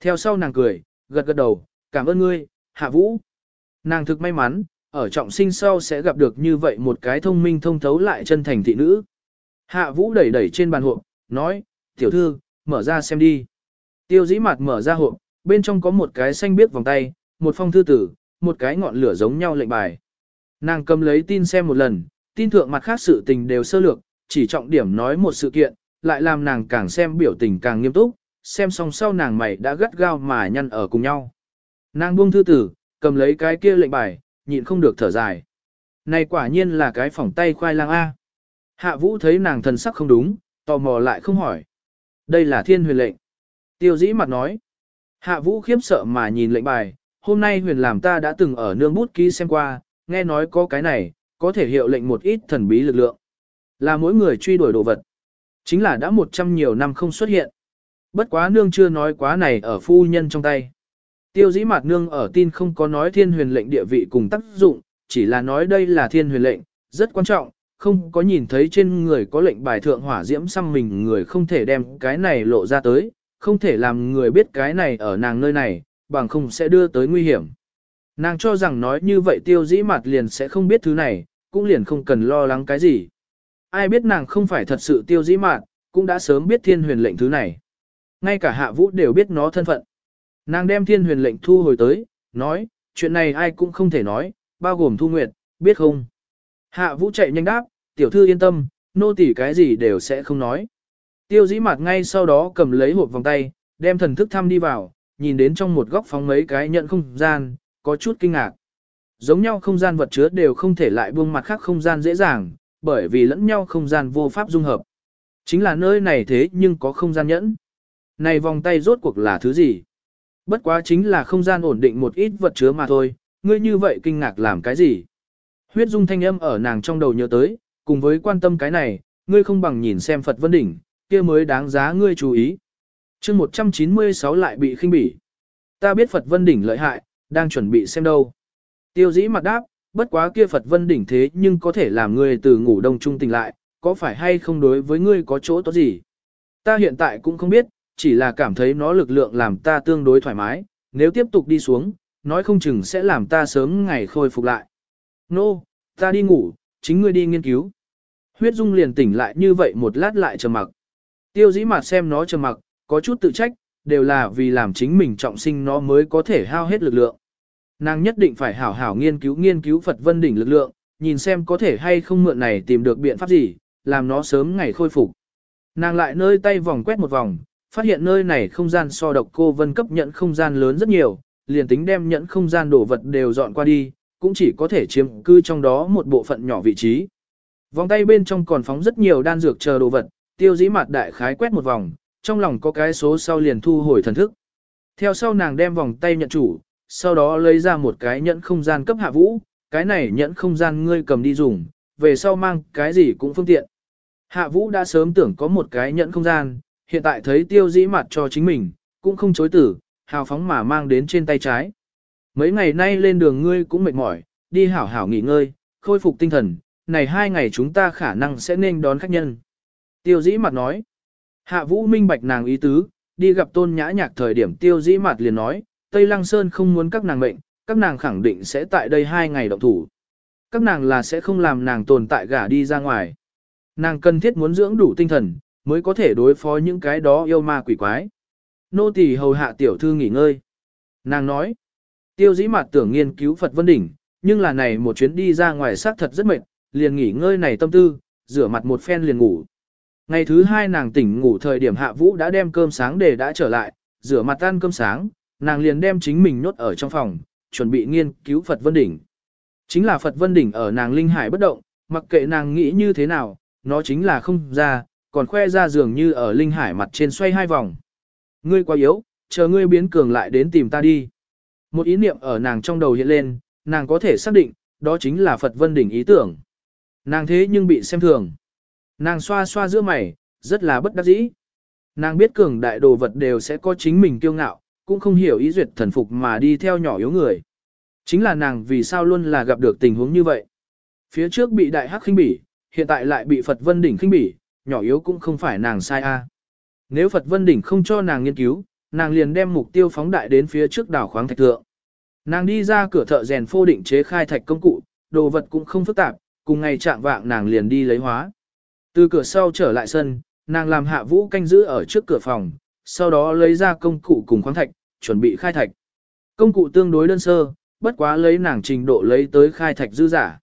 Theo sau nàng cười, gật gật đầu, cảm ơn ngươi, hạ vũ. Nàng thực may mắn, ở trọng sinh sau sẽ gặp được như vậy một cái thông minh thông thấu lại chân thành thị nữ. Hạ vũ đẩy đẩy trên bàn hộp, nói, tiểu thư, mở ra xem đi. Tiêu dĩ mặt mở ra hộp, bên trong có một cái xanh biếc vòng tay, một phong thư tử, một cái ngọn lửa giống nhau lệnh bài. Nàng cầm lấy tin xem một lần, tin thượng mặt khác sự tình đều sơ lược, chỉ trọng điểm nói một sự kiện, lại làm nàng càng xem biểu tình càng nghiêm túc, xem xong sau nàng mày đã gắt gao mà nhăn ở cùng nhau. Nàng buông thư tử, cầm lấy cái kia lệnh bài, nhịn không được thở dài. Này quả nhiên là cái phỏng tay khoai lang A. Hạ vũ thấy nàng thần sắc không đúng, tò mò lại không hỏi. Đây là thiên huyền lệnh. Tiêu dĩ mặt nói. Hạ vũ khiếp sợ mà nhìn lệnh bài, hôm nay huyền làm ta đã từng ở nương bút ký xem qua, nghe nói có cái này, có thể hiệu lệnh một ít thần bí lực lượng. Là mỗi người truy đuổi đồ vật. Chính là đã một trăm nhiều năm không xuất hiện. Bất quá nương chưa nói quá này ở phu nhân trong tay. Tiêu dĩ mạt nương ở tin không có nói thiên huyền lệnh địa vị cùng tác dụng, chỉ là nói đây là thiên huyền lệnh, rất quan trọng, không có nhìn thấy trên người có lệnh bài thượng hỏa diễm xăm mình người không thể đem cái này lộ ra tới, không thể làm người biết cái này ở nàng nơi này, bằng không sẽ đưa tới nguy hiểm. Nàng cho rằng nói như vậy tiêu dĩ mặt liền sẽ không biết thứ này, cũng liền không cần lo lắng cái gì. Ai biết nàng không phải thật sự tiêu dĩ mạn, cũng đã sớm biết thiên huyền lệnh thứ này. Ngay cả hạ vũ đều biết nó thân phận. Nàng đem thiên huyền lệnh thu hồi tới, nói, chuyện này ai cũng không thể nói, bao gồm thu nguyệt, biết không? Hạ vũ chạy nhanh đáp, tiểu thư yên tâm, nô tỉ cái gì đều sẽ không nói. Tiêu dĩ mặt ngay sau đó cầm lấy hộp vòng tay, đem thần thức thăm đi vào, nhìn đến trong một góc phóng mấy cái nhận không gian, có chút kinh ngạc. Giống nhau không gian vật chứa đều không thể lại buông mặt khác không gian dễ dàng, bởi vì lẫn nhau không gian vô pháp dung hợp. Chính là nơi này thế nhưng có không gian nhẫn. Này vòng tay rốt cuộc là thứ gì? Bất quá chính là không gian ổn định một ít vật chứa mà thôi, ngươi như vậy kinh ngạc làm cái gì? Huyết dung thanh âm ở nàng trong đầu nhớ tới, cùng với quan tâm cái này, ngươi không bằng nhìn xem Phật Vân Đỉnh, kia mới đáng giá ngươi chú ý. chương 196 lại bị khinh bỉ. Ta biết Phật Vân Đỉnh lợi hại, đang chuẩn bị xem đâu. Tiêu dĩ mặt đáp, bất quá kia Phật Vân Đỉnh thế nhưng có thể làm ngươi từ ngủ đông trung tỉnh lại, có phải hay không đối với ngươi có chỗ tốt gì? Ta hiện tại cũng không biết, chỉ là cảm thấy nó lực lượng làm ta tương đối thoải mái, nếu tiếp tục đi xuống, nói không chừng sẽ làm ta sớm ngày khôi phục lại. Nô, no, ta đi ngủ, chính ngươi đi nghiên cứu. Huyết Dung liền tỉnh lại như vậy một lát lại trầm mặc. Tiêu dĩ mặt xem nó trầm mặc, có chút tự trách, đều là vì làm chính mình trọng sinh nó mới có thể hao hết lực lượng. Nàng nhất định phải hảo hảo nghiên cứu nghiên cứu Phật Vân Đỉnh lực lượng, nhìn xem có thể hay không mượn này tìm được biện pháp gì, làm nó sớm ngày khôi phục. Nàng lại nơi tay vòng quét một vòng, phát hiện nơi này không gian so độc cô vân cấp nhận không gian lớn rất nhiều, liền tính đem nhận không gian đổ vật đều dọn qua đi, cũng chỉ có thể chiếm cư trong đó một bộ phận nhỏ vị trí. Vòng tay bên trong còn phóng rất nhiều đan dược chờ đồ vật, tiêu dĩ mặt đại khái quét một vòng, trong lòng có cái số sau liền thu hồi thần thức. Theo sau nàng đem vòng tay nhận chủ, sau đó lấy ra một cái nhẫn không gian cấp hạ vũ, cái này nhẫn không gian ngươi cầm đi dùng, về sau mang cái gì cũng phương tiện. Hạ vũ đã sớm tưởng có một cái nhẫn không gian, hiện tại thấy tiêu dĩ mặt cho chính mình, cũng không chối tử, hào phóng mà mang đến trên tay trái. Mấy ngày nay lên đường ngươi cũng mệt mỏi, đi hảo hảo nghỉ ngơi, khôi phục tinh thần, này hai ngày chúng ta khả năng sẽ nên đón khách nhân. Tiêu dĩ mặt nói, hạ vũ minh bạch nàng ý tứ, đi gặp tôn nhã nhạc thời điểm tiêu dĩ mặt liền nói, Tây Lăng Sơn không muốn các nàng mệnh, các nàng khẳng định sẽ tại đây hai ngày động thủ. Các nàng là sẽ không làm nàng tồn tại gả đi ra ngoài. Nàng cần thiết muốn dưỡng đủ tinh thần, mới có thể đối phó những cái đó yêu ma quỷ quái. Nô tỳ hầu hạ tiểu thư nghỉ ngơi. Nàng nói, tiêu dĩ mặt tưởng nghiên cứu Phật Vân Đỉnh, nhưng là này một chuyến đi ra ngoài xác thật rất mệt, liền nghỉ ngơi này tâm tư, rửa mặt một phen liền ngủ. Ngày thứ hai nàng tỉnh ngủ thời điểm Hạ Vũ đã đem cơm sáng để đã trở lại, rửa mặt ăn cơm sáng, nàng liền đem chính mình nhốt ở trong phòng, chuẩn bị nghiên cứu Phật Vân Đỉnh. Chính là Phật Vân Đỉnh ở nàng linh hải bất động, mặc kệ nàng nghĩ như thế nào, nó chính là không ra, còn khoe ra dường như ở linh hải mặt trên xoay hai vòng. Ngươi quá yếu, chờ ngươi biến cường lại đến tìm ta đi. Một ý niệm ở nàng trong đầu hiện lên, nàng có thể xác định, đó chính là Phật Vân Đỉnh ý tưởng. Nàng thế nhưng bị xem thường. Nàng xoa xoa giữa mày, rất là bất đắc dĩ. Nàng biết cường đại đồ vật đều sẽ có chính mình kiêu ngạo, cũng không hiểu ý duyệt thần phục mà đi theo nhỏ yếu người. Chính là nàng vì sao luôn là gặp được tình huống như vậy. Phía trước bị đại hắc khinh bỉ, hiện tại lại bị Phật Vân Đỉnh khinh bỉ, nhỏ yếu cũng không phải nàng sai a. Nếu Phật Vân Đỉnh không cho nàng nghiên cứu, nàng liền đem mục tiêu phóng đại đến phía trước đảo khoáng thạch thượng. Nàng đi ra cửa thợ rèn phô định chế khai thạch công cụ, đồ vật cũng không phức tạp, cùng ngày trạng vạng nàng liền đi lấy hóa. Từ cửa sau trở lại sân, nàng làm hạ vũ canh giữ ở trước cửa phòng, sau đó lấy ra công cụ cùng khoáng thạch, chuẩn bị khai thạch. Công cụ tương đối đơn sơ, bất quá lấy nàng trình độ lấy tới khai thạch dư giả.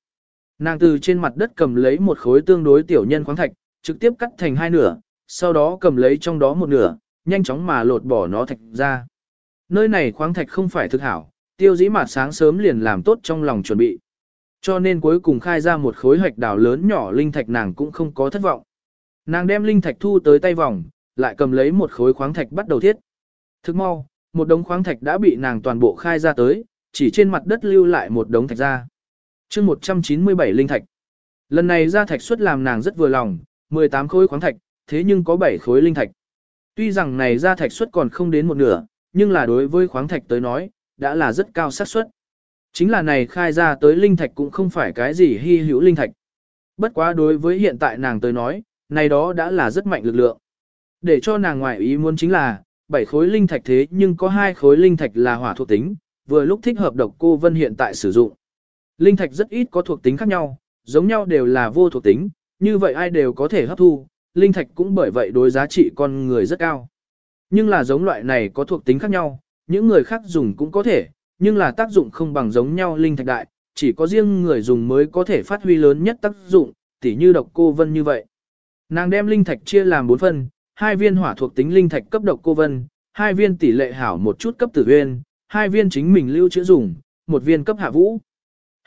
Nàng từ trên mặt đất cầm lấy một khối tương đối tiểu nhân khoáng thạch, trực tiếp cắt thành hai nửa, sau đó cầm lấy trong đó một nửa, nhanh chóng mà lột bỏ nó thạch ra. Nơi này khoáng thạch không phải thực hảo, tiêu dĩ mặt sáng sớm liền làm tốt trong lòng chuẩn bị. Cho nên cuối cùng khai ra một khối hạch đào lớn nhỏ linh thạch nàng cũng không có thất vọng. Nàng đem linh thạch thu tới tay vòng, lại cầm lấy một khối khoáng thạch bắt đầu thiết. Thức mau, một đống khoáng thạch đã bị nàng toàn bộ khai ra tới, chỉ trên mặt đất lưu lại một đống thạch ra. chương 197 linh thạch. Lần này ra thạch suất làm nàng rất vừa lòng, 18 khối khoáng thạch, thế nhưng có 7 khối linh thạch. Tuy rằng này ra thạch suất còn không đến một nửa, nhưng là đối với khoáng thạch tới nói, đã là rất cao xác suất. Chính là này khai ra tới linh thạch cũng không phải cái gì hy hữu linh thạch. Bất quá đối với hiện tại nàng tới nói, này đó đã là rất mạnh lực lượng. Để cho nàng ngoại ý muốn chính là, bảy khối linh thạch thế nhưng có hai khối linh thạch là hỏa thuộc tính, vừa lúc thích hợp độc cô Vân hiện tại sử dụng. Linh thạch rất ít có thuộc tính khác nhau, giống nhau đều là vô thuộc tính, như vậy ai đều có thể hấp thu, linh thạch cũng bởi vậy đối giá trị con người rất cao. Nhưng là giống loại này có thuộc tính khác nhau, những người khác dùng cũng có thể, nhưng là tác dụng không bằng giống nhau linh thạch đại, chỉ có riêng người dùng mới có thể phát huy lớn nhất tác dụng, tỉ như độc cô vân như vậy. Nàng đem linh thạch chia làm 4 phần, hai viên hỏa thuộc tính linh thạch cấp độc cô vân, hai viên tỷ lệ hảo một chút cấp tử uyên, hai viên chính mình lưu trữ dùng, một viên cấp hạ vũ.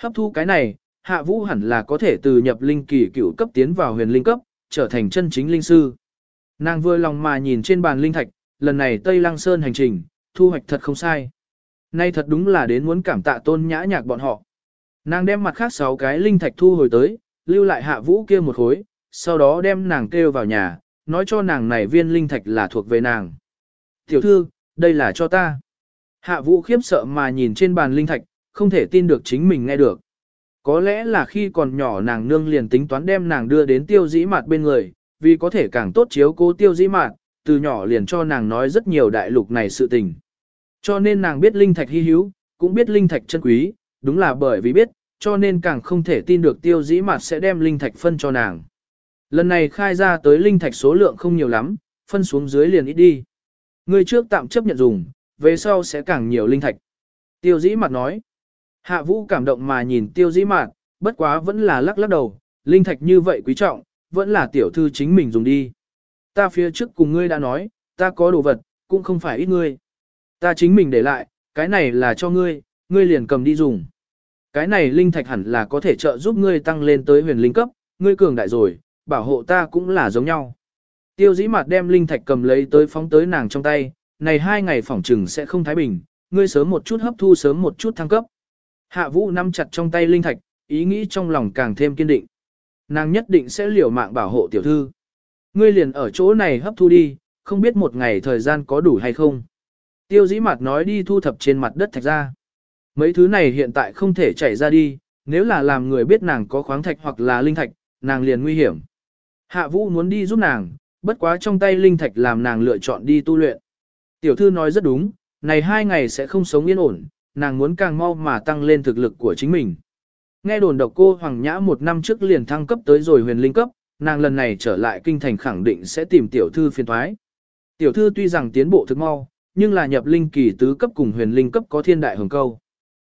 Hấp thu cái này, hạ vũ hẳn là có thể từ nhập linh kỳ cựu cấp tiến vào huyền linh cấp, trở thành chân chính linh sư. Nàng vừa lòng mà nhìn trên bàn linh thạch, lần này Tây Lăng Sơn hành trình, thu hoạch thật không sai. Nay thật đúng là đến muốn cảm tạ tôn nhã nhạc bọn họ. Nàng đem mặt khác 6 cái linh thạch thu hồi tới, lưu lại hạ vũ kia một khối, sau đó đem nàng kêu vào nhà, nói cho nàng này viên linh thạch là thuộc về nàng. Tiểu thư, đây là cho ta. Hạ vũ khiếp sợ mà nhìn trên bàn linh thạch, không thể tin được chính mình nghe được. Có lẽ là khi còn nhỏ nàng nương liền tính toán đem nàng đưa đến tiêu dĩ mạt bên người, vì có thể càng tốt chiếu cố tiêu dĩ mạt, từ nhỏ liền cho nàng nói rất nhiều đại lục này sự tình. Cho nên nàng biết linh thạch hy hữu, cũng biết linh thạch chân quý, đúng là bởi vì biết, cho nên càng không thể tin được tiêu dĩ mạt sẽ đem linh thạch phân cho nàng. Lần này khai ra tới linh thạch số lượng không nhiều lắm, phân xuống dưới liền ít đi. Người trước tạm chấp nhận dùng, về sau sẽ càng nhiều linh thạch. Tiêu dĩ mặt nói. Hạ vũ cảm động mà nhìn tiêu dĩ mạn, bất quá vẫn là lắc lắc đầu, linh thạch như vậy quý trọng, vẫn là tiểu thư chính mình dùng đi. Ta phía trước cùng ngươi đã nói, ta có đồ vật, cũng không phải ít ngươi. Ta chính mình để lại, cái này là cho ngươi, ngươi liền cầm đi dùng. Cái này linh thạch hẳn là có thể trợ giúp ngươi tăng lên tới huyền linh cấp, ngươi cường đại rồi, bảo hộ ta cũng là giống nhau. Tiêu dĩ mặt đem linh thạch cầm lấy tới phóng tới nàng trong tay, này hai ngày phỏng trừng sẽ không thái bình, ngươi sớm một chút hấp thu sớm một chút thăng cấp. Hạ vũ nắm chặt trong tay linh thạch, ý nghĩ trong lòng càng thêm kiên định. Nàng nhất định sẽ liều mạng bảo hộ tiểu thư. Ngươi liền ở chỗ này hấp thu đi, không biết một ngày thời gian có đủ hay không. Tiêu dĩ mặt nói đi thu thập trên mặt đất thạch ra. Mấy thứ này hiện tại không thể chảy ra đi, nếu là làm người biết nàng có khoáng thạch hoặc là linh thạch, nàng liền nguy hiểm. Hạ vũ muốn đi giúp nàng, bất quá trong tay linh thạch làm nàng lựa chọn đi tu luyện. Tiểu thư nói rất đúng, này hai ngày sẽ không sống yên ổn, nàng muốn càng mau mà tăng lên thực lực của chính mình. Nghe đồn độc cô Hoàng Nhã một năm trước liền thăng cấp tới rồi huyền linh cấp, nàng lần này trở lại kinh thành khẳng định sẽ tìm tiểu thư phiền thoái. Tiểu thư tuy rằng tiến bộ thực mau, nhưng là nhập linh kỳ tứ cấp cùng huyền linh cấp có thiên đại hồng câu.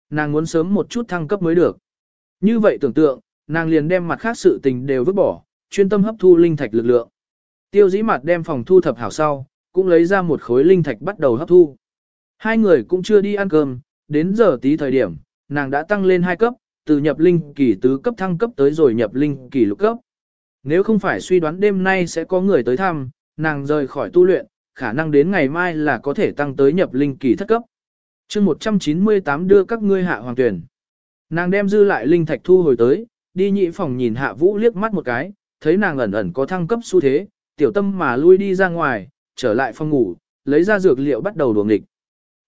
Nàng muốn sớm một chút thăng cấp mới được. Như vậy tưởng tượng, nàng liền đem mặt khác sự tình đều vứt bỏ, chuyên tâm hấp thu linh thạch lực lượng. Tiêu dĩ mặt đem phòng thu thập hảo sau, cũng lấy ra một khối linh thạch bắt đầu hấp thu. Hai người cũng chưa đi ăn cơm, đến giờ tí thời điểm, nàng đã tăng lên hai cấp, từ nhập linh kỳ tứ cấp thăng cấp tới rồi nhập linh kỳ lục cấp. Nếu không phải suy đoán đêm nay sẽ có người tới thăm, nàng rời khỏi tu luyện, khả năng đến ngày mai là có thể tăng tới nhập linh kỳ thất cấp. chương 198 đưa các ngươi hạ hoàng tuyển. Nàng đem dư lại linh thạch thu hồi tới, đi nhị phòng nhìn hạ vũ liếc mắt một cái, thấy nàng ẩn ẩn có thăng cấp xu thế, tiểu tâm mà lui đi ra ngoài, trở lại phòng ngủ, lấy ra dược liệu bắt đầu đuồng nghịch.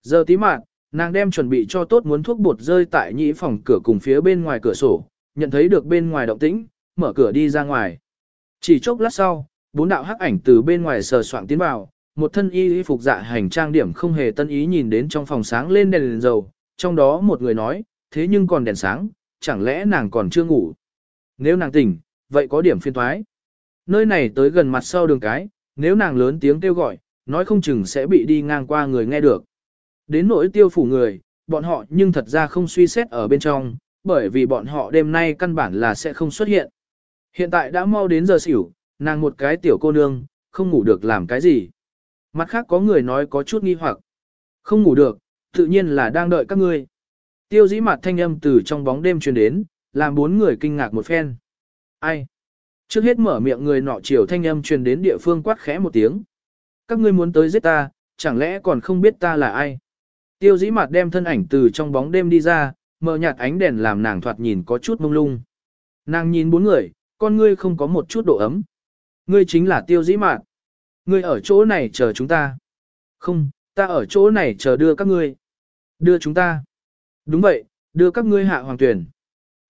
Giờ tí mạng, nàng đem chuẩn bị cho tốt muốn thuốc bột rơi tại nhị phòng cửa cùng phía bên ngoài cửa sổ, nhận thấy được bên ngoài động tĩnh, mở cửa đi ra ngoài. Chỉ chốc lát sau, bốn đạo hắc ảnh từ bên ngoài sờ soạng tiến vào, một thân y y phục dạ hành trang điểm không hề tân ý nhìn đến trong phòng sáng lên đèn, đèn dầu, trong đó một người nói, thế nhưng còn đèn sáng, chẳng lẽ nàng còn chưa ngủ. Nếu nàng tỉnh, vậy có điểm phiên thoái. Nơi này tới gần mặt sau đường cái, nếu nàng lớn tiếng kêu gọi, nói không chừng sẽ bị đi ngang qua người nghe được. Đến nỗi tiêu phủ người, bọn họ nhưng thật ra không suy xét ở bên trong, bởi vì bọn họ đêm nay căn bản là sẽ không xuất hiện. Hiện tại đã mau đến giờ xỉu, nàng một cái tiểu cô nương, không ngủ được làm cái gì. Mặt khác có người nói có chút nghi hoặc. Không ngủ được, tự nhiên là đang đợi các ngươi. Tiêu dĩ mặt thanh âm từ trong bóng đêm truyền đến, làm bốn người kinh ngạc một phen. Ai? Trước hết mở miệng người nọ chiều thanh âm truyền đến địa phương quát khẽ một tiếng. Các ngươi muốn tới giết ta, chẳng lẽ còn không biết ta là ai? Tiêu dĩ mặt đem thân ảnh từ trong bóng đêm đi ra, mở nhạt ánh đèn làm nàng thoạt nhìn có chút mông lung. Nàng nhìn bốn người, con ngươi không có một chút độ ấm. Ngươi chính là tiêu dĩ mạn. Ngươi ở chỗ này chờ chúng ta. Không, ta ở chỗ này chờ đưa các ngươi. Đưa chúng ta. Đúng vậy, đưa các ngươi hạ hoàng tuyển.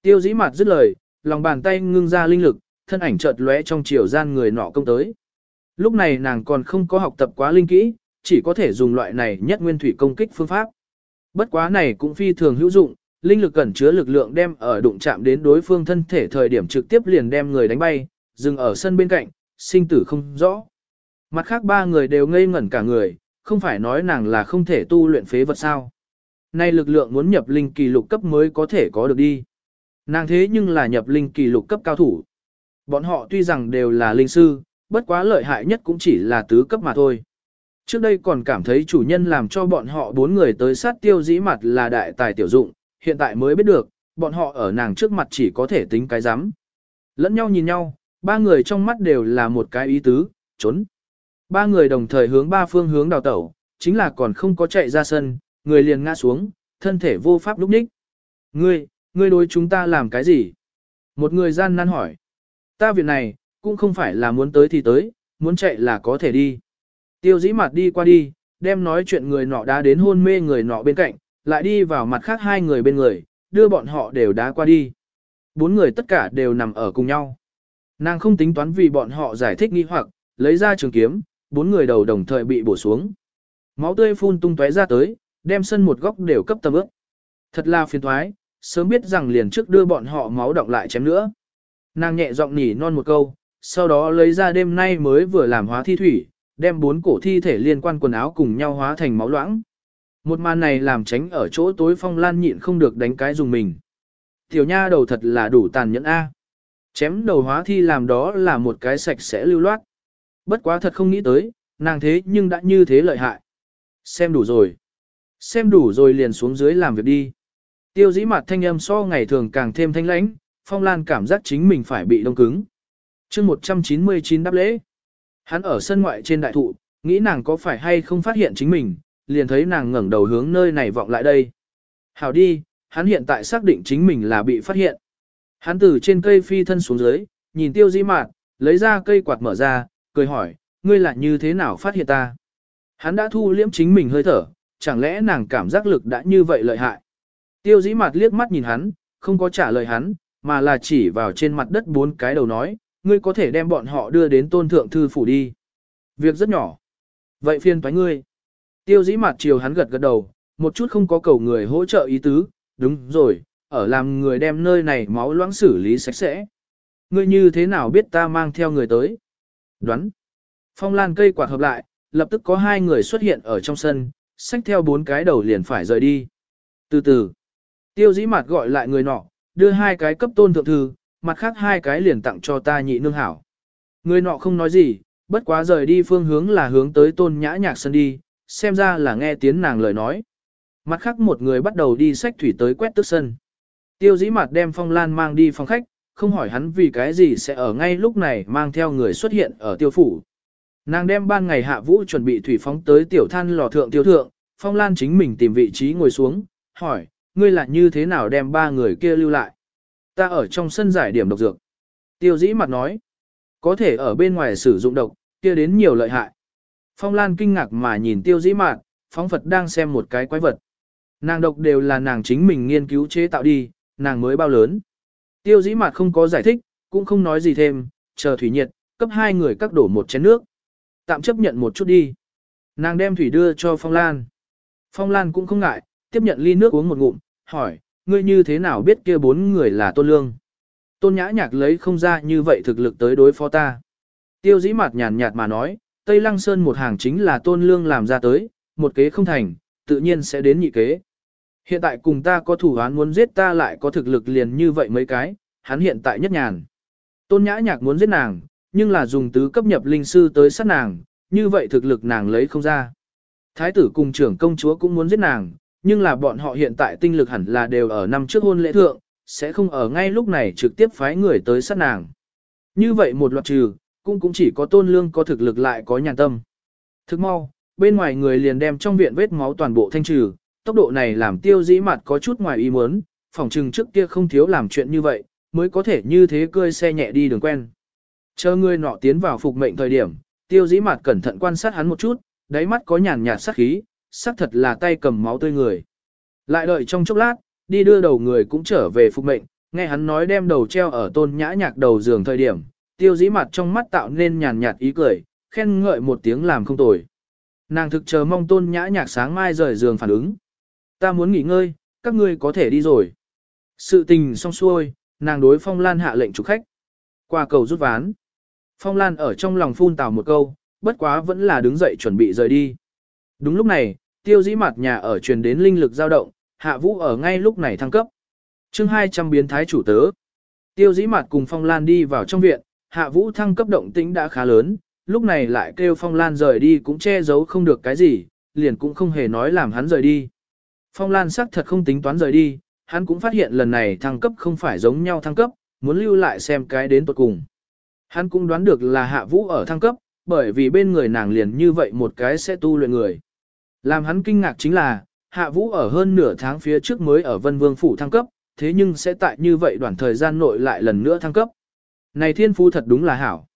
Tiêu dĩ mạt dứt lời, lòng bàn tay ngưng ra linh lực, thân ảnh chợt lóe trong chiều gian người nọ công tới. Lúc này nàng còn không có học tập quá linh kỹ, chỉ có thể dùng loại này nhất nguyên thủy công kích phương pháp. Bất quá này cũng phi thường hữu dụng, linh lực cẩn chứa lực lượng đem ở đụng chạm đến đối phương thân thể thời điểm trực tiếp liền đem người đánh bay, dừng ở sân bên cạnh, sinh tử không rõ. Mặt khác ba người đều ngây ngẩn cả người, không phải nói nàng là không thể tu luyện phế vật sao. Nay lực lượng muốn nhập linh kỳ lục cấp mới có thể có được đi. Nàng thế nhưng là nhập linh kỳ lục cấp cao thủ. Bọn họ tuy rằng đều là linh sư, bất quá lợi hại nhất cũng chỉ là tứ cấp mà thôi. Trước đây còn cảm thấy chủ nhân làm cho bọn họ bốn người tới sát tiêu dĩ mặt là đại tài tiểu dụng, hiện tại mới biết được, bọn họ ở nàng trước mặt chỉ có thể tính cái rắm Lẫn nhau nhìn nhau, ba người trong mắt đều là một cái ý tứ, trốn. Ba người đồng thời hướng ba phương hướng đào tẩu, chính là còn không có chạy ra sân, người liền ngã xuống, thân thể vô pháp lúc ních. Ngươi, ngươi đối chúng ta làm cái gì? Một người gian nan hỏi. Ta việc này, cũng không phải là muốn tới thì tới, muốn chạy là có thể đi. Tiêu dĩ mặt đi qua đi, đem nói chuyện người nọ đã đến hôn mê người nọ bên cạnh, lại đi vào mặt khác hai người bên người, đưa bọn họ đều đá qua đi. Bốn người tất cả đều nằm ở cùng nhau. Nàng không tính toán vì bọn họ giải thích nghi hoặc, lấy ra trường kiếm, bốn người đầu đồng thời bị bổ xuống. Máu tươi phun tung tóe ra tới, đem sân một góc đều cấp tầm ước. Thật là phiền thoái, sớm biết rằng liền trước đưa bọn họ máu động lại chém nữa. Nàng nhẹ giọng nỉ non một câu, sau đó lấy ra đêm nay mới vừa làm hóa thi thủy, đem bốn cổ thi thể liên quan quần áo cùng nhau hóa thành máu loãng. Một màn này làm tránh ở chỗ tối phong lan nhịn không được đánh cái dùng mình. Tiểu nha đầu thật là đủ tàn nhẫn A. Chém đầu hóa thi làm đó là một cái sạch sẽ lưu loát. Bất quá thật không nghĩ tới, nàng thế nhưng đã như thế lợi hại. Xem đủ rồi. Xem đủ rồi liền xuống dưới làm việc đi. Tiêu dĩ mặt thanh âm so ngày thường càng thêm thanh lãnh, phong lan cảm giác chính mình phải bị đông cứng. chương 199 đáp lễ. Hắn ở sân ngoại trên đại thụ, nghĩ nàng có phải hay không phát hiện chính mình, liền thấy nàng ngẩng đầu hướng nơi này vọng lại đây. Hảo đi, hắn hiện tại xác định chính mình là bị phát hiện. Hắn từ trên cây phi thân xuống dưới, nhìn tiêu dĩ mạt, lấy ra cây quạt mở ra, cười hỏi, ngươi là như thế nào phát hiện ta? Hắn đã thu liễm chính mình hơi thở, chẳng lẽ nàng cảm giác lực đã như vậy lợi hại? Tiêu dĩ mạt liếc mắt nhìn hắn, không có trả lời hắn, mà là chỉ vào trên mặt đất bốn cái đầu nói, ngươi có thể đem bọn họ đưa đến tôn thượng thư phủ đi. Việc rất nhỏ. Vậy phiên toái ngươi. Tiêu dĩ mặt chiều hắn gật gật đầu, một chút không có cầu người hỗ trợ ý tứ, đúng rồi, ở làm người đem nơi này máu loãng xử lý sạch sẽ. Ngươi như thế nào biết ta mang theo người tới? Đoán. Phong lan cây quạt hợp lại, lập tức có hai người xuất hiện ở trong sân, xách theo bốn cái đầu liền phải rời đi. Từ từ, tiêu dĩ mặt gọi lại người nọ, đưa hai cái cấp tôn thượng thư, mặt khác hai cái liền tặng cho ta nhị nương hảo. Người nọ không nói gì, bất quá rời đi phương hướng là hướng tới tôn nhã nhạc sân đi, xem ra là nghe tiếng nàng lời nói. Mặt khác một người bắt đầu đi sách thủy tới quét tức sân. Tiêu dĩ mặt đem phong lan mang đi phòng khách, không hỏi hắn vì cái gì sẽ ở ngay lúc này mang theo người xuất hiện ở tiêu phủ. Nàng đem ban ngày hạ vũ chuẩn bị thủy phóng tới tiểu than lò thượng tiêu thượng, phong lan chính mình tìm vị trí ngồi xuống, hỏi, ngươi là như thế nào đem ba người kia lưu lại? Ta ở trong sân giải điểm độc dược. Tiêu dĩ mặt nói, có thể ở bên ngoài sử dụng độc, kia đến nhiều lợi hại. Phong Lan kinh ngạc mà nhìn tiêu dĩ mặt, phóng Phật đang xem một cái quái vật. Nàng độc đều là nàng chính mình nghiên cứu chế tạo đi, nàng mới bao lớn. Tiêu dĩ mặt không có giải thích, cũng không nói gì thêm, chờ thủy nhiệt, cấp hai người các đổ một chén nước. Tạm chấp nhận một chút đi. Nàng đem thủy đưa cho Phong Lan. Phong Lan cũng không ngại, tiếp nhận ly nước uống một ngụm, hỏi, ngươi như thế nào biết kia bốn người là tôn lương? Tôn nhã nhạc lấy không ra như vậy thực lực tới đối phó ta. Tiêu dĩ mặt nhàn nhạt mà nói, Tây Lăng Sơn một hàng chính là tôn lương làm ra tới, một kế không thành, tự nhiên sẽ đến nhị kế. Hiện tại cùng ta có thủ án muốn giết ta lại có thực lực liền như vậy mấy cái, hắn hiện tại nhất nhàn. Tôn nhã nhạc muốn giết nàng, nhưng là dùng tứ cấp nhập linh sư tới sát nàng, như vậy thực lực nàng lấy không ra. Thái tử cùng trưởng công chúa cũng muốn giết nàng, nhưng là bọn họ hiện tại tinh lực hẳn là đều ở năm trước hôn lễ thượng, sẽ không ở ngay lúc này trực tiếp phái người tới sát nàng. Như vậy một loạt trừ, cũng cũng chỉ có tôn lương có thực lực lại có nhàn tâm. Thức mau, bên ngoài người liền đem trong viện vết máu toàn bộ thanh trừ, tốc độ này làm tiêu dĩ mặt có chút ngoài ý muốn, phòng trừng trước kia không thiếu làm chuyện như vậy, mới có thể như thế cơi xe nhẹ đi đường quen. Chờ người nọ tiến vào phục mệnh thời điểm, tiêu dĩ mặt cẩn thận quan sát hắn một chút, đáy mắt có nhàn nhạt sắc khí, xác thật là tay cầm máu tươi người. Lại đợi trong chốc lát, đi đưa đầu người cũng trở về phục mệnh, nghe hắn nói đem đầu treo ở tôn nhã nhạc đầu giường thời điểm, tiêu dĩ mặt trong mắt tạo nên nhàn nhạt ý cười, khen ngợi một tiếng làm không tồi. Nàng thực chờ mong tôn nhã nhạc sáng mai rời giường phản ứng. Ta muốn nghỉ ngơi, các ngươi có thể đi rồi. Sự tình xong xuôi, nàng đối Phong Lan hạ lệnh chủ khách. Qua cầu rút ván. Phong Lan ở trong lòng phun tào một câu, bất quá vẫn là đứng dậy chuẩn bị rời đi. Đúng lúc này, tiêu dĩ mặt nhà ở truyền đến linh lực dao động, hạ vũ ở ngay lúc này thăng cấp. chương 200 biến thái chủ tớ. Tiêu dĩ mặt cùng Phong Lan đi vào trong viện, hạ vũ thăng cấp động tĩnh đã khá lớn, lúc này lại kêu Phong Lan rời đi cũng che giấu không được cái gì, liền cũng không hề nói làm hắn rời đi. Phong Lan sắc thật không tính toán rời đi, hắn cũng phát hiện lần này thăng cấp không phải giống nhau thăng cấp, muốn lưu lại xem cái đến tuột cùng. Hắn cũng đoán được là hạ vũ ở thăng cấp, bởi vì bên người nàng liền như vậy một cái sẽ tu luyện người. Làm hắn kinh ngạc chính là, hạ vũ ở hơn nửa tháng phía trước mới ở Vân Vương Phủ thăng cấp, thế nhưng sẽ tại như vậy đoạn thời gian nội lại lần nữa thăng cấp. Này thiên phu thật đúng là hảo.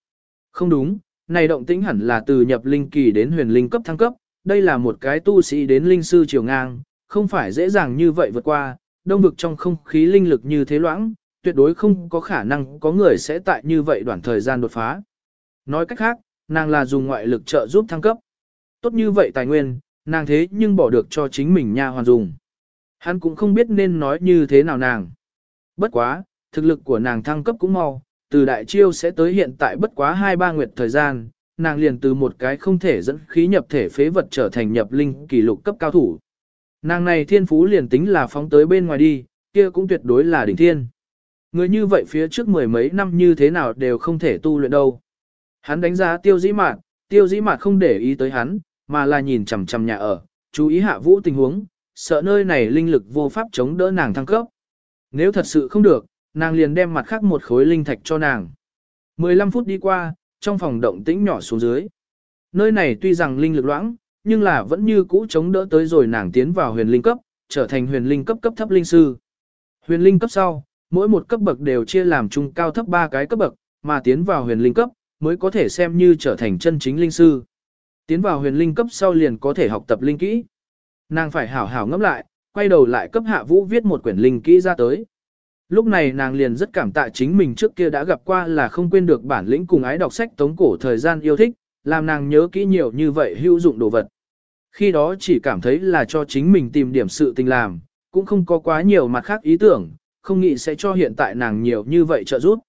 Không đúng, này động tĩnh hẳn là từ nhập linh kỳ đến huyền linh cấp thăng cấp, đây là một cái tu sĩ đến linh sư chiều ngang, không phải dễ dàng như vậy vượt qua, đông vực trong không khí linh lực như thế loãng, tuyệt đối không có khả năng có người sẽ tại như vậy đoạn thời gian đột phá. Nói cách khác, nàng là dùng ngoại lực trợ giúp thăng cấp. Tốt như vậy tài nguyên, nàng thế nhưng bỏ được cho chính mình nha hoàn dùng. Hắn cũng không biết nên nói như thế nào nàng. Bất quá, thực lực của nàng thăng cấp cũng mau, từ đại chiêu sẽ tới hiện tại bất quá 2-3 nguyệt thời gian, nàng liền từ một cái không thể dẫn khí nhập thể phế vật trở thành nhập linh kỷ lục cấp cao thủ. Nàng này thiên phú liền tính là phóng tới bên ngoài đi, kia cũng tuyệt đối là đỉnh thiên. Người như vậy phía trước mười mấy năm như thế nào đều không thể tu luyện đâu. Hắn đánh giá tiêu dĩ mạn tiêu dĩ mạn không để ý tới hắn, mà là nhìn chằm chằm nhà ở, chú ý hạ vũ tình huống, sợ nơi này linh lực vô pháp chống đỡ nàng thăng cấp. Nếu thật sự không được, nàng liền đem mặt khác một khối linh thạch cho nàng. 15 phút đi qua, trong phòng động tĩnh nhỏ xuống dưới. Nơi này tuy rằng linh lực loãng, nhưng là vẫn như cũ chống đỡ tới rồi nàng tiến vào huyền linh cấp, trở thành huyền linh cấp cấp thấp linh sư. Huyền linh cấp sau, mỗi một cấp bậc đều chia làm trung cao thấp ba cái cấp bậc, mà tiến vào huyền linh cấp, mới có thể xem như trở thành chân chính linh sư. Tiến vào huyền linh cấp sau liền có thể học tập linh kỹ. Nàng phải hảo hảo ngẫm lại, quay đầu lại cấp hạ vũ viết một quyển linh kỹ ra tới. Lúc này nàng liền rất cảm tạ chính mình trước kia đã gặp qua là không quên được bản lĩnh cùng ái đọc sách tống cổ thời gian yêu thích, làm nàng nhớ kỹ nhiều như vậy hữu dụng đồ vật. Khi đó chỉ cảm thấy là cho chính mình tìm điểm sự tình làm, cũng không có quá nhiều mặt khác ý tưởng, không nghĩ sẽ cho hiện tại nàng nhiều như vậy trợ giúp.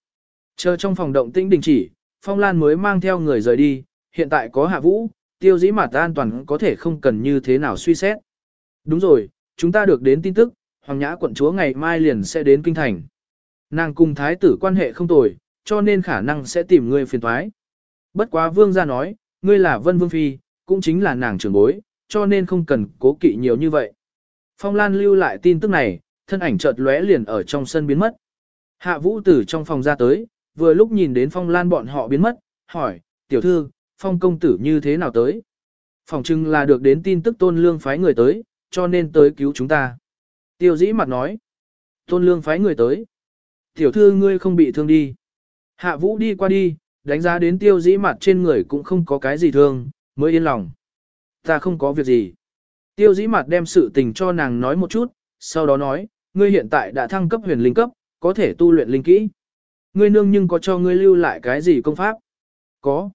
Chờ trong phòng động tĩnh đình chỉ, Phong Lan mới mang theo người rời đi, hiện tại có hạ vũ, tiêu dĩ mặt an toàn có thể không cần như thế nào suy xét. Đúng rồi, chúng ta được đến tin tức, Hoàng Nhã quận chúa ngày mai liền sẽ đến Kinh Thành. Nàng cùng thái tử quan hệ không tồi, cho nên khả năng sẽ tìm ngươi phiền toái. Bất quá vương gia nói, ngươi là vân vương phi, cũng chính là nàng trưởng bối, cho nên không cần cố kỵ nhiều như vậy. Phong Lan lưu lại tin tức này, thân ảnh chợt lóe liền ở trong sân biến mất. Hạ vũ tử trong phòng ra tới, vừa lúc nhìn đến Phong Lan bọn họ biến mất, hỏi, tiểu thư, Phong công tử như thế nào tới? Phòng chừng là được đến tin tức tôn lương phái người tới, cho nên tới cứu chúng ta. Tiêu dĩ mặt nói, tôn lương phái người tới. Tiểu thư ngươi không bị thương đi. Hạ vũ đi qua đi, đánh giá đến tiêu dĩ mặt trên người cũng không có cái gì thương, mới yên lòng. Ta không có việc gì. Tiêu dĩ mặt đem sự tình cho nàng nói một chút, sau đó nói, ngươi hiện tại đã thăng cấp huyền linh cấp, có thể tu luyện linh kỹ. Ngươi nương nhưng có cho ngươi lưu lại cái gì công pháp? Có.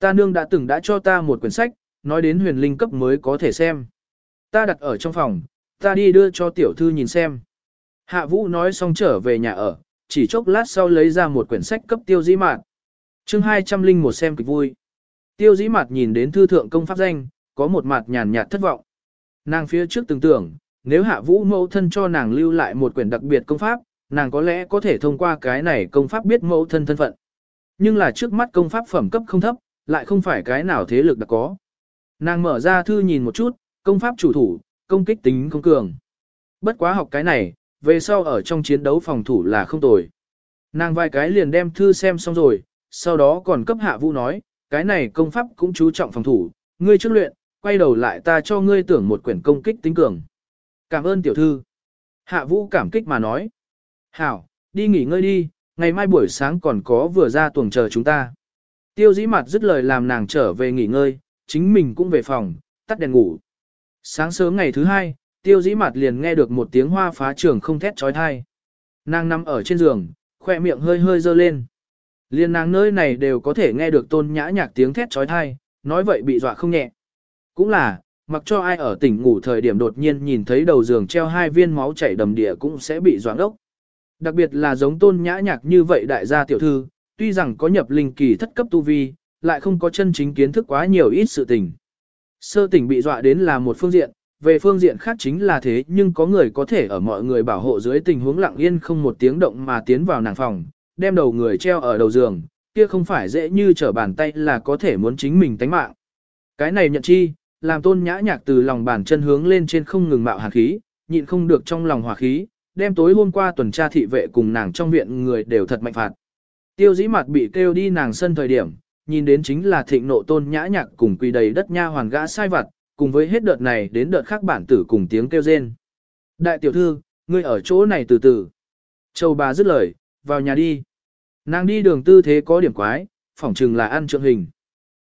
Ta nương đã từng đã cho ta một quyển sách, nói đến huyền linh cấp mới có thể xem. Ta đặt ở trong phòng, ta đi đưa cho tiểu thư nhìn xem. Hạ vũ nói xong trở về nhà ở, chỉ chốc lát sau lấy ra một quyển sách cấp tiêu dĩ mạt. chương 201 xem kịch vui. Tiêu dĩ mạt nhìn đến thư thượng công pháp danh, có một mặt nhàn nhạt thất vọng. Nàng phía trước từng tưởng, nếu hạ vũ mẫu thân cho nàng lưu lại một quyển đặc biệt công pháp, nàng có lẽ có thể thông qua cái này công pháp biết mẫu thân thân phận. Nhưng là trước mắt công pháp phẩm cấp không thấp, lại không phải cái nào thế lực đã có. Nàng mở ra thư nhìn một chút, công pháp chủ thủ, công kích tính không cường. Bất quá học cái này, về sau ở trong chiến đấu phòng thủ là không tồi. Nàng vài cái liền đem thư xem xong rồi, sau đó còn cấp hạ vũ nói, cái này công pháp cũng chú trọng phòng thủ, ngươi trước luyện, quay đầu lại ta cho ngươi tưởng một quyển công kích tính cường. Cảm ơn tiểu thư. Hạ vũ cảm kích mà nói. Hảo, đi nghỉ ngơi đi, ngày mai buổi sáng còn có vừa ra tuần chờ chúng ta. Tiêu dĩ mặt dứt lời làm nàng trở về nghỉ ngơi, chính mình cũng về phòng, tắt đèn ngủ. Sáng sớm ngày thứ hai, tiêu dĩ mặt liền nghe được một tiếng hoa phá trường không thét trói thai. Nàng nằm ở trên giường, khoe miệng hơi hơi dơ lên. Liên nàng nơi này đều có thể nghe được tôn nhã nhạc tiếng thét trói thai, nói vậy bị dọa không nhẹ. Cũng là, mặc cho ai ở tỉnh ngủ thời điểm đột nhiên nhìn thấy đầu giường treo hai viên máu chảy đầm địa cũng sẽ bị doãn ốc. Đặc biệt là giống tôn nhã nhạc như vậy đại gia tiểu thư, tuy rằng có nhập linh kỳ thất cấp tu vi, lại không có chân chính kiến thức quá nhiều ít sự tình. Sơ tỉnh bị dọa đến là một phương diện, về phương diện khác chính là thế nhưng có người có thể ở mọi người bảo hộ dưới tình huống lặng yên không một tiếng động mà tiến vào nàng phòng, đem đầu người treo ở đầu giường, kia không phải dễ như trở bàn tay là có thể muốn chính mình tánh mạng. Cái này nhận chi, làm tôn nhã nhạc từ lòng bàn chân hướng lên trên không ngừng mạo hàn khí, nhịn không được trong lòng hỏa khí, đem tối hôm qua tuần tra thị vệ cùng nàng trong viện người đều thật mạnh phạt. Tiêu dĩ mặt bị kêu đi nàng sân thời điểm, nhìn đến chính là thịnh nộ tôn nhã nhạc cùng quỳ đầy đất nha hoàn gã sai vặt, cùng với hết đợt này đến đợt khác bản tử cùng tiếng kêu rên. Đại tiểu thư, ngươi ở chỗ này từ từ. Châu bà dứt lời, vào nhà đi. Nàng đi đường tư thế có điểm quái, phỏng chừng là ăn trượng hình.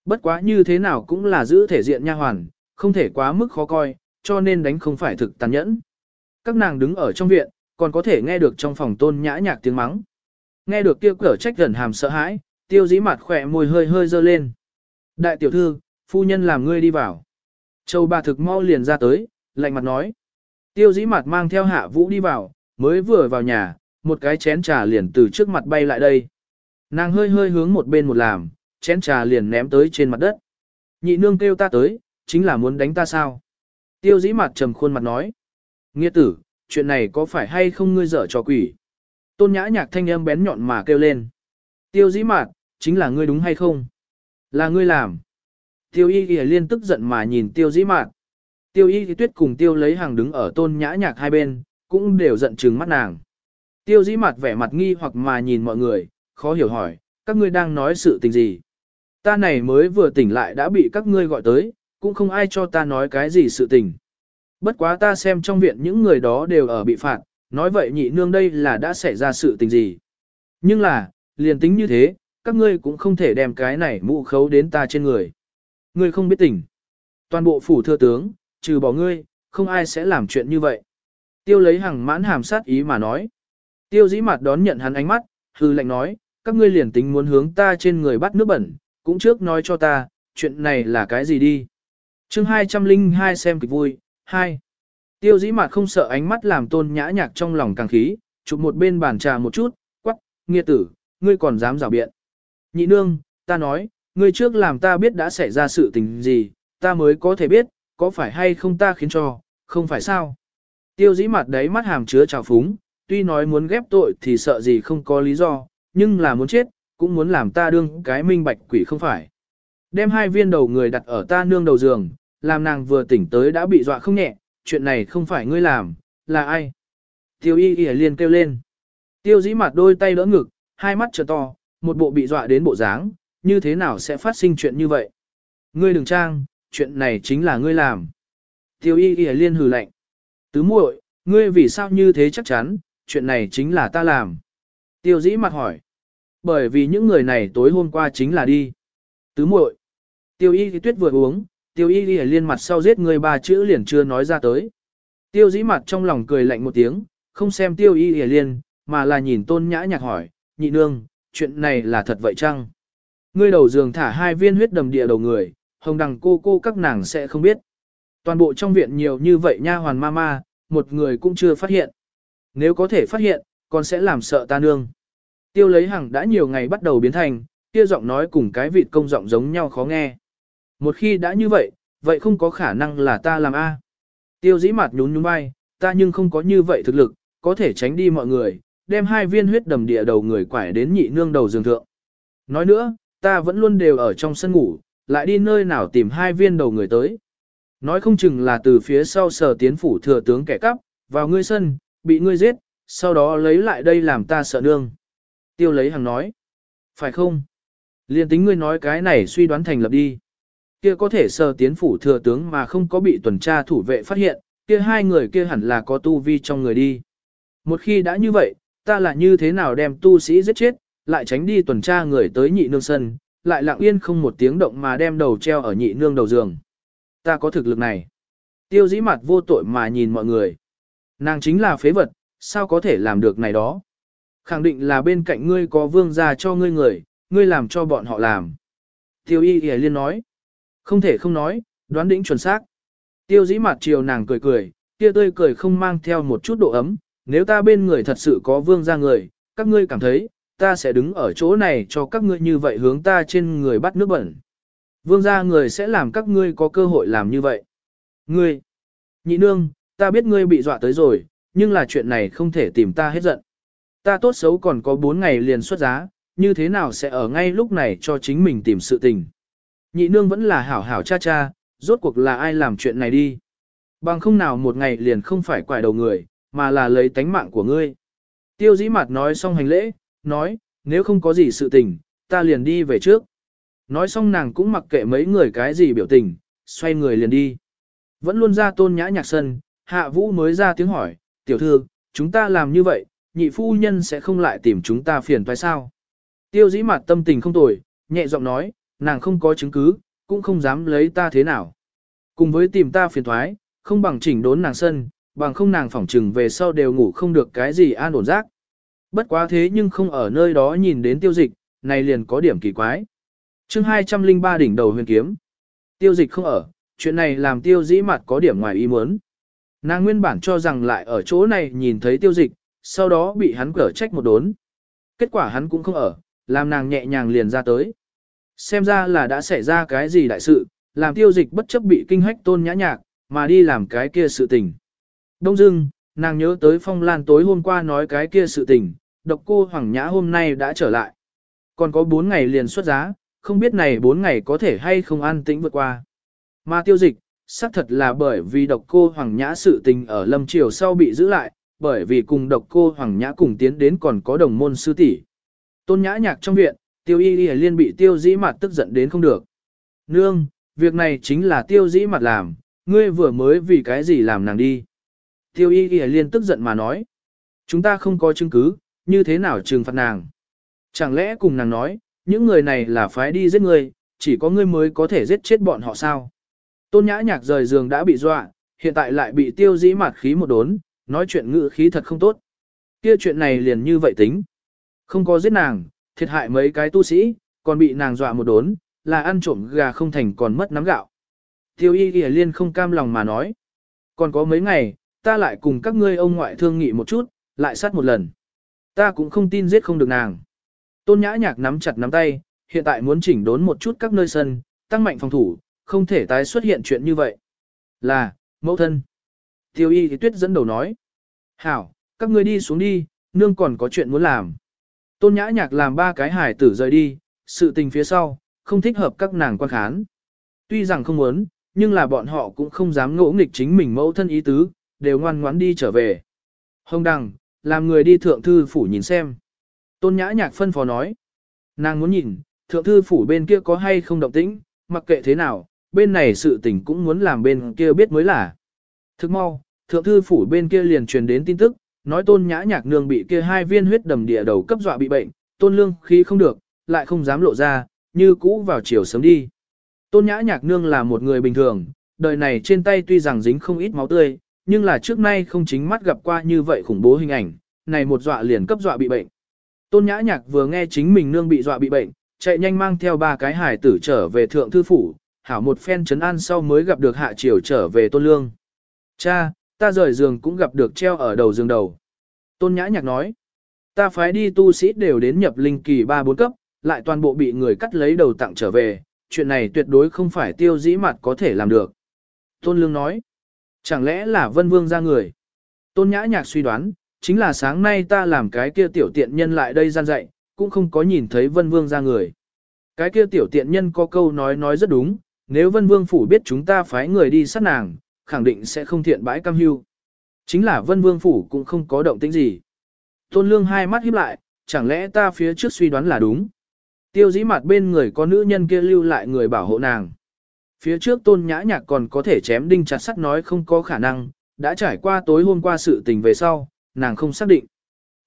Bất quá như thế nào cũng là giữ thể diện nha hoàn, không thể quá mức khó coi, cho nên đánh không phải thực tàn nhẫn. Các nàng đứng ở trong viện, còn có thể nghe được trong phòng tôn nhã nhạc tiếng mắng. Nghe được kia cở trách gần hàm sợ hãi, tiêu dĩ mặt khỏe môi hơi hơi dơ lên. Đại tiểu thư, phu nhân làm ngươi đi vào. Châu bà thực mau liền ra tới, lạnh mặt nói. Tiêu dĩ mặt mang theo hạ vũ đi vào, mới vừa vào nhà, một cái chén trà liền từ trước mặt bay lại đây. Nàng hơi hơi hướng một bên một làm, chén trà liền ném tới trên mặt đất. Nhị nương kêu ta tới, chính là muốn đánh ta sao? Tiêu dĩ mặt trầm khuôn mặt nói. Nghĩa tử, chuyện này có phải hay không ngươi dở trò quỷ? Tôn nhã nhạc thanh âm bén nhọn mà kêu lên. Tiêu dĩ mạt, chính là ngươi đúng hay không? Là ngươi làm. Tiêu y thì liên tức giận mà nhìn tiêu dĩ mạt. Tiêu y thì tuyết cùng tiêu lấy hàng đứng ở tôn nhã nhạc hai bên, cũng đều giận trừng mắt nàng. Tiêu dĩ mặt vẻ mặt nghi hoặc mà nhìn mọi người, khó hiểu hỏi, các ngươi đang nói sự tình gì? Ta này mới vừa tỉnh lại đã bị các ngươi gọi tới, cũng không ai cho ta nói cái gì sự tình. Bất quá ta xem trong viện những người đó đều ở bị phạt, nói vậy nhị nương đây là đã xảy ra sự tình gì. Nhưng là, liền tính như thế, các ngươi cũng không thể đem cái này mũ khấu đến ta trên người. Ngươi không biết tình. Toàn bộ phủ thừa tướng, trừ bỏ ngươi, không ai sẽ làm chuyện như vậy. Tiêu lấy hàng mãn hàm sát ý mà nói. Tiêu dĩ mặt đón nhận hắn ánh mắt, hư lệnh nói, các ngươi liền tính muốn hướng ta trên người bắt nước bẩn, cũng trước nói cho ta, chuyện này là cái gì đi. chương 202 xem kịch vui, 2. Tiêu dĩ mặt không sợ ánh mắt làm tôn nhã nhạc trong lòng càng khí, chụp một bên bàn trà một chút, quắc, nghiệt tử, ngươi còn dám rào biện. Nhị nương, ta nói, ngươi trước làm ta biết đã xảy ra sự tình gì, ta mới có thể biết, có phải hay không ta khiến cho, không phải sao. Tiêu dĩ mặt đấy mắt hàm chứa trào phúng, tuy nói muốn ghép tội thì sợ gì không có lý do, nhưng là muốn chết, cũng muốn làm ta đương cái minh bạch quỷ không phải. Đem hai viên đầu người đặt ở ta nương đầu giường, làm nàng vừa tỉnh tới đã bị dọa không nhẹ, chuyện này không phải ngươi làm, là ai? Tiêu y y liền kêu lên. Tiêu dĩ mặt đôi tay đỡ ngực, hai mắt trợ to, một bộ bị dọa đến bộ dáng, như thế nào sẽ phát sinh chuyện như vậy? Ngươi đừng trang, chuyện này chính là ngươi làm. Tiêu y y liên hừ lạnh. Tứ muội, ngươi vì sao như thế chắc chắn, chuyện này chính là ta làm. Tiêu dĩ mặt hỏi. Bởi vì những người này tối hôm qua chính là đi. Tứ muội. Tiêu y thì tuyết vừa uống, tiêu y ghi liên mặt sau giết người ba chữ liền chưa nói ra tới. Tiêu dĩ mặt trong lòng cười lạnh một tiếng, không xem tiêu y ghi liên, mà là nhìn tôn nhã nhạc hỏi, nhị nương, chuyện này là thật vậy chăng? Ngươi đầu giường thả hai viên huyết đầm địa đầu người, hồng đằng cô cô các nàng sẽ không biết. Toàn bộ trong viện nhiều như vậy nha hoàn ma ma, một người cũng chưa phát hiện. Nếu có thể phát hiện, còn sẽ làm sợ ta nương. Tiêu lấy hàng đã nhiều ngày bắt đầu biến thành, kia giọng nói cùng cái vịt công giọng giống nhau khó nghe. Một khi đã như vậy, vậy không có khả năng là ta làm A. Tiêu dĩ mặt nhún nhún vai, ta nhưng không có như vậy thực lực, có thể tránh đi mọi người, đem hai viên huyết đầm địa đầu người quải đến nhị nương đầu giường thượng. Nói nữa, ta vẫn luôn đều ở trong sân ngủ, lại đi nơi nào tìm hai viên đầu người tới. Nói không chừng là từ phía sau sở tiến phủ thừa tướng kẻ cắp, vào ngươi sân, bị ngươi giết, sau đó lấy lại đây làm ta sợ nương. Tiêu lấy hàng nói. Phải không? Liên tính ngươi nói cái này suy đoán thành lập đi. Kia có thể sờ tiến phủ thừa tướng mà không có bị tuần tra thủ vệ phát hiện, kia hai người kia hẳn là có tu vi trong người đi. Một khi đã như vậy, ta là như thế nào đem tu sĩ giết chết, lại tránh đi tuần tra người tới nhị nương sân, lại lặng yên không một tiếng động mà đem đầu treo ở nhị nương đầu giường. Ta có thực lực này. Tiêu dĩ mặt vô tội mà nhìn mọi người. Nàng chính là phế vật, sao có thể làm được này đó. Khẳng định là bên cạnh ngươi có vương gia cho ngươi người, ngươi làm cho bọn họ làm. Tiêu y hề liên nói. Không thể không nói, đoán đỉnh chuẩn xác. Tiêu dĩ mặt chiều nàng cười cười, kia tươi cười không mang theo một chút độ ấm. Nếu ta bên người thật sự có vương gia người, các ngươi cảm thấy, ta sẽ đứng ở chỗ này cho các ngươi như vậy hướng ta trên người bắt nước bẩn. Vương gia người sẽ làm các ngươi có cơ hội làm như vậy. Ngươi, nhị nương, ta biết ngươi bị dọa tới rồi, nhưng là chuyện này không thể tìm ta hết giận. Ta tốt xấu còn có 4 ngày liền xuất giá, như thế nào sẽ ở ngay lúc này cho chính mình tìm sự tình. Nhị nương vẫn là hảo hảo cha cha, rốt cuộc là ai làm chuyện này đi. Bằng không nào một ngày liền không phải quải đầu người, mà là lấy tánh mạng của ngươi. Tiêu dĩ mặt nói xong hành lễ, nói, nếu không có gì sự tình, ta liền đi về trước. Nói xong nàng cũng mặc kệ mấy người cái gì biểu tình, xoay người liền đi. Vẫn luôn ra tôn nhã nhạc sân, hạ vũ mới ra tiếng hỏi, tiểu thư, chúng ta làm như vậy, nhị phu nhân sẽ không lại tìm chúng ta phiền phải sao. Tiêu dĩ mặt tâm tình không tồi, nhẹ giọng nói, nàng không có chứng cứ, cũng không dám lấy ta thế nào. Cùng với tìm ta phiền thoái, không bằng chỉnh đốn nàng sân, bằng không nàng phỏng trừng về sau đều ngủ không được cái gì an ổn giác. Bất quá thế nhưng không ở nơi đó nhìn đến tiêu dịch, này liền có điểm kỳ quái. chương 203 đỉnh đầu huyền kiếm. Tiêu dịch không ở, chuyện này làm tiêu dĩ mặt có điểm ngoài ý muốn. Nàng nguyên bản cho rằng lại ở chỗ này nhìn thấy tiêu dịch, sau đó bị hắn cở trách một đốn. Kết quả hắn cũng không ở, làm nàng nhẹ nhàng liền ra tới. Xem ra là đã xảy ra cái gì đại sự, làm tiêu dịch bất chấp bị kinh hách tôn nhã nhạc, mà đi làm cái kia sự tình. Đông dưng, nàng nhớ tới phong lan tối hôm qua nói cái kia sự tình, độc cô Hoàng Nhã hôm nay đã trở lại. Còn có 4 ngày liền xuất giá, không biết này 4 ngày có thể hay không an tĩnh vượt qua. Mà tiêu dịch, xác thật là bởi vì độc cô Hoàng Nhã sự tình ở Lâm Triều sau bị giữ lại, bởi vì cùng độc cô Hoàng Nhã cùng tiến đến còn có đồng môn sư tỷ. Tôn Nhã nhạc trong viện, tiêu y y liên bị tiêu dĩ mặt tức giận đến không được. Nương, việc này chính là tiêu dĩ mặt làm, ngươi vừa mới vì cái gì làm nàng đi. Tiêu y y liên tức giận mà nói. Chúng ta không có chứng cứ, như thế nào trừng phạt nàng. Chẳng lẽ cùng nàng nói, những người này là phái đi giết ngươi, chỉ có ngươi mới có thể giết chết bọn họ sao. Tôn nhã nhạc rời giường đã bị dọa, hiện tại lại bị tiêu dĩ mặt khí một đốn, nói chuyện ngữ khí thật không tốt. Kia chuyện này liền như vậy tính. Không có giết nàng, thiệt hại mấy cái tu sĩ, còn bị nàng dọa một đốn, là ăn trộm gà không thành còn mất nắm gạo. Tiêu y ghi liên không cam lòng mà nói. Còn có mấy ngày, ta lại cùng các ngươi ông ngoại thương nghị một chút, lại sát một lần. Ta cũng không tin giết không được nàng. Tôn nhã nhạc nắm chặt nắm tay, hiện tại muốn chỉnh đốn một chút các nơi sân, tăng mạnh phòng thủ, không thể tái xuất hiện chuyện như vậy. Là, mẫu thân. Tiêu y thì tuyết dẫn đầu nói. Hảo, các ngươi đi xuống đi, nương còn có chuyện muốn làm. Tôn nhã nhạc làm ba cái hải tử rời đi, sự tình phía sau, không thích hợp các nàng quan khán. Tuy rằng không muốn, nhưng là bọn họ cũng không dám ngỗ nghịch chính mình mẫu thân ý tứ, đều ngoan ngoãn đi trở về. Hồng đằng, làm người đi thượng thư phủ nhìn xem. Tôn nhã nhạc phân phó nói. Nàng muốn nhìn, thượng thư phủ bên kia có hay không động tĩnh, mặc kệ thế nào, bên này sự tình cũng muốn làm bên kia biết mới là. Thức mau, thượng thư phủ bên kia liền truyền đến tin tức, nói tôn nhã nhạc nương bị kia hai viên huyết đầm địa đầu cấp dọa bị bệnh, tôn lương khí không được, lại không dám lộ ra, như cũ vào chiều sớm đi. Tôn nhã nhạc nương là một người bình thường, đời này trên tay tuy rằng dính không ít máu tươi, nhưng là trước nay không chính mắt gặp qua như vậy khủng bố hình ảnh, này một dọa liền cấp dọa bị bệnh. Tôn nhã nhạc vừa nghe chính mình nương bị dọa bị bệnh, chạy nhanh mang theo ba cái hải tử trở về thượng thư phủ, hảo một phen chấn an sau mới gặp được hạ triều trở về tôn lương. Cha, ta rời giường cũng gặp được treo ở đầu giường đầu. Tôn nhã nhạc nói, ta phái đi tu sĩ đều đến nhập linh kỳ 3-4 cấp, lại toàn bộ bị người cắt lấy đầu tặng trở về, chuyện này tuyệt đối không phải tiêu dĩ mặt có thể làm được. Tôn lương nói, chẳng lẽ là vân vương ra người? Tôn nhã nhạc suy đoán, chính là sáng nay ta làm cái kia tiểu tiện nhân lại đây gian dạy, cũng không có nhìn thấy vân vương ra người. Cái kia tiểu tiện nhân có câu nói nói rất đúng, nếu vân vương phủ biết chúng ta phái người đi sát nàng, khẳng định sẽ không thiện bãi cam hưu. Chính là vân vương phủ cũng không có động tĩnh gì. Tôn lương hai mắt híp lại, chẳng lẽ ta phía trước suy đoán là đúng. Tiêu dĩ mặt bên người có nữ nhân kia lưu lại người bảo hộ nàng. Phía trước tôn nhã nhạc còn có thể chém đinh chặt sắt nói không có khả năng, đã trải qua tối hôm qua sự tình về sau, nàng không xác định.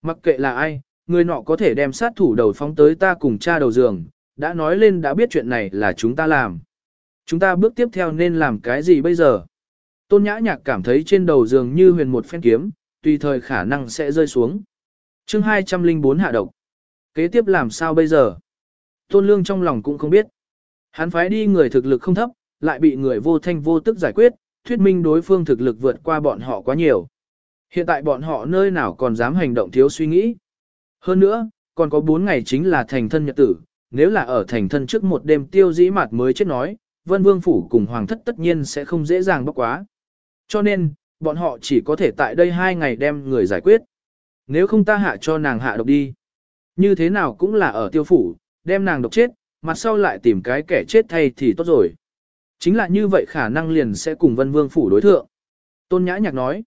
Mặc kệ là ai, người nọ có thể đem sát thủ đầu phóng tới ta cùng cha đầu giường, đã nói lên đã biết chuyện này là chúng ta làm. Chúng ta bước tiếp theo nên làm cái gì bây giờ? Tôn nhã nhạc cảm thấy trên đầu giường như huyền một phen kiếm, tùy thời khả năng sẽ rơi xuống. chương 204 hạ độc. Kế tiếp làm sao bây giờ? Tôn lương trong lòng cũng không biết. Hắn phái đi người thực lực không thấp, lại bị người vô thanh vô tức giải quyết, thuyết minh đối phương thực lực vượt qua bọn họ quá nhiều. Hiện tại bọn họ nơi nào còn dám hành động thiếu suy nghĩ. Hơn nữa, còn có 4 ngày chính là thành thân nhật tử, nếu là ở thành thân trước một đêm tiêu dĩ mặt mới chết nói, vân vương phủ cùng hoàng thất tất nhiên sẽ không dễ dàng bóc quá. Cho nên, bọn họ chỉ có thể tại đây hai ngày đem người giải quyết. Nếu không ta hạ cho nàng hạ độc đi. Như thế nào cũng là ở tiêu phủ, đem nàng độc chết, mặt sau lại tìm cái kẻ chết thay thì tốt rồi. Chính là như vậy khả năng liền sẽ cùng vân vương phủ đối thượng. Tôn Nhã Nhạc nói,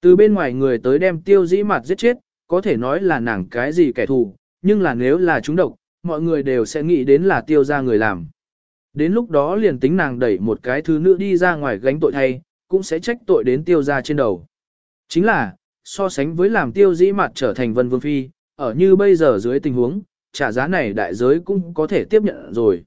từ bên ngoài người tới đem tiêu dĩ mặt giết chết, có thể nói là nàng cái gì kẻ thù, nhưng là nếu là chúng độc, mọi người đều sẽ nghĩ đến là tiêu ra người làm. Đến lúc đó liền tính nàng đẩy một cái thứ nữ đi ra ngoài gánh tội thay, cũng sẽ trách tội đến tiêu ra trên đầu. Chính là, so sánh với làm tiêu dĩ mặt trở thành vân vương phi, ở như bây giờ dưới tình huống, trả giá này đại giới cũng có thể tiếp nhận rồi.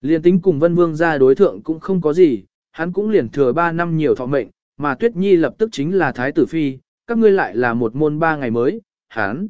Liên tính cùng vân vương ra đối thượng cũng không có gì, hắn cũng liền thừa 3 năm nhiều thọ mệnh, mà Tuyết Nhi lập tức chính là thái tử phi, các ngươi lại là một môn ba ngày mới, hắn.